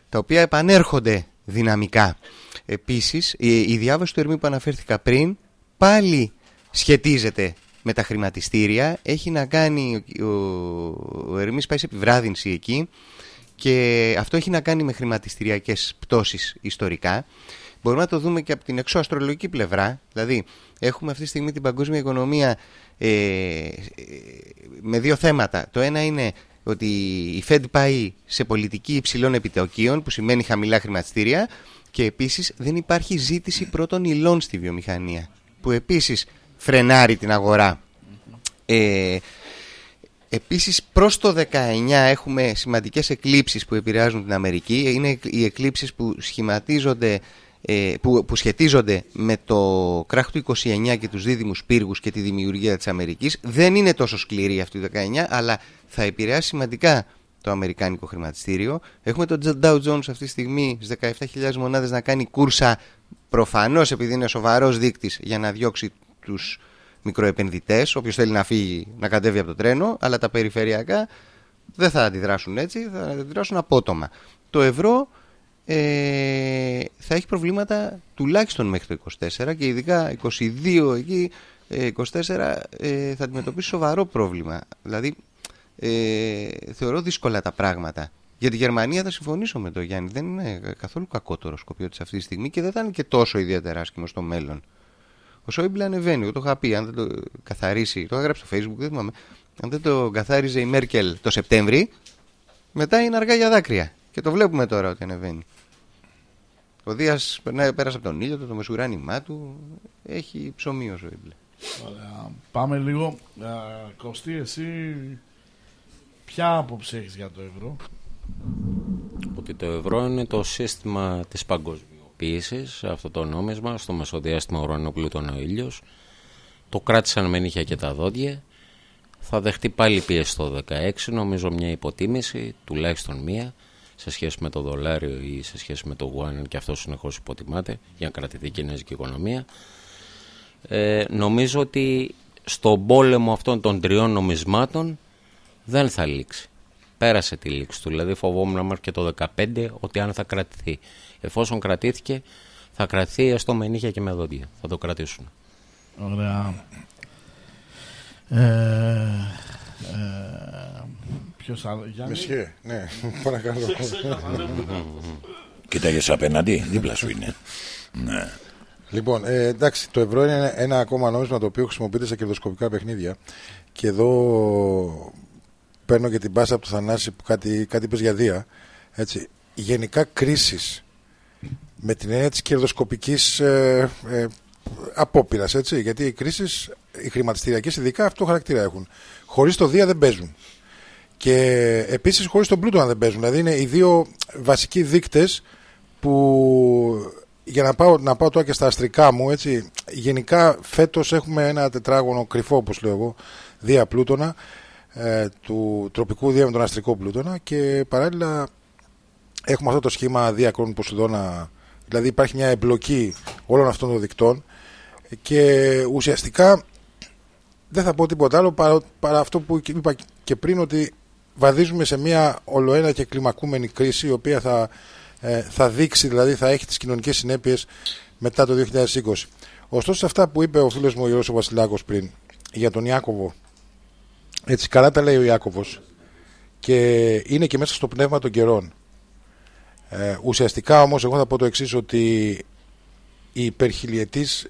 τα οποία επανέρχονται δυναμικά. Επίσης, η, η διάβαση του Ερμή που αναφέρθηκα πριν πάλι σχετίζεται με τα χρηματιστήρια. Έχει να κάνει, ο, ο Ερμής πάει σε επιβράδυνση εκεί και αυτό έχει να κάνει με χρηματιστηριακές πτώσεις ιστορικά. Μπορούμε να το δούμε και από την εξωαστρολογική πλευρά. Δηλαδή, έχουμε αυτή τη στιγμή την παγκόσμια οικονομία ε, ε με δύο θέματα. Το ένα είναι ότι η Fed πάει σε πολιτική υψηλών επιτοκίων που σημαίνει χαμηλά χρηματιστήρια και επίσης δεν υπάρχει ζήτηση πρώτων υλών στη βιομηχανία που επίσης φρενάρει την αγορά. Ε, επίσης προς το 19 έχουμε σημαντικές εκλήψεις που επηρεάζουν την Αμερική. Είναι οι εκλήψεις που σχηματίζονται ε, που, που σχετίζονται με το κράχ του 29 και τους δίδυμους πύργους και τη δημιουργία της Αμερικής δεν είναι τόσο σκληρή αυτή το 19 αλλά θα επηρεάσει σημαντικά το αμερικάνικο χρηματιστήριο. Έχουμε το Dow Jones αυτή τη στιγμή στις 17.000 μονάδες να κάνει κούρσα προφανώς επειδή είναι σοβαρός δείκτης για να διώξει τους μικροεπενδυτές, όποιος θέλει να φύγει να κατέβει από το τρένο, αλλά τα περιφερειακά δεν θα αντιδράσουν έτσι, θα αντιδράσουν απότομα. Το ευρώ ε, θα έχει προβλήματα τουλάχιστον μέχρι το 24 και ειδικά 22 εκεί ε, 24 ε, θα αντιμετωπίσει σοβαρό πρόβλημα. Δηλαδή, ε, θεωρώ δύσκολα τα πράγματα. Για τη Γερμανία θα συμφωνήσω με τον Γιάννη. Δεν είναι καθόλου κακό το οροσκοπείο της αυτή τη στιγμή και δεν θα είναι και τόσο ιδιαίτερα άσχημο στο μέλλον. Ο Σόιμπλε ανεβαίνει, εγώ το είχα πει. Αν δεν το καθαρίσει, το έγραψε στο Facebook, δεν θυμάμαι. Αν δεν το καθάριζε η Μέρκελ το Σεπτέμβρη, μετά είναι αργά για δάκρυα. Και το βλέπουμε τώρα ότι ανεβαίνει. Ο Δίας πέρασε από τον ήλιο, το, το μεσουράνημά του. Έχει ψωμί ο Σόιμπλε. Ωραία. Πάμε λίγο. Ε, Κωστή, εσύ ποια άποψη έχεις για το ευρώ; Ότι το ευρώ είναι το σύστημα της παγκοσμιοποίησης, αυτό το νόμισμα, στο μεσοδιάστημα ουρανοπλούτων ο ήλιος. Το κράτησαν με νύχια και τα δόντια. Θα δεχτεί πάλι πίεση το 16, νομίζω μια υποτίμηση, τουλάχιστον μία, σε σχέση με το δολάριο ή σε σχέση με το γουάν και αυτό συνεχώς υποτιμάται για να κρατηθεί η κινέζικη οικονομία. Ε, νομίζω ότι στον πόλεμο αυτών των τριών νομισμάτων δεν θα λήξει. Πέρασε τη λήξη του. Δηλαδή φοβόμουν μέχρι και το 2015 ότι αν θα κρατηθεί. Εφόσον κρατήθηκε, θα κρατηθεί έστω με νύχια και με δόντια. Θα το κρατήσουν. Ωραία. Ε, ε, ποιος άλλο, Γιάννη; Μεσχέ, ναι, παρακαλώ. Κοίταγες απέναντι, δίπλα σου είναι. ναι. Λοιπόν, ε, εντάξει, το ευρώ είναι ένα, ένα ακόμα νόμισμα το οποίο χρησιμοποιείται σε κερδοσκοπικά παιχνίδια. Και εδώ παίρνω και την πάσα από το Θανάση που κάτι, κάτι είπες για Δία. Έτσι. Γενικά κρίσεις με την έννοια της κερδοσκοπικής ε, ε, απόπειρας, έτσι. Γιατί οι κρίσεις, οι χρηματιστηριακές ειδικά αυτό χαρακτήρα έχουν. Χωρίς το Δία δεν παίζουν. Και επίσης χωρίς τον πλούτο δεν παίζουν. Δηλαδή είναι οι δύο βασικοί δείκτες που για να πάω, να πάω τώρα και στα αστρικά μου, έτσι, γενικά φέτος έχουμε ένα τετράγωνο κρυφό, όπως λέω εγώ, Δία Πλούτονα, ε, του τροπικού Δία με τον αστρικό Πλούτονα και παράλληλα έχουμε αυτό το σχήμα Δία Κρόνου Ποσειδώνα, δηλαδή υπάρχει μια εμπλοκή όλων αυτών των δικτών και ουσιαστικά δεν θα πω τίποτα άλλο παρά, παρά αυτό που είπα και πριν ότι βαδίζουμε σε μια ολοένα και κλιμακούμενη κρίση η οποία θα ε, θα δείξει, δηλαδή θα έχει τις κοινωνικές συνέπειες μετά το 2020. Ωστόσο σε αυτά που είπε ο φίλος μου ο Γιώργος Βασιλάκος πριν για τον Ιάκωβο, έτσι καλά τα λέει ο Ιάκωβος και είναι και μέσα στο πνεύμα των καιρών. Ε, ουσιαστικά όμως εγώ θα πω το εξής ότι η υπερχιλιετής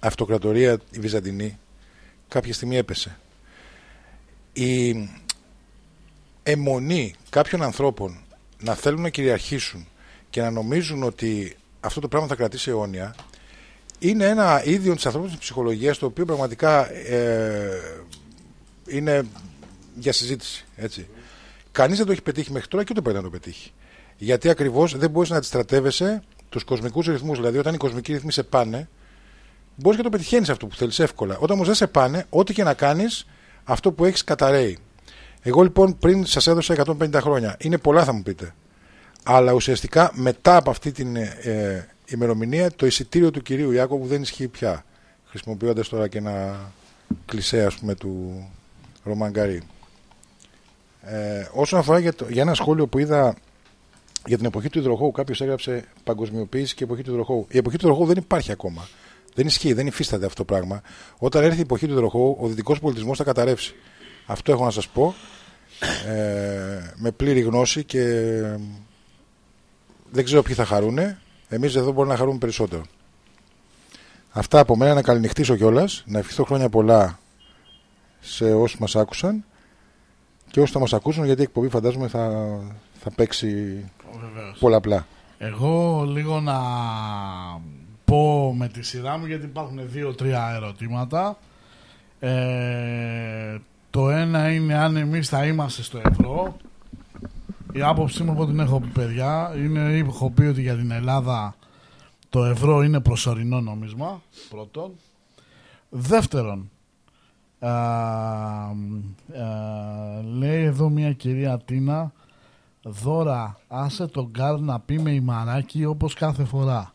αυτοκρατορία η Βυζαντινή κάποια στιγμή έπεσε. Η αιμονή κάποιων ανθρώπων να θέλουν να κυριαρχήσουν και να νομίζουν ότι αυτό το πράγμα θα κρατήσει αιώνια είναι ένα ίδιο της ανθρώπινης ψυχολογίας το οποίο πραγματικά ε, είναι για συζήτηση. Έτσι. Κανείς δεν το έχει πετύχει μέχρι τώρα και ούτε πρέπει να το πετύχει. Γιατί ακριβώς δεν μπορείς να αντιστρατεύεσαι τους κοσμικούς ρυθμούς. Δηλαδή, όταν οι κοσμικοί ρυθμοί σε πάνε, μπορείς και το πετυχαίνεις αυτό που θέλεις εύκολα. Όταν όμως δεν σε πάνε, ό,τι και να κάνεις, αυτό που έχεις καταραίει. Εγώ λοιπόν πριν σας έδωσα 150 χρόνια. Είναι πολλά θα μου πείτε. Αλλά ουσιαστικά μετά από αυτή την ε, ημερομηνία το εισιτήριο του κυρίου Ιάκωβου δεν ισχύει πια. Χρησιμοποιώντας τώρα και ένα κλισέ ας πούμε του Ρωμαγκαρί. Ε, όσον αφορά για, το, για ένα σχόλιο που είδα για την εποχή του υδροχώου, κάποιος έγραψε παγκοσμιοποίηση και εποχή του υδροχώου. Η εποχή του υδροχώου δεν υπάρχει ακόμα. Δεν ισχύει, δεν υφίσταται αυτό το πράγμα. Όταν έρθει η εποχή του υδροχώου, ο δυτικός πολιτισμός θα καταρρεύσει. Αυτό έχω να σας πω ε, με πλήρη γνώση και δεν ξέρω ποιοι θα χαρούνε. Εμείς εδώ μπορούμε να χαρούμε περισσότερο. Αυτά από μένα να καληνυχτήσω κιόλας, να ευχηθώ χρόνια πολλά σε όσους μας άκουσαν και όσοι θα μας ακούσουν γιατί η εκπομπή φαντάζομαι θα, θα παίξει πολλαπλά. Εγώ λίγο να πω με τη σειρά μου γιατί υπάρχουν δύο-τρία ερωτήματα. Ε, το ένα είναι αν εμείς θα είμαστε στο ευρώ. Η άποψή μου, εγώ την έχω πει παιδιά, είναι, έχω πει ότι για την Ελλάδα το ευρώ είναι προσωρινό νόμισμα, πρώτον. Δεύτερον, α, α, λέει εδώ μια κυρία Τίνα, δώρα άσε τον Γκάρ να πει με ημαράκι όπως κάθε φορά.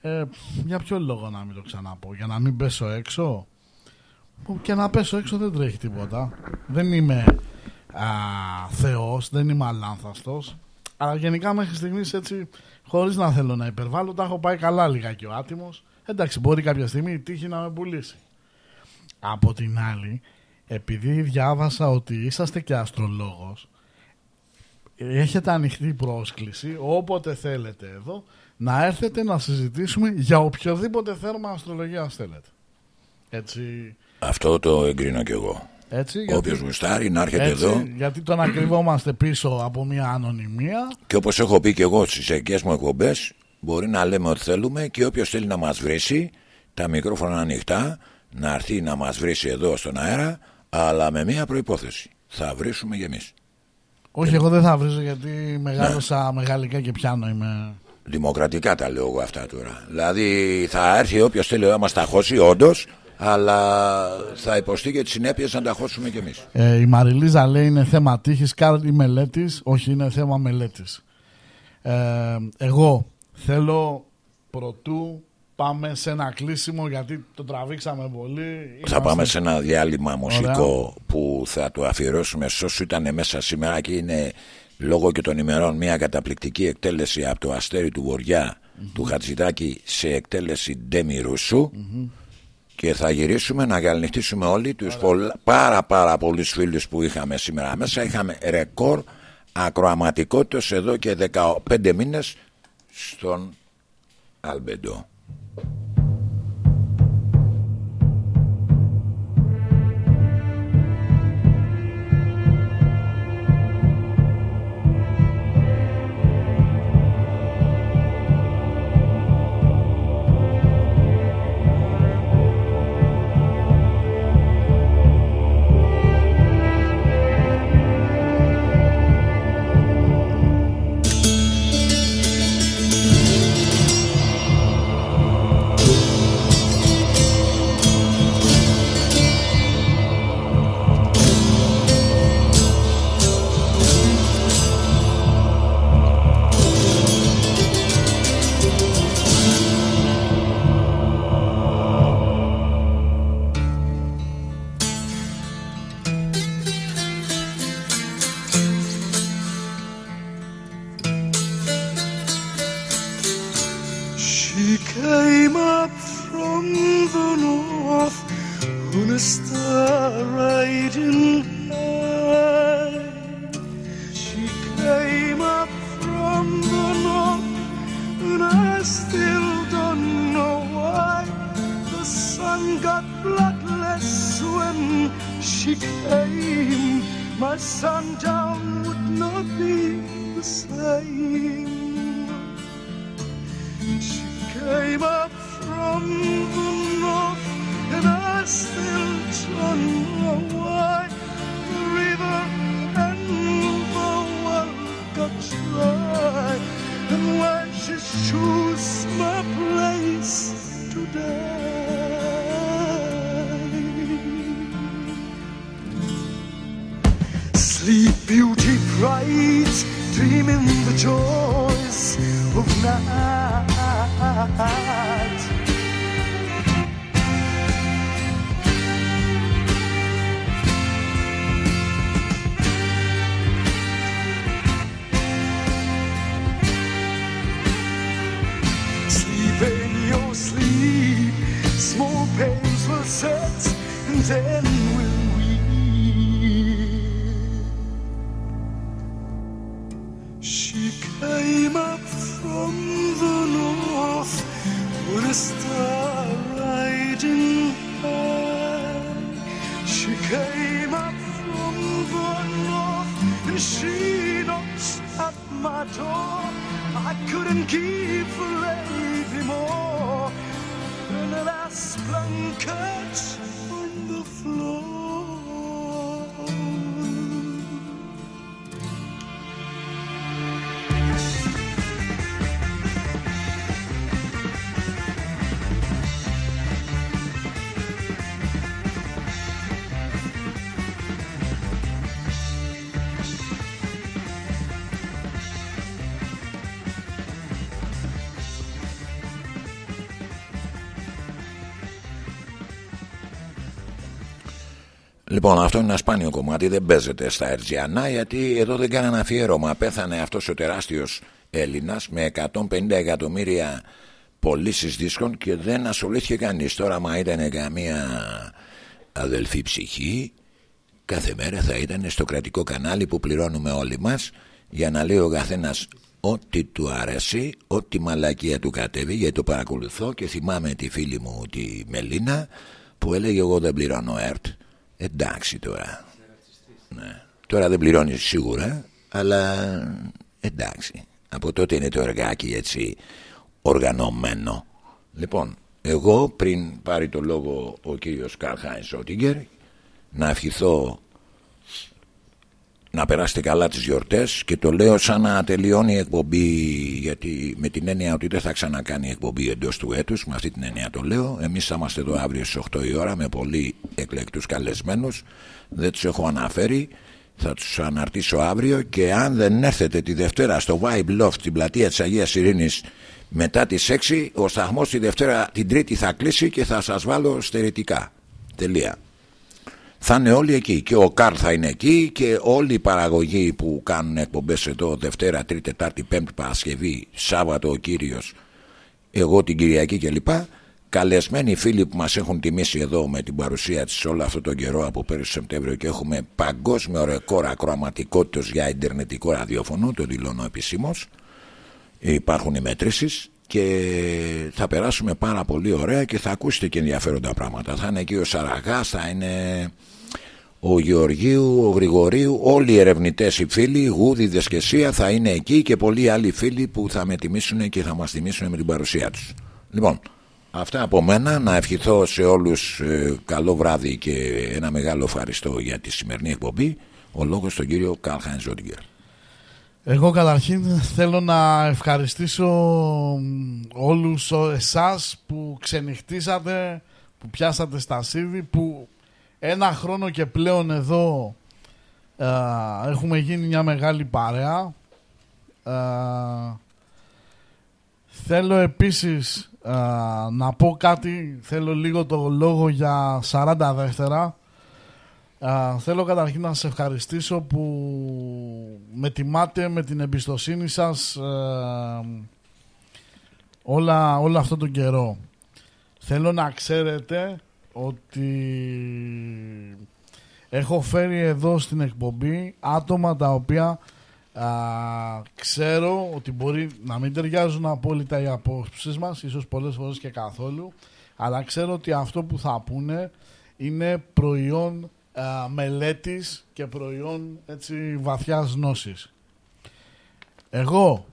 Ε, για ποιο λόγο να μην το ξαναπώ, για να μην πέσω έξω; Και να πέσω έξω δεν τρέχει τίποτα. Δεν είμαι α, θεός, δεν είμαι αλάνθαστος. Αλλά γενικά μέχρι στιγμής έτσι, χωρίς να θέλω να υπερβάλλω, τα έχω πάει καλά λίγα και ο άτιμος. Εντάξει, μπορεί κάποια στιγμή η τύχη να με πουλήσει. Από την άλλη, επειδή διάβασα ότι είσαστε και αστρολόγος, έχετε ανοιχτή πρόσκληση όποτε θέλετε εδώ να έρθετε να συζητήσουμε για οποιοδήποτε θέμα αστρολογίας θέλετε. Έτσι. Αυτό το εγκρίνω κι εγώ. Έτσι, Όποιο γουστάρει να έρχεται έτσι, εδώ. Γιατί τον ακριβόμαστε πίσω από μια ανωνυμία. Και όπως έχω πει και εγώ στις εκέ μου εκπομπές, μπορεί να λέμε ό,τι θέλουμε και όποιος θέλει να μας βρει, τα μικρόφωνα ανοιχτά, να έρθει να μας βρει εδώ στον αέρα, αλλά με μία προπόθεση. Θα βρίσουμε κι εμείς. Όχι, εγώ δεν θα βρίζω γιατί μεγάλωσα μεγαλικά και πιάνω είμαι. Δημοκρατικά τα λέω εγώ αυτά τώρα. Δηλαδή θα έρθει όποιος θέλει να μας τα χώσει, όντως, αλλά θα υποστεί και τις συνέπειες να τα χώσουμε κι εμείς. Ε, η Μαριλίζα λέει είναι θέμα τύχης, κάτι μελέτης. Όχι, είναι θέμα μελέτης. Ε, εγώ θέλω πρωτού πάμε σε ένα κλείσιμο γιατί το τραβήξαμε πολύ. Θα πάμε σε ένα διάλειμμα μουσικό που θα το αφιερώσουμε σε όσους ήταν μέσα σήμερα και είναι λόγω και των ημερών μια καταπληκτική εκτέλεση από το αστέρι του βορεια του Χατζηδάκη σε εκτέλεση Ντέμι Ρούσου και θα γυρίσουμε να καληνυχτήσουμε όλοι τους πολλα- πάρα πάρα πολλούς φίλους που είχαμε σήμερα μέσα. Είχαμε ρεκόρ ακροαματικότητας εδώ και 15 μήνες στον Αλμπεντό Λοιπόν, αυτό είναι ένα σπάνιο κομμάτι, δεν παίζεται στα Ερτζιανά γιατί εδώ δεν κάνανε αφιέρωμα. Πέθανε αυτός ο τεράστιος Έλληνας με 150 εκατομμύρια πωλήσεις δίσκων και δεν ασχολήθηκε κανείς. Τώρα, μα ήταν καμία αδελφή ψυχή, κάθε μέρα θα ήταν στο κρατικό κανάλι που πληρώνουμε όλοι μας για να λέει ο καθένας ό,τι του αρέσει, ό,τι μαλακία του κατέβει, γιατί το παρακολουθώ και θυμάμαι τη φίλη μου τη Μελίνα που έλεγε εγώ δεν πληρώνω ΕΡΤ. Εντάξει τώρα. Ναι. Τώρα δεν πληρώνεις σίγουρα, αλλά εντάξει. Από τότε είναι το εργάκι έτσι οργανωμένο. Λοιπόν, εγώ πριν πάρει το λόγο ο κύριος Καρχάιν Σότιγκερ να ευχηθώ να περάσετε καλά τις γιορτές και το λέω σαν να τελειώνει η εκπομπή γιατί με την έννοια ότι δεν θα ξανακάνει εκπομπή εντός του έτους με αυτή την έννοια το λέω. Εμείς θα είμαστε εδώ αύριο στις 8 η ώρα με πολύ εκλεκτούς καλεσμένους. Δεν τους έχω αναφέρει. Θα τους αναρτήσω αύριο και αν δεν έρθετε τη Δευτέρα στο Vibe Loft στην πλατεία της Αγίας Ειρήνης μετά τις 6 ο σταθμός τη Δευτέρα την Τρίτη θα κλείσει και θα σας βάλω στερετικά. Τελεία θα είναι όλοι εκεί και ο Καρλ θα είναι εκεί και όλοι οι παραγωγοί που κάνουν εκπομπές εδώ Δευτέρα, Τρίτη, Τετάρτη, Πέμπτη, Παρασκευή, Σάββατο ο Κύριος εγώ την Κυριακή κλπ καλεσμένοι φίλοι που μας έχουν τιμήσει εδώ με την παρουσία της όλο αυτό τον καιρό από πέρυσι Σεπτέμβριο και έχουμε παγκόσμιο ρεκόρ ακροαματικότητας για ιντερνετικό ραδιόφωνο το δηλώνω επισήμως. υπάρχουν οι μέτρησεις και θα περάσουμε πάρα πολύ ωραία και θα ακούσετε και ενδιαφέροντα πράγματα θα είναι εκεί ο Σαραγάς θα είναι ο Γεωργίου, ο Γρηγορίου, όλοι οι ερευνητές, οι φίλοι, η Γούδη, η Δεσκεσία θα είναι εκεί και πολλοί άλλοι φίλοι που θα με τιμήσουν και θα μας τιμήσουν με την παρουσία τους. Λοιπόν, αυτά από μένα. Να ευχηθώ σε όλους ε, καλό βράδυ και ένα μεγάλο ευχαριστώ για τη σημερινή εκπομπή. Ο λόγος στον κύριο Καλχάιν Ζόντιγκερ. Εγώ καταρχήν θέλω να ευχαριστήσω όλους εσάς που ξενυχτήσατε, που πιάσατε στα σίδη, που ένα χρόνο και πλέον εδώ ε, έχουμε γίνει μια μεγάλη παρέα. Ε, θέλω επίσης ε, να πω κάτι, θέλω λίγο το λόγο για 40 δεύτερα. Θέλω καταρχήν να σε ευχαριστήσω που με τιμάτε με την εμπιστοσύνη σας όλα, όλα αυτό τον καιρό. Θέλω να ξέρετε ότι έχω φέρει εδώ στην εκπομπή άτομα τα οποία α, ξέρω ότι μπορεί να μην ταιριάζουν απόλυτα οι απόψεις μας, ίσως πολλές φορές και καθόλου, αλλά ξέρω ότι αυτό που θα πούνε είναι προϊόν α, μελέτης και προϊόν έτσι, βαθιάς γνώσης. Εγώ,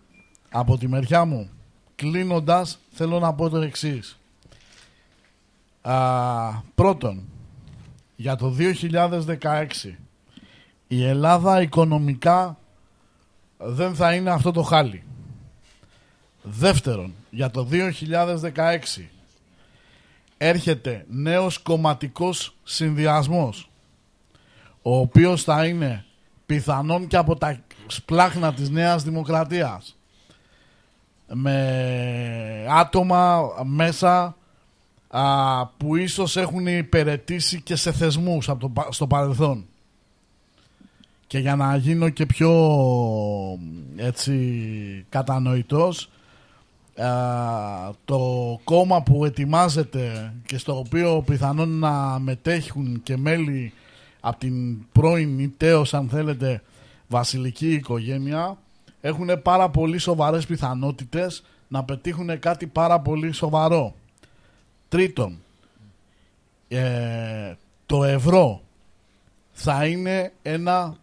από τη μεριά μου, κλείνοντας, θέλω να πω το εξής. Α, πρώτον, για το 2016 η Ελλάδα οικονομικά δεν θα είναι αυτό το χάλι. Δεύτερον, για το 2016 έρχεται νέος κομματικός συνδυασμός ο οποίος θα είναι πιθανόν και από τα σπλάχνα της Νέας Δημοκρατίας με άτομα μέσα α, που ίσως έχουν υπηρετήσει και σε θεσμούς από το, στο παρελθόν. Και για να γίνω και πιο έτσι κατανοητός, α, το κόμμα που ετοιμάζεται και στο οποίο πιθανόν να μετέχουν και μέλη από την πρώην ή τέος αν θέλετε βασιλική οικογένεια έχουν πάρα πολύ σοβαρές πιθανότητες να πετύχουν κάτι πάρα πολύ σοβαρό. Τρίτον, ε, το ευρώ θα είναι ένα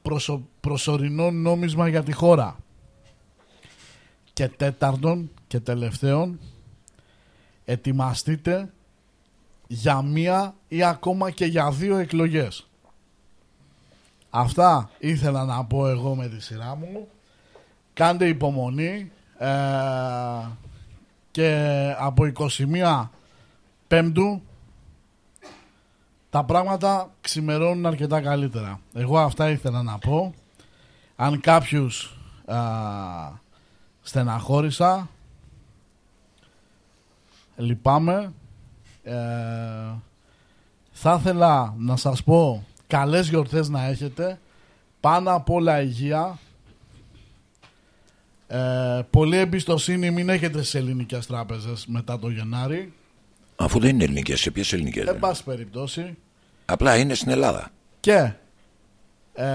προσωρινό νόμισμα για τη χώρα. Και τέταρτον και τελευταίον, ετοιμαστείτε για μία ή ακόμα και για δύο εκλογές. Αυτά ήθελα να πω εγώ με τη σειρά μου. Κάντε υπομονή ε, και από 21 Πέμπτου τα πράγματα ξημερώνουν αρκετά καλύτερα. Εγώ αυτά ήθελα να πω. Αν κάποιους α, στεναχώρησα, λυπάμαι. Ε, θα ήθελα να σας πω καλές γιορτές να έχετε. Πάνω απ' όλα υγεία. Ε, πολλή εμπιστοσύνη μην έχετε σε ελληνικές τράπεζες μετά το Γενάρη. Αφού δεν είναι ελληνικές, σε ποιες ελληνικές. Εν πάση περιπτώσει. Απλά είναι στην Ελλάδα. Και ε,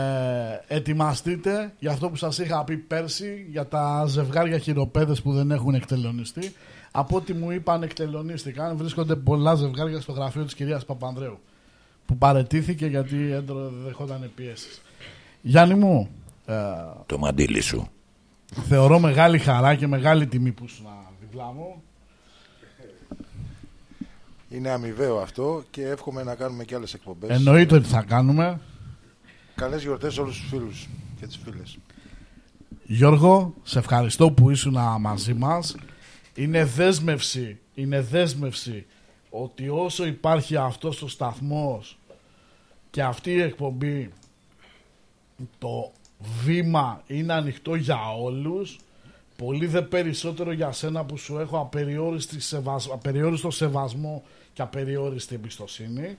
ετοιμαστείτε για αυτό που σας είχα πει πέρσι για τα ζευγάρια χειροπέδες που δεν έχουν εκτελονιστεί. Από ό,τι μου είπαν εκτελονίστηκαν βρίσκονται πολλά ζευγάρια στο γραφείο της κυρίας Παπανδρέου που παρετήθηκε γιατί έντρο δεχόταν πιέσεις. Γιάννη μου, ε, Το μαντίλι σου. θεωρώ μεγάλη χαρά και μεγάλη τιμή που ήσουν δίπλα μου. Είναι αμοιβαίο αυτό και εύχομαι να κάνουμε και άλλες εκπομπές. Εννοείται ότι θα κάνουμε. Καλές γιορτές σε όλους τους φίλους και τις φίλες. Γιώργο, σε ευχαριστώ που ήσουν μαζί μας. Είναι δέσμευση, είναι δέσμευση ότι όσο υπάρχει αυτός ο σταθμός και αυτή η εκπομπή το βήμα είναι ανοιχτό για όλους πολύ δε περισσότερο για σένα που σου έχω απεριόριστη σεβασ- απεριόριστο σεβασμό και απεριόριστη εμπιστοσύνη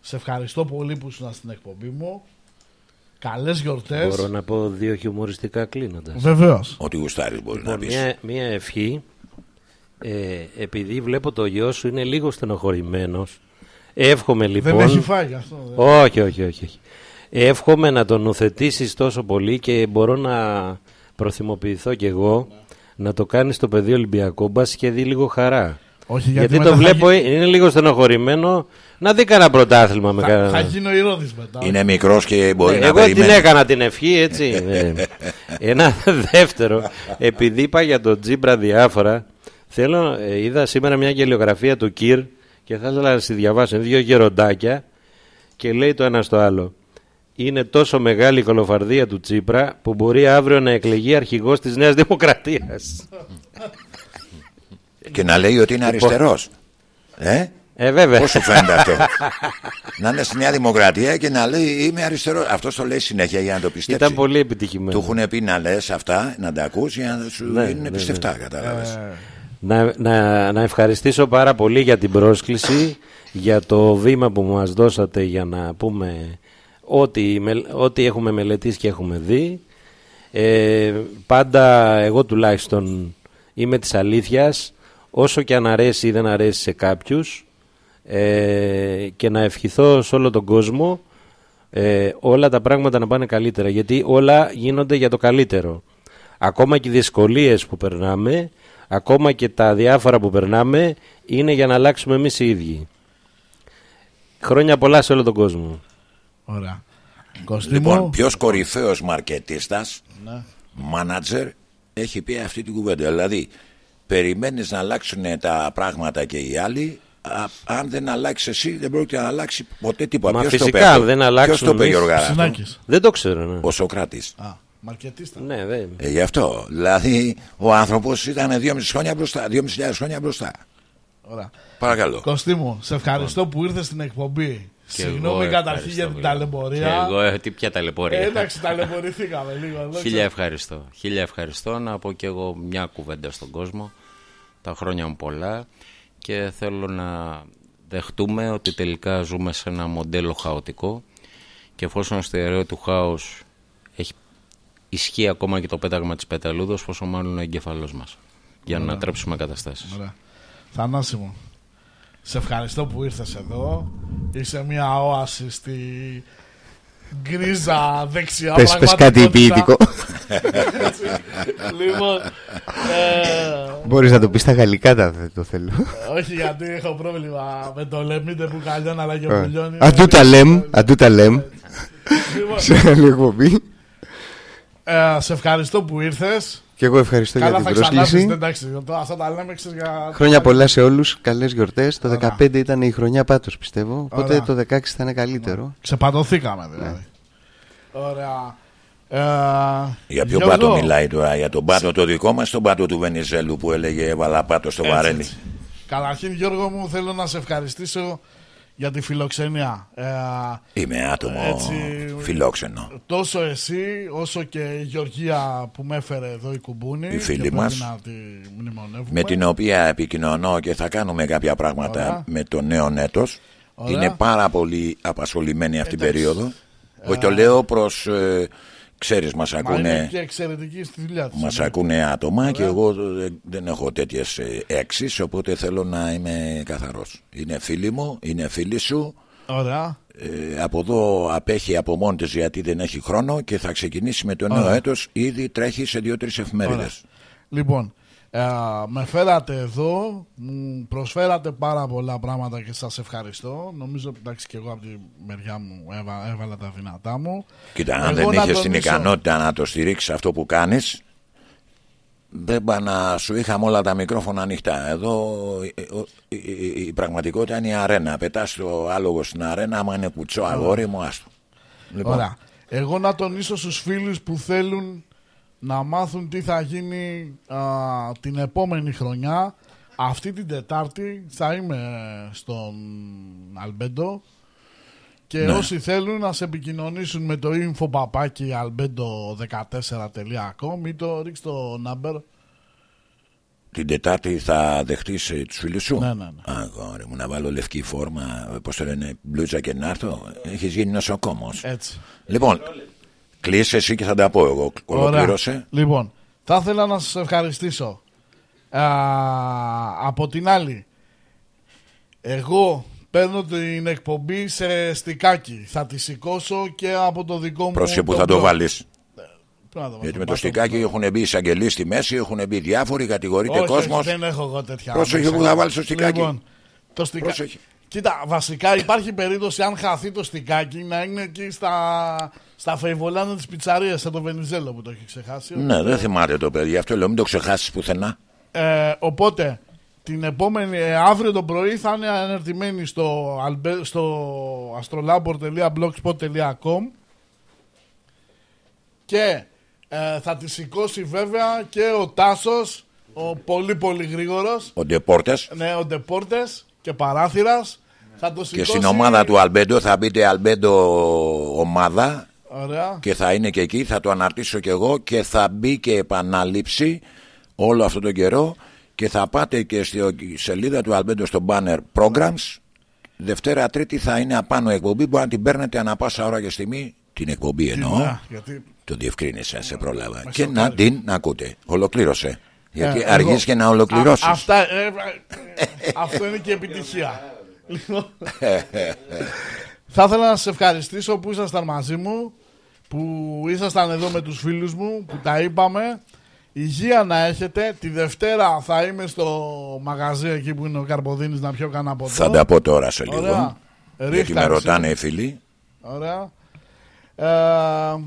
σε ευχαριστώ πολύ που ήσουν στην εκπομπή μου καλές γιορτές Μπορώ να πω δύο χιουμοριστικά κλείνοντας. Βεβαίως. Ό,τι γουστάρεις μπορεί λοιπόν, να πεις. Μια, μια ευχή. Ε, επειδή βλέπω το γιο σου είναι λίγο στενοχωρημένος Εύχομαι λοιπόν. έχει φάει γι' αυτό, δεν. Όχι, όχι, όχι. όχι. Εύχομαι να τον ουθετήσεις τόσο πολύ και μπορώ να προθυμοποιηθώ κι εγώ να το κάνεις στο πεδίο Ολυμπιακό μπας και δει λίγο χαρά. Όχι, γιατί γιατί το μετά θα βλέπω, γι- είναι λίγο στενοχωρημένο να δει κανένα πρωτάθλημα με Θα, κανένα. θα γίνω ηρώδης μετά. Είναι μικρός και μπορεί Ναι, να εγώ περιμένει. την έκανα την ευχή, έτσι. Ναι. Ένα δεύτερο, επειδή είπα για τον Τζίμπρα διάφορα, θέλω, ε, είδα σήμερα μια γελιογραφία του Κυρ και θα ήθελα να στη διαβάσω. Είναι δύο γεροντάκια και λέει το ένα στο άλλο. Είναι τόσο μεγάλη η κολοφαρδία του Τσίπρα που μπορεί αύριο να εκλεγεί αρχηγός της Νέας Δημοκρατίας. Και να λέει ότι είναι Λοιπόν. αριστερός. Ε; Ε, βέβαια. Πώς σου φαίνεται αυτό; να είναι στη Νέα Δημοκρατία και να λέει είμαι αριστερός. Αυτό το λέει συνέχεια για να το πιστέψει. Ήταν πολύ επιτυχημένο. Του έχουν πει να λες αυτά, να τα ακούς για να σου Ναι, γίνουν ναι, πιστευτά. ναι. Κατάλαβες. Να, να, να ευχαριστήσω πάρα πολύ για την πρόσκληση, για το βήμα που μας δώσατε για να πούμε ό,τι, μελ- ό,τι έχουμε μελετήσει και έχουμε δει. Ε, πάντα εγώ τουλάχιστον είμαι της αλήθειας, όσο και αν αρέσει ή δεν αρέσει σε κάποιους ε, και να ευχηθώ σε όλο τον κόσμο ε, όλα τα πράγματα να πάνε καλύτερα γιατί όλα γίνονται για το καλύτερο ακόμα και οι δυσκολίες που περνάμε ακόμα και τα διάφορα που περνάμε είναι για να αλλάξουμε εμείς οι ίδιοι χρόνια πολλά σε όλο τον κόσμο Ωραία. Κωστή Λοιπόν, μου. ποιος κορυφαίος μαρκετίστας, Ναι. μάνατζερ, έχει πει αυτή την κουβέντα. Δηλαδή, περιμένεις να αλλάξουν τα πράγματα και οι άλλοι. α- αν δεν αλλάξεις εσύ, δεν πρόκειται να αλλάξει ποτέ τίποτα. Μα Ποιος το φυσικά, είπε αυτό; δεν Ποιος αλλάξουν το είπε, εμείς; Γιώργαρα, αυτό; Συνάκης. δεν το ξέρω ναι. Ο Σοκράτης. Α, μαρκετίστα. ναι, δεν... Ε, γι' αυτό. Δηλαδή, ο άνθρωπος ήταν 2,5 χρόνια μπροστά. 2.500 χρόνια μπροστά. Ωραία. Παρακαλώ. Κωστή μου, σε ευχαριστώ που ήρθες στην εκπομπή. Και εγώ Συγγνώμη καταρχήν ευχαριστώ για την πολύ. ταλαιπωρία. Και εγώ, ε, τι πια ταλαιπωρία. Ε, εντάξει, ταλαιπωρηθήκαμε λίγο. εδώ, Χίλια ξέρω. ευχαριστώ. Χίλια ευχαριστώ. Να πω και εγώ μια κουβέντα στον κόσμο. Τα χρόνια μου πολλά και θέλω να δεχτούμε ότι τελικά ζούμε σε ένα μοντέλο χαοτικό και εφόσον στο ιερέο του χάους έχει ισχύει ακόμα και το πέταγμα της πεταλούδος πόσο μάλλον ο εγκεφαλός μας για να Ωραία. ανατρέψουμε καταστάσεις. Ωραία. Θανάση μου, σε ευχαριστώ που ήρθες εδώ. Είσαι μια όαση στη γκρίζα δεξιά Πες- πες κάτι ποιητικό. Έτσι. λοιπόν, ε, Μπορείς να το πεις στα γαλλικά τα δεν το θέλω. όχι γιατί έχω πρόβλημα με το λεμίτε που καλλιώνει αλλά και Ε, πουλιώνει. Αντού τα λέμε, αντού τα λέμε. Λοιπόν, Σε άλλη εκπομπή. Ε, σε ευχαριστώ που ήρθες. Και εγώ ευχαριστώ Καλά για θα την πρόσκληση. ξανάρθεις, εντάξει, το- αυτά τα λέμε ξέρεις, για... Χρόνια πολλά σε όλους, καλές γιορτές. Το Ωραία. 15 ήταν η χρονιά πάτος πιστεύω. Οπότε Ωραία. το 16 θα είναι καλύτερο. Ξεπατωθήκαμε δηλαδή. Ωραία. Ε, Για ποιο Γιώργο, πάτο μιλάει τώρα, για τον πάτο το δικό μας, τον πάτο του Βενιζέλου που έλεγε έβαλα πάτο στο Έτσι, βαρέλι. έτσι. Καταρχήν Γιώργο μου θέλω να σε ευχαριστήσω για τη φιλοξενία. Ε, Είμαι άτομο έτσι, φιλόξενο. Τόσο εσύ όσο και η Γεωργία που με έφερε εδώ η Κουμπούνη. Η φίλη και πρέπει μας. Να τη μνημονεύουμε. Με την οποία επικοινωνώ και θα κάνουμε κάποια πράγματα Ωραία. με το νέο έτος. Ωραία. Είναι πάρα πολύ απασχολημένη αυτή την Εντάξει. περίοδο. Όχι το λέω προς ε, Ξέρεις μας Μα ακούνε είναι και εξαιρετική στη δουλειά της. Μας ακούνε άτομα και εγώ δεν- δεν έχω τέτοιες ε, έξεις οπότε θέλω να είμαι καθαρός. Είναι φίλοι μου, είναι φίλοι σου. Ωραία. Ε, από εδώ απέχει από μόνη της γιατί δεν έχει χρόνο και θα ξεκινήσει με το νέο Ωραία. έτος. Ήδη τρέχει σε δύο-τρεις εφημερίδες. Λοιπόν, ε, με φέρατε εδώ, μου προσφέρατε πάρα πολλά πράγματα και σας ευχαριστώ. Νομίζω εντάξει και εγώ από τη μεριά μου έβα- έβαλα τα δυνατά μου. Κοίτα, αν Εγώ δεν να είχες την τονίσω- ικανότητα να το στηρίξεις αυτό που κάνεις δεν πά να σου είχαμε όλα τα μικρόφωνα ανοιχτά. Εδώ ε, ο- η, η- η πραγματικότητα είναι η αρένα. Πετάς το άλογο στην αρένα, άμα είναι κουτσό αγόρι μου, άστο. Λοιπόν, Ωραία. Εγώ να τονίσω στους φίλους που θέλουν να μάθουν τι θα γίνει α, την επόμενη χρονιά. Αυτή την Τετάρτη θα είμαι στον Αλμπέντο και Ναι. όσοι θέλουν να σε επικοινωνήσουν με το info albedo14.com ή το ρίξει το number την Τετάρτη θα δεχτείς ε, τους φίλους σου; Ναι, ναι, ναι. Αγόρι μου, να βάλω λευκή φόρμα, πώς το λένε, μπλούτζα και να έρθω. Έχεις γίνει νοσοκόμος. Έτσι. Λοιπόν, κλείσει εσύ και θα τα πω εγώ. Ολοκλήρωσε. Ωραία. Λοιπόν, θα ήθελα να σας ευχαριστήσω. Α, από την άλλη, εγώ παίρνω την εκπομπή σε στικάκι. Θα τη σηκώσω και από το δικό μου... Πρόσεχε που το θα το blog. βάλεις. Πού να το βάλω, Γιατί με το πάρ' στικάκι έχουν μπει εισαγγελείς στη μέση, έχουν μπει διάφοροι, κατηγορείται Όχι, κόσμος. όχι, δεν έχω εγώ τέτοια. Πρόσεχε μέσα. που θα βάλεις το στικάκι. Λοιπόν, το στικα... Πρόσεχε. Κοίτα, βασικά υπάρχει περίπτωση αν χαθεί το στικάκι να είναι εκεί στα, στα φεϊβολάνα της πιτσαρίας, σαν το Βενιζέλο που το έχει ξεχάσει. Ναι, δεν θυμάται το παιδί, αυτό λέω, μην το ξεχάσεις πουθενά. Ε, οπότε, την επόμενη, ε, αύριο το πρωί θα είναι αναρτημένη στο, albe- στο astrolabor.blogspot.com και ε, θα τη σηκώσει βέβαια και ο Τάσος, ο πολύ πολύ γρήγορος, Ο Ντεπόρτε. ναι, ο Ντεπόρτες και Παράθυρας. Θα το Και σηκώσει... στην ομάδα του Αλμπέντο θα μπείτε Αλμπέντο ομάδα Ωραία. και θα είναι και εκεί, θα το αναρτήσω και εγώ και θα μπει και επανάληψη όλο αυτό τον καιρό και θα πάτε και στη σελίδα του Αλμπέντο στο banner programs. Δευτέρα Τρίτη θα είναι απάνω εκπομπή, μπορεί να την παίρνετε ανα πάσα ώρα και στιγμή. Την εκπομπή εννοώ. Α, γιατί... Το διευκρίνησα, σε πρόλαβα. Μες Και σοκάρει. να την ακούτε. Ολοκλήρωσε. Γιατί Ε, αργείς εγώ- και να ολοκληρώσεις. Α, αυτά, ε, ε, αυτό είναι και επιτυχία. Λοιπόν, θα ήθελα να σας ευχαριστήσω που ήσασταν μαζί μου, που ήσασταν εδώ με τους φίλους μου, που τα είπαμε. Υγεία να έχετε. Τη Δευτέρα θα είμαι στο μαγαζί εκεί που είναι ο Καρποδίνης να πιω κανένα ποτό. Θα τα πω τώρα σε λίγο. Ωραία. Γιατί Ρίχτα, με εσύ. ρωτάνε οι φίλοι. Ωραία. Ε,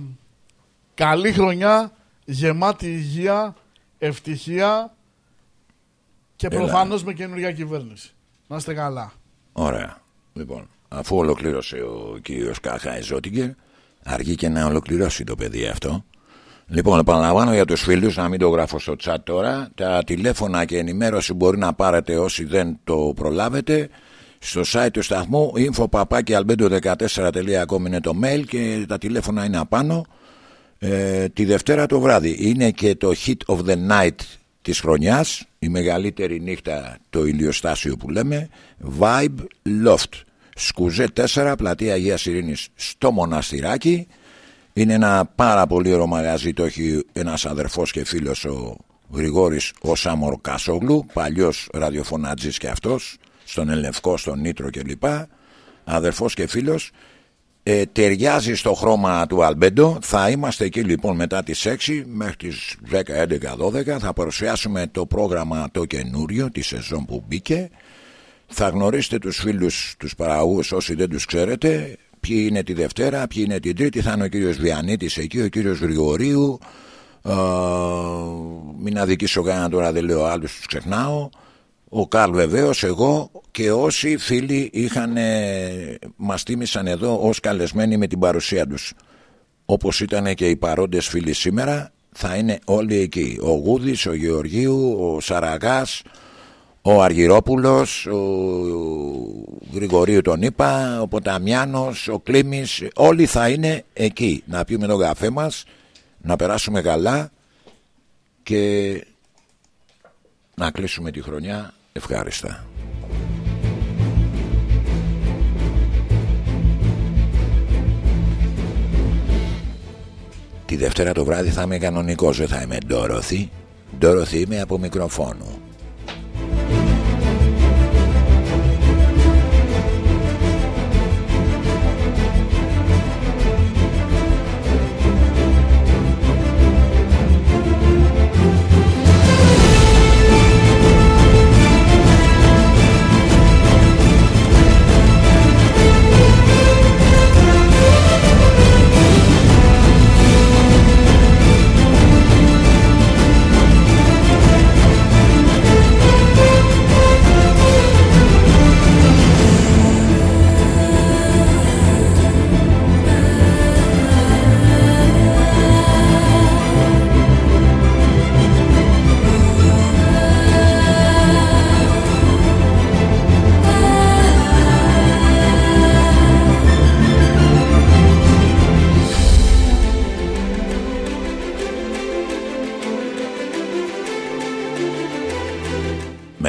καλή χρονιά, γεμάτη υγεία, ευτυχία και Έλα. προφανώς με καινούργια κυβέρνηση. Να είστε καλά. Ωραία. Λοιπόν, αφού ολοκλήρωσε ο κύριος Κάχα Εζότιγκερ, αργεί και να ολοκληρώσει το παιδί αυτό. Λοιπόν, επαναλαμβάνω για τους φίλους, να μην το γράφω στο chat τώρα, τα τηλέφωνα και ενημέρωση μπορεί να πάρετε όσοι δεν το προλάβετε. Στο site του σταθμού info.albedo14.com είναι το mail και τα τηλέφωνα είναι απάνω. Ε, τη Δευτέρα το βράδυ είναι και το hit of the night της χρονιάς η μεγαλύτερη νύχτα το ηλιοστάσιο που λέμε Vibe Loft Σκουζέ 4 πλατεία Αγίας Ειρήνης στο Μοναστηράκι είναι ένα πάρα πολύ ωραίο μαγαζί το έχει ένας αδερφός και φίλος ο Γρηγόρης ο Σάμορ Κασόγλου παλιός ραδιοφωνατζής και αυτός στον Ελευκό, στον Νίτρο κλπ αδερφός και φίλος ε, ταιριάζει στο χρώμα του Αλμπέντο. Θα είμαστε εκεί λοιπόν μετά τις 6 μέχρι τις 10, 11, 12. Θα παρουσιάσουμε το πρόγραμμα το καινούριο, τη σεζόν που μπήκε. Θα γνωρίσετε τους φίλους, τους παραγωγούς όσοι δεν τους ξέρετε. Ποιοι είναι τη Δευτέρα, ποιοι είναι την Τρίτη. Θα είναι ο κύριος Βιανίτης εκεί, ο κύριος Γρηγορίου. Ε, μην αδικήσω κανένα τώρα, δεν λέω άλλους, τους ξεχνάω. Ο Καρλ βεβαίως, εγώ και όσοι φίλοι είχαν, ε, μας τίμησαν εδώ ως καλεσμένοι με την παρουσία τους. Όπως ήταν και οι παρόντες φίλοι σήμερα, θα είναι όλοι εκεί. Ο Γούδης, ο Γεωργίου, ο Σαραγάς, ο Αργυρόπουλος, ο Γρηγορίου τον είπα, ο Ποταμιάνος, ο Κλήμης, όλοι θα είναι εκεί. Να πιούμε τον καφέ μας, να περάσουμε καλά και να κλείσουμε τη χρονιά ευχάριστα. Τη Δευτέρα το βράδυ θα είμαι κανονικός Δεν θα είμαι Ντόροθι Ντόροθι είμαι από μικροφόνο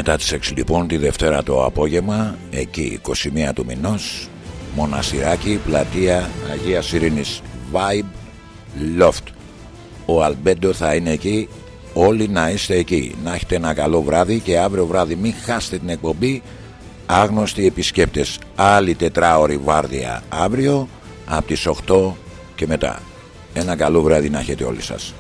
Μετά τις 6 λοιπόν τη Δευτέρα το απόγευμα Εκεί 21 του μηνός Μοναστηράκι, πλατεία Αγίας Ειρήνης Vibe Loft. Ο Αλμπέντο θα είναι εκεί. Όλοι να είστε εκεί. Να έχετε ένα καλό βράδυ και αύριο βράδυ Μην χάσετε την εκπομπή. Άγνωστοι επισκέπτες Άλλη τετράωρη βάρδια αύριο Από τις 8 και μετά. Ένα καλό βράδυ να έχετε όλοι σας